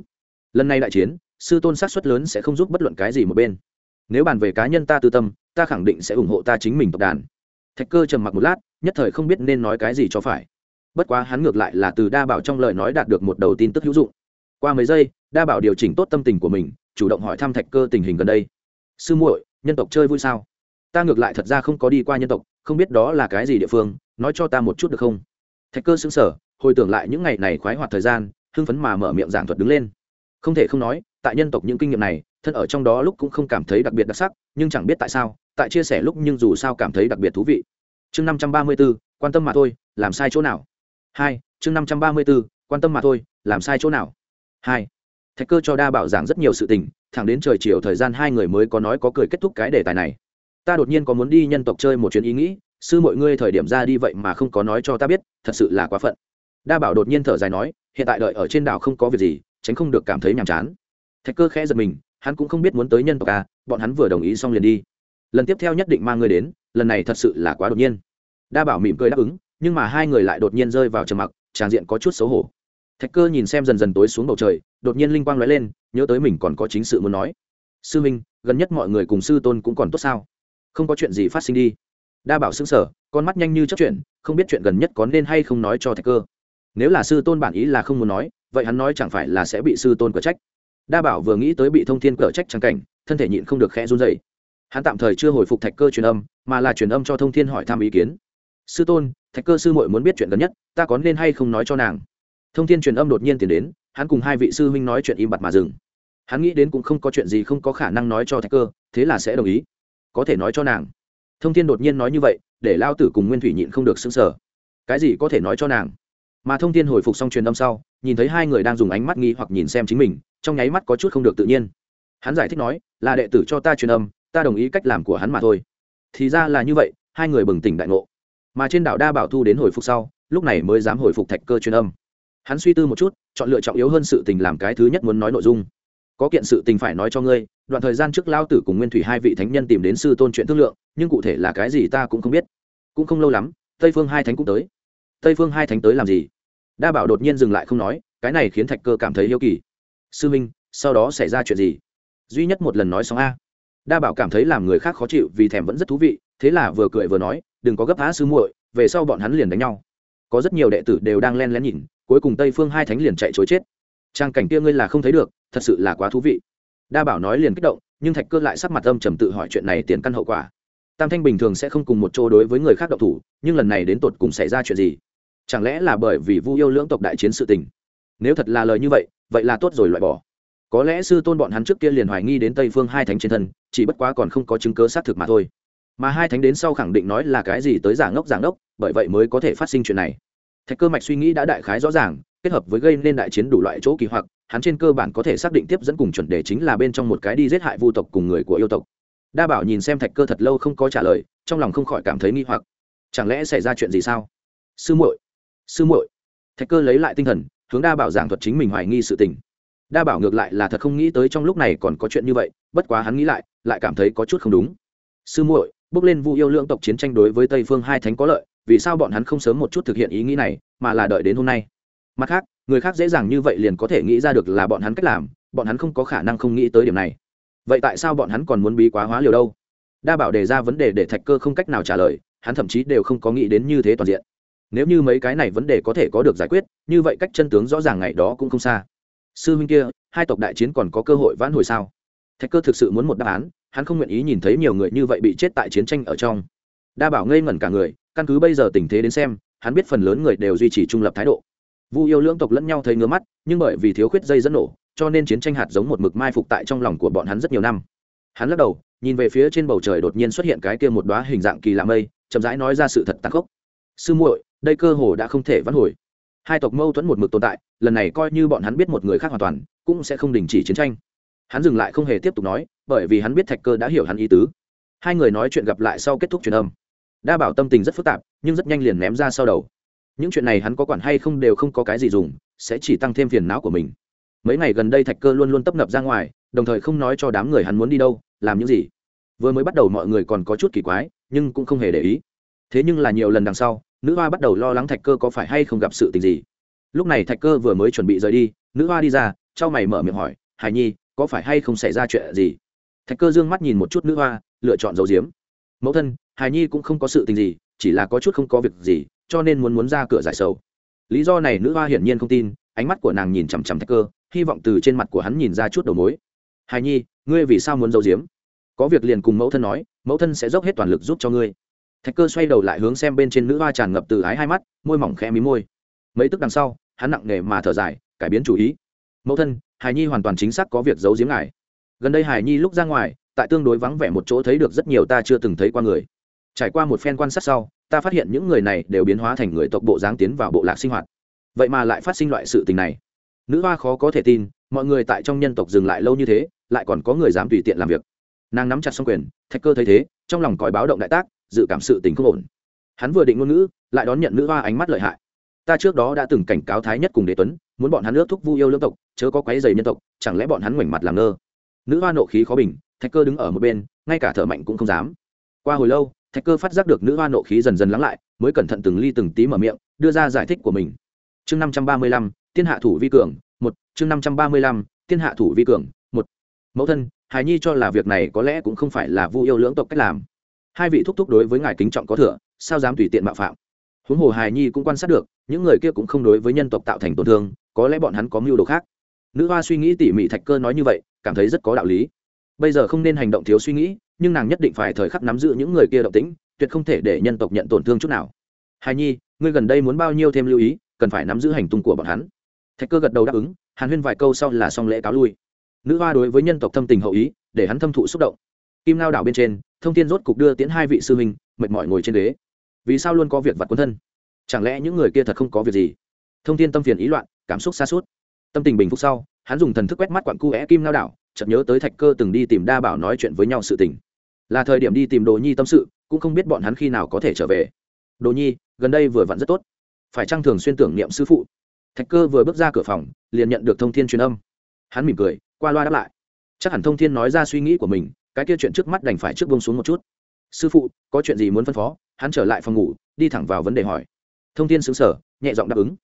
lần này đại chiến, sư tôn sát xuất lớn sẽ không giúp bất luận cái gì một bên. Nếu bàn về cá nhân ta tư tâm, ta khẳng định sẽ ủng hộ ta chính mình tộc đàn. Thạch cơ trầm mặc một lát, nhất thời không biết nên nói cái gì cho phải. Bất quá hắn ngược lại là từ đa bảo trong lời nói đạt được một đầu tin tức hữu dụng. Qua mấy giây, đa bảo điều chỉnh tốt tâm tình của mình, chủ động hỏi thăm thạch cơ tình hình gần đây. Sư muội, nhân tộc chơi vui sao? Ta ngược lại thật ra không có đi qua nhân tộc, không biết đó là cái gì địa phương, nói cho ta một chút được không? Thạch cơ xứng sở hồi tưởng lại những ngày này khoái hoạt thời gian, hưng phấn mà mở miệng giảng thuật đứng lên không thể không nói, tại nhân tộc những kinh nghiệm này, thân ở trong đó lúc cũng không cảm thấy đặc biệt đặc sắc, nhưng chẳng biết tại sao, tại chia sẻ lúc nhưng dù sao cảm thấy đặc biệt thú vị. Chương năm trăm ba mươi b ố quan tâm mà thôi, làm sai chỗ nào? Hai, chương năm trăm ba mươi b ố quan tâm mà thôi, làm sai chỗ nào? Hai, thạch cơ cho đa bảo giảng rất nhiều sự tình, thẳng đến trời chiều thời gian hai người mới có nói có cười kết thúc cái đề tài này. Ta đột nhiên có muốn đi nhân tộc chơi một chuyến ý nghĩ, sư mọi ngươi thời điểm ra đi vậy mà không có nói cho ta biết, thật sự là quá phận. Đa bảo đột nhiên thở dài nói, hiện tại đợi ở trên đảo không có việc gì tránh không được cảm thấy nhàm chán. Thạch cơ khẽ giật mình, hắn cũng không biết muốn tới nhân tộc à bọn hắn vừa đồng ý xong liền đi. Lần tiếp theo nhất định mang ngươi đến, lần này thật sự là quá đột nhiên. Đa bảo mỉm cười đáp ứng, nhưng mà hai người lại đột nhiên rơi vào trầm mặc, tràng diện có chút xấu hổ. Thạch cơ nhìn xem dần dần tối xuống bầu trời, đột nhiên linh quang lóe lên, nhớ tới mình còn có chính sự muốn nói. Sư minh, gần nhất mọi người cùng sư tôn cũng còn tốt sao? Không có chuyện gì phát sinh đi. Đa bảo xứng sở con mắt nhanh như chớp chuyện không biết chuyện gần nhất có nên hay không nói cho thạch cơ. Nếu là sư tôn bản ý là không muốn nói vậy hắn nói chẳng phải là sẽ bị sư tôn cở trách? Đa bảo vừa nghĩ tới bị thông thiên cở trách trắng cảnh, thân thể nhịn không được khẽ run dày hắn tạm thời chưa hồi phục thạch cơ truyền âm, mà là truyền âm cho thông thiên hỏi thăm ý kiến. Sư tôn, thạch cơ sư muội muốn biết chuyện gần nhất, ta có nên hay không nói cho nàng? Thông thiên truyền âm đột nhiên tiến đến, hắn cùng hai vị sư huynh nói chuyện im bặt mà dừng. Hắn nghĩ đến cũng không có chuyện gì không có khả năng nói cho thạch cơ, thế là sẽ đồng ý. Có thể nói cho nàng. Thông thiên đột nhiên nói như vậy, để lao tử cùng nguyên thủy nhịn không được xứng sở cái gì có thể nói cho nàng? Mà thông thiên hồi phục xong truyền âm sau, nhìn thấy hai người đang dùng ánh mắt nghi hoặc nhìn xem chính mình, trong nháy mắt có chút không được tự nhiên. Hắn giải thích nói, là đệ tử cho ta truyền âm, ta đồng ý cách làm của hắn mà thôi. Thì ra là như vậy, hai người bừng tỉnh đại ngộ. Mà trên đảo đa bảo thu đến hồi phục sau, lúc này mới dám hồi phục thạch cơ truyền âm. Hắn suy tư một chút, chọn lựa trọng yếu hơn sự tình làm cái thứ nhất muốn nói nội dung. Có kiện sự tình phải nói cho ngươi, đoạn thời gian trước lao tử cùng nguyên thủy hai vị thánh nhân tìm đến sư tôn chuyện thương lượng, nhưng cụ thể là cái gì ta cũng không biết. Cũng không lâu lắm, tây phương hai thánh cũng tới tây phương hai thánh tới làm gì? Đa bảo đột nhiên dừng lại không nói, cái này khiến thạch cơ cảm thấy yêu kỳ. Sư minh, sau đó xảy ra chuyện gì? Duy nhất một lần nói xong a. Đa bảo cảm thấy làm người khác khó chịu vì thèm vẫn rất thú vị, thế là vừa cười vừa nói, đừng có gấp á sư muội, về sau bọn hắn liền đánh nhau. Có rất nhiều đệ tử đều đang len lén nhìn, cuối cùng tây phương hai thánh liền chạy chối chết. Trang cảnh kia ngươi là không thấy được, thật sự là quá thú vị. Đa bảo nói liền kích động, nhưng thạch cơ lại sắc mặt âm trầm tự hỏi chuyện này tiền căn hậu quả. Tam thanh bình thường sẽ không cùng một chỗ đối với người khác độc thủ, nhưng lần này đến tột cùng xảy ra chuyện gì? Chẳng lẽ là bởi vì vu yêu lưỡng tộc đại chiến sự tình? Nếu thật là lời như vậy vậy là tốt rồi loại bỏ. Có lẽ sư tôn bọn hắn trước kia liền hoài nghi đến tây phương hai thánh trên thân, chỉ bất quá còn không có chứng cớ xác thực mà thôi. Mà hai thánh đến sau khẳng định nói là cái gì tới giả ngốc giả ngốc, bởi vậy mới có thể phát sinh chuyện này. Thạch cơ mạch suy nghĩ đã đại khái rõ ràng, kết hợp với gây nên đại chiến đủ loại chỗ kỳ hoặc, hắn trên cơ bản có thể xác định tiếp dẫn cùng chuẩn đề chính là bên trong một cái đi giết hại vu tộc cùng người của yêu tộc. Đa bảo nhìn xem thạch cơ thật lâu không có trả lời, trong lòng không khỏi cảm thấy nghi hoặc. Chẳng lẽ xảy ra chuyện gì sao? Sư muội sư muội. Thạch cơ lấy lại tinh thần, hướng đa bảo giảng thuật chính mình hoài nghi sự tình. Đa bảo ngược lại là thật không nghĩ tới trong lúc này còn có chuyện như vậy, bất quá hắn nghĩ lại lại cảm thấy có chút không đúng. Sư muội, bước lên vu yêu lượng tộc chiến tranh đối với tây phương hai thánh có lợi, vì sao bọn hắn không sớm một chút thực hiện ý nghĩ này, mà là đợi đến hôm nay? Mặt khác, người khác dễ dàng như vậy liền có thể nghĩ ra được là bọn hắn cách làm, bọn hắn không có khả năng không nghĩ tới điểm này. Vậy tại sao bọn hắn còn muốn bí quá hóa liều đâu? Đa bảo đề ra vấn đề để thạch cơ không cách nào trả lời, hắn thậm chí đều không có nghĩ đến như thế toàn diện nếu như mấy cái này vấn đề có thể có được giải quyết, như vậy cách chân tướng rõ ràng ngày đó cũng không xa. Sư huynh kia, hai tộc đại chiến còn có cơ hội vãn hồi sao? Thạch cơ thực sự muốn một đáp án, hắn không nguyện ý nhìn thấy nhiều người như vậy bị chết tại chiến tranh ở trong. Đa bảo ngây ngẩn cả người, căn cứ bây giờ tình thế đến xem, hắn biết phần lớn người đều duy trì trung lập thái độ. Vu yêu lưỡng tộc lẫn nhau thấy ngứa mắt, nhưng bởi vì thiếu khuyết dây dẫn nổ, cho nên chiến tranh hạt giống một mực mai phục tại trong lòng của bọn hắn rất nhiều năm. Hắn lắc đầu, nhìn về phía trên bầu trời đột nhiên xuất hiện cái kia một đoá hình dạng kỳ lạ mây, chậm rãi nói ra sự thật tàn khốc. Sư muội đây cơ hồ đã không thể vãn hồi. Hai tộc mâu thuẫn một mực tồn tại, lần này coi như bọn hắn biết một người khác hoàn toàn, cũng sẽ không đình chỉ chiến tranh. Hắn dừng lại không hề tiếp tục nói, bởi vì hắn biết thạch cơ đã hiểu hắn ý tứ. Hai người nói chuyện gặp lại sau kết thúc truyền âm. Đa bảo tâm tình rất phức tạp, nhưng rất nhanh liền ném ra sau đầu. Những chuyện này hắn có quản hay không đều không có cái gì dùng, sẽ chỉ tăng thêm phiền não của mình. Mấy ngày gần đây thạch cơ luôn luôn tấp nập ra ngoài, đồng thời không nói cho đám người hắn muốn đi đâu, làm những gì. Vừa mới bắt đầu mọi người còn có chút kỳ quái, nhưng cũng không hề để ý. Thế nhưng là nhiều lần đằng sau nữ hoa bắt đầu lo lắng thạch cơ có phải hay không gặp sự tình gì. Lúc này thạch cơ vừa mới chuẩn bị rời đi, nữ hoa đi ra c h o mày mở miệng hỏi, hải nhi, có phải hay không xảy ra chuyện gì? Thạch cơ d ư ơ n g mắt nhìn một chút nữ hoa, lựa chọn dấu diếm mẫu thân, hải nhi cũng không có sự tình gì, chỉ là có chút không có việc gì, cho nên muốn muốn ra cửa giải sầu. Lý do này nữ hoa hiển nhiên không tin, ánh mắt của nàng nhìn chằm chằm thạch cơ, hy vọng từ trên mặt của hắn nhìn ra chút đầu mối. Hải nhi, ngươi vì sao muốn giấu diếm có việc liền cùng mẫu thân nói, mẫu thân sẽ dốc hết toàn lực giúp cho ngươi thạch cơ xoay đầu lại hướng xem bên trên nữ hoa tràn ngập từ ái hai mắt, môi mỏng khẽ mí môi. Mấy tức đằng sau, hắn nặng nề mà thở dài, cải biến chủ ý. Mẫu thân, hải nhi hoàn toàn chính xác có việc giấu giếm ngài. Gần đây hải nhi lúc ra ngoài, tại tương đối vắng vẻ một chỗ thấy được rất nhiều ta chưa từng thấy qua người. Trải qua một phen quan sát sau, ta phát hiện những người này đều biến hóa thành người tộc bộ giáng tiến vào bộ lạc sinh hoạt. Vậy mà lại phát sinh loại sự tình này. Nữ hoa khó có thể tin, mọi người tại trong nhân tộc dừng lại lâu như thế, lại còn có người dám tùy tiện làm việc. Nàng nắm chặt xong quyền, thạch cơ thấy thế, trong lòng còi báo động đại tác dự cảm sự tình không ổn. Hắn vừa định ngôn ngữ, lại đón nhận nữ hoa ánh mắt lợi hại. Ta trước đó đã từng cảnh cáo thái nhất cùng đế tuấn, muốn bọn hắn ước thúc vu yêu lương tộc, chớ có quấy dày nhân tộc, chẳng lẽ bọn hắn ngoảnh mặt làm ngơ? Nữ hoa nộ khí khó bình, thạch cơ đứng ở một bên, ngay cả thở mạnh cũng không dám. Qua hồi lâu, thạch cơ phát giác được nữ hoa nộ khí dần dần lắng lại, mới cẩn thận từng ly từng tí mở miệng, đưa ra giải thích của mình. Chương năm trăm ba mươi lăm, thiên hạ thủ vi cường, một, chương năm trăm ba mươi lăm, thiên hạ thủ vi cường, một. Mẫu thân, hài nhi cho là việc này có lẽ cũng không phải là vu yêu lưỡng tộc cách làm hai vị thúc thúc đối với ngài kính trọng có thừa, sao dám tùy tiện mạo phạm? Huống hồ hài nhi cũng quan sát được, những người kia cũng không đối với nhân tộc tạo thành tổn thương, có lẽ bọn hắn có mưu đồ khác. Nữ hoa suy nghĩ tỉ mỉ thạch cơ nói như vậy, cảm thấy rất có đạo lý. Bây giờ không nên hành động thiếu suy nghĩ, nhưng nàng nhất định phải thời khắc nắm giữ những người kia động tĩnh, tuyệt không thể để nhân tộc nhận tổn thương chút nào. Hài nhi, ngươi gần đây muốn bao nhiêu thêm lưu ý, cần phải nắm giữ hành tung của bọn hắn. Thạch cơ gật đầu đáp ứng, hàn huyên vài câu sau là xong lễ cáo lui. Nữ hoa đối với nhân tộc thâm tình hậu ý, để hắn thâm thụ xúc động. Kim lao đảo bên trên thông tin rốt cục đưa tiến hai vị sư huynh, mệt mỏi ngồi trên ghế. Vì sao luôn có việc vặt quân thân? Chẳng lẽ những người kia thật không có việc gì? Thông tin tâm phiền ý loạn, cảm xúc xa suốt. Tâm tình bình phục sau, hắn dùng thần thức quét mắt quặn cu é kim lao đảo, chợt nhớ tới thạch cơ từng đi tìm đa bảo nói chuyện với nhau sự tình. Là thời điểm đi tìm đồ nhi tâm sự, cũng không biết bọn hắn khi nào có thể trở về. Đồ nhi, gần đây vừa vặn rất tốt. Phải chăng thường xuyên tưởng niệm sư phụ? Thạch cơ vừa bước ra cửa phòng, liền nhận được thông thiên truyền âm. Hắn mỉm cười, qua loa đáp lại. Chắc hẳn thông thiên nói ra suy nghĩ của mình cái kia chuyện trước mắt đành phải trước bông xuống một chút. Sư phụ, có chuyện gì muốn phân phó? Hắn trở lại phòng ngủ, đi thẳng vào vấn đề hỏi. Thông thiên xứng sở nhẹ giọng đáp ứng.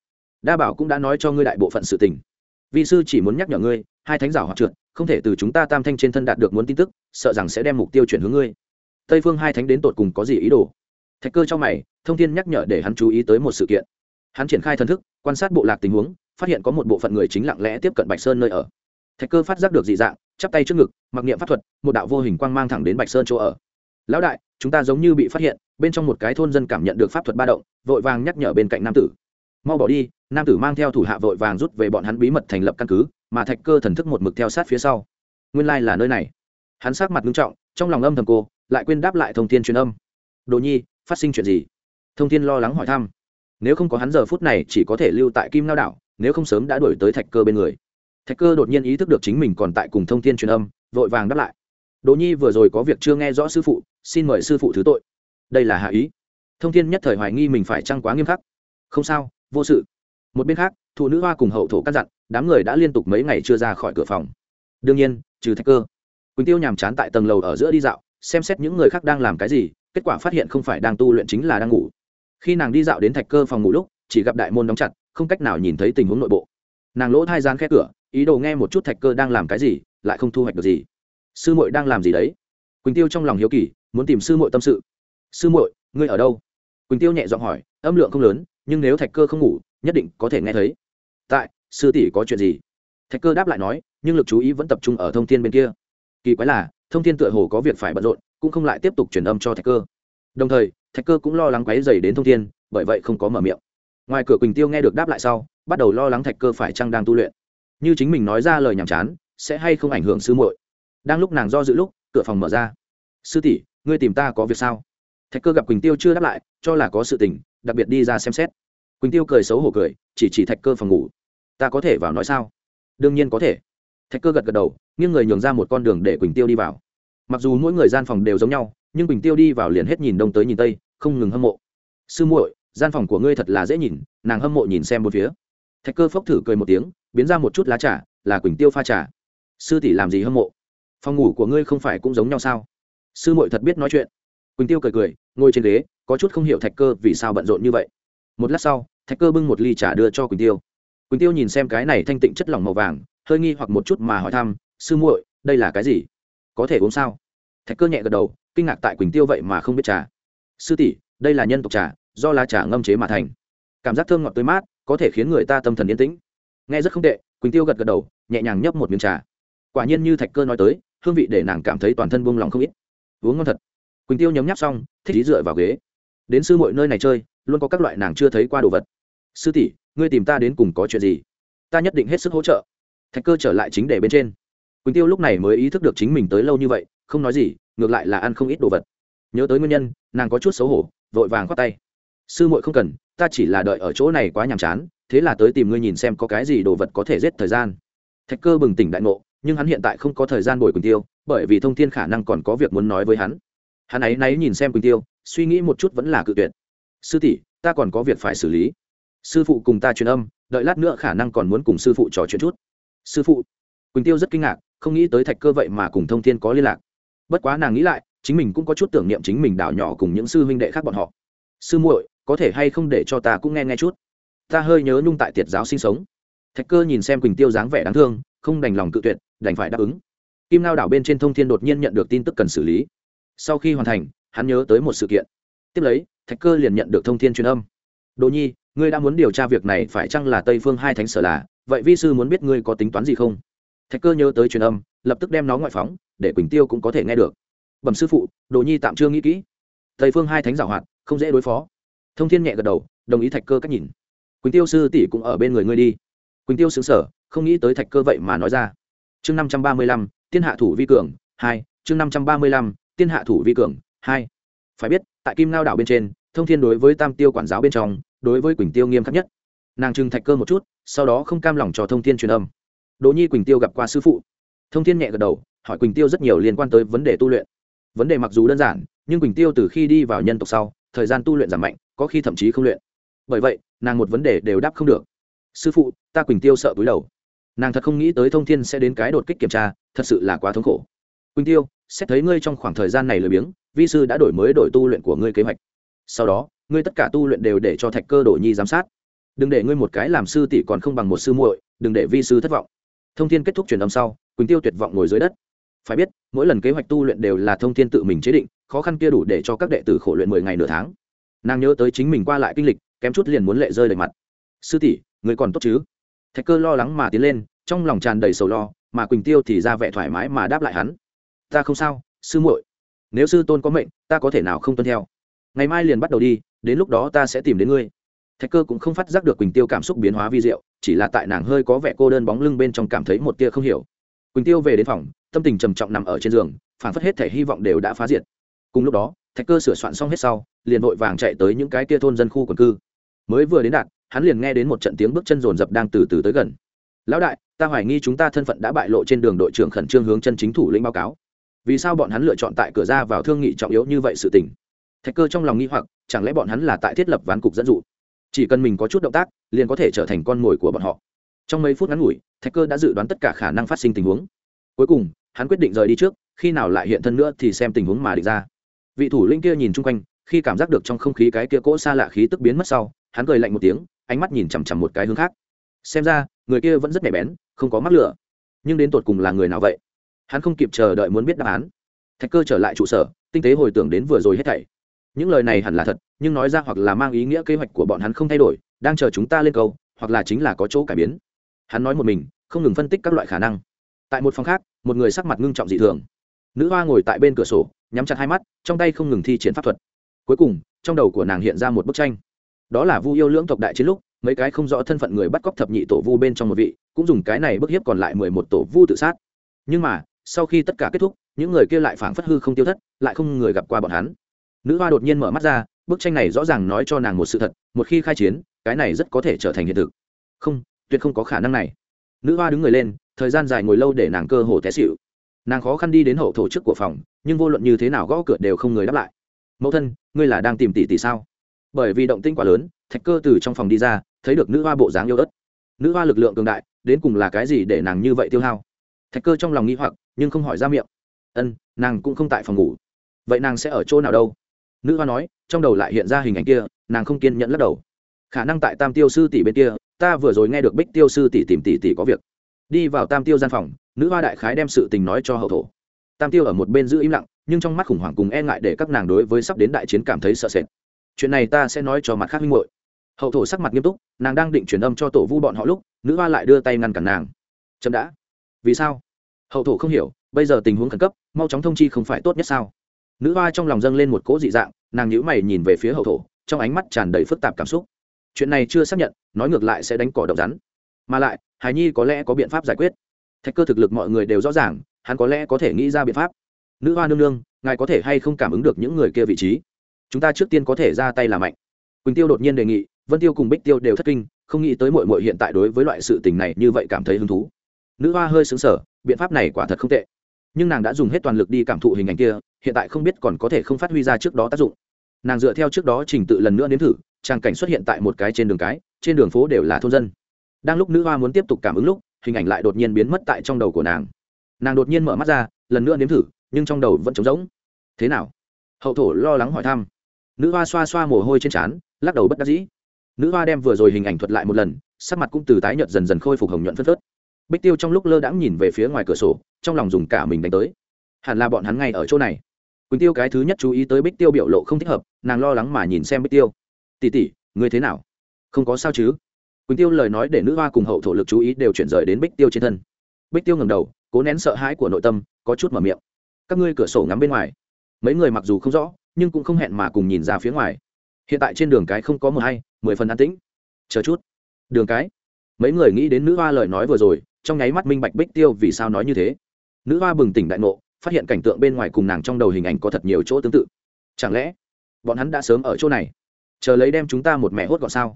Đa bảo cũng đã nói cho ngươi đại bộ phận sự tình. Vi sư chỉ muốn nhắc nhở ngươi, hai thánh giảo hoặc trượt, không thể từ chúng ta tam thanh trên thân đạt được muốn tin tức, sợ rằng sẽ đem mục tiêu chuyển hướng ngươi. Tây phương hai thánh đến tột cùng có gì ý đồ? Thạch cơ cho mày, thông thiên nhắc nhở để hắn chú ý tới một sự kiện. Hắn triển khai thần thức, quan sát bộ lạc tình huống, phát hiện có một bộ phận người chính lặng lẽ tiếp cận bạch sơn nơi ở. Thạch cơ phát giác được dị dạng chắp tay trước ngực, mặc niệm pháp thuật, một đạo vô hình quang mang thẳng đến bạch sơn chỗ ở. Lão đại, chúng ta giống như bị phát hiện, bên trong một cái thôn dân cảm nhận được pháp thuật ba động, vội vàng nhắc nhở bên cạnh nam tử. Mau bỏ đi, nam tử mang theo thủ hạ vội vàng rút về bọn hắn bí mật thành lập căn cứ, mà thạch cơ thần thức một mực theo sát phía sau. Nguyên lai、like、là nơi này. Hắn sát mặt nghiêm trọng, trong lòng âm thầm cô, lại quên đáp lại thông tin truyền âm. Đồ nhi, phát sinh chuyện gì? Thông tin lo lắng hỏi thăm. Nếu không có hắn giờ phút này chỉ có thể lưu tại kim lao đảo, nếu không sớm đã đuổi tới thạch cơ bên người thạch cơ đột nhiên ý thức được chính mình còn tại cùng thông Thiên truyền âm, vội vàng đáp lại. Đỗ nhi vừa rồi có việc chưa nghe rõ sư phụ, xin mời sư phụ thứ tội. Đây là hạ ý. Thông Thiên nhất thời hoài nghi mình phải trăng quá nghiêm khắc. Không sao, vô sự. Một bên khác, thụ nữ hoa cùng hậu thổ căn dặn, đám người đã liên tục mấy ngày chưa ra khỏi cửa phòng. Đương nhiên, trừ thạch cơ. Quỳnh tiêu nhàm chán tại tầng lầu ở giữa đi dạo, xem xét những người khác đang làm cái gì, kết quả phát hiện không phải đang tu luyện chính là đang ngủ. Khi nàng đi dạo đến thạch cơ phòng ngủ lúc, chỉ gặp đại môn đóng chặt, không cách nào nhìn thấy tình huống nội bộ nàng lỗ thai gian khe cửa, ý đồ nghe một chút thạch cơ đang làm cái gì, lại không thu hoạch được gì. Sư muội đang làm gì đấy? Quỳnh tiêu trong lòng hiếu kỳ, muốn tìm sư muội tâm sự. Sư muội, ngươi ở đâu? Quỳnh tiêu nhẹ giọng hỏi, âm lượng không lớn, nhưng nếu thạch cơ không ngủ, nhất định có thể nghe thấy. Tại, sư tỷ có chuyện gì? Thạch cơ đáp lại nói, nhưng lực chú ý vẫn tập trung ở thông tin bên kia. Kỳ quái là, thông tin tựa hồ có việc phải bận rộn, cũng không lại tiếp tục truyền âm cho thạch cơ. Đồng thời, thạch cơ cũng lo lắng quáy dày đến thông tin bởi vậy không có mở miệng. Ngoài cửa quỳnh tiêu nghe được đáp lại sau bắt đầu lo lắng thạch cơ phải chăng đang tu luyện. Như chính mình nói ra lời nhàm chán, sẽ hay không ảnh hưởng sư muội? Đang lúc nàng do dự lúc, cửa phòng mở ra. Sư tỷ, ngươi tìm ta có việc sao? Thạch cơ gặp quỳnh tiêu chưa đáp lại, cho là có sự tình, đặc biệt đi ra xem xét. Quỳnh tiêu cười xấu hổ cười, chỉ chỉ thạch cơ phòng ngủ. Ta có thể vào nói sao? Đương nhiên có thể. Thạch cơ gật gật đầu, nghiêng người nhường ra một con đường để quỳnh tiêu đi vào. Mặc dù mỗi người gian phòng đều giống nhau, nhưng quỳnh tiêu đi vào liền hết nhìn đông tới nhìn tây, không ngừng hâm mộ. Sư muội, gian phòng của ngươi thật là dễ nhìn, nàng hâm mộ nhìn xem một phía thạch cơ phốc thử cười một tiếng, biến ra một chút lá trà, là quỳnh tiêu pha trà. Sư tỷ làm gì hâm mộ? Phòng ngủ của ngươi không phải cũng giống nhau sao? Sư muội thật biết nói chuyện. Quỳnh tiêu cười cười, ngồi trên ghế, có chút không hiểu thạch cơ vì sao bận rộn như vậy. Một lát sau, thạch cơ bưng một ly trà đưa cho quỳnh tiêu. Quỳnh tiêu nhìn xem cái này thanh tịnh chất lỏng màu vàng, hơi nghi hoặc một chút mà hỏi thăm, sư muội, đây là cái gì? Có thể uống sao? Thạch cơ nhẹ gật đầu, kinh ngạc tại quỳnh tiêu vậy mà không biết trà. Sư tỷ, đây là nhân tộc trà, do lá trà ngâm chế mà thành. Cảm giác thơm ngọt tươi mát có thể khiến người ta tâm thần yên tĩnh. Nghe rất không tệ, quỳnh tiêu gật gật đầu, nhẹ nhàng nhấp một miếng trà. Quả nhiên như thạch cơ nói tới, hương vị để nàng cảm thấy toàn thân buông lòng không ít. Uống ngon thật. Quỳnh tiêu nhấm nháp xong, thích ý dựa vào ghế. Đến sư mọi nơi này chơi, luôn có các loại nàng chưa thấy qua đồ vật. Sư tỷ, ngươi tìm ta đến cùng có chuyện gì? Ta nhất định hết sức hỗ trợ. Thạch cơ trở lại chính để bên trên. Quỳnh tiêu lúc này mới ý thức được chính mình tới lâu như vậy, không nói gì, ngược lại là ăn không ít đồ vật. Nhớ tới nguyên nhân, nàng có chút xấu hổ, vội vàng khoát tay. Sư muội không cần ta chỉ là đợi ở chỗ này quá nhàm chán, thế là tới tìm ngươi nhìn xem có cái gì đồ vật có thể giết thời gian. Thạch cơ bừng tỉnh đại ngộ, nhưng hắn hiện tại không có thời gian bồi quỳnh tiêu, bởi vì thông thiên khả năng còn có việc muốn nói với hắn. Hắn ấy náy nhìn xem quỳnh tiêu, suy nghĩ một chút vẫn là cự tuyệt. Sư tỷ, ta còn có việc phải xử lý. Sư phụ cùng ta truyền âm, đợi lát nữa khả năng còn muốn cùng sư phụ trò chuyện chút. Sư phụ? Quỳnh tiêu rất kinh ngạc, không nghĩ tới thạch cơ vậy mà cùng thông thiên có liên lạc. Bất quá nàng nghĩ lại, chính mình cũng có chút tưởng niệm chính mình đảo nhỏ cùng những sư huynh đệ khác bọn họ. Sư muội có thể hay không để cho ta cũng nghe nghe chút? Ta hơi nhớ nhung tại tiệt giáo sinh sống. Thạch cơ nhìn xem quỳnh tiêu dáng vẻ đáng thương, không đành lòng cự tuyệt, đành phải đáp ứng. Kim lao đảo bên trên thông thiên đột nhiên nhận được tin tức cần xử lý. Sau khi hoàn thành, hắn nhớ tới một sự kiện. Tiếp lấy, thạch cơ liền nhận được thông thiên truyền âm. Đồ nhi, ngươi đã muốn điều tra việc này phải chăng là tây phương hai thánh sở là? Vậy vi sư muốn biết ngươi có tính toán gì không? Thạch cơ nhớ tới truyền âm, lập tức đem nó ngoại phóng, để quỳnh tiêu cũng có thể nghe được. Bẩm sư phụ, đồ nhi tạm chưa nghĩ kỹ. Tây phương hai thánh giảo hoạt, không dễ đối phó thông thiên nhẹ gật đầu, đồng ý thạch cơ cách nhìn. Quỳnh tiêu sư tỷ cũng ở bên người ngươi đi. Quỳnh tiêu xứng sở không nghĩ tới thạch cơ vậy mà nói ra. Chương năm trăm ba mươi lăm tiên hạ thủ vi cường hai, chương năm trăm ba mươi lăm tiên hạ thủ vi cường hai. Phải biết, tại kim lao đảo bên trên, thông thiên đối với tam tiêu quản giáo bên trong, đối với quỳnh tiêu nghiêm khắc nhất. Nàng trưng thạch cơ một chút, sau đó không cam lòng cho thông thiên truyền âm. Đỗ nhi quỳnh tiêu gặp qua sư phụ. Thông thiên nhẹ gật đầu, hỏi quỳnh tiêu rất nhiều liên quan tới vấn đề tu luyện. Vấn đề mặc dù đơn giản, nhưng quỳnh tiêu từ khi đi vào nhân tộc sau, thời gian tu luyện giảm mạnh có khi thậm chí không luyện. Bởi vậy, nàng một vấn đề đều đáp không được. Sư phụ, ta quỳnh tiêu sợ cúi đầu. Nàng thật không nghĩ tới thông thiên sẽ đến cái đột kích kiểm tra, thật sự là quá thống khổ. Quỳnh tiêu, xét thấy ngươi trong khoảng thời gian này lười biếng, vi sư đã đổi mới đổi tu luyện của ngươi kế hoạch. Sau đó, ngươi tất cả tu luyện đều để cho thạch cơ đổ nhi giám sát. Đừng để ngươi một cái làm sư tỷ còn không bằng một sư muội, đừng để vi sư thất vọng. Thông thiên kết thúc truyền âm sau, quỳnh tiêu tuyệt vọng ngồi dưới đất. Phải biết, mỗi lần kế hoạch tu luyện đều là thông thiên tự mình chế định, khó khăn kia đủ để cho các đệ tử khổ luyện mười ngày nửa tháng nàng nhớ tới chính mình qua lại kinh lịch, kém chút liền muốn lệ rơi đầy mặt. Sư tỷ, người còn tốt chứ? Thạch cơ lo lắng mà tiến lên, trong lòng tràn đầy sầu lo, mà quỳnh tiêu thì ra vẻ thoải mái mà đáp lại hắn. Ta không sao, sư muội. Nếu sư tôn có mệnh, ta có thể nào không tuân theo? Ngày mai liền bắt đầu đi, đến lúc đó ta sẽ tìm đến ngươi. Thạch cơ cũng không phát giác được quỳnh tiêu cảm xúc biến hóa vi diệu, chỉ là tại nàng hơi có vẻ cô đơn bóng lưng bên trong cảm thấy một tia không hiểu. Quỳnh tiêu về đến phòng, tâm tình trầm trọng nằm ở trên giường, phản phất hết thể hy vọng đều đã phá diệt. Cùng lúc đó thạch cơ sửa soạn xong hết sau, liền vội vàng chạy tới những cái kia thôn dân khu quần cư. Mới vừa đến đạt, hắn liền nghe đến một trận tiếng bước chân rồn rập đang từ từ tới gần. Lão đại, ta hoài nghi chúng ta thân phận đã bại lộ trên đường đội trưởng khẩn trương hướng chân chính thủ lĩnh báo cáo. Vì sao bọn hắn lựa chọn tại cửa ra vào thương nghị trọng yếu như vậy sự tình? Thạch cơ trong lòng nghi hoặc, chẳng lẽ bọn hắn là tại thiết lập ván cục dẫn dụ? Chỉ cần mình có chút động tác, liền có thể trở thành con mồi của bọn họ. Trong mấy phút ngắn ngủi, thạch cơ đã dự đoán tất cả khả năng phát sinh tình huống. Cuối cùng, hắn quyết định rời đi trước, khi nào lại hiện thân nữa thì xem tình huống mà địch ra vị thủ lĩnh kia nhìn chung quanh, khi cảm giác được trong không khí cái kia cỗ xa lạ khí tức biến mất sau, hắn cười lạnh một tiếng, ánh mắt nhìn chằm chằm một cái hướng khác. Xem ra, người kia vẫn rất nhạy bén, không có mắc lửa. Nhưng đến tột cùng là người nào vậy? Hắn không kịp chờ đợi muốn biết đáp án. Thạch cơ trở lại trụ sở, tinh tế hồi tưởng đến vừa rồi hết thảy. Những lời này hẳn là thật, nhưng nói ra hoặc là mang ý nghĩa kế hoạch của bọn hắn không thay đổi, đang chờ chúng ta lên câu, hoặc là chính là có chỗ cải biến. Hắn nói một mình, không ngừng phân tích các loại khả năng. Tại một phòng khác, một người sắc mặt ngưng trọng dị thường. Nữ hoa ngồi tại bên cửa sổ nhắm chặt hai mắt, trong tay không ngừng thi triển pháp thuật. Cuối cùng, trong đầu của nàng hiện ra một bức tranh. Đó là vu yêu lưỡng tộc đại chiến lúc, mấy cái không rõ thân phận người bắt cóc thập nhị tổ vu bên trong một vị, cũng dùng cái này bức hiếp còn lại mười một tổ vu tự sát. Nhưng mà, sau khi tất cả kết thúc, những người kia lại phảng phất hư không tiêu thất, lại không người gặp qua bọn hắn. Nữ hoa đột nhiên mở mắt ra, bức tranh này rõ ràng nói cho nàng một sự thật, một khi khai chiến, cái này rất có thể trở thành hiện thực. Không, tuyệt không có khả năng này. Nữ hoa đứng người lên, thời gian dài ngồi lâu để nàng cơ hồ té xịu nàng khó khăn đi đến hậu thổ trước của phòng, nhưng vô luận như thế nào gõ cửa đều không người đáp lại. Mẫu thân, ngươi là đang tìm tỷ tỷ sao? Bởi vì động tinh quá lớn, thạch cơ từ trong phòng đi ra, thấy được nữ hoa bộ dáng yêu ớt. Nữ hoa lực lượng cường đại, đến cùng là cái gì để nàng như vậy tiêu hao? Thạch cơ trong lòng nghĩ hoặc, nhưng không hỏi ra miệng. Ân, nàng cũng không tại phòng ngủ. Vậy nàng sẽ ở chỗ nào đâu? Nữ hoa nói, trong đầu lại hiện ra hình ảnh kia, nàng không kiên nhẫn lắc đầu. Khả năng tại tam tiêu sư tỷ bên kia, ta vừa rồi nghe được bích tiêu sư tỷ tìm tỷ tỷ có việc đi vào tam tiêu gian phòng, nữ hoa đại khái đem sự tình nói cho hậu thổ. Tam tiêu ở một bên giữ im lặng, nhưng trong mắt khủng hoảng cùng e ngại để các nàng đối với sắp đến đại chiến cảm thấy sợ sệt. Chuyện này ta sẽ nói cho mặt khác minh hội hậu thổ sắc mặt nghiêm túc, nàng đang định truyền âm cho tổ vu bọn họ lúc, nữ hoa lại đưa tay ngăn cản nàng. Chậm đã. Vì sao? Hậu thổ không hiểu, bây giờ tình huống khẩn cấp, mau chóng thông chi không phải tốt nhất sao? Nữ hoa trong lòng dâng lên một cỗ dị dạng, nàng nhíu mày nhìn về phía hậu thổ, trong ánh mắt tràn đầy phức tạp cảm xúc. Chuyện này chưa xác nhận, nói ngược lại sẽ đánh cỏ độc rắn mà lại, hải nhi có lẽ có biện pháp giải quyết. Thạch cơ thực lực mọi người đều rõ ràng, hắn có lẽ có thể nghĩ ra biện pháp. Nữ hoa nương nương, ngài có thể hay không cảm ứng được những người kia vị trí? Chúng ta trước tiên có thể ra tay làm mạnh. Quỳnh tiêu đột nhiên đề nghị, vân tiêu cùng bích tiêu đều thất kinh, không nghĩ tới mội mội hiện tại đối với loại sự tình này như vậy cảm thấy hứng thú. Nữ hoa hơi xứng sở biện pháp này quả thật không tệ. Nhưng nàng đã dùng hết toàn lực đi cảm thụ hình ảnh kia, hiện tại không biết còn có thể không phát huy ra trước đó tác dụng. Nàng dựa theo trước đó trình tự lần nữa nếm thử, trang cảnh xuất hiện tại một cái trên đường cái, trên đường phố đều là thôn dân đang lúc nữ hoa muốn tiếp tục cảm ứng lúc, hình ảnh lại đột nhiên biến mất tại trong đầu của nàng. Nàng đột nhiên mở mắt ra, lần nữa nếm thử, nhưng trong đầu vẫn trống rỗng. Thế nào? Hậu thổ lo lắng hỏi thăm. Nữ hoa xoa xoa mồ hôi trên trán, lắc đầu bất đắc dĩ. Nữ hoa đem vừa rồi hình ảnh thuật lại một lần, sắc mặt cũng từ tái nhợt dần dần khôi phục hồng nhuận phất phớt. Bích tiêu trong lúc lơ đãng nhìn về phía ngoài cửa sổ, trong lòng dùng cả mình đánh tới. Hẳn là bọn hắn ngay ở chỗ này. Quỳnh tiêu cái thứ nhất chú ý tới bích tiêu biểu lộ không thích hợp, nàng lo lắng mà nhìn xem bích tiêu. Tỉ tỉ người thế nào? Không có sao chứ? Quỳnh tiêu lời nói để nữ hoa cùng hậu thổ lực chú ý đều chuyển rời đến bích tiêu trên thân bích tiêu ngầm đầu cố nén sợ hãi của nội tâm có chút mở miệng các ngươi cửa sổ ngắm bên ngoài mấy người mặc dù không rõ nhưng cũng không hẹn mà cùng nhìn ra phía ngoài hiện tại trên đường cái không có mờ hay, mười phần an tĩnh chờ chút đường cái mấy người nghĩ đến nữ hoa lời nói vừa rồi trong nháy mắt minh bạch bích tiêu vì sao nói như thế nữ hoa bừng tỉnh đại ngộ phát hiện cảnh tượng bên ngoài cùng nàng trong đầu hình ảnh có thật nhiều chỗ tương tự chẳng lẽ bọn hắn đã sớm ở chỗ này chờ lấy đem chúng ta một mẹ hốt gọn sao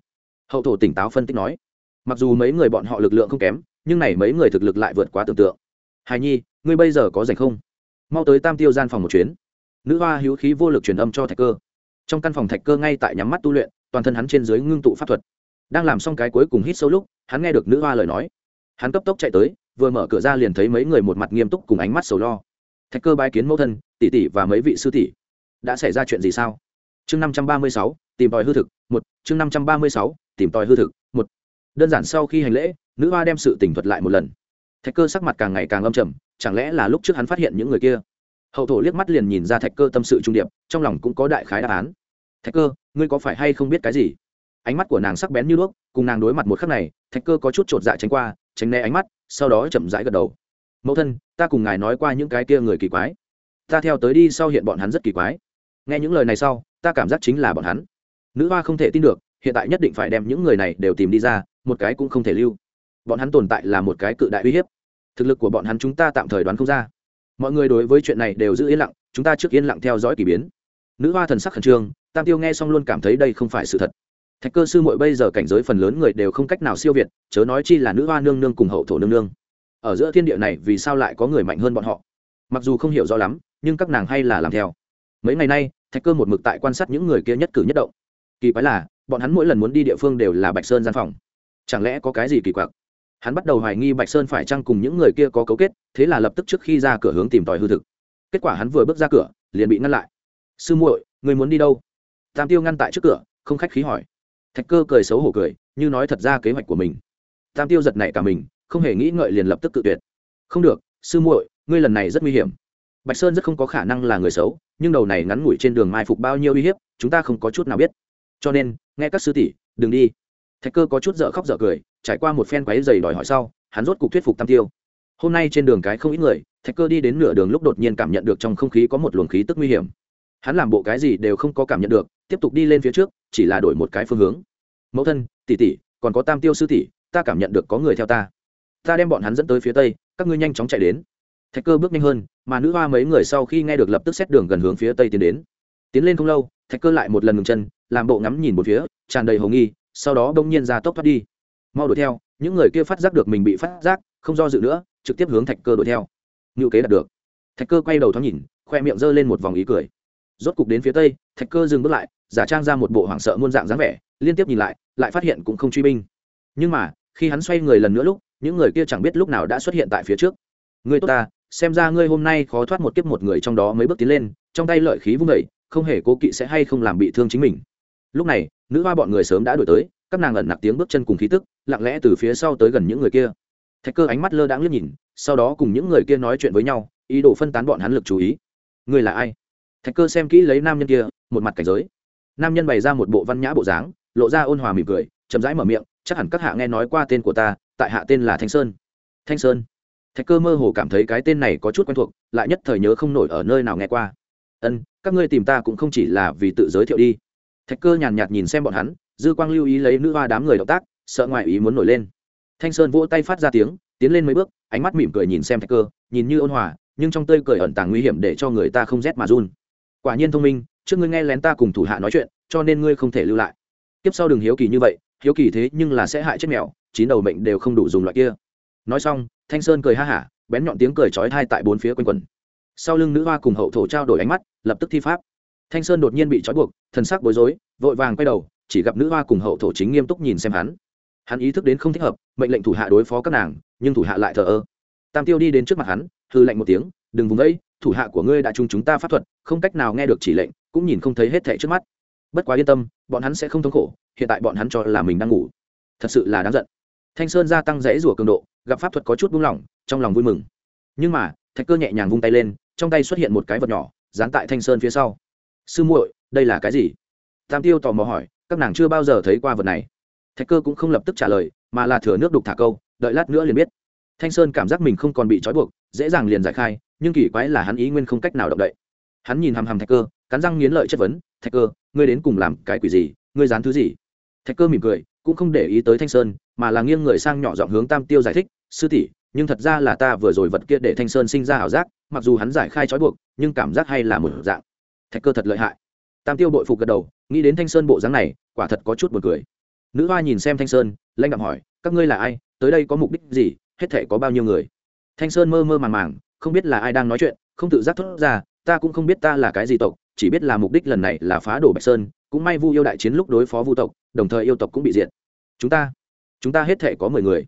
hậu thổ tỉnh táo phân tích nói, mặc dù mấy người bọn họ lực lượng không kém, nhưng này mấy người thực lực lại vượt quá tưởng tượng. Hài nhi, ngươi bây giờ có rảnh không? Mau tới tam tiêu gian phòng một chuyến. Nữ hoa hữu khí vô lực truyền âm cho thạch cơ. Trong căn phòng thạch cơ ngay tại nhắm mắt tu luyện, toàn thân hắn trên dưới ngưng tụ pháp thuật. Đang làm xong cái cuối cùng hít sâu lúc, hắn nghe được nữ hoa lời nói. Hắn cấp tốc chạy tới, vừa mở cửa ra liền thấy mấy người một mặt nghiêm túc cùng ánh mắt sầu lo. Thạch cơ bái kiến mẫu thân, tỷ tỷ và mấy vị sư tỷ. Đã xảy ra chuyện gì sao? Chương năm trăm ba mươi sáu, tìm tòi hư thực, một, chương năm trăm ba mươi sáu tìm tòi hư thực, một, đơn giản sau khi hành lễ, nữ hoa đem sự tỉnh thuật lại một lần. Thạch cơ sắc mặt càng ngày càng âm trầm, chẳng lẽ là lúc trước hắn phát hiện những người kia? Hậu thổ liếc mắt liền nhìn ra thạch cơ tâm sự trung điệp, trong lòng cũng có đại khái đáp án. Thạch cơ, ngươi có phải hay không biết cái gì? Ánh mắt của nàng sắc bén như đuốc, cùng nàng đối mặt một khắc này, thạch cơ có chút chột dạ tránh qua, tránh né ánh mắt, sau đó chậm rãi gật đầu. Mẫu thân, ta cùng ngài nói qua những cái kia người kỳ quái. Ta theo tới đi sau hiện bọn hắn rất kỳ quái. Nghe những lời này sau, ta cảm giác chính là bọn hắn. Nữ hoa không thể tin được hiện tại nhất định phải đem những người này đều tìm đi ra, một cái cũng không thể lưu. Bọn hắn tồn tại là một cái cự đại uy hiếp. Thực lực của bọn hắn chúng ta tạm thời đoán không ra. Mọi người đối với chuyện này đều giữ yên lặng, chúng ta trước yên lặng theo dõi k ỳ biến. Nữ hoa thần sắc khẩn trương, tam tiêu nghe xong luôn cảm thấy đây không phải sự thật. Thạch cơ sư mội bây giờ cảnh giới phần lớn người đều không cách nào siêu việt, chớ nói chi là nữ hoa nương nương cùng hậu thổ nương nương. Ở giữa thiên địa này vì sao lại có người mạnh hơn bọn họ? Mặc dù không hiểu rõ lắm, nhưng các nàng hay là làm theo. Mấy ngày nay, thạch cơ một mực tại quan sát những người kia nhất cử nhất động. Kỳ quái là bọn hắn mỗi lần muốn đi địa phương đều là bạch sơn gian phòng. Chẳng lẽ có cái gì kỳ quặc? Hắn bắt đầu hoài nghi bạch sơn phải chăng cùng những người kia có cấu kết, thế là lập tức trước khi ra cửa hướng tìm tòi hư thực. Kết quả hắn vừa bước ra cửa, liền bị ngăn lại. Sư muội, người muốn đi đâu? Tam tiêu ngăn tại trước cửa, không khách khí hỏi. Thạch cơ cười xấu hổ cười, như nói thật ra kế hoạch của mình. Tam tiêu giật nảy cả mình, không hề nghĩ ngợi liền lập tức cự tuyệt. Không được, sư muội, ngươi lần này rất nguy hiểm. Bạch sơn rất không có khả năng là người xấu, nhưng đầu này ngắn ngủi trên đường mai phục bao nhiêu uy hiếp, chúng ta không có chút nào biết cho nên, nghe các sư tỷ, đừng đi. Thạch cơ có chút dở khóc dở cười, trải qua một phen quáy dày đòi hỏi sau, hắn rốt cục thuyết phục tam tiêu. Hôm nay trên đường cái không ít người, thạch cơ đi đến nửa đường lúc đột nhiên cảm nhận được trong không khí có một luồng khí tức nguy hiểm. Hắn làm bộ cái gì đều không có cảm nhận được, tiếp tục đi lên phía trước, chỉ là đổi một cái phương hướng. Mẫu thân tỉ tỉ còn có tam tiêu sư tỷ, ta cảm nhận được có người theo ta. Ta đem bọn hắn dẫn tới phía tây, các ngươi nhanh chóng chạy đến. Thạch cơ bước nhanh hơn, mà nữ hoa mấy người sau khi nghe được lập tức xét đường gần hướng phía tây tiến đến. Tiến lên không lâu, thạch cơ lại một lần ngừng chân làm bộ ngắm nhìn một phía, tràn đầy hồng nghi, sau đó bỗng nhiên ra tốc thoát đi. Mau đuổi theo, những người kia phát giác được mình bị phát giác, không do dự nữa, trực tiếp hướng thạch cơ đuổi theo. Ngữ kế đạt được. Thạch cơ quay đầu thoáng nhìn, khoe miệng g lên một vòng ý cười. Rốt cục đến phía tây, thạch cơ dừng bước lại, giả trang ra một bộ hoảng sợ muôn dạng dáng vẻ, liên tiếp nhìn lại lại phát hiện cũng không truy binh. Nhưng mà, khi hắn xoay người lần nữa lúc, những người kia chẳng biết lúc nào đã xuất hiện tại phía trước. Người tốt ta, xem ra ngươi hôm nay khó thoát một kiếp một người trong đó mấy bước tiến lên, trong tay lợi khí vung vẩy không hề cố kỵ sẽ hay không làm bị thương chính mình lúc này, nữ hoa bọn người sớm đã đổi tới, các nàng ẩn nặc tiếng bước chân cùng khí tức, lặng lẽ từ phía sau tới gần những người kia. Thạch cơ ánh mắt lơ đãng liếc nhìn, sau đó cùng những người kia nói chuyện với nhau, ý đồ phân tán bọn hắn lực chú ý. Người là ai? Thạch cơ xem kỹ lấy nam nhân kia, một mặt cảnh giới. Nam nhân bày ra một bộ văn nhã bộ dáng, lộ ra ôn hòa mỉm cười, chậm rãi mở miệng, chắc hẳn các hạ nghe nói qua tên của ta, tại hạ tên là thanh sơn. Thanh sơn? Thạch cơ mơ hồ cảm thấy cái tên này có chút quen thuộc, lại nhất thời nhớ không nổi ở nơi nào nghe qua. Ân, các ngươi tìm ta cũng không chỉ là vì tự giới thiệu đi thạch cơ nhàn nhạt nhìn xem bọn hắn, dư quang lưu ý lấy nữ hoa đám người động tác, sợ ngoại ý muốn nổi lên. Thanh sơn vỗ tay phát ra tiếng, tiến lên mấy bước, ánh mắt mỉm cười nhìn xem thạch cơ, nhìn như ôn hòa, nhưng trong tơi cười ẩn tàng nguy hiểm để cho người ta không rét mà run. Quả nhiên thông minh, trước ngươi nghe lén ta cùng thủ hạ nói chuyện, cho nên ngươi không thể lưu lại. Tiếp sau đừng hiếu kỳ như vậy, hiếu kỳ thế nhưng là sẽ hại chết mèo, chín đầu mệnh đều không đủ dùng loại kia. Nói xong, thanh sơn cười ha hả, bén nhọn tiếng cười trói thai tại bốn phía quanh quần sau lưng nữ hoa cùng hậu thổ trao đổi ánh mắt, lập tức thi pháp thanh sơn đột nhiên bị trói buộc thần sắc bối rối vội vàng quay đầu chỉ gặp nữ hoa cùng hậu thổ chính nghiêm túc nhìn xem hắn. Hắn ý thức đến không thích hợp mệnh lệnh thủ hạ đối phó các nàng nhưng thủ hạ lại thờ ơ. Tam tiêu đi đến trước mặt hắn hư lệnh một tiếng đừng vùng vẫy, thủ hạ của ngươi đã chung chúng ta pháp thuật không cách nào nghe được chỉ lệnh cũng nhìn không thấy hết thẻ trước mắt. Bất quá yên tâm bọn hắn sẽ không thống khổ hiện tại bọn hắn cho là mình đang ngủ. Thật sự là đáng giận. Thanh sơn gia tăng rẽ rủa cường độ gặp pháp thuật có chút buông lỏng trong lòng vui mừng. Nhưng mà thạch cơ nhẹ nhàng vung tay lên trong tay xuất hiện một cái vật nhỏ dán tại thanh sơn phía sau sư muội, đây là cái gì? Tam tiêu tò mò hỏi, các nàng chưa bao giờ thấy qua vật này. Thạch cơ cũng không lập tức trả lời, mà là thừa nước đục thả câu, đợi lát nữa liền biết. Thanh sơn cảm giác mình không còn bị trói buộc, dễ dàng liền giải khai, nhưng kỳ quái là hắn ý nguyên không cách nào động đậy. Hắn nhìn hằm hằm thạch cơ, cắn răng nghiến lợi chất vấn, thạch cơ, ngươi đến cùng làm cái quỷ gì? Ngươi dán thứ gì? Thạch cơ mỉm cười, cũng không để ý tới thanh sơn, mà là nghiêng người sang nhỏ giọng hướng tam tiêu giải thích, sư tỷ, nhưng thật ra là ta vừa rồi vật kia để thanh sơn sinh ra ảo giác, mặc dù hắn giải khai trói buộc, nhưng cảm giác hay là một dạng thạch cơ thật lợi hại. Tam tiêu bội phục gật đầu, nghĩ đến thanh sơn bộ dáng này, quả thật có chút buồn cười. Nữ hoa nhìn xem thanh sơn lanh đạm hỏi, các ngươi là ai? Tới đây có mục đích gì? Hết thể có bao nhiêu người? Thanh sơn mơ mơ màng màng, không biết là ai đang nói chuyện, không tự giác thốt ra, ta cũng không biết ta là cái gì tộc, chỉ biết là mục đích lần này là phá đổ bạch sơn, cũng may vu yêu đại chiến lúc đối phó vu tộc, đồng thời yêu tộc cũng bị diệt. Chúng ta chúng ta hết thể có mười người.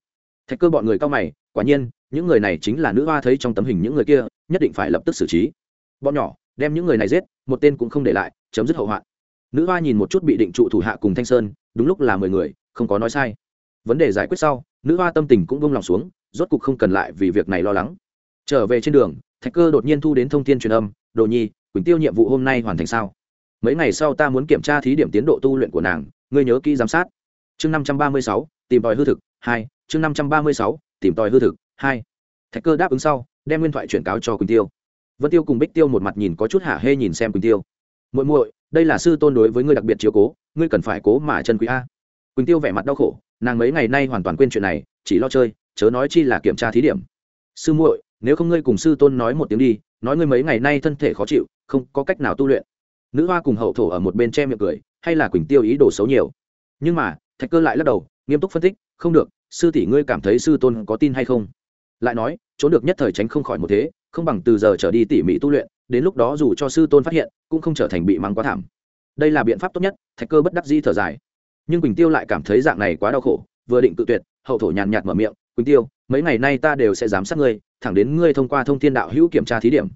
Thạch cơ bọn người cao mày, quả nhiên, những người này chính là nữ hoa thấy trong tấm hình những người kia, nhất định phải lập tức xử trí. Bọn nhỏ đem những người này giết, một tên cũng không để lại, chấm dứt hậu hoạn. Nữ hoa nhìn một chút bị định trụ thủ hạ cùng thanh sơn, đúng lúc là mười người, không có nói sai. Vấn đề giải quyết sau, nữ hoa tâm tình cũng bông lòng xuống, rốt cục không cần lại vì việc này lo lắng. Trở về trên đường, thạch cơ đột nhiên thu đến thông tin truyền âm, đồ nhi, quỳnh tiêu nhiệm vụ hôm nay hoàn thành sao? Mấy ngày sau ta muốn kiểm tra thí điểm tiến độ tu luyện của nàng, ngươi nhớ kỹ giám sát. Chương năm trăm ba mươi sáu, tìm tòi hư thực, hai. Chương năm trăm ba mươi sáu, tìm tòi hư thực, hai. Thạch cơ đáp ứng sau, đem nguyên thoại chuyển cáo cho quỳnh tiêu vân tiêu cùng bích tiêu một mặt nhìn có chút hả hê nhìn xem quỳnh tiêu. Muội muội, đây là sư tôn đối với ngươi đặc biệt chiếu cố, ngươi cần phải cố mà chân quý a. Quỳnh tiêu vẻ mặt đau khổ, nàng mấy ngày nay hoàn toàn quên chuyện này, chỉ lo chơi, chớ nói chi là kiểm tra thí điểm. Sư muội, nếu không ngươi cùng sư tôn nói một tiếng đi, nói ngươi mấy ngày nay thân thể khó chịu, không có cách nào tu luyện. Nữ hoa cùng hậu thổ ở một bên che miệng cười, hay là quỳnh tiêu ý đồ xấu nhiều. Nhưng mà, thạch cơ lại lắc đầu, nghiêm túc phân tích, không được, sư tỷ ngươi cảm thấy sư tôn có tin hay không? Lại nói, trốn được nhất thời tránh không khỏi một thế không bằng từ giờ trở đi tỉ mỉ tu luyện, đến lúc đó dù cho sư tôn phát hiện, cũng không trở thành bị mắng quá thảm. Đây là biện pháp tốt nhất, thạch cơ bất đắc di thở dài. Nhưng quỳnh tiêu lại cảm thấy dạng này quá đau khổ, vừa định tự tuyệt, hậu thổ nhàn nhạt mở miệng, quỳnh tiêu, mấy ngày nay ta đều sẽ giám sát ngươi, thẳng đến ngươi thông qua thông thiên đạo hữu kiểm tra thí điểm.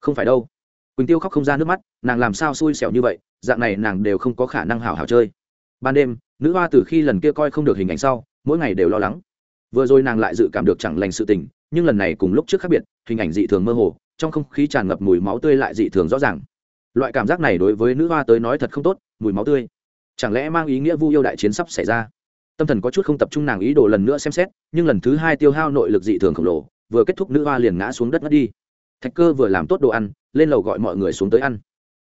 Không phải đâu. Quỳnh tiêu khóc không ra nước mắt, nàng làm sao xui xẻo như vậy, dạng này nàng đều không có khả năng hảo hảo chơi. Ban đêm, nữ hoa từ khi lần kia coi không được hình ảnh sau, mỗi ngày đều lo lắng. Vừa rồi nàng lại dự cảm được chẳng lành sự tình nhưng lần này cùng lúc trước khác biệt, hình ảnh dị thường mơ hồ, trong không khí tràn ngập mùi máu tươi lại dị thường rõ ràng. Loại cảm giác này đối với nữ hoa tới nói thật không tốt, mùi máu tươi. Chẳng lẽ mang ý nghĩa vu yêu đại chiến sắp xảy ra? Tâm thần có chút không tập trung nàng ý đồ lần nữa xem xét, nhưng lần thứ hai tiêu hao nội lực dị thường khổng lồ, vừa kết thúc nữ hoa liền ngã xuống đất ngất đi. Thạch cơ vừa làm tốt đồ ăn, lên lầu gọi mọi người xuống tới ăn.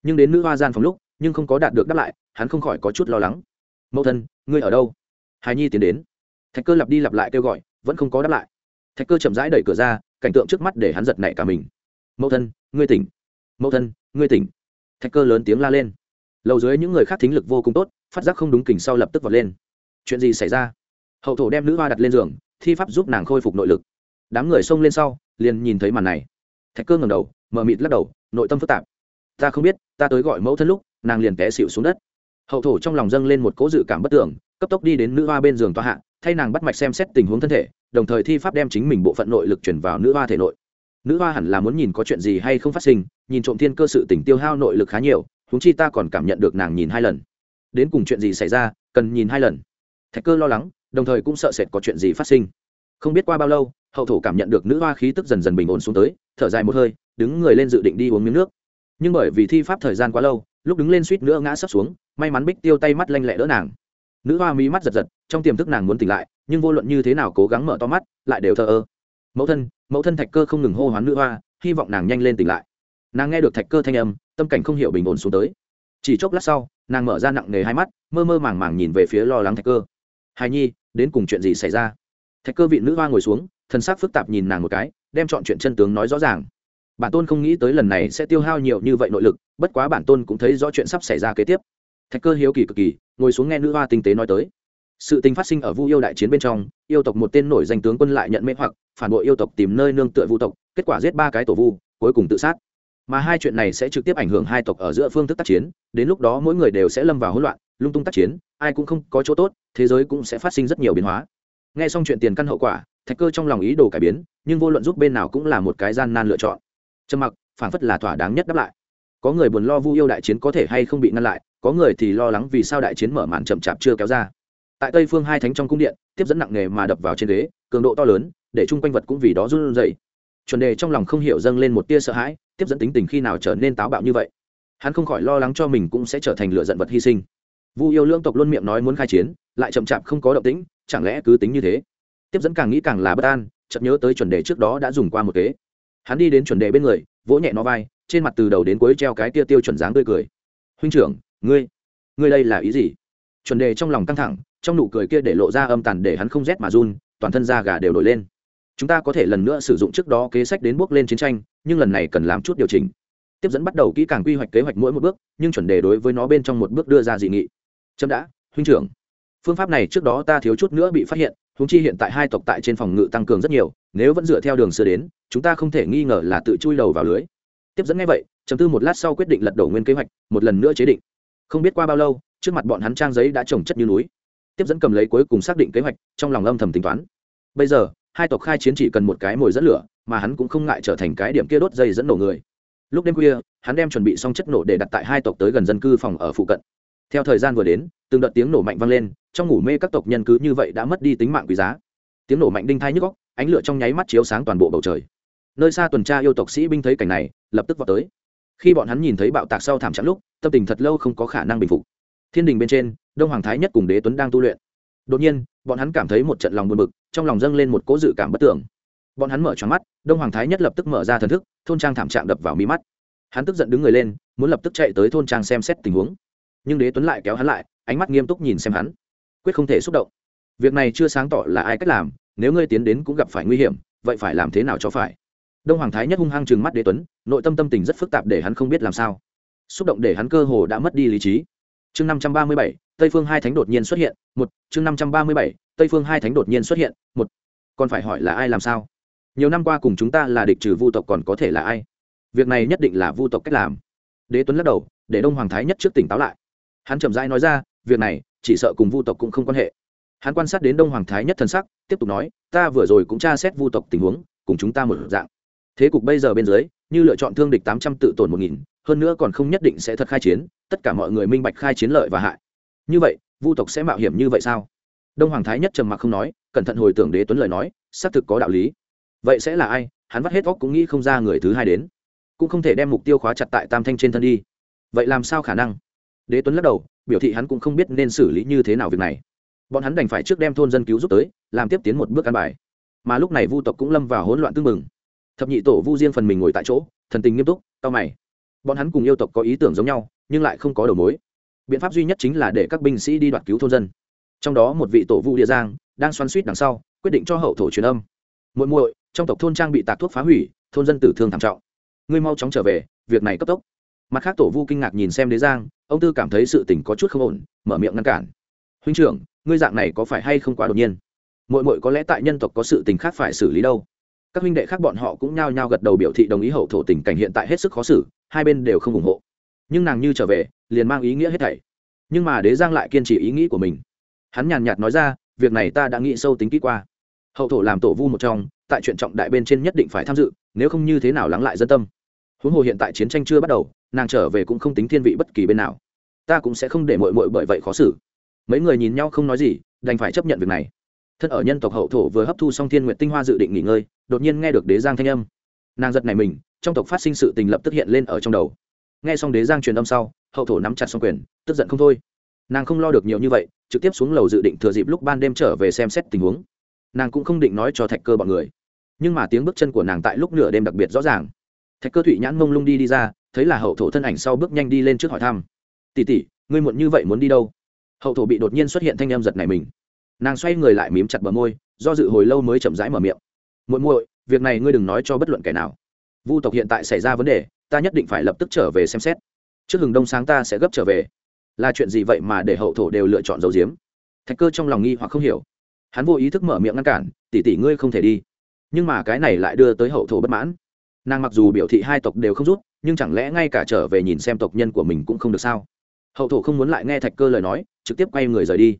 Nhưng đến nữ hoa gian phòng lúc, nhưng không có đạt được đáp lại, hắn không khỏi có chút lo lắng. Mẫu thân, ngươi ở đâu? Hài nhi tiến đến. Thạch cơ lặp đi lặp lại kêu gọi, vẫn không có đáp lại thạch cơ chậm rãi đẩy cửa ra, cảnh tượng trước mắt để hắn giật nảy cả mình. Mẫu thân, ngươi tỉnh. Mẫu thân, ngươi tỉnh. Thạch cơ lớn tiếng la lên. Lầu dưới những người khác thính lực vô cùng tốt, phát giác không đúng kình sau lập tức vọt lên. Chuyện gì xảy ra? Hậu thổ đem nữ hoa đặt lên giường, thi pháp giúp nàng khôi phục nội lực. Đám người xông lên sau, liền nhìn thấy màn này. Thạch cơ ngầm đầu mờ mịt lắc đầu, nội tâm phức tạp. Ta không biết, ta tới gọi mẫu thân lúc, nàng liền té xịu xuống đất. Hậu thổ trong lòng dâng lên một cố dự cảm bất tưởng, cấp tốc đi đến nữ hoa bên giường tòa hạ, thay nàng bắt mạch xem xét tình huống thân thể đồng thời thi pháp đem chính mình bộ phận nội lực chuyển vào nữ hoa thể nội. Nữ hoa hẳn là muốn nhìn có chuyện gì hay không phát sinh, nhìn trộm thiên cơ sự tỉnh tiêu hao nội lực khá nhiều húng chi ta còn cảm nhận được nàng nhìn hai lần. Đến cùng chuyện gì xảy ra, cần nhìn hai lần. Thạch cơ lo lắng, đồng thời cũng sợ sệt có chuyện gì phát sinh. Không biết qua bao lâu, hậu thổ cảm nhận được nữ hoa khí tức dần dần bình ổn xuống tới, thở dài một hơi, đứng người lên dự định đi uống miếng nước. Nhưng bởi vì thi pháp thời gian quá lâu, lúc đứng lên suýt nữa ngã sấp xuống, may mắn bích tiêu tay mắt lanh lẹ đỡ nàng nữ hoa mỹ mắt giật giật, trong tiềm thức nàng muốn tỉnh lại, nhưng vô luận như thế nào cố gắng mở to mắt, lại đều thờ ơ. Mẫu thân mẫu thân thạch cơ không ngừng hô hoán nữ hoa, hy vọng nàng nhanh lên tỉnh lại. Nàng nghe được thạch cơ thanh âm, tâm cảnh không hiểu bình ổn xuống tới. Chỉ chốc lát sau, nàng mở ra nặng nề hai mắt, mơ mơ màng màng nhìn về phía lo lắng thạch cơ. Hài nhi, đến cùng chuyện gì xảy ra? Thạch cơ vị nữ hoa ngồi xuống thân xác phức tạp nhìn nàng một cái, đem chọn chuyện chân tướng nói rõ ràng. Bản tôn không nghĩ tới lần này sẽ tiêu hao nhiều như vậy nội lực, bất quá bản tôn cũng thấy rõ chuyện sắp xảy ra kế tiếp. Thạch cơ hiếu kỳ cực kỳ ngồi xuống nghe nữ hoa tinh tế nói tới. Sự tình phát sinh ở vu yêu đại chiến bên trong, yêu tộc một tên nổi danh tướng quân lại nhận mê hoặc, phản bội yêu tộc tìm nơi nương tựa vu tộc, kết quả giết ba cái tổ vu, cuối cùng tự sát. Mà hai chuyện này sẽ trực tiếp ảnh hưởng hai tộc ở giữa phương thức tác chiến, đến lúc đó mỗi người đều sẽ lâm vào hỗn loạn, lung tung tác chiến, ai cũng không có chỗ tốt, thế giới cũng sẽ phát sinh rất nhiều biến hóa. Nghe xong chuyện tiền căn hậu quả, thạch cơ trong lòng ý đồ cải biến, nhưng vô luận giúp bên nào cũng là một cái gian nan lựa chọn. Trầm mặc phản phất là thỏa đáng nhất đáp lại. Có người buồn lo vu yêu đại chiến có thể hay không bị ngăn lại có người thì lo lắng vì sao đại chiến mở màn chậm chạp chưa kéo ra. Tại tây phương hai thánh trong cung điện, tiếp dẫn nặng nề mà đập vào trên ghế, cường độ to lớn, để chung quanh vật cũng vì đó run rẩy. Chuẩn đề trong lòng không hiểu dâng lên một tia sợ hãi, tiếp dẫn tính tình khi nào trở nên táo bạo như vậy. Hắn không khỏi lo lắng cho mình cũng sẽ trở thành lựa giận vật hy sinh. Vu yêu lương tộc luôn miệng nói muốn khai chiến, lại chậm chạp không có động tĩnh, chẳng lẽ cứ tính như thế? Tiếp dẫn càng nghĩ càng là bất an, chợt nhớ tới chuẩn đề trước đó đã dùng qua một kế. Hắn đi đến chuẩn đề bên người, vỗ nhẹ nó vai, trên mặt từ đầu đến cuối treo cái tia tiêu chuẩn dáng tươi cười. Huynh trưởng ngươi ngươi đây là ý gì? Chuẩn đề trong lòng căng thẳng, trong nụ cười kia để lộ ra âm tàn để hắn không rét mà run, toàn thân da gà đều nổi lên. Chúng ta có thể lần nữa sử dụng trước đó kế sách đến bước lên chiến tranh, nhưng lần này cần làm chút điều chỉnh. Tiếp dẫn bắt đầu kỹ càng quy hoạch kế hoạch mỗi một bước, nhưng chuẩn đề đối với nó bên trong một bước đưa ra dị nghị. Chậm đã, huynh trưởng. Phương pháp này trước đó ta thiếu chút nữa bị phát hiện húng chi hiện tại hai tộc tại trên phòng ngự tăng cường rất nhiều, nếu vẫn dựa theo đường xưa đến, chúng ta không thể nghi ngờ là tự chui đầu vào lưới. Tiếp dẫn ngay vậy, chấm tư một lát sau quyết định lật đổ nguyên kế hoạch, một lần nữa chế định không biết qua bao lâu, trước mặt bọn hắn trang giấy đã trồng chất như núi. Tiếp dẫn cầm lấy cuối cùng xác định kế hoạch, trong lòng âm thầm tính toán. Bây giờ, hai tộc khai chiến chỉ cần một cái mồi dẫn lửa, mà hắn cũng không ngại trở thành cái điểm kia đốt dây dẫn nổ người. Lúc đêm khuya, hắn đem chuẩn bị xong chất nổ để đặt tại hai tộc tới gần dân cư phòng ở phụ cận. Theo thời gian vừa đến, từng đợt tiếng nổ mạnh vang lên, trong ngủ mê các tộc nhân cứ như vậy đã mất đi tính mạng quý giá. Tiếng nổ mạnh đinh thai nhức góc ánh lửa trong nháy mắt chiếu sáng toàn bộ bầu trời. Nơi xa tuần tra yêu tộc sĩ binh thấy cảnh này, lập tức vào tới khi bọn hắn nhìn thấy bạo tạc sau thảm trạng lúc, tâm tình thật lâu không có khả năng bình phục. Thiên đình bên trên, đông hoàng thái nhất cùng đế tuấn đang tu luyện. Đột nhiên, bọn hắn cảm thấy một trận lòng buồn bực, trong lòng dâng lên một cố dự cảm bất tưởng bọn hắn mở tròn mắt, đông hoàng thái nhất lập tức mở ra thần thức, thôn trang thảm trạng đập vào mi mắt. Hắn tức giận đứng người lên, muốn lập tức chạy tới thôn trang xem xét tình huống. Nhưng đế tuấn lại kéo hắn lại, ánh mắt nghiêm túc nhìn xem hắn. Quyết không thể xúc động. Việc này chưa sáng tỏ là ai cách làm, nếu ngươi tiến đến cũng gặp phải nguy hiểm, vậy phải làm thế nào cho phải? Đông hoàng thái nhất hung hăng chừng mắt đế tuấn, nội tâm tâm tình rất phức tạp để hắn không biết làm sao. Xúc động để hắn cơ hồ đã mất đi lý trí. Chương năm trăm ba mươi bảy, tây phương hai thánh đột nhiên xuất hiện, một, chương năm trăm ba mươi bảy, tây phương hai thánh đột nhiên xuất hiện, một. Còn phải hỏi là ai làm sao? Nhiều năm qua cùng chúng ta là địch trừ vu tộc còn có thể là ai? Việc này nhất định là vu tộc cách làm. Đế tuấn lắc đầu, để đông hoàng thái nhất trước tỉnh táo lại. Hắn chậm rãi nói ra, việc này, chỉ sợ cùng vu tộc cũng không quan hệ. Hắn quan sát đến đông hoàng thái nhất thân sắc, tiếp tục nói, ta vừa rồi cũng tra xét vu tộc tình huống, cùng chúng ta một dạng thế cục bây giờ bên dưới, như lựa chọn thương địch tám trăm tự tổn một nghìn, hơn nữa còn không nhất định sẽ thật khai chiến, tất cả mọi người minh bạch khai chiến lợi và hại. Như vậy, vu tộc sẽ mạo hiểm như vậy sao? Đông hoàng thái nhất trầm mặc không nói, cẩn thận hồi tưởng đế tuấn lời nói, xác thực có đạo lý. Vậy sẽ là ai? Hắn vắt hết óc cũng nghĩ không ra người thứ hai đến. Cũng không thể đem mục tiêu khóa chặt tại tam thanh trên thân đi. Vậy làm sao khả năng? Đế tuấn lắc đầu, biểu thị hắn cũng không biết nên xử lý như thế nào việc này. Bọn hắn đành phải trước đem thôn dân cứu giúp tới, làm tiếp tiến một bước ăn bài. Mà lúc này vu tộc cũng lâm vào hỗn loạn tương mừng thập nhị tổ vu riêng phần mình ngồi tại chỗ, thần tình nghiêm túc, cao mày. Bọn hắn cùng yêu tộc có ý tưởng giống nhau, nhưng lại không có đầu mối. Biện pháp duy nhất chính là để các binh sĩ đi đoạt cứu thôn dân. Trong đó một vị tổ vu địa giang, đang xoắn suýt đằng sau, quyết định cho hậu thổ truyền âm. Muội muội, trong tộc thôn trang bị tạc thuốc phá hủy, thôn dân tử thương thảm trọng. Ngươi mau chóng trở về, việc này cấp tốc. Mặt khác tổ vu kinh ngạc nhìn xem đế giang, ông tư cảm thấy sự tình có chút không ổn, mở miệng ngăn cản. Huynh trưởng, ngươi dạng này có phải hay không quá đột nhiên? Muội muội có lẽ tại nhân tộc có sự tình khác phải xử lý đâu các huynh đệ khác bọn họ cũng nhao nhao gật đầu biểu thị đồng ý hậu thổ tình cảnh hiện tại hết sức khó xử, hai bên đều không ủng hộ. Nhưng nàng như trở về, liền mang ý nghĩa hết thảy. Nhưng mà đế giang lại kiên trì ý nghĩ của mình. Hắn nhàn nhạt nói ra, việc này ta đã nghĩ sâu tính kỹ qua. Hậu thổ làm tổ vu một trong, tại chuyện trọng đại bên trên nhất định phải tham dự, nếu không như thế nào lắng lại dân tâm. Huống hồ hiện tại chiến tranh chưa bắt đầu, nàng trở về cũng không tính thiên vị bất kỳ bên nào. Ta cũng sẽ không để mội mội bởi vậy khó xử. Mấy người nhìn nhau không nói gì, đành phải chấp nhận việc này thân ở nhân tộc hậu thổ vừa hấp thu xong thiên nguyện tinh hoa dự định nghỉ ngơi, đột nhiên nghe được đế giang thanh âm. Nàng giật này mình, trong tộc phát sinh sự tình lập tức hiện lên ở trong đầu. Nghe xong đế giang truyền âm sau, hậu thổ nắm chặt xong quyền, tức giận không thôi. Nàng không lo được nhiều như vậy, trực tiếp xuống lầu dự định thừa dịp lúc ban đêm trở về xem xét tình huống. Nàng cũng không định nói cho thạch cơ bọn người. Nhưng mà tiếng bước chân của nàng tại lúc nửa đêm đặc biệt rõ ràng. Thạch cơ thụy nhãn mông lung đi đi ra, thấy là hậu thổ thân ảnh sau bước nhanh đi lên trước hỏi thăm. Tỉ tỉ ngươi muộn như vậy muốn đi đâu? Hậu thổ bị đột nhiên xuất hiện thanh em giật này mình nàng xoay người lại mím chặt bờ môi, do dự hồi lâu mới chậm rãi mở miệng. Muội muội, việc này ngươi đừng nói cho bất luận kẻ nào. Vu tộc hiện tại xảy ra vấn đề, ta nhất định phải lập tức trở về xem xét. Trước hừng đông sáng ta sẽ gấp trở về. Là chuyện gì vậy mà để hậu thổ đều lựa chọn dấu diếm thạch cơ trong lòng nghi hoặc không hiểu. Hắn vô ý thức mở miệng ngăn cản, tỷ tỷ ngươi không thể đi. Nhưng mà cái này lại đưa tới hậu thổ bất mãn. Nàng mặc dù biểu thị hai tộc đều không rút, nhưng chẳng lẽ ngay cả trở về nhìn xem tộc nhân của mình cũng không được sao? Hậu thổ không muốn lại nghe thạch cơ lời nói, trực tiếp quay người rời đi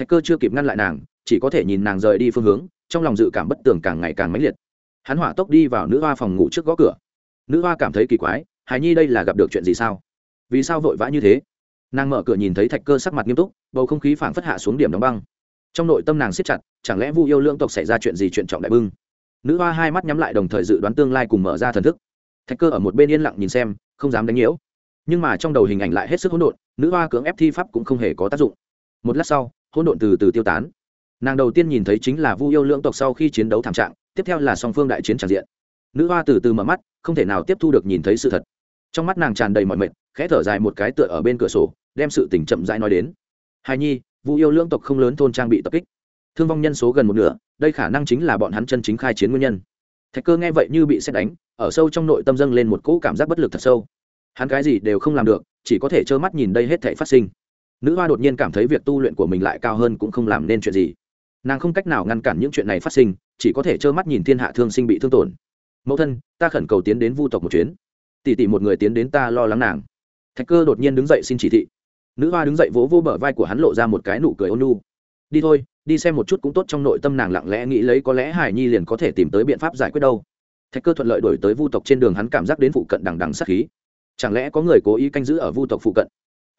thạch cơ chưa kịp ngăn lại nàng, chỉ có thể nhìn nàng rời đi phương hướng, trong lòng dự cảm bất tường càng ngày càng mãnh liệt. Hắn hỏa tốc đi vào nữ hoa phòng ngủ trước gõ cửa. Nữ hoa cảm thấy kỳ quái hài nhi đây là gặp được chuyện gì sao? Vì sao vội vã như thế? Nàng mở cửa nhìn thấy thạch cơ sắc mặt nghiêm túc, bầu không khí phảng phất hạ xuống điểm đóng băng. Trong nội tâm nàng siết chặt, chẳng lẽ vu yêu lương tộc xảy ra chuyện gì chuyện trọng đại bưng? Nữ hoa hai mắt nhắm lại đồng thời dự đoán tương lai cùng mở ra thần thức. Thạch cơ ở một bên yên lặng nhìn xem, không dám đánh nhiễu. Nhưng mà trong đầu hình ảnh lại hết sức hỗn độn, nữ hoa cưỡng ép thi pháp cũng không hề có tác dụng. Một lát sau hỗn độn từ từ tiêu tán. Nàng đầu tiên nhìn thấy chính là vu yêu lưỡng tộc sau khi chiến đấu thảm trạng, tiếp theo là song phương đại chiến tràn diện. Nữ hoa từ từ mở mắt, không thể nào tiếp thu được nhìn thấy sự thật. Trong mắt nàng tràn đầy mọi mệt, khẽ thở dài một cái tựa ở bên cửa sổ, đem sự tình chậm rãi nói đến. Hài nhi, vu yêu lưỡng tộc không lớn thôn trang bị tập kích. Thương vong nhân số gần một nửa, đây khả năng chính là bọn hắn chân chính khai chiến nguyên nhân. Thạch cơ nghe vậy như bị xét đánh, ở sâu trong nội tâm dâng lên một cỗ cảm giác bất lực thật sâu. Hắn cái gì đều không làm được, chỉ có thể trơ mắt nhìn đây hết thể phát sinh nữ hoa đột nhiên cảm thấy việc tu luyện của mình lại cao hơn cũng không làm nên chuyện gì. Nàng không cách nào ngăn cản những chuyện này phát sinh, chỉ có thể trơ mắt nhìn thiên hạ thương sinh bị thương tổn. Mẫu thân, ta khẩn cầu tiến đến vu tộc một chuyến. Tỷ tỷ một người tiến đến ta lo lắng nàng. Thạch cơ đột nhiên đứng dậy xin chỉ thị. Nữ hoa đứng dậy vỗ vô bờ vai của hắn lộ ra một cái nụ cười ôn nu đi thôi, đi xem một chút cũng tốt trong nội tâm nàng lặng lẽ nghĩ lấy có lẽ hải nhi liền có thể tìm tới biện pháp giải quyết đâu. Thạch cơ thuận lợi đổi tới vu tộc trên đường hắn cảm giác đến phụ cận đằng đằng sát khí. Chẳng lẽ có người cố ý canh giữ ở vu tộc phụ cận?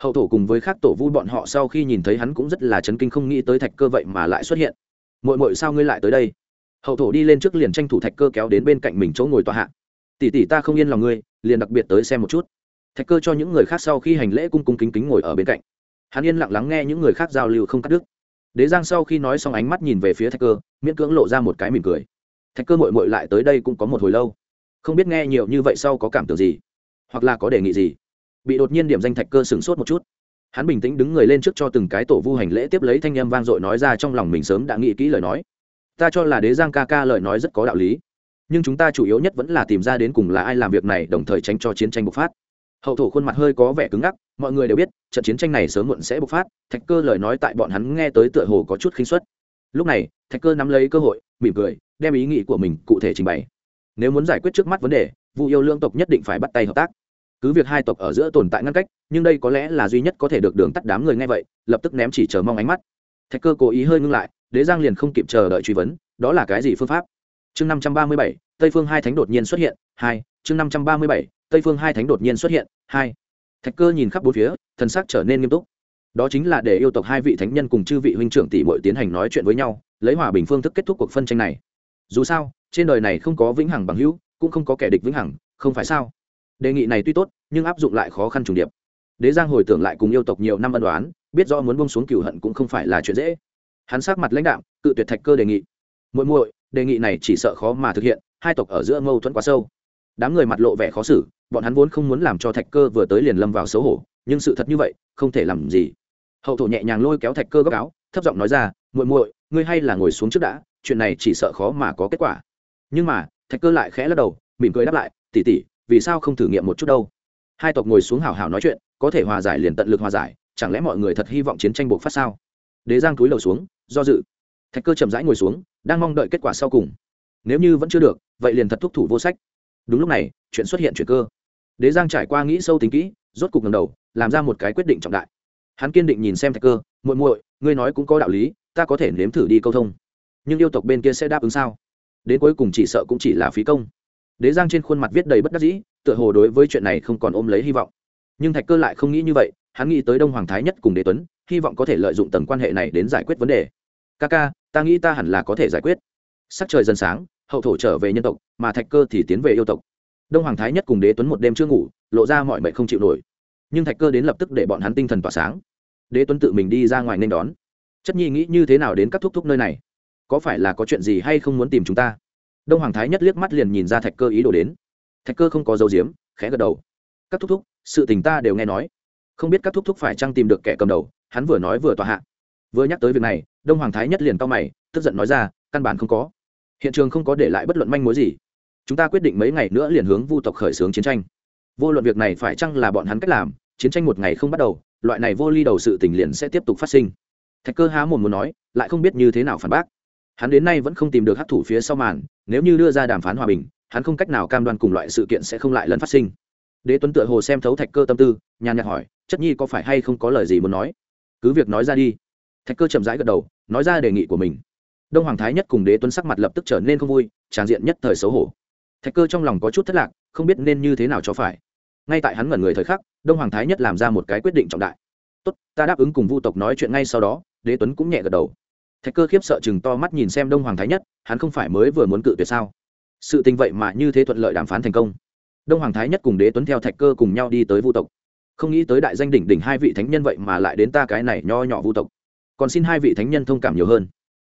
Hậu thổ cùng với khác tổ vu bọn họ sau khi nhìn thấy hắn cũng rất là chấn kinh, không nghĩ tới thạch cơ vậy mà lại xuất hiện. Mội mội sao ngươi lại tới đây? Hậu thổ đi lên trước liền tranh thủ thạch cơ kéo đến bên cạnh mình chỗ ngồi tòa hạ. Tỷ tỷ ta không yên lòng ngươi, liền đặc biệt tới xem một chút. Thạch cơ cho những người khác sau khi hành lễ cung cung kính kính ngồi ở bên cạnh. Hắn yên lặng lắng nghe những người khác giao lưu không cắt đứt. Đế giang sau khi nói xong ánh mắt nhìn về phía thạch cơ, miễn cưỡng lộ ra một cái mỉm cười. Thạch cơ mội mội lại tới đây cũng có một hồi lâu. Không biết nghe nhiều như vậy sau có cảm tưởng gì? Hoặc là có đề nghị gì? Bị đột nhiên điểm danh thạch cơ sửng sốt một chút. Hắn bình tĩnh đứng người lên trước cho từng cái tổ vu hành lễ tiếp lấy thanh âm vang dội nói ra trong lòng mình sớm đã nghĩ kỹ lời nói. Ta cho là đế giang ca ca lời nói rất có đạo lý. Nhưng chúng ta chủ yếu nhất vẫn là tìm ra đến cùng là ai làm việc này, đồng thời tránh cho chiến tranh bộc phát. Hậu thổ khuôn mặt hơi có vẻ cứng ngắc, mọi người đều biết, trận chiến tranh này sớm muộn sẽ bộc phát, thạch cơ lời nói tại bọn hắn nghe tới tựa hồ có chút khinh suất. Lúc này, thạch cơ nắm lấy cơ hội, mỉm cười, đem ý nghĩ của mình cụ thể trình bày. Nếu muốn giải quyết trước mắt vấn đề vụ yêu lương tộc nhất định phải bắt tay hợp tác cứ việc hai tộc ở giữa tồn tại ngăn cách, nhưng đây có lẽ là duy nhất có thể được đường tắt đám người nghe vậy, lập tức ném chỉ chờ mong ánh mắt. Thạch cơ cố ý hơi ngưng lại, đế giang liền không kịp chờ đợi truy vấn, đó là cái gì phương pháp? Chương năm trăm ba mươi bảy, tây phương hai thánh đột nhiên xuất hiện, hai, chương năm trăm ba mươi bảy, tây phương hai thánh đột nhiên xuất hiện, hai. Thạch cơ nhìn khắp bốn phía, thần sắc trở nên nghiêm túc. Đó chính là để yêu tộc hai vị thánh nhân cùng chư vị huynh trưởng tỷ bội tiến hành nói chuyện với nhau, lấy hòa bình phương thức kết thúc cuộc phân tranh này. Dù sao, trên đời này không có vĩnh hằng bằng hữu, cũng không có kẻ địch vĩnh hằng, không phải sao? Đề nghị này tuy tốt, nhưng áp dụng lại khó khăn trùng điệp. Đế giang hồi tưởng lại cùng yêu tộc nhiều năm ân đoán biết rõ muốn bông xuống cửu hận cũng không phải là chuyện dễ. Hắn sát mặt lãnh đạo cự tuyệt thạch cơ đề nghị. Muội muội, đề nghị này chỉ sợ khó mà thực hiện, hai tộc ở giữa mâu thuẫn quá sâu. Đám người mặt lộ vẻ khó xử, bọn hắn vốn không muốn làm cho thạch cơ vừa tới liền lâm vào xấu hổ, nhưng sự thật như vậy, không thể làm gì. Hậu thổ nhẹ nhàng lôi kéo thạch cơ góc áo, thấp giọng nói ra, muội muội, ngươi hay là ngồi xuống trước đã, chuyện này chỉ sợ khó mà có kết quả. Nhưng mà, thạch cơ lại khẽ lắc đầu, mỉm cười đáp lại tỉ tỉ vì sao không thử nghiệm một chút đâu? Hai tộc ngồi xuống hào hào nói chuyện, có thể hòa giải liền tận lực hòa giải, chẳng lẽ mọi người thật hy vọng chiến tranh buộc phát sao? Đế giang túi lầu xuống, do dự. Thạch cơ chậm rãi ngồi xuống, đang mong đợi kết quả sau cùng. Nếu như vẫn chưa được, vậy liền thật thúc thủ vô sách. Đúng lúc này, chuyện xuất hiện chuyện cơ. Đế giang trải qua nghĩ sâu tính kỹ, rốt cục ngầm đầu, làm ra một cái quyết định trọng đại. Hắn kiên định nhìn xem thạch cơ, muội muội, ngươi nói cũng có đạo lý, ta có thể nếm thử đi câu thông. Nhưng yêu tộc bên kia sẽ đáp ứng sao? Đến cuối cùng chỉ sợ cũng chỉ là phí công đế giang trên khuôn mặt viết đầy bất đắc dĩ, tựa hồ đối với chuyện này không còn ôm lấy hy vọng. Nhưng thạch cơ lại không nghĩ như vậy, hắn nghĩ tới đông hoàng thái nhất cùng đế tuấn, hy vọng có thể lợi dụng tầng quan hệ này đến giải quyết vấn đề. Ca ca, ta nghĩ ta hẳn là có thể giải quyết. Sắc trời dần sáng, hậu thổ trở về nhân tộc, mà thạch cơ thì tiến về yêu tộc. Đông hoàng thái nhất cùng đế tuấn một đêm chưa ngủ, lộ ra mọi mệnh không chịu nổi. Nhưng thạch cơ đến lập tức để bọn hắn tinh thần tỏa sáng. Đế tuấn tự mình đi ra ngoài nên đón. Chất nhi nghĩ như thế nào đến các thúc thúc nơi này? Có phải là có chuyện gì hay không muốn tìm chúng ta? Đông hoàng thái nhất liếc mắt liền nhìn ra thạch cơ ý đồ đến thạch cơ không có dấu diếm, khẽ gật đầu. các thúc thúc, sự tình ta đều nghe nói. không biết các thúc thúc phải chăng tìm được kẻ cầm đầu, hắn vừa nói vừa tòa hạ. vừa nhắc tới việc này, đông hoàng thái nhất liền cao mày, tức giận nói ra, căn bản không có. hiện trường không có để lại bất luận manh mối gì. chúng ta quyết định mấy ngày nữa liền hướng vu tộc khởi xướng chiến tranh. vô luận việc này phải chăng là bọn hắn cách làm, chiến tranh một ngày không bắt đầu, loại này vô ly đầu sự tình liền sẽ tiếp tục phát sinh. thạch cơ há mồm muốn nói, lại không biết như thế nào phản bác hắn đến nay vẫn không tìm được hắc thủ phía sau màn, nếu như đưa ra đàm phán hòa bình, hắn không cách nào cam đoan cùng loại sự kiện sẽ không lại lần phát sinh. Đế tuấn tựa hồ xem thấu thạch cơ tâm tư, nhàn nhạt hỏi, chất nhi có phải hay không có lời gì muốn nói? Cứ việc nói ra đi. Thạch cơ chậm rãi gật đầu, nói ra đề nghị của mình. Đông hoàng thái nhất cùng đế tuấn sắc mặt lập tức trở nên không vui, tràn diện nhất thời xấu hổ. Thạch cơ trong lòng có chút thất lạc, không biết nên như thế nào cho phải. Ngay tại hắn ngẩn người thời khắc, đông hoàng thái nhất làm ra một cái quyết định trọng đại. Tốt, ta đáp ứng cùng vu tộc nói chuyện ngay sau đó. Đế tuấn cũng nhẹ gật đầu thạch cơ khiếp sợ chừng to mắt nhìn xem đông hoàng thái nhất, hắn không phải mới vừa muốn cự tuyệt sao? Sự tình vậy mà như thế thuận lợi đàm phán thành công. Đông hoàng thái nhất cùng đế tuấn theo thạch cơ cùng nhau đi tới vu tộc. Không nghĩ tới đại danh đỉnh đỉnh hai vị thánh nhân vậy mà lại đến ta cái này nho nhỏ vu tộc. Còn xin hai vị thánh nhân thông cảm nhiều hơn.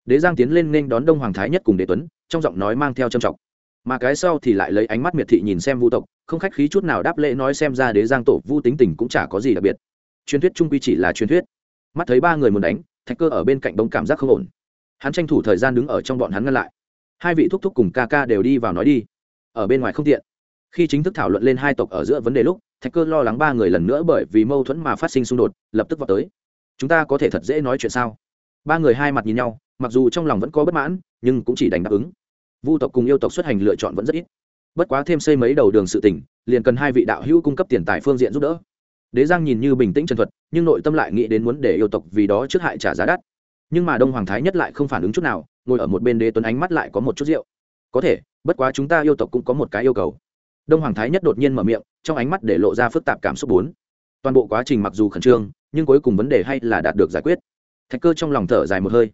Đế giang tiến lên nên đón đông hoàng thái nhất cùng đế tuấn, trong giọng nói mang theo trầm trọng. Mà cái sau thì lại lấy ánh mắt miệt thị nhìn xem vu tộc, không khách khí chút nào đáp lễ nói xem ra đế giang tổ vu tính tình cũng chả có gì đặc biệt. Truyền thuyết trung quy chỉ là truyền thuyết. Mắt thấy ba người muốn đánh thạch cơ ở bên cạnh bóng cảm giác không ổn. Hắn tranh thủ thời gian đứng ở trong bọn hắn ngăn lại. Hai vị thúc thúc cùng ca ca đều đi vào nói đi. Ở bên ngoài không tiện. Khi chính thức thảo luận lên hai tộc ở giữa vấn đề lúc, thạch cơ lo lắng ba người lần nữa bởi vì mâu thuẫn mà phát sinh xung đột, lập tức vào tới. Chúng ta có thể thật dễ nói chuyện sao? Ba người hai mặt nhìn nhau, mặc dù trong lòng vẫn có bất mãn, nhưng cũng chỉ đành đáp ứng. Vu tộc cùng yêu tộc xuất hành lựa chọn vẫn rất ít. Bất quá thêm xây mấy đầu đường sự tỉnh liền cần hai vị đạo hữu cung cấp tiền tài phương diện giúp đỡ đế giang nhìn như bình tĩnh chân thuật, nhưng nội tâm lại nghĩ đến muốn để yêu tộc vì đó trước hại trả giá đắt. Nhưng mà đông hoàng thái nhất lại không phản ứng chút nào, ngồi ở một bên đế tuấn ánh mắt lại có một chút rượu. Có thể, bất quá chúng ta yêu tộc cũng có một cái yêu cầu. Đông hoàng thái nhất đột nhiên mở miệng, trong ánh mắt để lộ ra phức tạp cảm xúc bốn. Toàn bộ quá trình mặc dù khẩn trương, nhưng cuối cùng vấn đề hay là đạt được giải quyết. Thạch cơ trong lòng thở dài một hơi.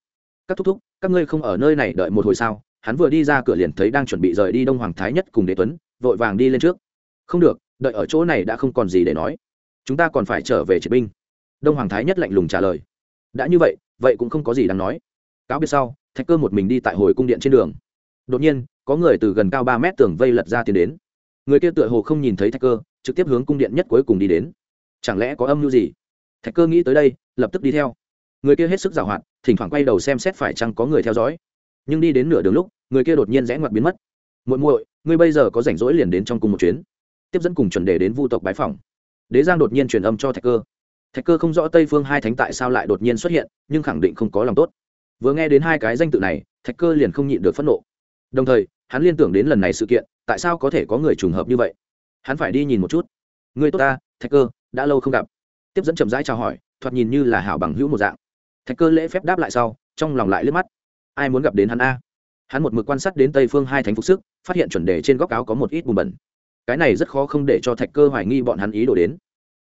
Các thúc thúc, các ngươi không ở nơi này đợi một hồi sao? Hắn vừa đi ra cửa liền thấy đang chuẩn bị rời đi đông hoàng thái nhất cùng đế tuấn, vội vàng đi lên trước. Không được, đợi ở chỗ này đã không còn gì để nói chúng ta còn phải trở về triệt binh. Đông hoàng thái nhất lạnh lùng trả lời. Đã như vậy vậy cũng không có gì đáng nói. Cáo biệt sau, thạch cơ một mình đi tại hồi cung điện trên đường. Đột nhiên, có người từ gần cao ba mét tường vây lật ra tiến đến. Người kia tựa hồ không nhìn thấy thạch cơ, trực tiếp hướng cung điện nhất cuối cùng đi đến. Chẳng lẽ có âm mưu gì? Thạch cơ nghĩ tới đây, lập tức đi theo. Người kia hết sức giảo hoạt, thỉnh thoảng quay đầu xem xét phải chăng có người theo dõi. Nhưng đi đến nửa đường lúc, người kia đột nhiên rẽ ngoặt biến mất. Muội muội, ngươi bây giờ có rảnh rỗi liền đến trong cùng một chuyến. Tiếp dẫn cùng chuẩn đề đến vu tộc bái phòng đế giang đột nhiên truyền âm cho thạch cơ. Thạch cơ không rõ tây phương hai thánh tại sao lại đột nhiên xuất hiện, nhưng khẳng định không có lòng tốt. Vừa nghe đến hai cái danh tự này, thạch cơ liền không nhịn được phẫn nộ. Đồng thời, hắn liên tưởng đến lần này sự kiện, tại sao có thể có người trùng hợp như vậy? Hắn phải đi nhìn một chút. Người tốt ta, thạch cơ, đã lâu không gặp. Tiếp dẫn chậm rãi chào hỏi, thoạt nhìn như là hảo bằng hữu một dạng. Thạch cơ lễ phép đáp lại sau, trong lòng lại liếc mắt. Ai muốn gặp đến hắn a? Hắn một mực quan sát đến tây phương hai thánh phục sức, phát hiện chuẩn đề trên góc áo có một ít bùn bẩn cái này rất khó không để cho thạch cơ hoài nghi bọn hắn ý đồ đến.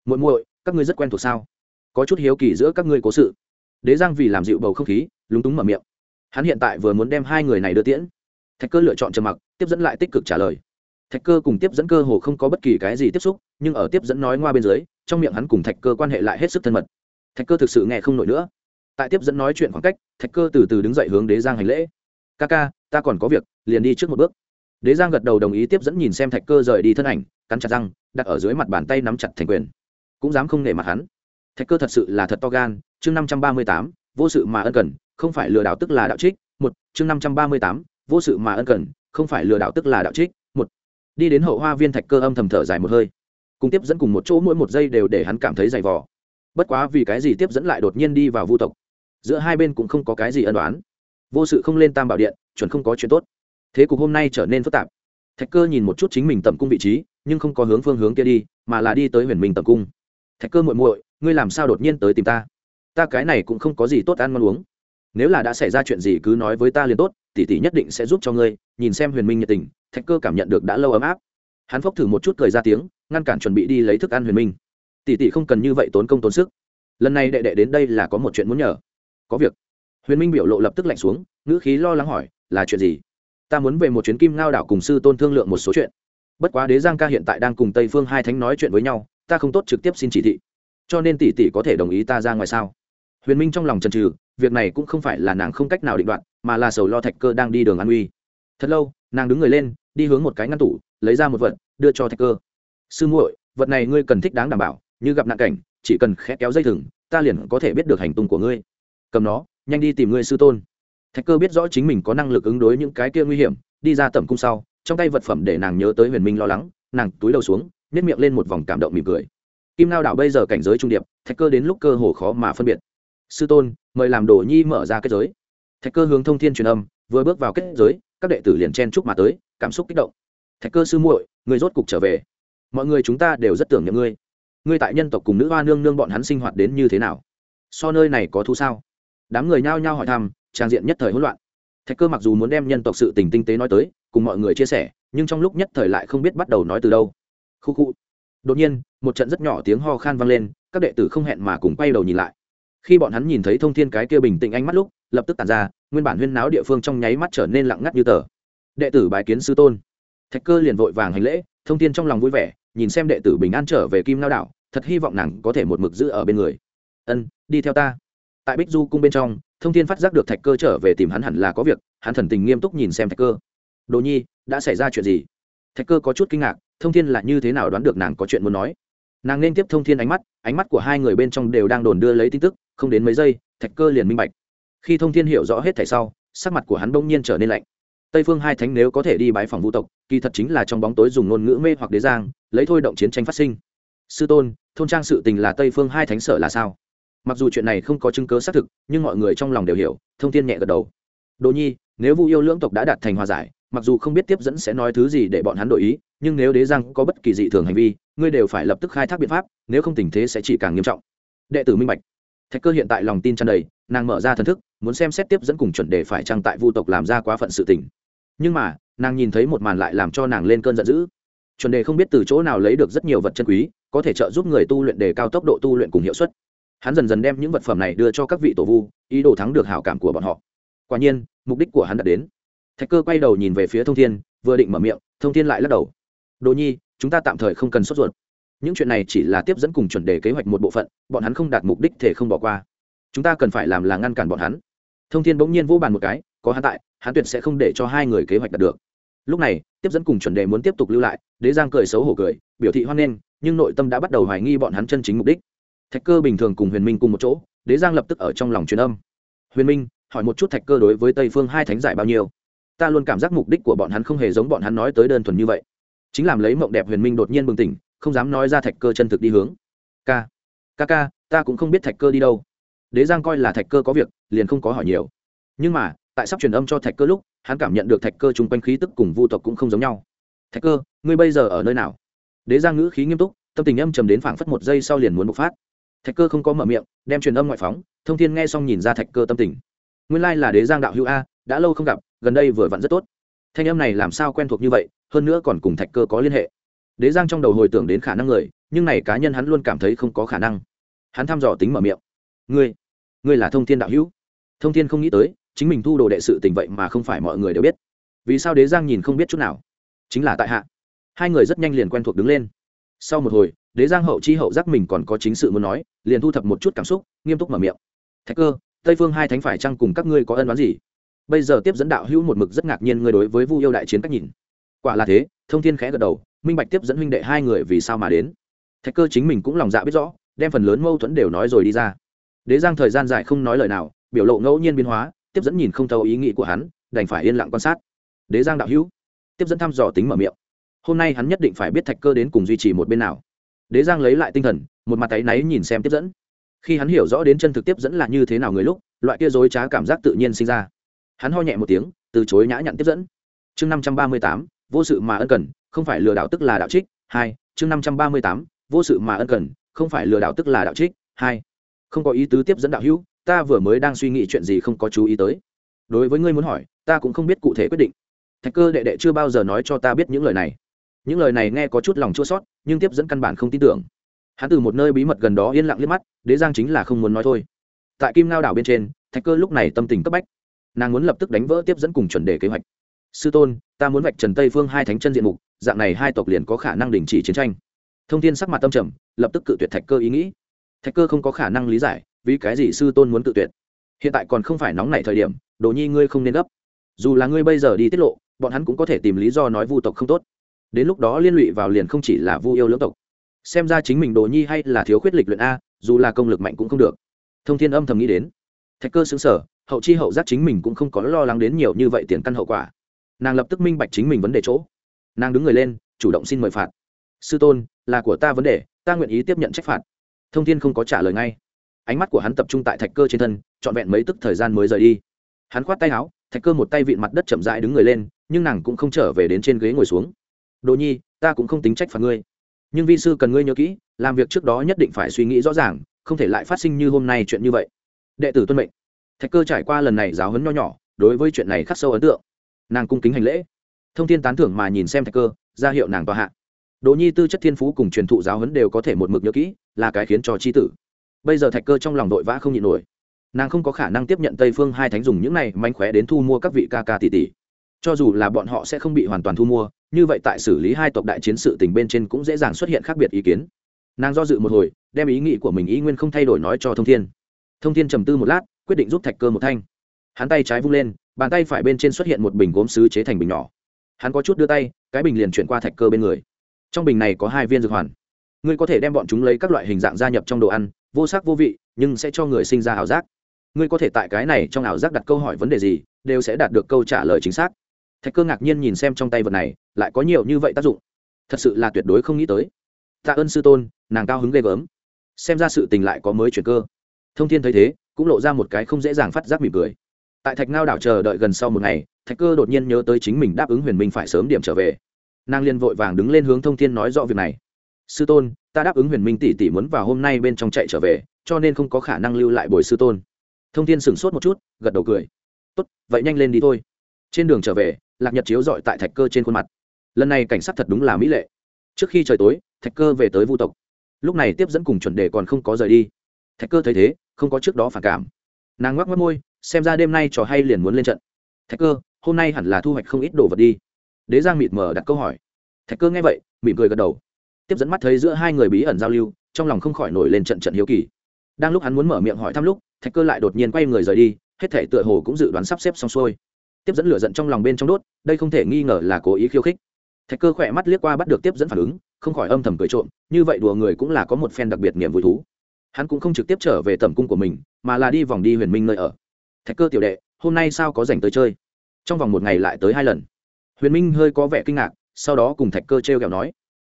Muội muội, các ngươi rất quen thuộc sao? Có chút hiếu kỳ giữa các ngươi cố sự. Đế giang vì làm dịu bầu không khí, lúng túng mở miệng. Hắn hiện tại vừa muốn đem hai người này đưa tiễn. Thạch cơ lựa chọn trầm mặc, tiếp dẫn lại tích cực trả lời. Thạch cơ cùng tiếp dẫn cơ hồ không có bất kỳ cái gì tiếp xúc, nhưng ở tiếp dẫn nói ngoa bên dưới, trong miệng hắn cùng thạch cơ quan hệ lại hết sức thân mật. Thạch cơ thực sự nghe không nổi nữa. Tại tiếp dẫn nói chuyện khoảng cách, thạch cơ từ từ đứng dậy hướng đế giang hành lễ. Ca ca, ta còn có việc, liền đi trước một bước đế giang gật đầu đồng ý tiếp dẫn nhìn xem thạch cơ rời đi thân ảnh, cắn chặt răng, đặt ở dưới mặt bàn tay nắm chặt thành quyền. Cũng dám không nể mặt hắn. Thạch cơ thật sự là thật to gan, chương năm trăm ba mươi tám, vô sự mà ân cần, không phải lừa đảo tức là đạo trích, một, chương năm trăm ba mươi tám, vô sự mà ân cần, không phải lừa đảo tức là đạo trích, một. Đi đến hậu hoa viên thạch cơ âm thầm thở dài một hơi. Cùng tiếp dẫn cùng một chỗ mỗi một giây đều để hắn cảm thấy dày vò. Bất quá vì cái gì tiếp dẫn lại đột nhiên đi vào vu tộc? Giữa hai bên cũng không có cái gì ân đoán vô sự không lên tam bảo điện, chuẩn không có chuyện tốt thế cục hôm nay trở nên phức tạp. Thạch cơ nhìn một chút chính mình tầm cung vị trí, nhưng không có hướng phương hướng kia đi, mà là đi tới huyền minh tầm cung. Thạch cơ muội muội, ngươi làm sao đột nhiên tới tìm ta? Ta cái này cũng không có gì tốt ăn ngon uống. Nếu là đã xảy ra chuyện gì cứ nói với ta liền tốt, tỷ tỷ nhất định sẽ giúp cho ngươi. Nhìn xem huyền minh nhiệt tình, thạch cơ cảm nhận được đã lâu ấm áp. Hắn phốc thử một chút cười ra tiếng, ngăn cản chuẩn bị đi lấy thức ăn huyền minh. Tỷ tỷ không cần như vậy tốn công tốn sức. Lần này đệ đệ đến đây là có một chuyện muốn nhờ. Có việc. Huyền minh biểu lộ lập tức lạnh xuống, ngữ khí lo lắng hỏi, là chuyện gì? Ta muốn về một chuyến kim ngao đảo cùng sư tôn thương lượng một số chuyện. Bất quá đế giang ca hiện tại đang cùng tây phương hai thánh nói chuyện với nhau, ta không tốt trực tiếp xin chỉ thị. Cho nên tỷ tỷ có thể đồng ý ta ra ngoài sao? Huyền minh trong lòng chần trừ việc này cũng không phải là nàng không cách nào định đoạt, mà là sầu lo thạch cơ đang đi đường an uy. Thật lâu, nàng đứng người lên, đi hướng một cái ngăn tủ, lấy ra một vật, đưa cho thạch cơ. Sư muội, vật này ngươi cần thích đáng đảm bảo, như gặp nạn cảnh, chỉ cần khẽ kéo dây thừng, ta liền có thể biết được hành tung của ngươi. Cầm nó, nhanh đi tìm ngươi sư tôn thạch cơ biết rõ chính mình có năng lực ứng đối những cái kia nguy hiểm, đi ra tầm cung sau, trong tay vật phẩm để nàng nhớ tới huyền minh lo lắng, nàng túi đầu xuống nếp miệng lên một vòng cảm động mỉm cười. Kim lao đảo bây giờ cảnh giới trung điệp, thạch cơ đến lúc cơ hồ khó mà phân biệt. Sư tôn, mời làm đồ nhi mở ra kết giới. Thạch cơ hướng thông thiên truyền âm, vừa bước vào kết giới, các đệ tử liền chen chúc mà tới, cảm xúc kích động. Thạch cơ sư muội, người rốt cục trở về. Mọi người chúng ta đều rất tưởng nhớ ngươi. Ngươi tại nhân tộc cùng nữ hoa nương nương bọn hắn sinh hoạt đến như thế nào? So nơi này có thu sao? Đám người nhao nhao hỏi thăm trang diện nhất thời hỗn loạn. Thạch cơ mặc dù muốn đem nhân tộc sự tình tinh tế nói tới, cùng mọi người chia sẻ, nhưng trong lúc nhất thời lại không biết bắt đầu nói từ đâu. Khu khu. Đột nhiên, một trận rất nhỏ tiếng ho khan vang lên, các đệ tử không hẹn mà cùng quay đầu nhìn lại. Khi bọn hắn nhìn thấy thông thiên cái kia bình tĩnh ánh mắt lúc, lập tức tàn ra, nguyên bản huyên náo địa phương trong nháy mắt trở nên lặng ngắt như tờ. Đệ tử bái kiến sư tôn. Thạch cơ liền vội vàng hành lễ, thông thiên trong lòng vui vẻ, nhìn xem đệ tử bình an trở về kim lao đảo, thật hy vọng nàng có thể một mực giữ ở bên người. Ân, đi theo ta. Tại bích du cung bên trong thông thiên phát giác được thạch cơ trở về tìm hắn hẳn là có việc, hắn thần tình nghiêm túc nhìn xem thạch cơ. Đồ nhi, đã xảy ra chuyện gì? Thạch cơ có chút kinh ngạc, thông thiên là như thế nào đoán được nàng có chuyện muốn nói? Nàng nên tiếp thông thiên ánh mắt ánh mắt của hai người bên trong đều đang đồn đưa lấy tin tức, không đến mấy giây, thạch cơ liền minh bạch. Khi thông thiên hiểu rõ hết thảy sau, sắc mặt của hắn bỗng nhiên trở nên lạnh. Tây phương hai thánh nếu có thể đi bái phòng vũ tộc, kỳ thật chính là trong bóng tối dùng ngôn ngữ mê hoặc đế giang, lấy thôi động chiến tranh phát sinh. Sư tôn, thôn trang sự tình là tây phương hai thánh sở là sao? Mặc dù chuyện này không có chứng cớ xác thực, nhưng mọi người trong lòng đều hiểu, thông tin nhẹ gật đầu. Đồ nhi, nếu vu yêu lưỡng tộc đã đạt thành hòa giải, mặc dù không biết tiếp dẫn sẽ nói thứ gì để bọn hắn đổi ý, nhưng nếu đế giang có bất kỳ dị thường hành vi, ngươi đều phải lập tức khai thác biện pháp, nếu không tình thế sẽ chỉ càng nghiêm trọng. Đệ tử minh bạch. Thạch cơ hiện tại lòng tin tràn đầy, nàng mở ra thần thức, muốn xem xét tiếp dẫn cùng chuẩn đề phải trăng tại vu tộc làm ra quá phận sự tình. Nhưng mà, nàng nhìn thấy một màn lại làm cho nàng lên cơn giận dữ. Chuẩn đề không biết từ chỗ nào lấy được rất nhiều vật chân quý, có thể trợ giúp người tu luyện đề cao tốc độ tu luyện cùng hiệu suất hắn dần dần đem những vật phẩm này đưa cho các vị tổ vu, ý đồ thắng được hảo cảm của bọn họ. Quả nhiên, mục đích của hắn đã đến. Thạch cơ quay đầu nhìn về phía thông thiên, vừa định mở miệng, thông thiên lại lắc đầu. Đồ nhi, chúng ta tạm thời không cần sốt ruột. Những chuyện này chỉ là tiếp dẫn cùng chuẩn đề kế hoạch một bộ phận, bọn hắn không đạt mục đích thể không bỏ qua. Chúng ta cần phải làm là ngăn cản bọn hắn. Thông thiên bỗng nhiên vô bàn một cái, có hắn tại, hắn tuyệt sẽ không để cho hai người kế hoạch đạt được. Lúc này, tiếp dẫn cùng chuẩn đề muốn tiếp tục lưu lại, đế giang cười xấu hổ cười, biểu thị hoan nghênh, nhưng nội tâm đã bắt đầu hoài nghi bọn hắn chân chính mục đích thạch cơ bình thường cùng huyền minh cùng một chỗ, đế giang lập tức ở trong lòng truyền âm. Huyền minh, hỏi một chút thạch cơ đối với tây phương hai thánh giải bao nhiêu? Ta luôn cảm giác mục đích của bọn hắn không hề giống bọn hắn nói tới đơn thuần như vậy. Chính làm lấy mộng đẹp huyền minh đột nhiên bừng tỉnh, không dám nói ra thạch cơ chân thực đi hướng. K k k ta cũng không biết thạch cơ đi đâu. Đế giang coi là thạch cơ có việc, liền không có hỏi nhiều. Nhưng mà, tại sắp truyền âm cho thạch cơ lúc, hắn cảm nhận được thạch cơ chung quanh khí tức cùng vu tộc cũng không giống nhau. Thạch cơ, ngươi bây giờ ở nơi nào? Đế giang ngữ khí nghiêm túc, tâm tình âm trầm đến phảng phất một giây sau liền muốn bộc phát thạch cơ không có mở miệng, đem truyền âm ngoại phóng, thông thiên nghe xong nhìn ra thạch cơ tâm tình. Nguyên lai là đế giang đạo hữu a, đã lâu không gặp, gần đây vừa vặn rất tốt. Thanh âm này làm sao quen thuộc như vậy, hơn nữa còn cùng thạch cơ có liên hệ. Đế giang trong đầu hồi tưởng đến khả năng người, nhưng này cá nhân hắn luôn cảm thấy không có khả năng. Hắn thăm dò tính mở miệng. Ngươi ngươi là thông thiên đạo hữu? Thông thiên không nghĩ tới, chính mình thu đồ đệ sự tình vậy mà không phải mọi người đều biết. Vì sao đế giang nhìn không biết chút nào? Chính là tại hạ. Hai người rất nhanh liền quen thuộc đứng lên. Sau một hồi đế giang hậu chi hậu giác mình còn có chính sự muốn nói, liền thu thập một chút cảm xúc, nghiêm túc mở miệng. Thạch cơ, tây phương hai thánh phải chăng cùng các ngươi có ân đoán gì? Bây giờ tiếp dẫn đạo hữu một mực rất ngạc nhiên ngươi đối với vu yêu đại chiến cách nhìn. Quả là thế, thông thiên khẽ gật đầu, minh bạch tiếp dẫn huynh đệ hai người vì sao mà đến. Thạch cơ chính mình cũng lòng dạ biết rõ, đem phần lớn mâu thuẫn đều nói rồi đi ra. Đế giang thời gian dài không nói lời nào, biểu lộ ngẫu nhiên biến hóa, tiếp dẫn nhìn không thấu ý nghĩ của hắn, đành phải yên lặng quan sát. Đế giang đạo hữu, tiếp dẫn thăm dò tính mở miệng. Hôm nay hắn nhất định phải biết thạch cơ đến cùng duy trì một bên nào đế giang lấy lại tinh thần, một mặt tay náy nhìn xem tiếp dẫn. Khi hắn hiểu rõ đến chân thực tiếp dẫn là như thế nào người lúc, loại kia dối trá cảm giác tự nhiên sinh ra. Hắn ho nhẹ một tiếng, từ chối nhã nhặn tiếp dẫn. Chương năm trăm ba mươi tám, vô sự mà ân cần, không phải lừa đảo tức là đạo trích, hai, chương năm trăm ba mươi tám, vô sự mà ân cần, không phải lừa đảo tức là đạo trích, hai. Không có ý tứ tiếp dẫn đạo hữu, ta vừa mới đang suy nghĩ chuyện gì không có chú ý tới. Đối với ngươi muốn hỏi, ta cũng không biết cụ thể quyết định. Thạch cơ đệ đệ chưa bao giờ nói cho ta biết những lời này. Những lời này nghe có chút lòng chua sót nhưng tiếp dẫn căn bản không tin tưởng. Hắn từ một nơi bí mật gần đó yên lặng liếc mắt, đế giang chính là không muốn nói thôi. Tại kim ngao đảo bên trên, thạch cơ lúc này tâm tình cấp bách. Nàng muốn lập tức đánh vỡ tiếp dẫn cùng chuẩn đề kế hoạch. Sư tôn, ta muốn vạch trần tây phương hai thánh chân diện mục, dạng này hai tộc liền có khả năng đình chỉ chiến tranh. Thông tin sắc mặt tâm trầm, lập tức cự tuyệt thạch cơ ý nghĩ. Thạch cơ không có khả năng lý giải, vì cái gì sư tôn muốn cự tuyệt? Hiện tại còn không phải nóng nảy thời điểm, đồ nhi ngươi không nên gấp. Dù là ngươi bây giờ đi tiết lộ, bọn hắn cũng có thể tìm lý do nói vu tộc không tốt đến lúc đó liên lụy vào liền không chỉ là vu yêu lưỡng tộc. Xem ra chính mình đồ nhi hay là thiếu khuyết lịch luyện a, dù là công lực mạnh cũng không được. Thông thiên âm thầm nghĩ đến. Thạch cơ xứng sở hậu chi hậu giác chính mình cũng không có lo lắng đến nhiều như vậy tiền căn hậu quả. Nàng lập tức minh bạch chính mình vấn đề chỗ. Nàng đứng người lên, chủ động xin mời phạt. Sư tôn, là của ta vấn đề, ta nguyện ý tiếp nhận trách phạt. Thông thiên không có trả lời ngay. Ánh mắt của hắn tập trung tại thạch cơ trên thân, trọn vẹn mấy tức thời gian mới rời đi. Hắn khoát tay áo, thạch cơ một tay vịn mặt đất chậm rãi đứng người lên, nhưng nàng cũng không trở về đến trên ghế ngồi xuống đồ nhi, ta cũng không tính trách phạt ngươi. Nhưng vi sư cần ngươi nhớ kỹ, làm việc trước đó nhất định phải suy nghĩ rõ ràng, không thể lại phát sinh như hôm nay chuyện như vậy. Đệ tử tuân mệnh. Thạch cơ trải qua lần này giáo hấn nho nhỏ, đối với chuyện này khắc sâu ấn tượng. Nàng cung kính hành lễ. Thông tin tán thưởng mà nhìn xem thạch cơ, ra hiệu nàng tòa hạ. Đồ nhi tư chất thiên phú cùng truyền thụ giáo hấn đều có thể một mực nhớ kỹ, là cái khiến cho c h i tử. Bây giờ thạch cơ trong lòng đội vã không nhịn nổi. Nàng không có khả năng tiếp nhận tây phương hai thánh dùng những này mánh khóe đến thu mua các vị ca ca tỷ tỷ. Cho dù là bọn họ sẽ không bị hoàn toàn thu mua như vậy tại xử lý hai tộc đại chiến sự tình bên trên cũng dễ dàng xuất hiện khác biệt ý kiến. Nàng do dự một hồi, đem ý nghĩ của mình ý nguyên không thay đổi nói cho thông thiên. Thông thiên trầm tư một lát, quyết định giúp thạch cơ một thanh. Hắn tay trái vung lên, bàn tay phải bên trên xuất hiện một bình gốm sứ chế thành bình nhỏ. Hắn có chút đưa tay, cái bình liền chuyển qua thạch cơ bên người. Trong bình này có hai viên dược hoàn. Ngươi có thể đem bọn chúng lấy các loại hình dạng gia nhập trong đồ ăn, vô sắc vô vị, nhưng sẽ cho người sinh ra ảo giác. Ngươi có thể tại cái này trong ảo giác đặt câu hỏi vấn đề gì, đều sẽ đạt được câu trả lời chính xác thạch cơ ngạc nhiên nhìn xem trong tay vật này, lại có nhiều như vậy tác dụng. Thật sự là tuyệt đối không nghĩ tới. Tạ ơn sư tôn, nàng cao hứng ghê gớm. Xem ra sự tình lại có mới chuyển cơ. Thông thiên thấy thế, cũng lộ ra một cái không dễ dàng phát giác mỉm cười. Tại thạch ngao đảo chờ đợi gần sau một ngày, thạch cơ đột nhiên nhớ tới chính mình đáp ứng huyền minh phải sớm điểm trở về. Nàng liên vội vàng đứng lên hướng thông thiên nói rõ việc này. Sư tôn, ta đáp ứng huyền minh tỷ tỷ muốn vào hôm nay bên trong chạy trở về, cho nên không có khả năng lưu lại bồi sư tôn. Thông thiên sửng sốt một chút, gật đầu cười. Tốt, vậy nhanh lên đi thôi. Trên đường trở về lạc nhật chiếu dọi tại thạch cơ trên khuôn mặt. Lần này cảnh sát thật đúng là mỹ lệ. Trước khi trời tối, thạch cơ về tới vu tộc. Lúc này tiếp dẫn cùng chuẩn đề còn không có rời đi. Thạch cơ thấy thế, không có trước đó phản cảm. Nàng ngoắc mất môi, xem ra đêm nay trò hay liền muốn lên trận. Thạch cơ, hôm nay hẳn là thu hoạch không ít đồ vật đi. Đế giang mịt mờ đặt câu hỏi. Thạch cơ nghe vậy, mỉm cười gật đầu. Tiếp dẫn mắt thấy giữa hai người bí ẩn giao lưu, trong lòng không khỏi nổi lên trận trận hiếu kỳ. Đang lúc hắn muốn mở miệng hỏi thăm lúc, thạch cơ lại đột nhiên quay người rời đi, hết thể tựa hồ cũng dự đoán sắp xếp xong xuôi tiếp dẫn lửa giận trong lòng bên trong đốt, đây không thể nghi ngờ là cố ý khiêu khích. Thạch cơ khỏe mắt liếc qua bắt được tiếp dẫn phản ứng, không khỏi âm thầm cười trộm, như vậy đùa người cũng là có một phen đặc biệt niềm vui thú. Hắn cũng không trực tiếp trở về tầm cung của mình, mà là đi vòng đi huyền minh nơi ở. Thạch cơ tiểu đệ, hôm nay sao có dành tới chơi? Trong vòng một ngày lại tới hai lần. Huyền minh hơi có vẻ kinh ngạc, sau đó cùng thạch cơ t r e o kẹo nói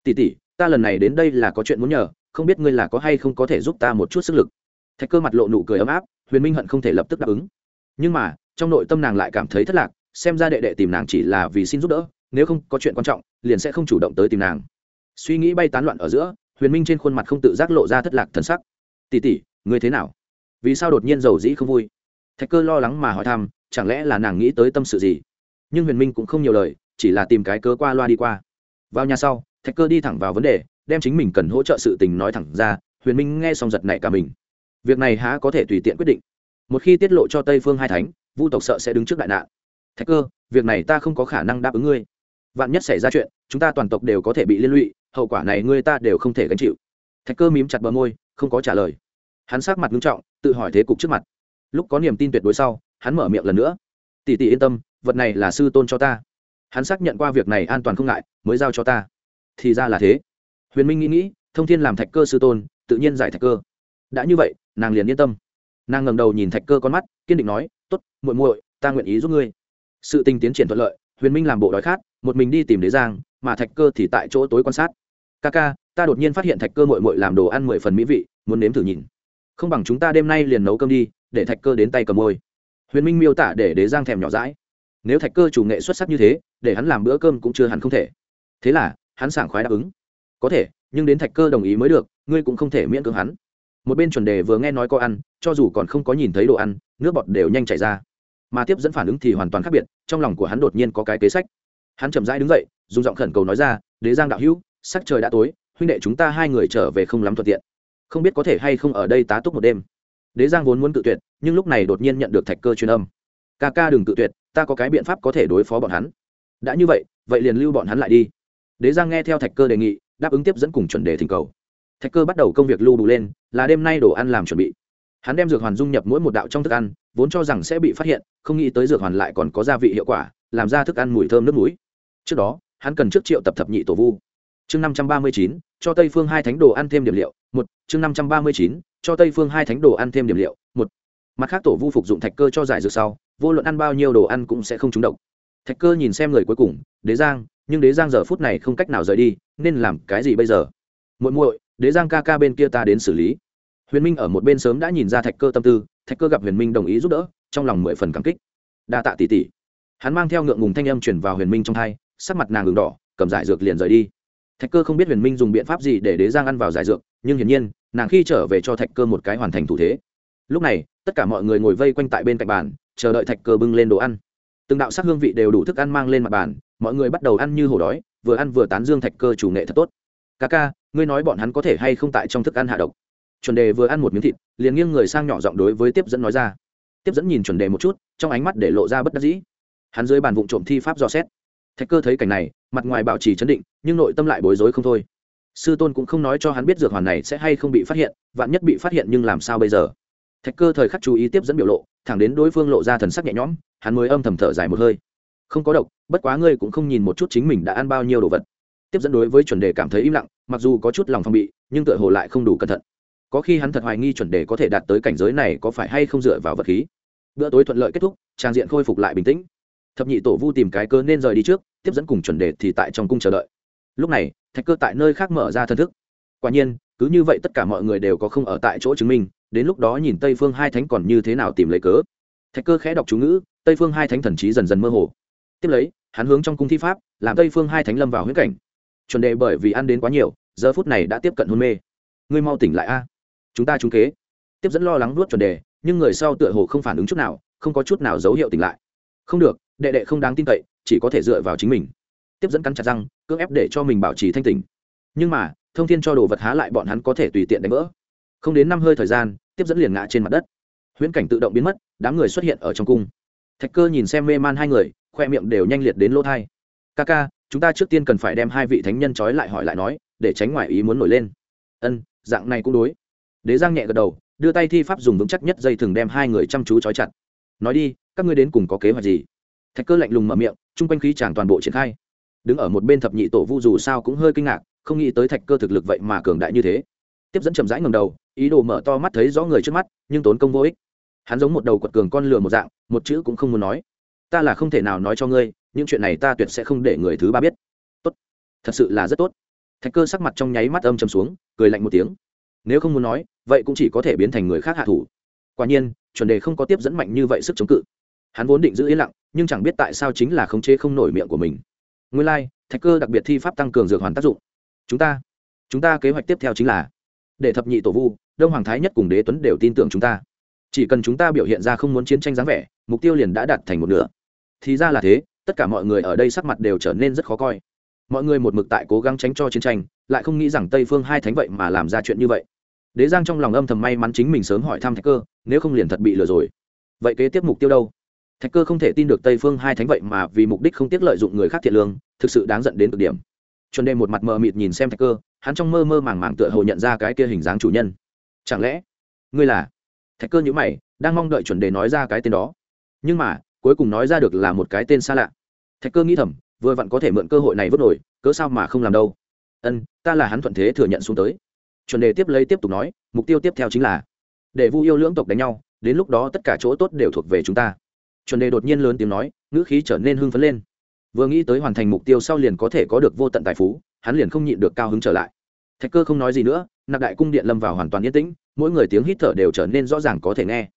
tỉ tỉ ta lần này đến đây là có chuyện muốn nhờ, không biết ngươi là có hay không có thể giúp ta một chút sức lực. Thạch cơ mặt lộ nụ cười ấm áp, huyền minh hận không thể lập tức đáp ứng. Nhưng mà trong nội tâm nàng lại cảm thấy thất lạc, xem ra đệ đệ tìm nàng chỉ là vì xin giúp đỡ, nếu không có chuyện quan trọng, liền sẽ không chủ động tới tìm nàng. Suy nghĩ bay tán loạn ở giữa, huyền minh trên khuôn mặt không tự giác lộ ra thất lạc thần sắc. Tỉ tỉ ngươi thế nào? Vì sao đột nhiên giàu dĩ không vui? Thạch cơ lo lắng mà hỏi thăm, chẳng lẽ là nàng nghĩ tới tâm sự gì? Nhưng huyền minh cũng không nhiều lời, chỉ là tìm cái cớ qua loa đi qua. Vào nhà sau, thạch cơ đi thẳng vào vấn đề, đem chính mình cần hỗ trợ sự tình nói thẳng ra, huyền minh nghe xong giật nảy cả mình. Việc này há có thể tùy tiện quyết định. Một khi tiết lộ cho tây phương hai thánh vu tộc sợ sẽ đứng trước đại nạn. Thạch cơ, việc này ta không có khả năng đáp ứng ngươi. Vạn nhất xảy ra chuyện, chúng ta toàn tộc đều có thể bị liên lụy, hậu quả này ngươi ta đều không thể gánh chịu. Thạch cơ mím chặt bờ môi, không có trả lời. Hắn sát mặt nghiêm trọng, tự hỏi thế cục trước mặt. Lúc có niềm tin tuyệt đối sau, hắn mở miệng lần nữa. Tỷ tỷ yên tâm, vật này là sư tôn cho ta. Hắn xác nhận qua việc này an toàn không ngại, mới giao cho ta. Thì ra là thế. Huyền minh nghĩ nghĩ, thông thiên làm thạch cơ sư tôn, tự nhiên giải thạch cơ. Đã như vậy, nàng liền yên tâm. Nàng ngẩng đầu nhìn thạch cơ con mắt, kiên định nói tốt, muội muội, ta nguyện ý giúp ngươi. Sự tình tiến triển thuận lợi, huyền minh làm bộ đói khát, một mình đi tìm đế giang, mà thạch cơ thì tại chỗ tối quan sát. Ca ca, ta đột nhiên phát hiện thạch cơ muội muội làm đồ ăn mười phần mỹ vị, muốn nếm thử nhìn. Không bằng chúng ta đêm nay liền nấu cơm đi, để thạch cơ đến tay cầm môi. Huyền minh miêu tả để đế giang thèm nhỏ rãi nếu thạch cơ chủ nghệ xuất sắc như thế, để hắn làm bữa cơm cũng chưa hẳn không thể. Thế là, hắn sảng khoái đáp ứng. Có thể, nhưng đến thạch cơ đồng ý mới được, ngươi cũng không thể miễn cưỡng hắn. Một bên chuẩn đề vừa nghe nói có ăn, cho dù còn không có nhìn thấy đồ ăn nước bọt đều nhanh chảy ra. Mà tiếp dẫn phản ứng thì hoàn toàn khác biệt, trong lòng của hắn đột nhiên có cái kế sách. Hắn chậm rãi đứng dậy, dùng giọng khẩn cầu nói ra, đế giang đạo hữu, sắc trời đã tối, huynh đệ chúng ta hai người trở về không lắm thuận tiện. Không biết có thể hay không ở đây tá túc một đêm. Đế giang vốn muốn cự tuyệt, nhưng lúc này đột nhiên nhận được thạch cơ truyền âm. Ca ca đừng cự tuyệt, ta có cái biện pháp có thể đối phó bọn hắn. Đã như vậy vậy liền lưu bọn hắn lại đi. Đế giang nghe theo thạch cơ đề nghị, đáp ứng tiếp dẫn cùng chuẩn đề thỉnh cầu. Thạch cơ bắt đầu công việc lưu đủ lên, là đêm nay đồ ăn làm chuẩn bị hắn đem dược hoàn dung nhập mỗi một đạo trong thức ăn, vốn cho rằng sẽ bị phát hiện, không nghĩ tới dược hoàn lại còn có gia vị hiệu quả, làm ra thức ăn mùi thơm nước núi trước đó, hắn cần trước triệu tập thập nhị tổ vu. Chương năm trăm ba mươi chín, cho tây phương hai thánh đồ ăn thêm điểm liệu, một, chương năm trăm ba mươi chín, cho tây phương hai thánh đồ ăn thêm điểm liệu, một. Mặt khác tổ vu phục dụng thạch cơ cho giải dược sau, vô luận ăn bao nhiêu đồ ăn cũng sẽ không trúng độc. Thạch cơ nhìn xem người cuối cùng, đế giang, nhưng đế giang giờ phút này không cách nào rời đi, nên làm cái gì bây giờ? Muội muội, đế giang ca ca bên kia ta đến xử lý huyền minh ở một bên sớm đã nhìn ra thạch cơ tâm tư, thạch cơ gặp huyền minh đồng ý giúp đỡ, trong lòng mười phần cảm kích. Đa tạ tỷ tỷ. Hắn mang theo ngượng ngùng thanh âm chuyển vào huyền minh trong thai sắc mặt nàng ngừng đỏ, cầm giải dược liền rời đi. Thạch cơ không biết huyền minh dùng biện pháp gì để đế giang ăn vào giải dược, nhưng hiển nhiên, nàng khi trở về cho thạch cơ một cái hoàn thành thủ thế. Lúc này, tất cả mọi người ngồi vây quanh tại bên cạnh bàn, chờ đợi thạch cơ bưng lên đồ ăn. Từng đạo sắc hương vị đều đủ thức ăn mang lên mặt bàn, mọi người bắt đầu ăn như hổ đói, vừa ăn vừa tán dương thạch cơ chủ nghệ thật tốt. Ca ca, ngươi nói bọn hắn có thể hay không tại trong thức ăn hạ độc? Chuẩn đề vừa ăn một miếng thịt, liền nghiêng người sang nhỏ giọng đối với tiếp dẫn nói ra. Tiếp dẫn nhìn chuẩn đề một chút, trong ánh mắt để lộ ra bất đắc dĩ. Hắn dưới bàn vụ trộm thi pháp dò xét. Thạch cơ thấy cảnh này, mặt ngoài bảo trì chấn định, nhưng nội tâm lại bối rối không thôi. Sư tôn cũng không nói cho hắn biết dược hoàn này sẽ hay không bị phát hiện, vạn nhất bị phát hiện nhưng làm sao bây giờ? Thạch cơ thời khắc chú ý tiếp dẫn biểu lộ, thẳng đến đối phương lộ ra thần sắc nhẹ nhõm, hắn mới âm thầm thở dài một hơi. Không có độc, bất quá ngươi cũng không nhìn một chút chính mình đã ăn bao nhiêu đồ vật. Tiếp dẫn đối với chuẩn đề cảm thấy im lặng, mặc dù có chút lòng phong bị, nhưng tựa hồ lại không đủ cẩn thận có khi hắn thật hoài nghi chuẩn đề có thể đạt tới cảnh giới này có phải hay không dựa vào vật khí. Bữa tối thuận lợi kết thúc, trang diện khôi phục lại bình tĩnh. Thập nhị tổ vu tìm cái cơ nên rời đi trước, tiếp dẫn cùng chuẩn đề thì tại trong cung chờ đợi. Lúc này, thạch cơ tại nơi khác mở ra thân thức. Quả nhiên, cứ như vậy tất cả mọi người đều có không ở tại chỗ chứng minh, đến lúc đó nhìn tây phương hai thánh còn như thế nào tìm lấy cớ. Thạch cơ khẽ đọc chú ngữ, tây phương hai thánh thần trí dần dần mơ hồ. Tiếp lấy, hắn hướng trong cung thi pháp, làm tây phương hai thánh lâm vào huyết cảnh. Chuẩn đề bởi vì ăn đến quá nhiều, giờ phút này đã tiếp cận hôn mê. Ngươi mau tỉnh lại a chúng ta trúng kế. Tiếp dẫn lo lắng nuốt chuẩn đề, nhưng người sau tựa hồ không phản ứng chút nào, không có chút nào dấu hiệu tỉnh lại. Không được, đệ đệ không đáng tin cậy, chỉ có thể dựa vào chính mình. Tiếp dẫn cắn chặt răng, cưỡng ép để cho mình bảo trì thanh tỉnh. Nhưng mà, thông thiên cho đồ vật há lại bọn hắn có thể tùy tiện đánh vỡ. Không đến năm hơi thời gian, tiếp dẫn liền ngã trên mặt đất. Huyễn cảnh tự động biến mất, đám người xuất hiện ở trong cung. Thạch cơ nhìn xem mê man hai người, khoe miệng đều nhanh liệt đến lỗ thai. Ca ca, chúng ta trước tiên cần phải đem hai vị thánh nhân trói lại hỏi lại nói, để tránh ngoại ý muốn nổi lên. Ân, dạng này cũng đối đế giang nhẹ gật đầu, đưa tay thi pháp dùng vững chắc nhất dây thừng đem hai người chăm chú trói chặt. Nói đi, các ngươi đến cùng có kế hoạch gì? Thạch cơ lạnh lùng mở miệng, chung quanh khí tràn toàn bộ triển khai. Đứng ở một bên thập nhị tổ vu dù sao cũng hơi kinh ngạc, không nghĩ tới thạch cơ thực lực vậy mà cường đại như thế. Tiếp dẫn chậm rãi ngầm đầu, ý đồ mở to mắt thấy rõ người trước mắt, nhưng tốn công vô ích. Hắn giống một đầu quật cường con lừa một dạng, một chữ cũng không muốn nói. Ta là không thể nào nói cho ngươi, những chuyện này ta tuyệt sẽ không để người thứ ba biết. Tốt, thật sự là rất tốt. Thạch cơ sắc mặt trong nháy mắt âm chầm xuống, cười lạnh một tiếng. Nếu không muốn nói vậy cũng chỉ có thể biến thành người khác hạ thủ. Quả nhiên chuẩn đề không có tiếp dẫn mạnh như vậy sức chống cự. Hắn vốn định giữ yên lặng nhưng chẳng biết tại sao chính là khống chế không nổi miệng của mình. Nguyên lai、like, thạch cơ đặc biệt thi pháp tăng cường dược hoàn tác dụng. Chúng ta chúng ta kế hoạch tiếp theo chính là để thập nhị tổ vu đông hoàng thái nhất cùng đế tuấn đều tin tưởng chúng ta. Chỉ cần chúng ta biểu hiện ra không muốn chiến tranh dáng vẻ mục tiêu liền đã đạt thành một nửa. Thì ra là thế tất cả mọi người ở đây sắc mặt đều trở nên rất khó coi. Mọi người một mực tại cố gắng tránh cho chiến tranh lại không nghĩ rằng tây phương hai thánh vậy mà làm ra chuyện như vậy đế giang trong lòng âm thầm may mắn chính mình sớm hỏi thăm thạch cơ, nếu không liền thật bị lừa rồi. Vậy kế tiếp mục tiêu đâu? Thạch cơ không thể tin được tây phương hai thánh vậy mà vì mục đích không tiếc lợi dụng người khác thiệt lương, thực sự đáng giận đến cực điểm. Chuẩn đề một mặt mờ mịt nhìn xem thạch cơ, hắn trong mơ mơ màng màng tựa hồ nhận ra cái kia hình dáng chủ nhân. Chẳng lẽ, ngươi là? Thạch cơ nhữ mày, đang mong đợi chuẩn đề nói ra cái tên đó. Nhưng mà, cuối cùng nói ra được là một cái tên xa lạ. Thạch cơ nghĩ thầm, vừa vặn có thể mượn cơ hội này vớt nổi, cớ sao mà không làm đâu? Ân, ta là hắn thuận thế thừa nhận xuống tới chuẩn đề tiếp lấy tiếp tục nói, mục tiêu tiếp theo chính là để vu yêu lưỡng tộc đánh nhau, đến lúc đó tất cả chỗ tốt đều thuộc về chúng ta. Chuẩn đề đột nhiên lớn tiếng nói, ngữ khí trở nên hưng phấn lên. Vừa nghĩ tới hoàn thành mục tiêu sau liền có thể có được vô tận tài phú, hắn liền không nhịn được cao hứng trở lại. Thạch cơ không nói gì nữa, nạp đại cung điện lâm vào hoàn toàn yên tĩnh, mỗi người tiếng hít thở đều trở nên rõ ràng có thể nghe.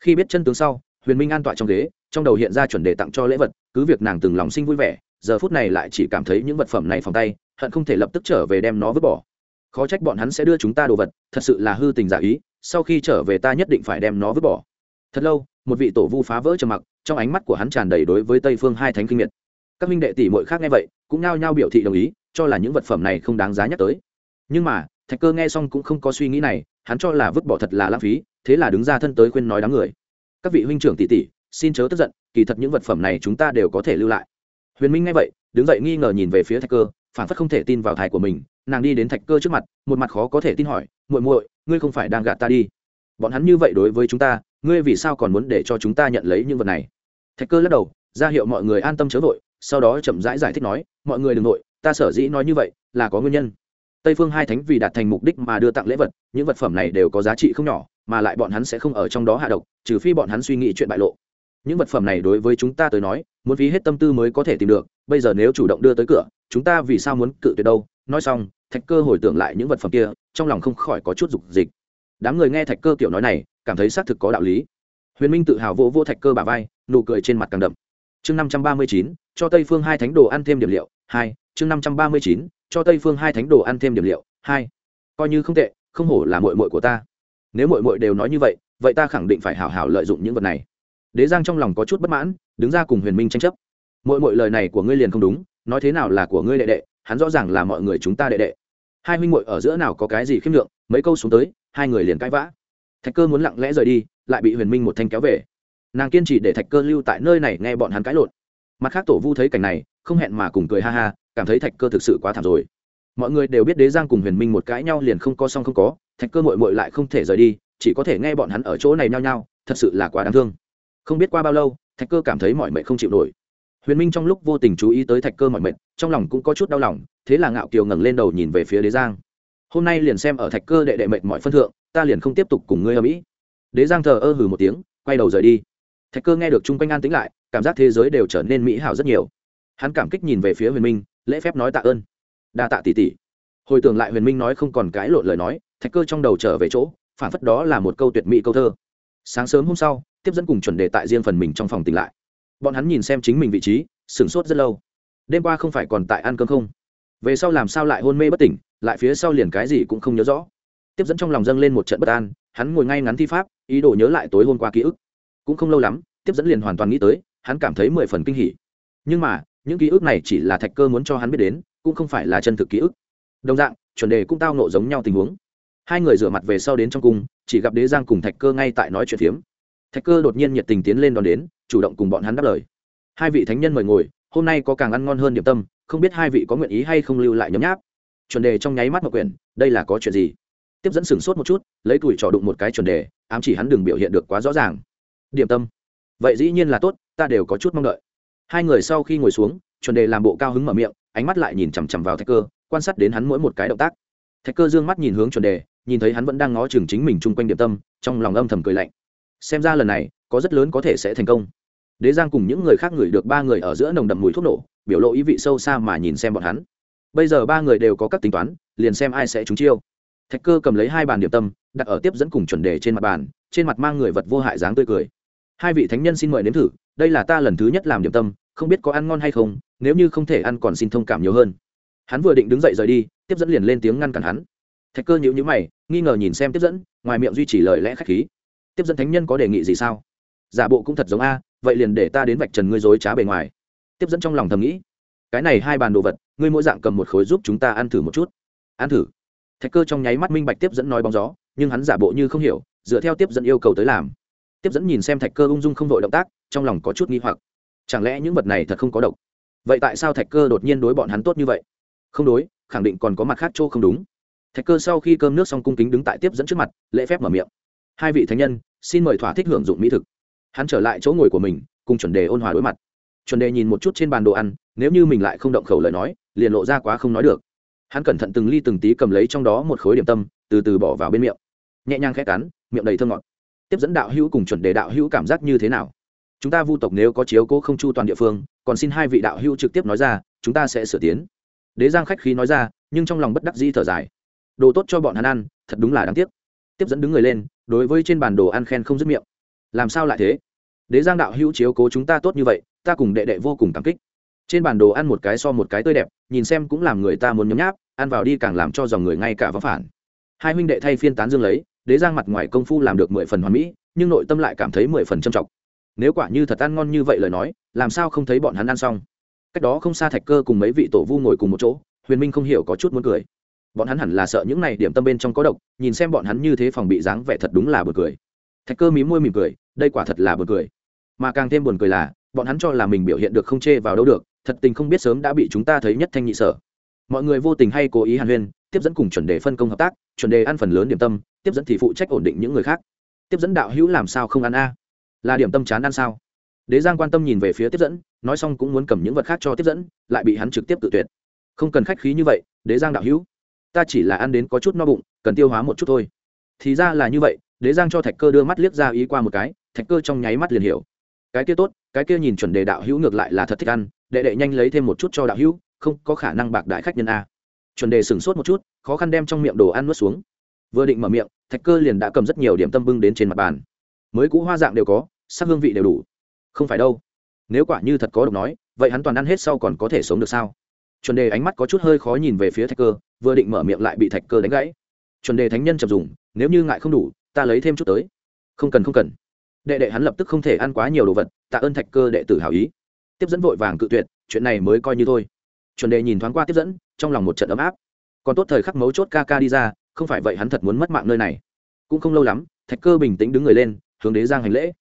Khi biết chân tướng sau, huyền minh an tọa trong ghế, trong đầu hiện ra chuẩn đề tặng cho lễ vật, cứ việc nàng từng lòng sinh vui vẻ, giờ phút này lại chỉ cảm thấy những vật phẩm này phòng tay, hận không thể lập tức trở về đem nó vứt bỏ khó trách bọn hắn sẽ đưa chúng ta đồ vật, thật sự là hư tình giả ý, sau khi trở về ta nhất định phải đem nó vứt bỏ. Thật lâu, một vị tổ vu phá vỡ trầm mặc, trong ánh mắt của hắn tràn đầy đối với tây phương hai thánh kinh nghiệt. các minh đệ tỷ muội khác nghe vậy, cũng nao nhao biểu thị đồng ý, cho là những vật phẩm này không đáng giá nhắc tới. Nhưng mà, thạch cơ nghe xong cũng không có suy nghĩ này, hắn cho là vứt bỏ thật là lãng phí, thế là đứng ra thân tới khuyên nói đám người. Các vị huynh trưởng tỷ tỷ, xin chớ tức giận, kỳ thật những vật phẩm này chúng ta đều có thể lưu lại. Huyền minh nghe vậy, đứng dậy nghi ngờ nhìn về phía thạch cơ phản phất không thể tin vào thai của mình nàng đi đến thạch cơ trước mặt một mặt khó có thể tin hỏi muội muội ngươi không phải đang gạt ta đi? Bọn hắn như vậy đối với chúng ta ngươi vì sao còn muốn để cho chúng ta nhận lấy những vật này? Thạch cơ lắc đầu ra hiệu mọi người an tâm chớ vội sau đó chậm rãi giải, giải thích nói mọi người đừng vội ta sở dĩ nói như vậy là có nguyên nhân. Tây phương hai thánh vì đạt thành mục đích mà đưa tặng lễ vật những vật phẩm này đều có giá trị không nhỏ mà lại bọn hắn sẽ không ở trong đó hạ độc trừ phi bọn hắn suy nghĩ chuyện bại lộ. Những vật phẩm này đối với chúng ta tới nói muốn phí hết tâm tư mới có thể tìm được bây giờ nếu chủ động đưa tới cửa chúng ta vì sao muốn cự tuyệt đâu? Nói xong, thạch cơ hồi tưởng lại những vật phẩm kia, trong lòng không khỏi có chút dục dịch. Đám người nghe thạch cơ kiểu nói này, cảm thấy xác thực có đạo lý. Huyền minh tự hào vô vô thạch cơ bà vai, nụ cười trên mặt càng đậm. Chương năm trăm ba mươi chín, cho tây phương hai thánh đồ ăn thêm điểm liệu, hai, chương năm trăm ba mươi chín, cho tây phương hai thánh đồ ăn thêm điểm liệu, hai. Coi như không tệ, không hổ là mội mội của ta. Nếu mội mội đều nói như vậy vậy ta khẳng định phải hảo hảo lợi dụng những vật này. Đế giang trong lòng có chút bất mãn, đứng ra cùng huyền minh tranh chấp. Mội mội lời này của ngươi liền không đúng nói thế nào là của ngươi đệ đệ, hắn rõ ràng là mọi người chúng ta đệ đệ. Hai huynh mội ở giữa nào có cái gì khiêm lượng, mấy câu xuống tới, hai người liền cãi vã. Thạch cơ muốn lặng lẽ rời đi, lại bị huyền minh một thanh kéo về. Nàng kiên trì để thạch cơ lưu tại nơi này nghe bọn hắn cãi lộn. Mặt khác tổ vu thấy cảnh này, không hẹn mà cùng cười ha ha, cảm thấy thạch cơ thực sự quá thảm rồi. Mọi người đều biết đế giang cùng huyền minh một cãi nhau liền không có xong không có, thạch cơ mội mội lại không thể rời đi, chỉ có thể nghe bọn hắn ở chỗ này nhao nhao, thật sự là quá đáng thương. Không biết qua bao lâu, thạch cơ cảm thấy mọi mệnh không chịu nổi huyền minh trong lúc vô tình chú ý tới thạch cơ mọi mệnh trong lòng cũng có chút đau lòng, thế là ngạo kiều ngẩng lên đầu nhìn về phía đế giang. Hôm nay liền xem ở thạch cơ đệ đệ mệnh mọi phân thượng, ta liền không tiếp tục cùng ngươi ở mỹ đế giang thờ ơ hừ một tiếng, quay đầu rời đi. Thạch cơ nghe được chung quanh an tĩnh lại, cảm giác thế giới đều trở nên mỹ hảo rất nhiều. Hắn cảm kích nhìn về phía huyền minh, lễ phép nói tạ ơn. Đa tạ tỷ tỷ. Hồi tưởng lại huyền minh nói không còn cãi lộn lời nói, thạch cơ trong đầu trở về chỗ, phản phất đó là một câu tuyệt mỹ câu thơ. Sáng sớm hôm sau, tiếp dẫn cùng chuẩn đề tại riêng phần mình trong phòng tỉnh lại bọn hắn nhìn xem chính mình vị trí, sửng sốt rất lâu. Đêm qua không phải còn tại ăn cơm không? Về sau làm sao lại hôn mê bất tỉnh, lại phía sau liền cái gì cũng không nhớ rõ. Tiếp dẫn trong lòng dâng lên một trận bất an, hắn ngồi ngay ngắn thi pháp, ý đồ nhớ lại tối hôm qua ký ức. Cũng không lâu lắm, tiếp dẫn liền hoàn toàn nghĩ tới, hắn cảm thấy mười phần kinh hỉ. Nhưng mà, những ký ức này chỉ là thạch cơ muốn cho hắn biết đến, cũng không phải là chân thực ký ức. Đồng dạng, chuẩn đề cũng tao nộ giống nhau tình huống. Hai người rửa mặt về sau đến trong cung, chỉ gặp đế giang cùng thạch cơ ngay tại nói chuyện phiếm. Thạch cơ đột nhiên nhiệt tình tiến lên đón đến chủ động cùng bọn hắn đáp lời. Hai vị thánh nhân mời ngồi, hôm nay có càng ăn ngon hơn điểm tâm, không biết hai vị có nguyện ý hay không lưu lại nhấm nháp. Chuẩn đề trong nháy mắt mặc quyển, đây là có chuyện gì? Tiếp dẫn sửng sốt một chút, lấy tuổi trò đụng một cái chuẩn đề, ám chỉ hắn đừng biểu hiện được quá rõ ràng. Điểm tâm. Vậy dĩ nhiên là tốt, ta đều có chút mong đợi. Hai người sau khi ngồi xuống, chuẩn đề làm bộ cao hứng mở miệng, ánh mắt lại nhìn chằm chằm vào thạch cơ, quan sát đến hắn mỗi một cái động tác. Thạch cơ d ư ơ n g mắt nhìn hướng chuẩn đề, nhìn thấy hắn vẫn đang ngó chừng chính mình chung quanh điểm tâm, trong lòng âm thầm cười lạnh. Xem ra lần này, có rất lớn có thể sẽ thành công đế giang cùng những người khác ngửi được ba người ở giữa nồng đậm mùi thuốc nổ, biểu lộ ý vị sâu xa mà nhìn xem bọn hắn. Bây giờ ba người đều có các tính toán, liền xem ai sẽ trúng chiêu. Thạch cơ cầm lấy hai bàn điểm tâm, đặt ở tiếp dẫn cùng chuẩn đề trên mặt bàn, trên mặt mang người vật vô hại dáng tươi cười. Hai vị thánh nhân xin mời nếm thử, đây là ta lần thứ nhất làm điểm tâm, không biết có ăn ngon hay không, nếu như không thể ăn còn xin thông cảm nhiều hơn. Hắn vừa định đứng dậy rời đi, tiếp dẫn liền lên tiếng ngăn cản hắn. Thạch cơ nhữ nhữ mày, nghi ngờ nhìn xem tiếp dẫn, ngoài miệng duy trì lời lẽ k h á c h khí. Tiếp dẫn thánh nhân có đề nghị gì sao? Giả bộ cũng thật giống a vậy liền để ta đến vạch trần ngươi dối trá bề ngoài. Tiếp dẫn trong lòng thầm nghĩ, cái này hai bàn đồ vật, ngươi mỗi dạng cầm một khối giúp chúng ta ăn thử một chút. Ăn thử. Thạch cơ trong nháy mắt minh bạch tiếp dẫn nói bóng gió, nhưng hắn giả bộ như không hiểu, dựa theo tiếp dẫn yêu cầu tới làm. Tiếp dẫn nhìn xem thạch cơ ung dung không vội động tác, trong lòng có chút nghi hoặc. Chẳng lẽ những vật này thật không có độc? Vậy tại sao thạch cơ đột nhiên đối bọn hắn tốt như vậy? Không đối, khẳng định còn có mặt khác chỗ không đúng. Thạch cơ sau khi cơm nước xong cung kính đứng tại tiếp dẫn trước mặt, lễ phép mở miệng. Hai vị thánh nhân, xin mời thỏa thích hưởng dụng mỹ thực hắn trở lại chỗ ngồi của mình, cùng chuẩn đề ôn hòa đối mặt. Chuẩn đề nhìn một chút trên bàn đồ ăn, nếu như mình lại không động khẩu lời nói, liền lộ ra quá không nói được. Hắn cẩn thận từng ly từng tí cầm lấy trong đó một khối điểm tâm, từ từ bỏ vào bên miệng. Nhẹ nhàng khét cắn, miệng đầy thơm ngọt. Tiếp dẫn đạo hữu cùng chuẩn đề đạo hữu cảm giác như thế nào? Chúng ta vu tộc nếu có chiếu cố không chu toàn địa phương, còn xin hai vị đạo hữu trực tiếp nói ra, chúng ta sẽ sửa tiến. Đế giang khách khí nói ra, nhưng trong lòng bất đắc dĩ thở dài. Đồ tốt cho bọn hắn ăn, thật đúng là đáng tiếc. Tiếp dẫn đứng người lên, đối với trên bàn đồ ăn khen không dứt miệng. Làm sao lại thế? Đế giang đạo hữu chiếu cố chúng ta tốt như vậy, ta cùng đệ đệ vô cùng cảm kích. Trên bàn đồ ăn một cái so một cái tươi đẹp, nhìn xem cũng làm người ta muốn nhấm nháp, ăn vào đi càng làm cho dòng người ngay cả vắng phản. Hai huynh đệ thay phiên tán dương lấy, đế giang mặt ngoài công phu làm được mười phần hoàn mỹ, nhưng nội tâm lại cảm thấy mười phần trầm trọng. Nếu quả như thật ăn ngon như vậy lời nói, làm sao không thấy bọn hắn ăn xong? Cách đó không xa thạch cơ cùng mấy vị tổ vu ngồi cùng một chỗ, huyền minh không hiểu có chút muốn cười. Bọn hắn hẳn là sợ những này điểm tâm bên trong có độc, nhìn xem bọn hắn như thế phòng bị dáng vẻ thật đúng là buồn cười. Thạch cơ mí môi mỉm cười, đây quả thật là buồn cười mà càng thêm buồn cười là, bọn hắn cho là mình biểu hiện được không chê vào đâu được, thật tình không biết sớm đã bị chúng ta thấy nhất thanh nhị sở. Mọi người vô tình hay cố ý hàn huyên, tiếp dẫn cùng chuẩn đề phân công hợp tác, chuẩn đề ăn phần lớn điểm tâm, tiếp dẫn thì phụ trách ổn định những người khác. Tiếp dẫn đạo hữu làm sao không ăn a? Là điểm tâm chán ăn sao? Đế giang quan tâm nhìn về phía tiếp dẫn, nói xong cũng muốn cầm những vật khác cho tiếp dẫn, lại bị hắn trực tiếp tự tuyệt. Không cần khách khí như vậy, đế giang đạo hữu. Ta chỉ là ăn đến có chút no bụng, cần tiêu hóa một chút thôi. Thì ra là như vậy, đế giang cho thạch cơ đưa mắt liếc ra ý qua một cái, thạch cơ trong nháy mắt liền hiểu cái kia tốt, cái kia nhìn chuẩn đề đạo hữu ngược lại là thật thích ăn, đệ đệ nhanh lấy thêm một chút cho đạo hữu, không có khả năng bạc đại khách nhân a. Chuẩn đề sửng sốt một chút, khó khăn đem trong miệng đồ ăn nuốt xuống. Vừa định mở miệng, thạch cơ liền đã cầm rất nhiều điểm tâm bưng đến trên mặt bàn. Mới cũ hoa dạng đều có, sắc hương vị đều đủ. Không phải đâu. Nếu quả như thật có độc nói, vậy hắn toàn ăn hết sau còn có thể sống được sao? Chuẩn đề ánh mắt có chút hơi khó nhìn về phía thạch cơ, vừa định mở miệng lại bị thạch cơ đánh gãy. Chuẩn đề thánh nhân chập dùng, nếu như ngại không đủ, ta lấy thêm chút tới. Không cần không cần đệ đệ hắn lập tức không thể ăn quá nhiều đồ vật, tạ ơn thạch cơ đệ tử hảo ý. Tiếp dẫn vội vàng cự tuyệt, chuyện này mới coi như thôi. Chuẩn đề nhìn thoáng qua tiếp dẫn, trong lòng một trận ấm áp. Còn tốt thời khắc mấu chốt ca ca đi ra, không phải vậy hắn thật muốn mất mạng nơi này. Cũng không lâu lắm, thạch cơ bình tĩnh đứng người lên, hướng đế giang hành lễ.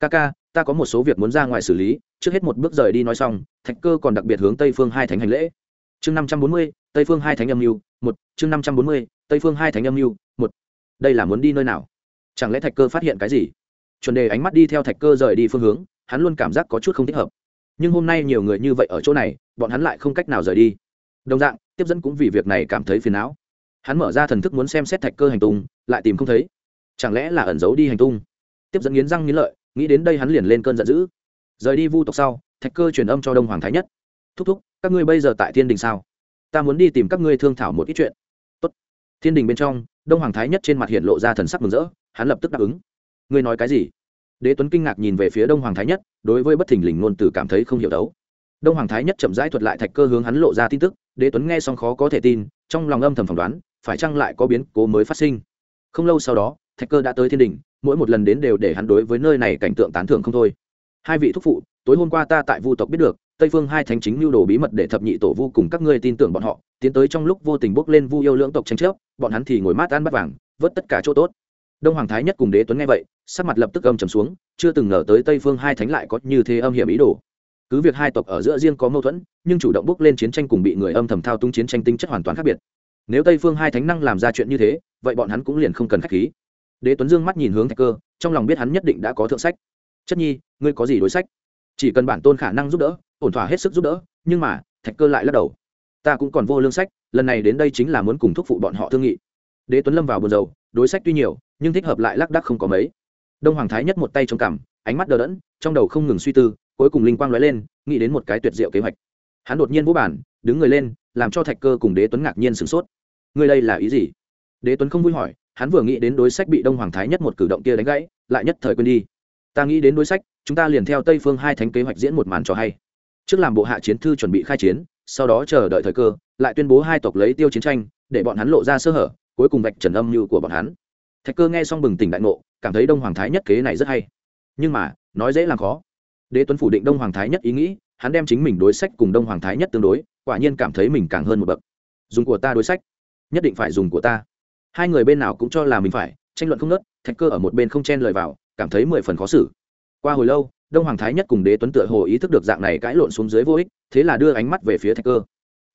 Ca ca, ta có một số việc muốn ra ngoài xử lý, trước hết một bước rời đi nói xong, thạch cơ còn đặc biệt hướng tây phương hai thánh hành lễ. Chương năm trăm bốn mươi, tây phương hai thánh âm mưu, một. Chương năm trăm bốn mươi, tây phương hai thánh âm mưu, một. Đây là muốn đi nơi nào? Chẳng lẽ thạch cơ phát hiện cái gì? Chuẩn đề ánh mắt đi theo thạch cơ rời đi phương hướng, hắn luôn cảm giác có chút không thích hợp. Nhưng hôm nay nhiều người như vậy ở chỗ này, bọn hắn lại không cách nào rời đi. Đồng dạng, tiếp dẫn cũng vì việc này cảm thấy phiền não. Hắn mở ra thần thức muốn xem xét thạch cơ hành tung, lại tìm không thấy. Chẳng lẽ là ẩn giấu đi hành tung? Tiếp dẫn nghiến răng nghiến lợi, nghĩ đến đây hắn liền lên cơn giận dữ. Rời đi vu tộc sau, thạch cơ truyền âm cho đông hoàng thái nhất. Thúc thúc, các ngươi bây giờ tại thiên đình sao? Ta muốn đi tìm các ngươi thương thảo một ít chuyện. Tốt. thiên đình bên trong, đông hoàng thái nhất trên mặt hiện lộ ra thần sắc mừng rỡ, hắn lập tức đáp ứng ngươi nói cái gì? Đế tuấn kinh ngạc nhìn về phía đông hoàng thái nhất, đối với bất thình lình ngôn từ cảm thấy không hiểu đấu. Đông hoàng thái nhất chậm rãi thuật lại thạch cơ hướng hắn lộ ra tin tức, đế tuấn nghe xong khó có thể tin, trong lòng âm thầm phỏng đoán, phải chăng lại có biến cố mới phát sinh? Không lâu sau đó, thạch cơ đã tới thiên đình mỗi một lần đến đều để hắn đối với nơi này cảnh tượng tán thưởng không thôi. Hai vị thúc phụ, tối hôm qua ta tại vu tộc biết được, tây phương hai thánh chính lưu đồ bí mật để thập nhị tổ vu cùng các ngươi tin tưởng bọn họ, tiến tới trong lúc vô tình bốc lên vu yêu lưỡng tộc tranh chấp, bọn hắn thì ngồi mát ăn bắt vàng, vớt tất cả chỗ tốt đông hoàng thái nhất cùng đế tuấn nghe vậy, sắc mặt lập tức âm trầm xuống, chưa từng ngờ tới tây phương hai thánh lại có như thế âm hiểm ý đồ. Cứ việc hai tộc ở giữa riêng có mâu thuẫn, nhưng chủ động bước lên chiến tranh cùng bị người âm thầm thao túng chiến tranh tính chất hoàn toàn khác biệt. Nếu tây phương hai thánh năng làm ra chuyện như thế, vậy bọn hắn cũng liền không cần k h á c h khí. Đế tuấn dương mắt nhìn hướng thạch cơ, trong lòng biết hắn nhất định đã có thượng sách. Chất nhi, ngươi có gì đối sách? Chỉ cần bản tôn khả năng giúp đỡ, ổn thỏa hết sức giúp đỡ, nhưng mà, thạch cơ lại lắc đầu. Ta cũng còn vô lương sách, lần này đến đây chính là muốn cùng thúc phụ bọn họ thương nghị. Đế tuấn lâm vào buồn dầu đối sách tuy nhiều nhưng thích hợp lại lác đác không có mấy. Đông hoàng thái nhất một tay trong cằm, ánh mắt đờ đẫn, trong đầu không ngừng suy tư, cuối cùng linh quang lóe lên, nghĩ đến một cái tuyệt diệu kế hoạch. Hắn đột nhiên vô bản đứng người lên, làm cho thạch cơ cùng đế tuấn ngạc nhiên sửng sốt. Ngươi đây là ý gì? Đế tuấn không vui hỏi, hắn vừa nghĩ đến đối sách bị đông hoàng thái nhất một cử động kia đánh gãy, lại nhất thời quên đi. Ta nghĩ đến đối sách, chúng ta liền theo tây phương hai thánh kế hoạch diễn một màn trò hay. Trước làm bộ hạ chiến thư chuẩn bị khai chiến, sau đó chờ đợi thời cơ, lại tuyên bố hai tộc lấy tiêu chiến tranh, để bọn hắn lộ ra sơ hở, cuối cùng vạch trần âm mưu của bọn hắn thạch cơ nghe xong bừng tỉnh đại ngộ, cảm thấy đông hoàng thái nhất kế này rất hay. Nhưng mà, nói dễ làm khó. Đế tuấn phủ định đông hoàng thái nhất ý nghĩ, hắn đem chính mình đối sách cùng đông hoàng thái nhất tương đối, quả nhiên cảm thấy mình càng hơn một bậc. Dùng của ta đối sách. Nhất định phải dùng của ta. Hai người bên nào cũng cho là mình phải, tranh luận không nớt thạch cơ ở một bên không chen lời vào, cảm thấy mười phần khó xử. Qua hồi lâu, đông hoàng thái nhất cùng đế tuấn tựa hồ ý thức được dạng này cãi lộn xuống dưới vô ích, thế là đưa ánh mắt về phía thạch cơ.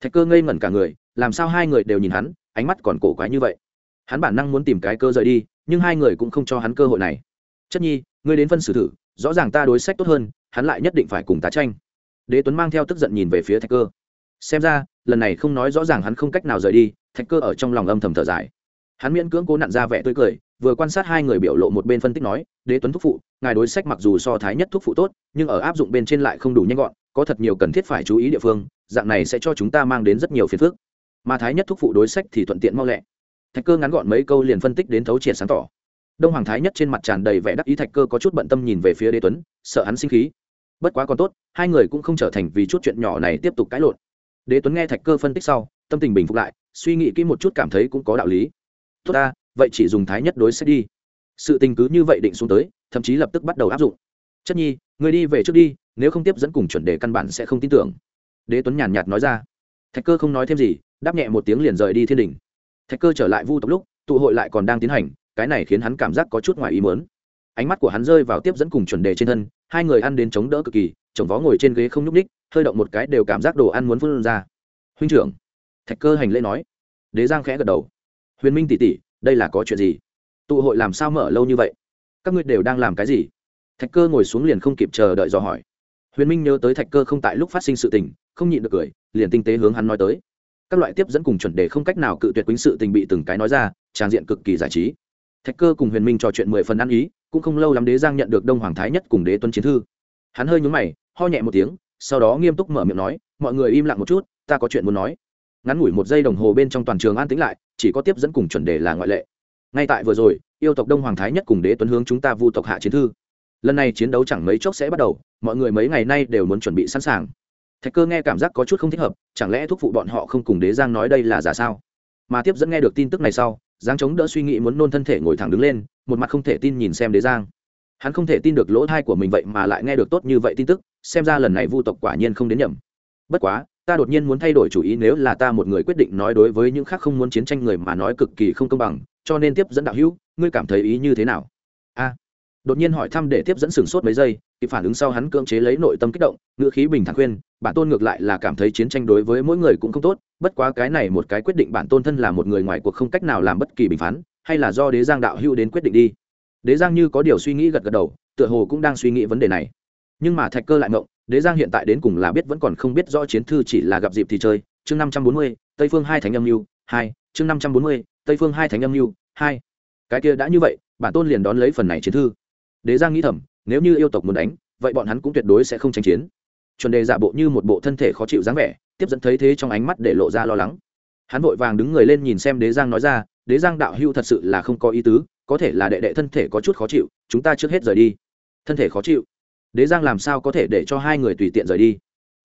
Thạch cơ ngây ngẩn cả người, làm sao hai người đều nhìn hắn, ánh mắt còn cổ quái như vậy? Hắn bản năng muốn tìm cái cơ rời đi, nhưng hai người cũng không cho hắn cơ hội này. Chất nhi, ngươi đến phân xử thử, rõ ràng ta đối sách tốt hơn, hắn lại nhất định phải cùng tá tranh. Đế tuấn mang theo tức giận nhìn về phía thạch cơ. Xem ra, lần này không nói rõ ràng hắn không cách nào rời đi, thạch cơ ở trong lòng âm thầm thở dài. Hắn miễn cưỡng cố nặn ra vẻ tươi cười, vừa quan sát hai người biểu lộ một bên phân tích nói, đế tuấn thúc phụ, ngài đối sách mặc dù so thái nhất thúc phụ tốt, nhưng ở áp dụng bên trên lại không đủ nhanh gọn, có thật nhiều cần thiết phải chú ý địa phương, dạng này sẽ cho chúng ta mang đến rất nhiều phiền phức. Mà thái nhất thúc phụ đối sách thì thuận tiện mau lẹ thạch cơ ngắn gọn mấy câu liền phân tích đến thấu triệt sáng tỏ. Đông hoàng thái nhất trên mặt tràn đầy vẻ đắc ý thạch cơ có chút bận tâm nhìn về phía đế tuấn, sợ hắn sinh khí. Bất quá còn tốt, hai người cũng không trở thành vì chút chuyện nhỏ này tiếp tục cãi lộn. Đế tuấn nghe thạch cơ phân tích sau, tâm tình bình phục lại, suy nghĩ kỹ một chút cảm thấy cũng có đạo lý. Tốt ta, vậy chỉ dùng thái nhất đối sách đi. Sự tình cứ như vậy định xuống tới, thậm chí lập tức bắt đầu áp dụng. Chất nhi, người đi về trước đi, nếu không tiếp dẫn cùng chuẩn đề căn bản sẽ không tin tưởng. Đế tuấn nhàn nhạt nói ra. Thạch cơ không nói thêm gì, đáp nhẹ một tiếng liền rời đi thiên đình thạch cơ trở lại vu tộc lúc, tụ hội lại còn đang tiến hành, cái này khiến hắn cảm giác có chút ngoài ý mớn ánh mắt của hắn rơi vào tiếp dẫn cùng chuẩn đề trên thân, hai người ăn đến chống đỡ cực kỳ, chồng vó ngồi trên ghế không nhúc ních hơi động một cái đều cảm giác đồ ăn muốn phân ra. Huynh trưởng, thạch cơ hành lễ nói. Đế giang khẽ gật đầu. Huyền minh tỷ tỷ, đây là có chuyện gì? Tụ hội làm sao mở lâu như vậy? Các ngươi đều đang làm cái gì? Thạch cơ ngồi xuống liền không kịp chờ đợi dò hỏi. Huyền minh nhớ tới thạch cơ không tại lúc phát sinh sự tình, không nhịn được cười, liền tinh tế hướng hắn nói tới các loại tiếp dẫn cùng chuẩn đề không cách nào cự tuyệt quýnh sự tình bị từng cái nói ra, trang diện cực kỳ giải trí. Thạch cơ cùng huyền minh trò chuyện mười phần ăn ý, cũng không lâu lắm đế giang nhận được đông hoàng thái nhất cùng đế tuân chiến thư. Hắn hơi nhúng mày, ho nhẹ một tiếng, sau đó nghiêm túc mở miệng nói, mọi người im lặng một chút, ta có chuyện muốn nói. Ngắn ngủi một giây đồng hồ bên trong toàn trường an tĩnh lại, chỉ có tiếp dẫn cùng chuẩn đề là ngoại lệ. Ngay tại vừa rồi, yêu tộc đông hoàng thái nhất cùng đế tuấn hướng chúng ta vu tộc hạ chiến thư. Lần này chiến đấu chẳng mấy chốc sẽ bắt đầu, mọi người mấy ngày nay đều muốn chuẩn bị sẵn sàng thạch cơ nghe cảm giác có chút không thích hợp, chẳng lẽ thúc phụ bọn họ không cùng đế giang nói đây là giả sao? Mà tiếp dẫn nghe được tin tức này sau, giang chống đỡ suy nghĩ muốn nôn thân thể ngồi thẳng đứng lên, một mặt không thể tin nhìn xem đế giang. Hắn không thể tin được lỗ thai của mình vậy mà lại nghe được tốt như vậy tin tức, xem ra lần này vu tộc quả nhiên không đến nhầm. Bất quá, ta đột nhiên muốn thay đổi chủ ý nếu là ta một người quyết định nói đối với những khác không muốn chiến tranh người mà nói cực kỳ không công bằng, cho nên tiếp dẫn đạo hữu, ngươi cảm thấy ý như thế nào? A đột nhiên hỏi thăm để tiếp dẫn sửng sốt mấy giây, kịp phản ứng sau hắn cưỡng chế lấy nội tâm kích động, ngữ khí bình thản khuyên, bản tôn ngược lại là cảm thấy chiến tranh đối với mỗi người cũng không tốt, bất quá cái này một cái quyết định bản tôn thân là một người ngoài cuộc không cách nào làm bất kỳ bình phán, hay là do đế giang đạo hữu đến quyết định đi. Đế giang như có điều suy nghĩ gật gật đầu, tựa hồ cũng đang suy nghĩ vấn đề này. Nhưng mà thạch cơ lại ngộng, đế giang hiện tại đến cùng là biết vẫn còn không biết rõ chiến thư chỉ là gặp dịp thì chơi, chương năm trăm bốn mươi, tây phương hai thánh âm mưu, hai, chương năm trăm bốn mươi, tây phương hai thánh âm mưu, hai. Cái kia đã như vậy, bản tôn liền đón lấy phần này chiến thư đế giang nghĩ thầm, nếu như yêu tộc muốn đánh, vậy bọn hắn cũng tuyệt đối sẽ không tranh chiến. Chuẩn đề giả bộ như một bộ thân thể khó chịu dáng vẻ, tiếp dẫn thấy thế trong ánh mắt để lộ ra lo lắng. Hắn vội vàng đứng người lên nhìn xem đế giang nói ra, đế giang đạo hưu thật sự là không có ý tứ, có thể là đệ đệ thân thể có chút khó chịu, chúng ta trước hết rời đi. Thân thể khó chịu? Đế giang làm sao có thể để cho hai người tùy tiện rời đi?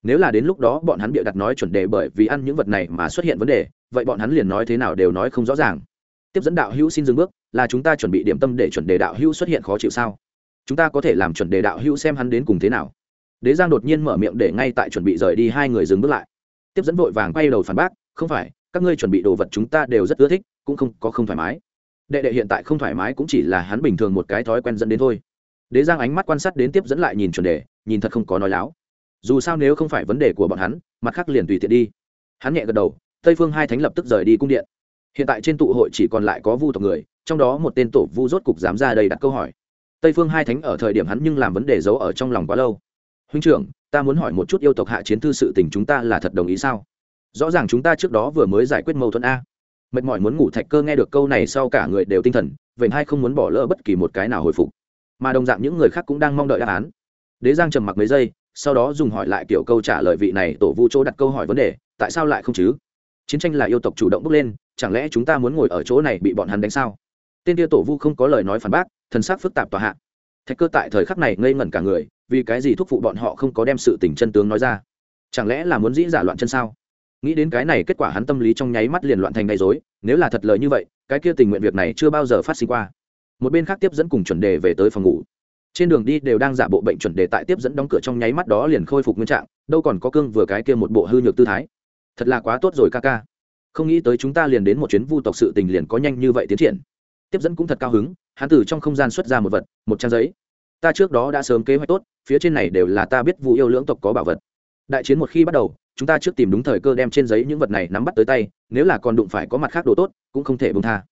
Nếu là đến lúc đó bọn hắn bịa đặt nói chuẩn đề bởi vì ăn những vật này mà xuất hiện vấn đề, vậy bọn hắn liền nói thế nào đều nói không rõ ràng. Tiếp dẫn đạo hữu xin dừng bước, là chúng ta chuẩn bị điểm tâm để chuẩn đề đạo hữu xuất hiện khó chịu sao? Chúng ta có thể làm chuẩn đề đạo hữu xem hắn đến cùng thế nào. Đế giang đột nhiên mở miệng để ngay tại chuẩn bị rời đi, hai người dừng bước lại. Tiếp dẫn vội vàng quay đầu phản bác, không phải, các ngươi chuẩn bị đồ vật chúng ta đều rất ưa thích, cũng không, có không thoải mái. Đệ đệ hiện tại không thoải mái cũng chỉ là hắn bình thường một cái thói quen dẫn đến thôi. Đế giang ánh mắt quan sát đến tiếp dẫn lại nhìn chuẩn đề, nhìn thật không có nói láo. Dù sao nếu không phải vấn đề của bọn hắn, mặt khác liền tùy tiện đi. Hắn nhẹ gật đầu, tây phương hai thánh lập tức rời đi cung điện. Hiện tại trên tụ hội chỉ còn lại có vu tộc người, trong đó một tên tổ vu rốt cục dám ra đây đặt câu hỏi tây phương hai thánh ở thời điểm hắn nhưng làm vấn đề giấu ở trong lòng quá lâu. Huynh trưởng, ta muốn hỏi một chút yêu tộc hạ chiến thư sự tình chúng ta là thật đồng ý sao? Rõ ràng chúng ta trước đó vừa mới giải quyết mâu thuẫn a. Mệt mỏi muốn ngủ thạch cơ nghe được câu này sau cả người đều tinh thần vậy hai không muốn bỏ lỡ bất kỳ một cái nào hồi phục. Mà đồng dạng những người khác cũng đang mong đợi đáp án. Đế giang trầm mặc mấy giây, sau đó dùng hỏi lại kiểu câu trả lời vị này tổ vu chỗ đặt câu hỏi vấn đề, tại sao lại không chứ? Chiến tranh là yêu tộc chủ động bước lên, chẳng lẽ chúng ta muốn ngồi ở chỗ này bị bọn hắn đánh sao? Tên kia tổ vu không có lời nói phản bác thần sắc phức tạp tòa hạ. Thạch cơ tại thời khắc này ngây ngẩn cả người, vì cái gì thúc phụ bọn họ không có đem sự tình chân tướng nói ra? Chẳng lẽ là muốn dĩ giả loạn chân sao? Nghĩ đến cái này kết quả hắn tâm lý trong nháy mắt liền loạn thành gây dối nếu là thật lời như vậy, cái kia tình nguyện việc này chưa bao giờ phát sinh qua. Một bên khác tiếp dẫn cùng chuẩn đề về tới phòng ngủ. Trên đường đi đều đang giả bộ bệnh chuẩn đề tại tiếp dẫn đóng cửa trong nháy mắt đó liền khôi phục nguyên trạng, đâu còn có cương vừa cái kia một bộ hư nhược tư thái. Thật là quá tốt rồi ca ca. Không nghĩ tới chúng ta liền đến một chuyến vu tộc sự tình liền có nhanh như vậy tiến triển. Tiếp dẫn cũng thật cao hứng hắn từ trong không gian xuất ra một vật, một trang giấy. Ta trước đó đã sớm kế hoạch tốt, phía trên này đều là ta biết vụ yêu lưỡng tộc có bảo vật. Đại chiến một khi bắt đầu, chúng ta trước tìm đúng thời cơ đem trên giấy những vật này nắm bắt tới tay, nếu là còn đụng phải có mặt khác đồ tốt, cũng không thể bông tha.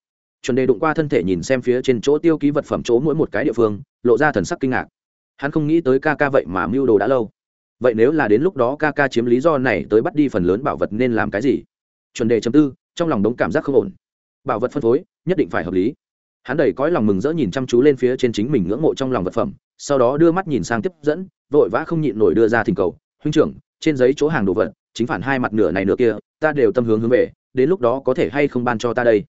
Chuẩn đề đụng qua thân thể nhìn xem phía trên chỗ tiêu ký vật phẩm chỗ mỗi một cái địa phương, lộ ra thần sắc kinh ngạc. Hắn không nghĩ tới ca ca vậy mà mưu đồ đã lâu. Vậy nếu là đến lúc đó ca ca chiếm lý do này tới bắt đi phần lớn bảo vật nên làm cái gì? Chuẩn đề chấm tư, trong lòng đống cảm giác không ổn. Bảo vật phân phối, nhất định phải hợp lý hắn đầy cõi lòng mừng rỡ nhìn chăm chú lên phía trên chính mình ngưỡng mộ trong lòng vật phẩm, sau đó đưa mắt nhìn sang tiếp dẫn, vội vã không nhịn nổi đưa ra thỉnh cầu, huynh trưởng, trên giấy chỗ hàng đồ vật, chính phản hai mặt nửa này nửa kia, ta đều tâm hướng hướng về, đến lúc đó có thể hay không ban cho ta đây?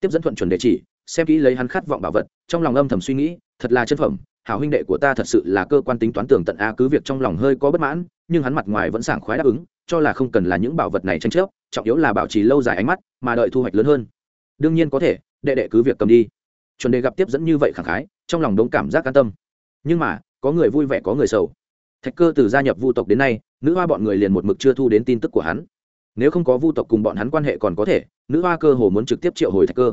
Tiếp dẫn thuận chuẩn đề chỉ, xem kỹ lấy hắn khát vọng bảo vật, trong lòng âm thầm suy nghĩ, thật là chân phẩm, hảo huynh đệ của ta thật sự là cơ quan tính toán tường tận a, cứ việc trong lòng hơi có bất mãn, nhưng hắn mặt ngoài vẫn sảng khoái đáp ứng, cho là không cần là những bảo vật này tranh chấp, trọng yếu là bảo trì lâu dài ánh mắt, mà đợi thu hoạch lớn hơn. Đương nhiên có thể, đệ đệ cứ việc cầm đi chuẩn đề gặp tiếp dẫn như vậy khẳng khái, trong lòng đống cảm giác an tâm. Nhưng mà, có người vui vẻ, có người sầu. Thạch cơ từ gia nhập vu tộc đến nay, nữ hoa bọn người liền một mực chưa thu đến tin tức của hắn. Nếu không có vu tộc cùng bọn hắn quan hệ còn có thể, nữ hoa cơ hồ muốn trực tiếp triệu hồi thạch cơ.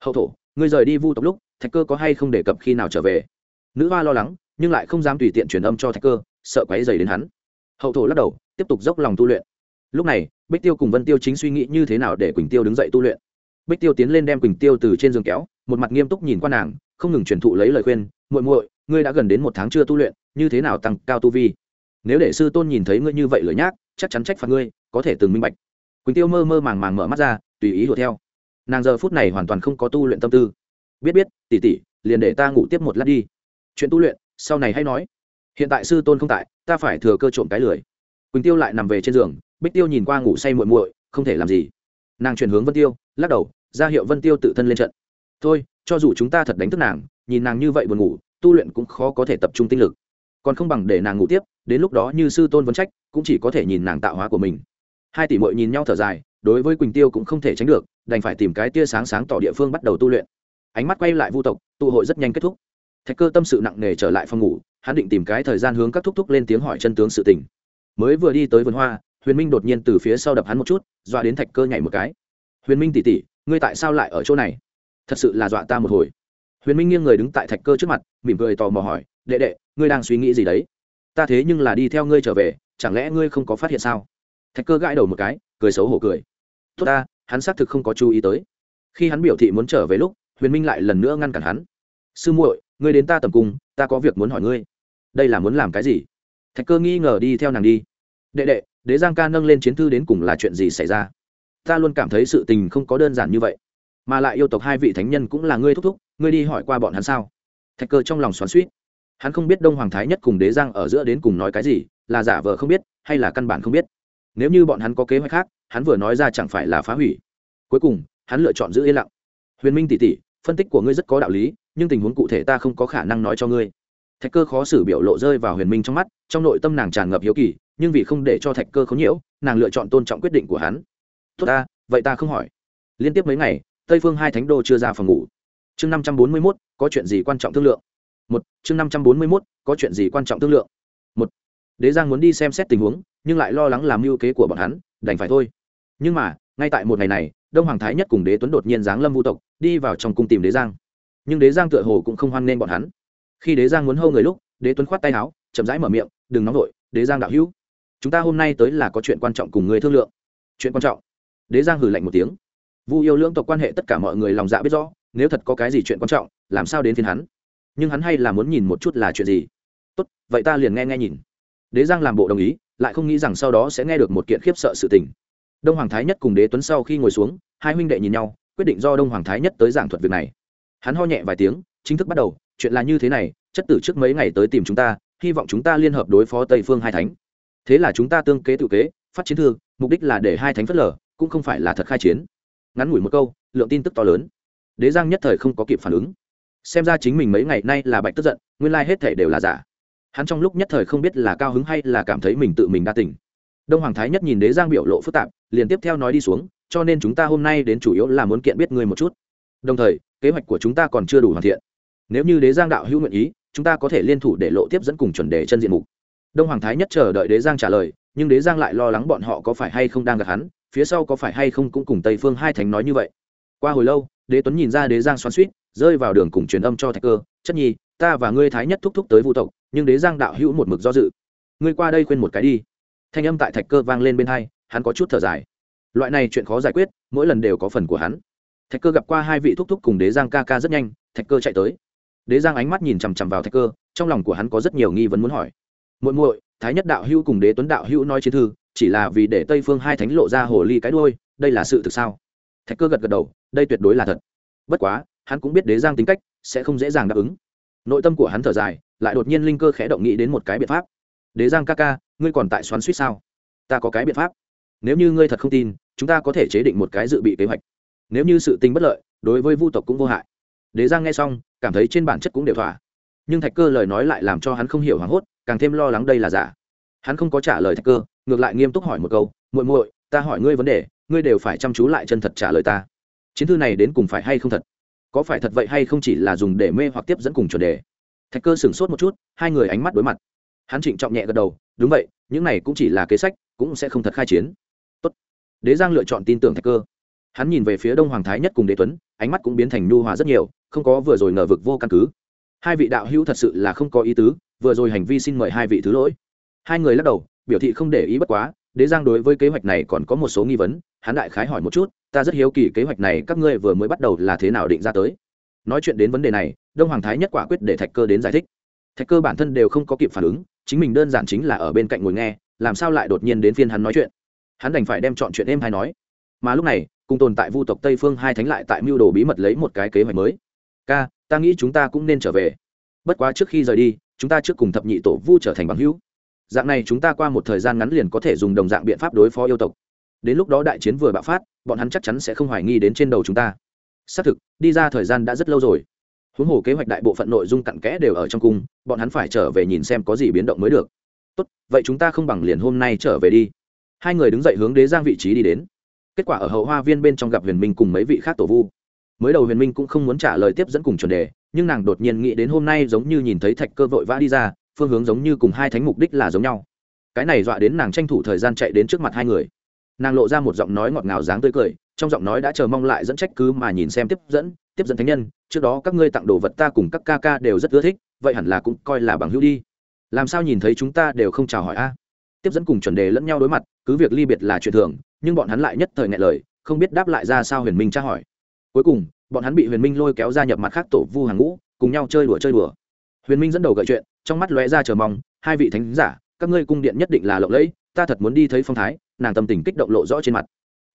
Hậu thổ người rời đi vu tộc lúc, thạch cơ có hay không đề cập khi nào trở về? Nữ hoa lo lắng, nhưng lại không dám tùy tiện truyền âm cho thạch cơ, sợ quáy dày đến hắn. Hậu thổ lắc đầu, tiếp tục dốc lòng tu luyện. Lúc này, bích tiêu cùng vân tiêu chính suy nghĩ như thế nào để quỳnh tiêu đứng dậy tu luyện. Bích tiêu tiến lên đem quỳnh tiêu từ trên giường kéo một mặt nghiêm túc nhìn qua nàng, không ngừng truyền thụ lấy lời khuyên, muội muội, ngươi đã gần đến một tháng chưa tu luyện, như thế nào tăng cao tu vi? Nếu để sư tôn nhìn thấy ngươi như vậy lười nhác chắc chắn trách phạt ngươi, có thể từng minh bạch. Quỳnh tiêu mơ mơ màng màng mở mắt ra, tùy ý đuổi theo. Nàng giờ phút này hoàn toàn không có tu luyện tâm tư. Biết biết tỉ tỉ liền để ta ngủ tiếp một lát đi. Chuyện tu luyện, sau này hay nói. Hiện tại sư tôn không tại, ta phải thừa cơ trộm cái lười. Quỳnh tiêu lại nằm về trên giường, bích tiêu nhìn qua ngủ say muội muội, không thể làm gì. Nàng chuyển hướng vân tiêu, lắc đầu, ra hiệu vân tiêu tự thân lên trận thôi, cho dù chúng ta thật đánh thức nàng, nhìn nàng như vậy buồn ngủ, tu luyện cũng khó có thể tập trung tinh lực. Còn không bằng để nàng ngủ tiếp, đến lúc đó như sư tôn vấn trách, cũng chỉ có thể nhìn nàng tạo hóa của mình. Hai tỷ mội nhìn nhau thở dài, đối với quỳnh tiêu cũng không thể tránh được, đành phải tìm cái tia sáng sáng tỏ địa phương bắt đầu tu luyện. Ánh mắt quay lại vu tộc, tụ hội rất nhanh kết thúc. Thạch cơ tâm sự nặng nề trở lại phòng ngủ, hắn định tìm cái thời gian hướng các thúc thúc lên tiếng hỏi chân tướng sự tình. Mới vừa đi tới vườn hoa, huyền minh đột nhiên từ phía sau đập hắn một chút, dọa đến thạch cơ nhảy một cái. Huyền minh tỉ tỉ ngươi tại sao lại ở chỗ này? Thật sự là dọa ta một hồi. Huyền minh nghiêng người đứng tại thạch cơ trước mặt, mỉm cười tò mò hỏi, đệ đệ, ngươi đang suy nghĩ gì đấy? Ta thế nhưng là đi theo ngươi trở về, chẳng lẽ ngươi không có phát hiện sao? Thạch cơ gãi đầu một cái, cười xấu hổ cười. Tốt ta, hắn xác thực không có chú ý tới. Khi hắn biểu thị muốn trở về lúc, huyền minh lại lần nữa ngăn cản hắn. Sư muội, ngươi đến ta tầm cung, ta có việc muốn hỏi ngươi. Đây là muốn làm cái gì? Thạch cơ nghi ngờ đi theo nàng đi. Đệ đệ, đế giang ca nâng lên chiến thư đến cùng là chuyện gì xảy ra? Ta luôn cảm thấy sự tình không có đơn giản như vậy mà lại yêu tộc hai vị thánh nhân cũng là ngươi thúc thúc, ngươi đi hỏi qua bọn hắn sao? Thạch cơ trong lòng xoắn suýt hắn không biết đông hoàng thái nhất cùng đế giang ở giữa đến cùng nói cái gì, là giả vờ không biết, hay là căn bản không biết. Nếu như bọn hắn có kế hoạch khác, hắn vừa nói ra chẳng phải là phá hủy. Cuối cùng, hắn lựa chọn giữ yên lặng. Huyền minh tỉ tỉ phân tích của ngươi rất có đạo lý, nhưng tình huống cụ thể ta không có khả năng nói cho ngươi. Thạch cơ khó xử biểu lộ rơi vào huyền minh trong mắt, trong nội tâm nàng tràn ngập hiếu kỳ, nhưng vì không để cho thạch cơ không nhiễu, nàng lựa chọn tôn trọng quyết định của hắn. Tốt ta, vậy ta không hỏi. Liên tiếp mấy ngày tây phương hai thánh đô chưa ra phòng ngủ. Chương năm trăm bốn mươi mốt, có chuyện gì quan trọng thương lượng? Một, chương năm trăm bốn mươi mốt, có chuyện gì quan trọng thương lượng? Một, đế giang muốn đi xem xét tình huống, nhưng lại lo lắng làm mưu kế của bọn hắn, đành phải thôi. Nhưng mà, ngay tại một ngày này, đông hoàng thái nhất cùng đế tuấn đột nhiên giáng lâm vũ tộc, đi vào trong cung tìm đế giang. Nhưng đế giang tựa hồ cũng không hoan nghênh bọn hắn. Khi đế giang muốn hâu người lúc, đế tuấn khoát tay áo, chậm rãi mở miệng, đừng nóng vội, đế giang đạo hữu. Chúng ta hôm nay tới là có chuyện quan trọng cùng người thương lượng. Chuyện quan trọng? Đế giang hử lạnh một tiếng vu yêu lưỡng tộc quan hệ tất cả mọi người lòng dạ biết rõ, nếu thật có cái gì chuyện quan trọng, làm sao đến phiên hắn? Nhưng hắn hay là muốn nhìn một chút là chuyện gì? Tốt, vậy ta liền nghe nghe nhìn. Đế giang làm bộ đồng ý, lại không nghĩ rằng sau đó sẽ nghe được một kiện khiếp sợ sự tình. Đông hoàng thái nhất cùng đế tuấn sau khi ngồi xuống, hai huynh đệ nhìn nhau, quyết định do đông hoàng thái nhất tới giảng thuật việc này. Hắn ho nhẹ vài tiếng, chính thức bắt đầu, chuyện là như thế này, chất tử trước mấy ngày tới tìm chúng ta, hy vọng chúng ta liên hợp đối phó tây phương hai thánh. Thế là chúng ta tương kế tự kế, phát chiến thương mục đích là để hai thánh phất lờ, cũng không phải là thật khai chiến ngắn ngủi một câu, lượng tin tức to lớn. Đế giang nhất thời không có kịp phản ứng. Xem ra chính mình mấy ngày nay là bạch tức giận, nguyên lai hết thể đều là giả. Hắn trong lúc nhất thời không biết là cao hứng hay là cảm thấy mình tự mình đa tình. Đông hoàng thái nhất nhìn đế giang biểu lộ phức tạp, liền tiếp theo nói đi xuống, cho nên chúng ta hôm nay đến chủ yếu là muốn kiện biết ngươi một chút. Đồng thời, kế hoạch của chúng ta còn chưa đủ hoàn thiện. Nếu như đế giang đạo hữu nguyện ý, chúng ta có thể liên thủ để lộ tiếp dẫn cùng chuẩn đề chân diện mục. Đông hoàng thái nhất chờ đợi đế giang trả lời, nhưng đế giang lại lo lắng bọn họ có phải hay không đang gặp hắn phía sau có phải hay không cũng cùng tây phương hai thành nói như vậy. Qua hồi lâu, đế tuấn nhìn ra đế giang xoắn suýt rơi vào đường cùng truyền âm cho thạch cơ, chất nhi, ta và ngươi thái nhất thúc thúc tới vũ tộc, nhưng đế giang đạo hữu một mực do dự. Ngươi qua đây khuyên một cái đi. Thanh âm tại thạch cơ vang lên bên hai, hắn có chút thở dài. Loại này chuyện khó giải quyết, mỗi lần đều có phần của hắn. Thạch cơ gặp qua hai vị thúc thúc cùng đế giang ca ca rất nhanh, thạch cơ chạy tới. Đế giang ánh mắt nhìn chằm chằm vào thạch cơ, trong lòng của hắn có rất nhiều nghi vấn muốn hỏi. Muội muội, thái nhất đạo hữu cùng đế tuấn đạo hữu nói chiến thư chỉ là vì để tây phương hai thánh lộ ra hồ ly cái đôi đây là sự thực sao? Thạch cơ gật gật đầu, đây tuyệt đối là thật. Bất quá, hắn cũng biết đế giang tính cách sẽ không dễ dàng đáp ứng. Nội tâm của hắn thở dài, lại đột nhiên linh cơ khẽ động nghĩ đến một cái biện pháp. Đế giang ca ca, ngươi còn tại xoắn suýt sao? Ta có cái biện pháp. Nếu như ngươi thật không tin, chúng ta có thể chế định một cái dự bị kế hoạch. Nếu như sự tình bất lợi, đối với vu tộc cũng vô hại. Đế giang nghe xong, cảm thấy trên bản chất cũng đều thỏa. Nhưng thạch cơ lời nói lại làm cho hắn không hiểu hoảng hốt, càng thêm lo lắng đây là giả. Hắn không có trả lời thạch cơ ngược lại nghiêm túc hỏi một câu, muội muội, ta hỏi ngươi vấn đề, ngươi đều phải chăm chú lại chân thật trả lời ta. Chiến thư này đến cùng phải hay không thật? Có phải thật vậy hay không chỉ là dùng để mê hoặc tiếp dẫn cùng chuẩn đề? Thạch cơ sửng sốt một chút, hai người ánh mắt đối mặt. Hắn trịnh trọng nhẹ gật đầu, đúng vậy, những này cũng chỉ là kế sách, cũng sẽ không thật khai chiến. Tốt. đế giang lựa chọn tin tưởng thạch cơ. Hắn nhìn về phía đông hoàng thái nhất cùng đế tuấn, ánh mắt cũng biến thành nhu hòa rất nhiều, không có vừa rồi ngờ vực vô căn cứ. Hai vị đạo hữu thật sự là không có ý tứ, vừa rồi hành vi xin mời hai vị thứ lỗi. Hai người lắc đầu biểu thị không để ý bất quá, đế giang đối với kế hoạch này còn có một số nghi vấn, hắn đại khái hỏi một chút, ta rất hiếu kỳ kế hoạch này các ngươi vừa mới bắt đầu là thế nào định ra tới. Nói chuyện đến vấn đề này, đông hoàng thái nhất quả quyết để thạch cơ đến giải thích. Thạch cơ bản thân đều không có kịp phản ứng, chính mình đơn giản chính là ở bên cạnh ngồi nghe, làm sao lại đột nhiên đến phiên hắn nói chuyện. Hắn đành phải đem chọn chuyện em hay nói. Mà lúc này, cùng tồn tại vu tộc tây phương hai thánh lại tại mưu đồ bí mật lấy một cái kế hoạch mới. Ca, ta nghĩ chúng ta cũng nên trở về. Bất quá trước khi rời đi, chúng ta trước cùng thập nhị tổ vu trở thành bằng hữu dạng này chúng ta qua một thời gian ngắn liền có thể dùng đồng dạng biện pháp đối phó yêu tộc. Đến lúc đó đại chiến vừa bạo phát, bọn hắn chắc chắn sẽ không hoài nghi đến trên đầu chúng ta. Xác thực, đi ra thời gian đã rất lâu rồi. Huống hồ kế hoạch đại bộ phận nội dung cặn kẽ đều ở trong cung, bọn hắn phải trở về nhìn xem có gì biến động mới được. Tốt, vậy chúng ta không bằng liền hôm nay trở về đi. Hai người đứng dậy hướng đế giang vị trí đi đến. Kết quả ở hậu hoa viên bên trong gặp huyền minh cùng mấy vị khác tổ vu. Mới đầu huyền minh cũng không muốn trả lời tiếp dẫn cùng chuẩn đề, nhưng nàng đột nhiên nghĩ đến hôm nay giống như nhìn thấy thạch cơ vội vã đi ra phương hướng giống như cùng hai thánh mục đích là giống nhau. Cái này dọa đến nàng tranh thủ thời gian chạy đến trước mặt hai người. Nàng lộ ra một giọng nói ngọt ngào dáng tươi cười, trong giọng nói đã chờ mong lại dẫn trách cứ mà nhìn xem tiếp dẫn tiếp dẫn thánh nhân, trước đó các ngươi tặng đồ vật ta cùng các ca ca đều rất ưa thích, vậy hẳn là cũng coi là bằng hữu đi. Làm sao nhìn thấy chúng ta đều không chào hỏi a? Tiếp dẫn cùng chuẩn đề lẫn nhau đối mặt, cứ việc ly biệt là chuyện thường, nhưng bọn hắn lại nhất thời ngại lời, không biết đáp lại ra sao huyền minh tra hỏi. Cuối cùng, bọn hắn bị huyền minh lôi kéo ra nhập mặt khác tổ vu hàng ngũ, cùng nhau chơi đùa chơi đùa. Huyền minh dẫn đầu gợi chuyện trong mắt lóe ra chờ mong, hai vị thánh giả, các ngươi cung điện nhất định là lộng lẫy, ta thật muốn đi thấy phong thái. Nàng tâm tình kích động lộ rõ trên mặt.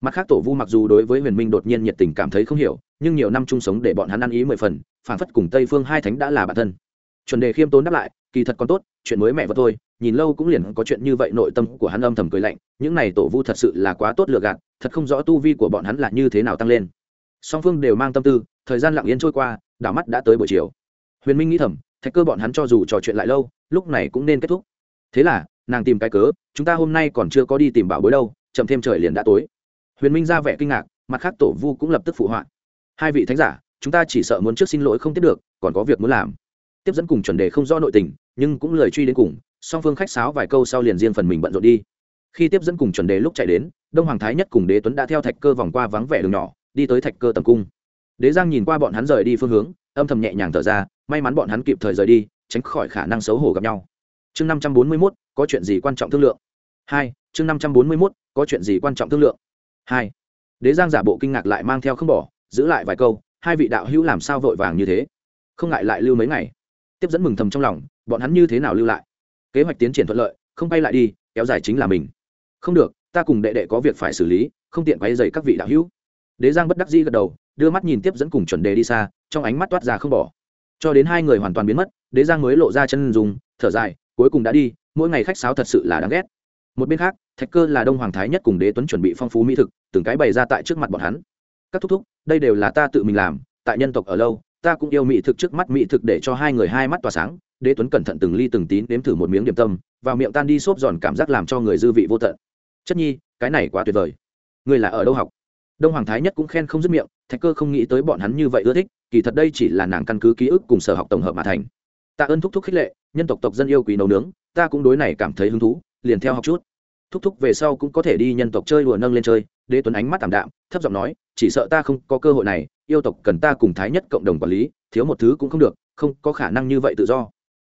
Mặt khác, tổ vu mặc dù đối với huyền minh đột nhiên nhiệt tình cảm thấy không hiểu, nhưng nhiều năm chung sống để bọn hắn ăn ý mười phần phản phất cùng tây phương hai thánh đã là bản thân. Chuẩn đề khiêm tốn đáp lại, kỳ thật còn tốt, chuyện mới mẹ vợ thôi. Nhìn lâu cũng liền có chuyện như vậy, nội tâm của hắn âm thầm cười lạnh, những này tổ vu thật sự là quá tốt lựa gạt, thật không rõ tu vi của bọn hắn là như thế nào tăng lên. Song phương đều mang tâm tư, thời gian lặng yên trôi qua, đảo mắt đã tới buổi chiều. Huyền minh nghĩ thầm thạch cơ bọn hắn cho dù trò chuyện lại lâu, lúc này cũng nên kết thúc. Thế là, nàng tìm cái cớ, chúng ta hôm nay còn chưa có đi tìm bảo bối đâu, chậm thêm trời liền đã tối. Huyền minh ra vẻ kinh ngạc, mặt khác tổ vu cũng lập tức phụ họa. Hai vị thánh giả, chúng ta chỉ sợ muốn trước xin lỗi không tiếp được, còn có việc muốn làm. Tiếp dẫn cùng chuẩn đề không rõ nội tình, nhưng cũng lời truy đến cùng, song phương khách sáo vài câu sau liền riêng phần mình bận rộn đi. Khi tiếp dẫn cùng chuẩn đề lúc chạy đến, đông hoàng thái nhất cùng đế tuấn đã theo thạch cơ vòng qua vắng vẻ đường nhỏ, đi tới thạch cơ tầm cung. Đế giang nhìn qua bọn hắn rời đi phương hướng, âm thầm nhẹ nhàng thở ra may mắn bọn hắn kịp thời rời đi, tránh khỏi khả năng xấu hổ gặp nhau. Chương năm trăm bốn mươi mốt, có chuyện gì quan trọng thương lượng? Hai, chương năm trăm bốn mươi mốt, có chuyện gì quan trọng thương lượng? Hai, đế giang giả bộ kinh ngạc lại mang theo không bỏ, giữ lại vài câu, hai vị đạo hữu làm sao vội vàng như thế? Không ngại lại lưu mấy ngày. Tiếp dẫn mừng thầm trong lòng, bọn hắn như thế nào lưu lại? Kế hoạch tiến triển thuận lợi, không bay lại đi, kéo dài chính là mình. Không được, ta cùng đệ đệ có việc phải xử lý, không tiện quay dày các vị đạo hữu. Đế giang bất đắc dĩ gật đầu, đưa mắt nhìn tiếp dẫn cùng chuẩn đề đi xa, trong ánh mắt toát ra không bỏ cho đến hai người hoàn toàn biến mất, đế giang mới lộ ra chân dùng thở dài, cuối cùng đã đi, mỗi ngày khách sáo thật sự là đáng ghét. Một bên khác, thạch cơ là đông hoàng thái nhất cùng đế tuấn chuẩn bị phong phú mỹ thực, từng cái bày ra tại trước mặt bọn hắn. Các thúc thúc, đây đều là ta tự mình làm, tại nhân tộc ở lâu, ta cũng yêu mỹ thực trước mắt mỹ thực để cho hai người hai mắt tỏa sáng. Đế tuấn cẩn thận từng ly từng tín nếm thử một miếng điểm tâm, vào miệng tan đi xốp giòn cảm giác làm cho người dư vị vô tận. Chất nhi, cái này quá tuyệt vời. Người là ở đâu học? Đông hoàng thái nhất cũng khen không dứt miệng, thạch cơ không nghĩ tới bọn hắn như vậy ưa thích, kỳ thật đây chỉ là nàng căn cứ ký ức cùng sở học tổng hợp mà thành. Tạ ơn thúc thúc khích lệ, nhân tộc tộc dân yêu quý nấu nướng, ta cũng đối này cảm thấy hứng thú, liền theo học chút. Thúc thúc về sau cũng có thể đi nhân tộc chơi đùa nâng lên chơi, đế tuấn ánh mắt tảm đạm, thấp giọng nói, chỉ sợ ta không có cơ hội này, yêu tộc cần ta cùng thái nhất cộng đồng quản lý, thiếu một thứ cũng không được, không có khả năng như vậy tự do.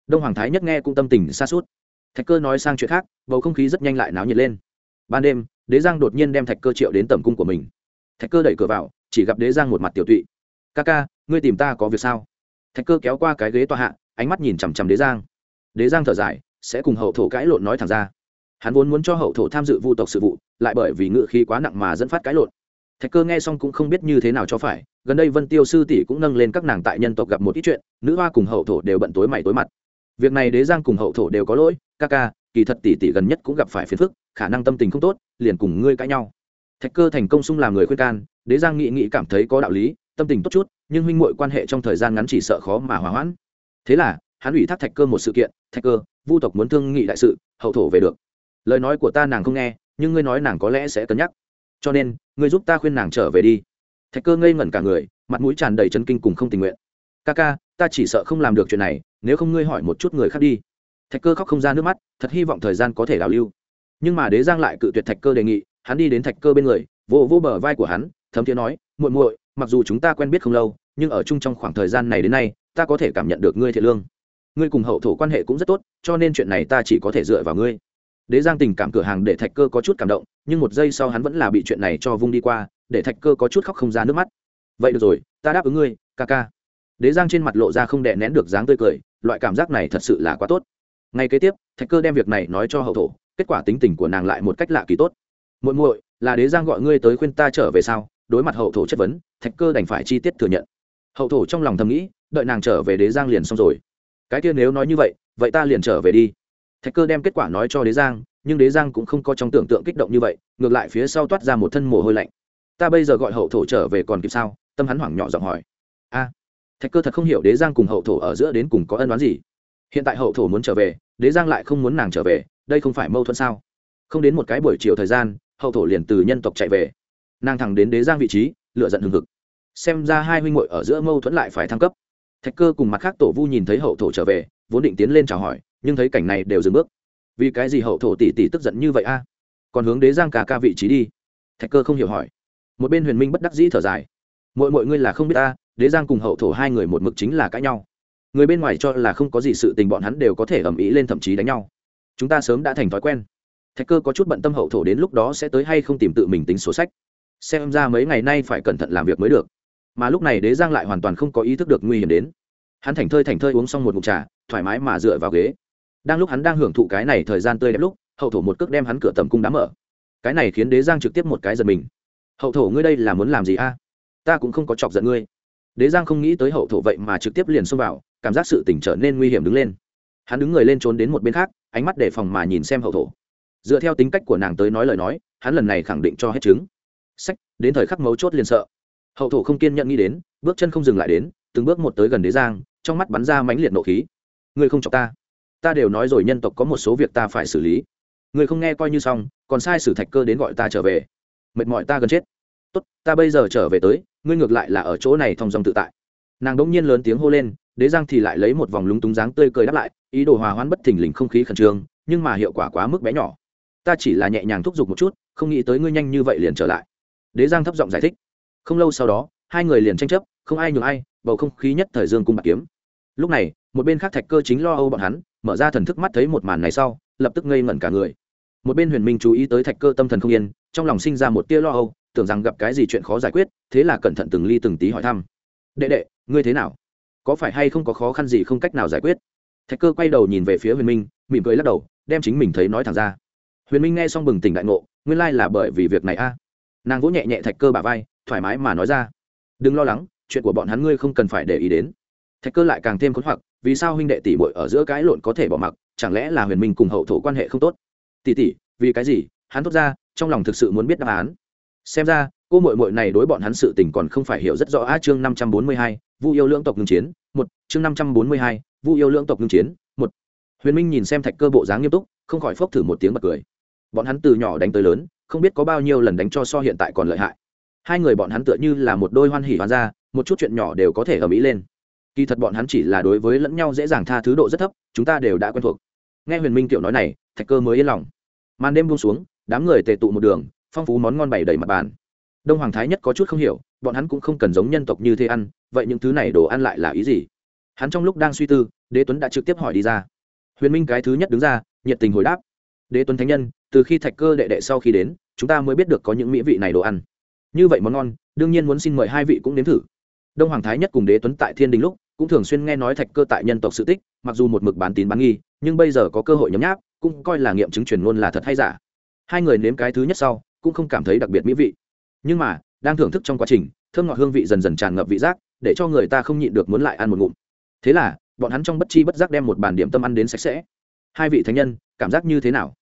Đông hoàng thái nhất nghe cũng tâm tình xa suốt thạch cơ nói sang chuyện khác, bầu không khí rất nhanh lại náo nhiệt lên. Ban đêm, đế giang đột nhiên đem thạch cơ triệu đến tầm cung của mình thạch cơ đẩy cửa vào, chỉ gặp đế giang một mặt tiểu tụy. Ca ca, ngươi tìm ta có việc sao? Thạch cơ kéo qua cái ghế tòa hạ, ánh mắt nhìn chằm chằm đế giang. Đế giang thở dài, sẽ cùng hậu thổ cãi lộn nói thẳng ra. Hắn vốn muốn cho hậu thổ tham dự vu tộc sự vụ, lại bởi vì ngự khí quá nặng mà dẫn phát cãi lộn. Thạch cơ nghe xong cũng không biết như thế nào cho phải, gần đây vân tiêu sư tỷ cũng nâng lên các nàng tại nhân tộc gặp một ít chuyện, nữ hoa cùng hậu thổ đều bận tối mày tối mặt. Việc này đế giang cùng hậu thổ đều có lỗi, ca ca, kỳ thật tỷ tỷ gần nhất cũng gặp phải phiền phức, khả năng tâm tình không tốt, liền cùng ngươi cãi nhau thạch cơ thành công xung làm người khuyên can, đế giang nghị nghị cảm thấy có đạo lý, tâm tình tốt chút, nhưng huynh muội quan hệ trong thời gian ngắn chỉ sợ khó mà hòa hoãn. Thế là, hắn ủy thác thạch cơ một sự kiện, thạch cơ, vu tộc muốn thương nghị đại sự, hậu thổ về được. Lời nói của ta nàng không nghe, nhưng ngươi nói nàng có lẽ sẽ cân nhắc. Cho nên, ngươi giúp ta khuyên nàng trở về đi. Thạch cơ ngây ngẩn cả người, mặt mũi tràn đầy chân kinh cùng không tình nguyện. Ca ca, ta chỉ sợ không làm được chuyện này, nếu không ngươi hỏi một chút người khác đi. Thạch cơ khóc không ra nước mắt, thật hy vọng thời gian có thể đào lưu. Nhưng mà đế giang lại cự tuyệt thạch cơ đề nghị hắn đi đến thạch cơ bên người vỗ vỗ bờ vai của hắn, thấm thiế nói, muội muội, mặc dù chúng ta quen biết không lâu, nhưng ở chung trong khoảng thời gian này đến nay, ta có thể cảm nhận được ngươi thiện lương. Ngươi cùng hậu thổ quan hệ cũng rất tốt, cho nên chuyện này ta chỉ có thể dựa vào ngươi. Đế giang tình cảm cửa hàng để thạch cơ có chút cảm động, nhưng một giây sau hắn vẫn là bị chuyện này cho vung đi qua, để thạch cơ có chút khóc không ra nước mắt. Vậy được rồi, ta đáp ứng ngươi, ca ca. Đế giang trên mặt lộ ra không đè nén được dáng tươi cười, loại cảm giác này thật sự là quá tốt. Ngay kế tiếp, thạch cơ đem việc này nói cho hậu thổ, kết quả tính tình của nàng lại một cách lạ kỳ tốt muội muội, là đế giang gọi ngươi tới khuyên ta trở về sao? đối mặt hậu thổ chất vấn, thạch cơ đành phải chi tiết thừa nhận. Hậu thổ trong lòng thầm nghĩ, đợi nàng trở về đế giang liền xong rồi. Cái kia nếu nói như vậy vậy ta liền trở về đi. Thạch cơ đem kết quả nói cho đế giang, nhưng đế giang cũng không có trong tưởng tượng kích động như vậy, ngược lại phía sau toát ra một thân mồ hôi lạnh. Ta bây giờ gọi hậu thổ trở về còn kịp sao? Tâm hắn hoảng nhỏ giọng hỏi. A, thạch cơ thật không hiểu đế giang cùng hậu thổ ở giữa đến cùng có ân đoán gì. Hiện tại hậu thổ muốn trở về, đế giang lại không muốn nàng trở về, đây không phải mâu thuẫn sao? Không đến một cái buổi chiều thời gian hậu thổ liền từ nhân tộc chạy về. Nàng thẳng đến đế giang vị trí lựa giận hừng hực. Xem ra hai huynh muội ở giữa mâu thuẫn lại phải thăng cấp. Thạch cơ cùng mặt khác tổ vu nhìn thấy hậu thổ trở về, vốn định tiến lên chào hỏi, nhưng thấy cảnh này đều dừng bước. Vì cái gì hậu thổ tỷ tỷ tức giận như vậy a? Còn hướng đế giang cả ca vị trí đi. Thạch cơ không hiểu hỏi. Một bên huyền minh bất đắc dĩ thở dài. Mỗi mọi ngươi là không biết ta đế giang cùng hậu thổ hai người một mực chính là cãi nhau. Người bên ngoài cho là không có gì sự tình bọn hắn đều có thể ầm ĩ lên thậm chí đánh nhau. Chúng ta sớm đã thành thói quen thạch cơ có chút bận tâm hậu thổ đến lúc đó sẽ tới hay không tìm tự mình tính sổ sách. Xem ra mấy ngày nay phải cẩn thận làm việc mới được. Mà lúc này đế giang lại hoàn toàn không có ý thức được nguy hiểm đến. Hắn thảnh thơi thảnh thơi uống xong một mục trà, thoải mái mà dựa vào ghế. Đang lúc hắn đang hưởng thụ cái này thời gian tươi đẹp lúc, hậu thổ một cước đem hắn cửa tầm cung đá mở. Cái này khiến đế giang trực tiếp một cái giật mình. Hậu thổ, ngươi đây là muốn làm gì a? Ta cũng không có chọc giận ngươi. Đế giang không nghĩ tới hậu thổ vậy mà trực tiếp liền xông vào, cảm giác sự tỉnh trở nên nguy hiểm đứng lên. Hắn đứng người lên trốn đến một bên khác, ánh mắt đề phòng mà nhìn xem hậu thổ dựa theo tính cách của nàng tới nói lời nói, hắn lần này khẳng định cho hết chứng. Sách, đến thời khắc mấu chốt liền sợ. Hậu thổ không kiên nhận nghĩ đến, bước chân không dừng lại đến, từng bước một tới gần đế giang, trong mắt bắn ra mãnh liệt nộ khí. Ngươi không chọc ta. Ta đều nói rồi nhân tộc có một số việc ta phải xử lý. Ngươi không nghe coi như xong, còn sai sử thạch cơ đến gọi ta trở về. Mệt mỏi ta gần chết. Tốt, ta bây giờ trở về tới, ngươi ngược lại là ở chỗ này thong dòng tự tại. Nàng đỗng nhiên lớn tiếng hô lên, đế giang thì lại lấy một vòng lúng túng dáng tươi cười đáp lại, ý đồ hòa hoãn bất thình lình không khí khẩn trương, nhưng mà hiệu quả quá mức bé nhỏ ta chỉ là nhẹ nhàng thúc giục một chút, không nghĩ tới ngươi nhanh như vậy liền trở lại. Đế giang thấp giọng giải thích. Không lâu sau đó, hai người liền tranh chấp, không ai nhường ai, bầu không khí nhất thời dương cung bạc kiếm. Lúc này, một bên khác thạch cơ chính lo âu bọn hắn, mở ra thần thức mắt thấy một màn này sau, lập tức ngây ngẩn cả người. Một bên huyền minh chú ý tới thạch cơ tâm thần không yên, trong lòng sinh ra một tia lo âu, tưởng rằng gặp cái gì chuyện khó giải quyết, thế là cẩn thận từng ly từng tí hỏi thăm. Đệ đệ, ngươi thế nào? Có phải hay không có khó khăn gì không cách nào giải quyết? Thạch cơ quay đầu nhìn về phía huyền minh, mỉm cười lắc đầu, đem chính mình thấy nói thẳng ra huyền minh nghe xong bừng tỉnh đại ngộ, nguyên lai là bởi vì việc này a. Nàng vỗ nhẹ nhẹ thạch cơ bà vai, thoải mái mà nói ra. Đừng lo lắng, chuyện của bọn hắn ngươi không cần phải để ý đến. Thạch cơ lại càng thêm khốn hoặc, vì sao huynh đệ tỷ muội ở giữa cái lộn có thể bỏ mặc, chẳng lẽ là huyền minh cùng hậu thổ quan hệ không tốt? Tỷ tỷ, vì cái gì? Hắn thốt ra, trong lòng thực sự muốn biết đáp án. Xem ra, cô muội muội này đối bọn hắn sự tình còn không phải hiểu rất rõ a chương năm trăm bốn mươi hai, vu yêu lưỡng tộc ngưng chiến, một, chương năm trăm bốn mươi hai, vu yêu lưỡng tộc ngưng chiến, một. Huyền minh nhìn xem thạch cơ bộ dáng nghiêm túc, không khỏi phốc thử một tiếng bật cười bọn hắn từ nhỏ đánh tới lớn không biết có bao nhiêu lần đánh cho so hiện tại còn lợi hại. Hai người bọn hắn tựa như là một đôi hoan hỉ hoan ra, một chút chuyện nhỏ đều có thể ở mỹ lên. Kỳ thật bọn hắn chỉ là đối với lẫn nhau dễ dàng tha thứ độ rất thấp chúng ta đều đã quen thuộc. Nghe huyền minh tiểu nói này thạch cơ mới yên lòng. Màn đêm buông xuống đám người tề tụ một đường phong phú món ngon bày đầy mặt bàn. Đông hoàng thái nhất có chút không hiểu bọn hắn cũng không cần giống nhân tộc như thế ăn vậy những thứ này đồ ăn lại là ý gì? Hắn trong lúc đang suy tư đế tuấn đã trực tiếp hỏi đi ra. Huyền minh cái thứ nhất đứng ra nhiệt tình hồi đáp đế tuấn thánh nhân, từ khi thạch cơ đệ đệ sau khi đến, chúng ta mới biết được có những mỹ vị này đồ ăn. Như vậy món ngon, đương nhiên muốn xin mời hai vị cũng nếm thử. Đông hoàng thái nhất cùng đế tuấn tại thiên đình lúc, cũng thường xuyên nghe nói thạch cơ tại nhân tộc sự tích, mặc dù một mực bán tín bán nghi, nhưng bây giờ có cơ hội nhấm nháp, cũng coi là nghiệm chứng truyền ngôn là thật hay giả. Hai người nếm cái thứ nhất sau, cũng không cảm thấy đặc biệt mỹ vị. Nhưng mà, đang thưởng thức trong quá trình, thơm ngọt hương vị dần dần tràn ngập vị giác, để cho người ta không nhịn được muốn lại ăn một ngụm. Thế là, bọn hắn trong bất chi bất giác đem một bàn điểm tâm ăn đến sạch sẽ. Hai vị thánh nhân cảm giác như thế nào?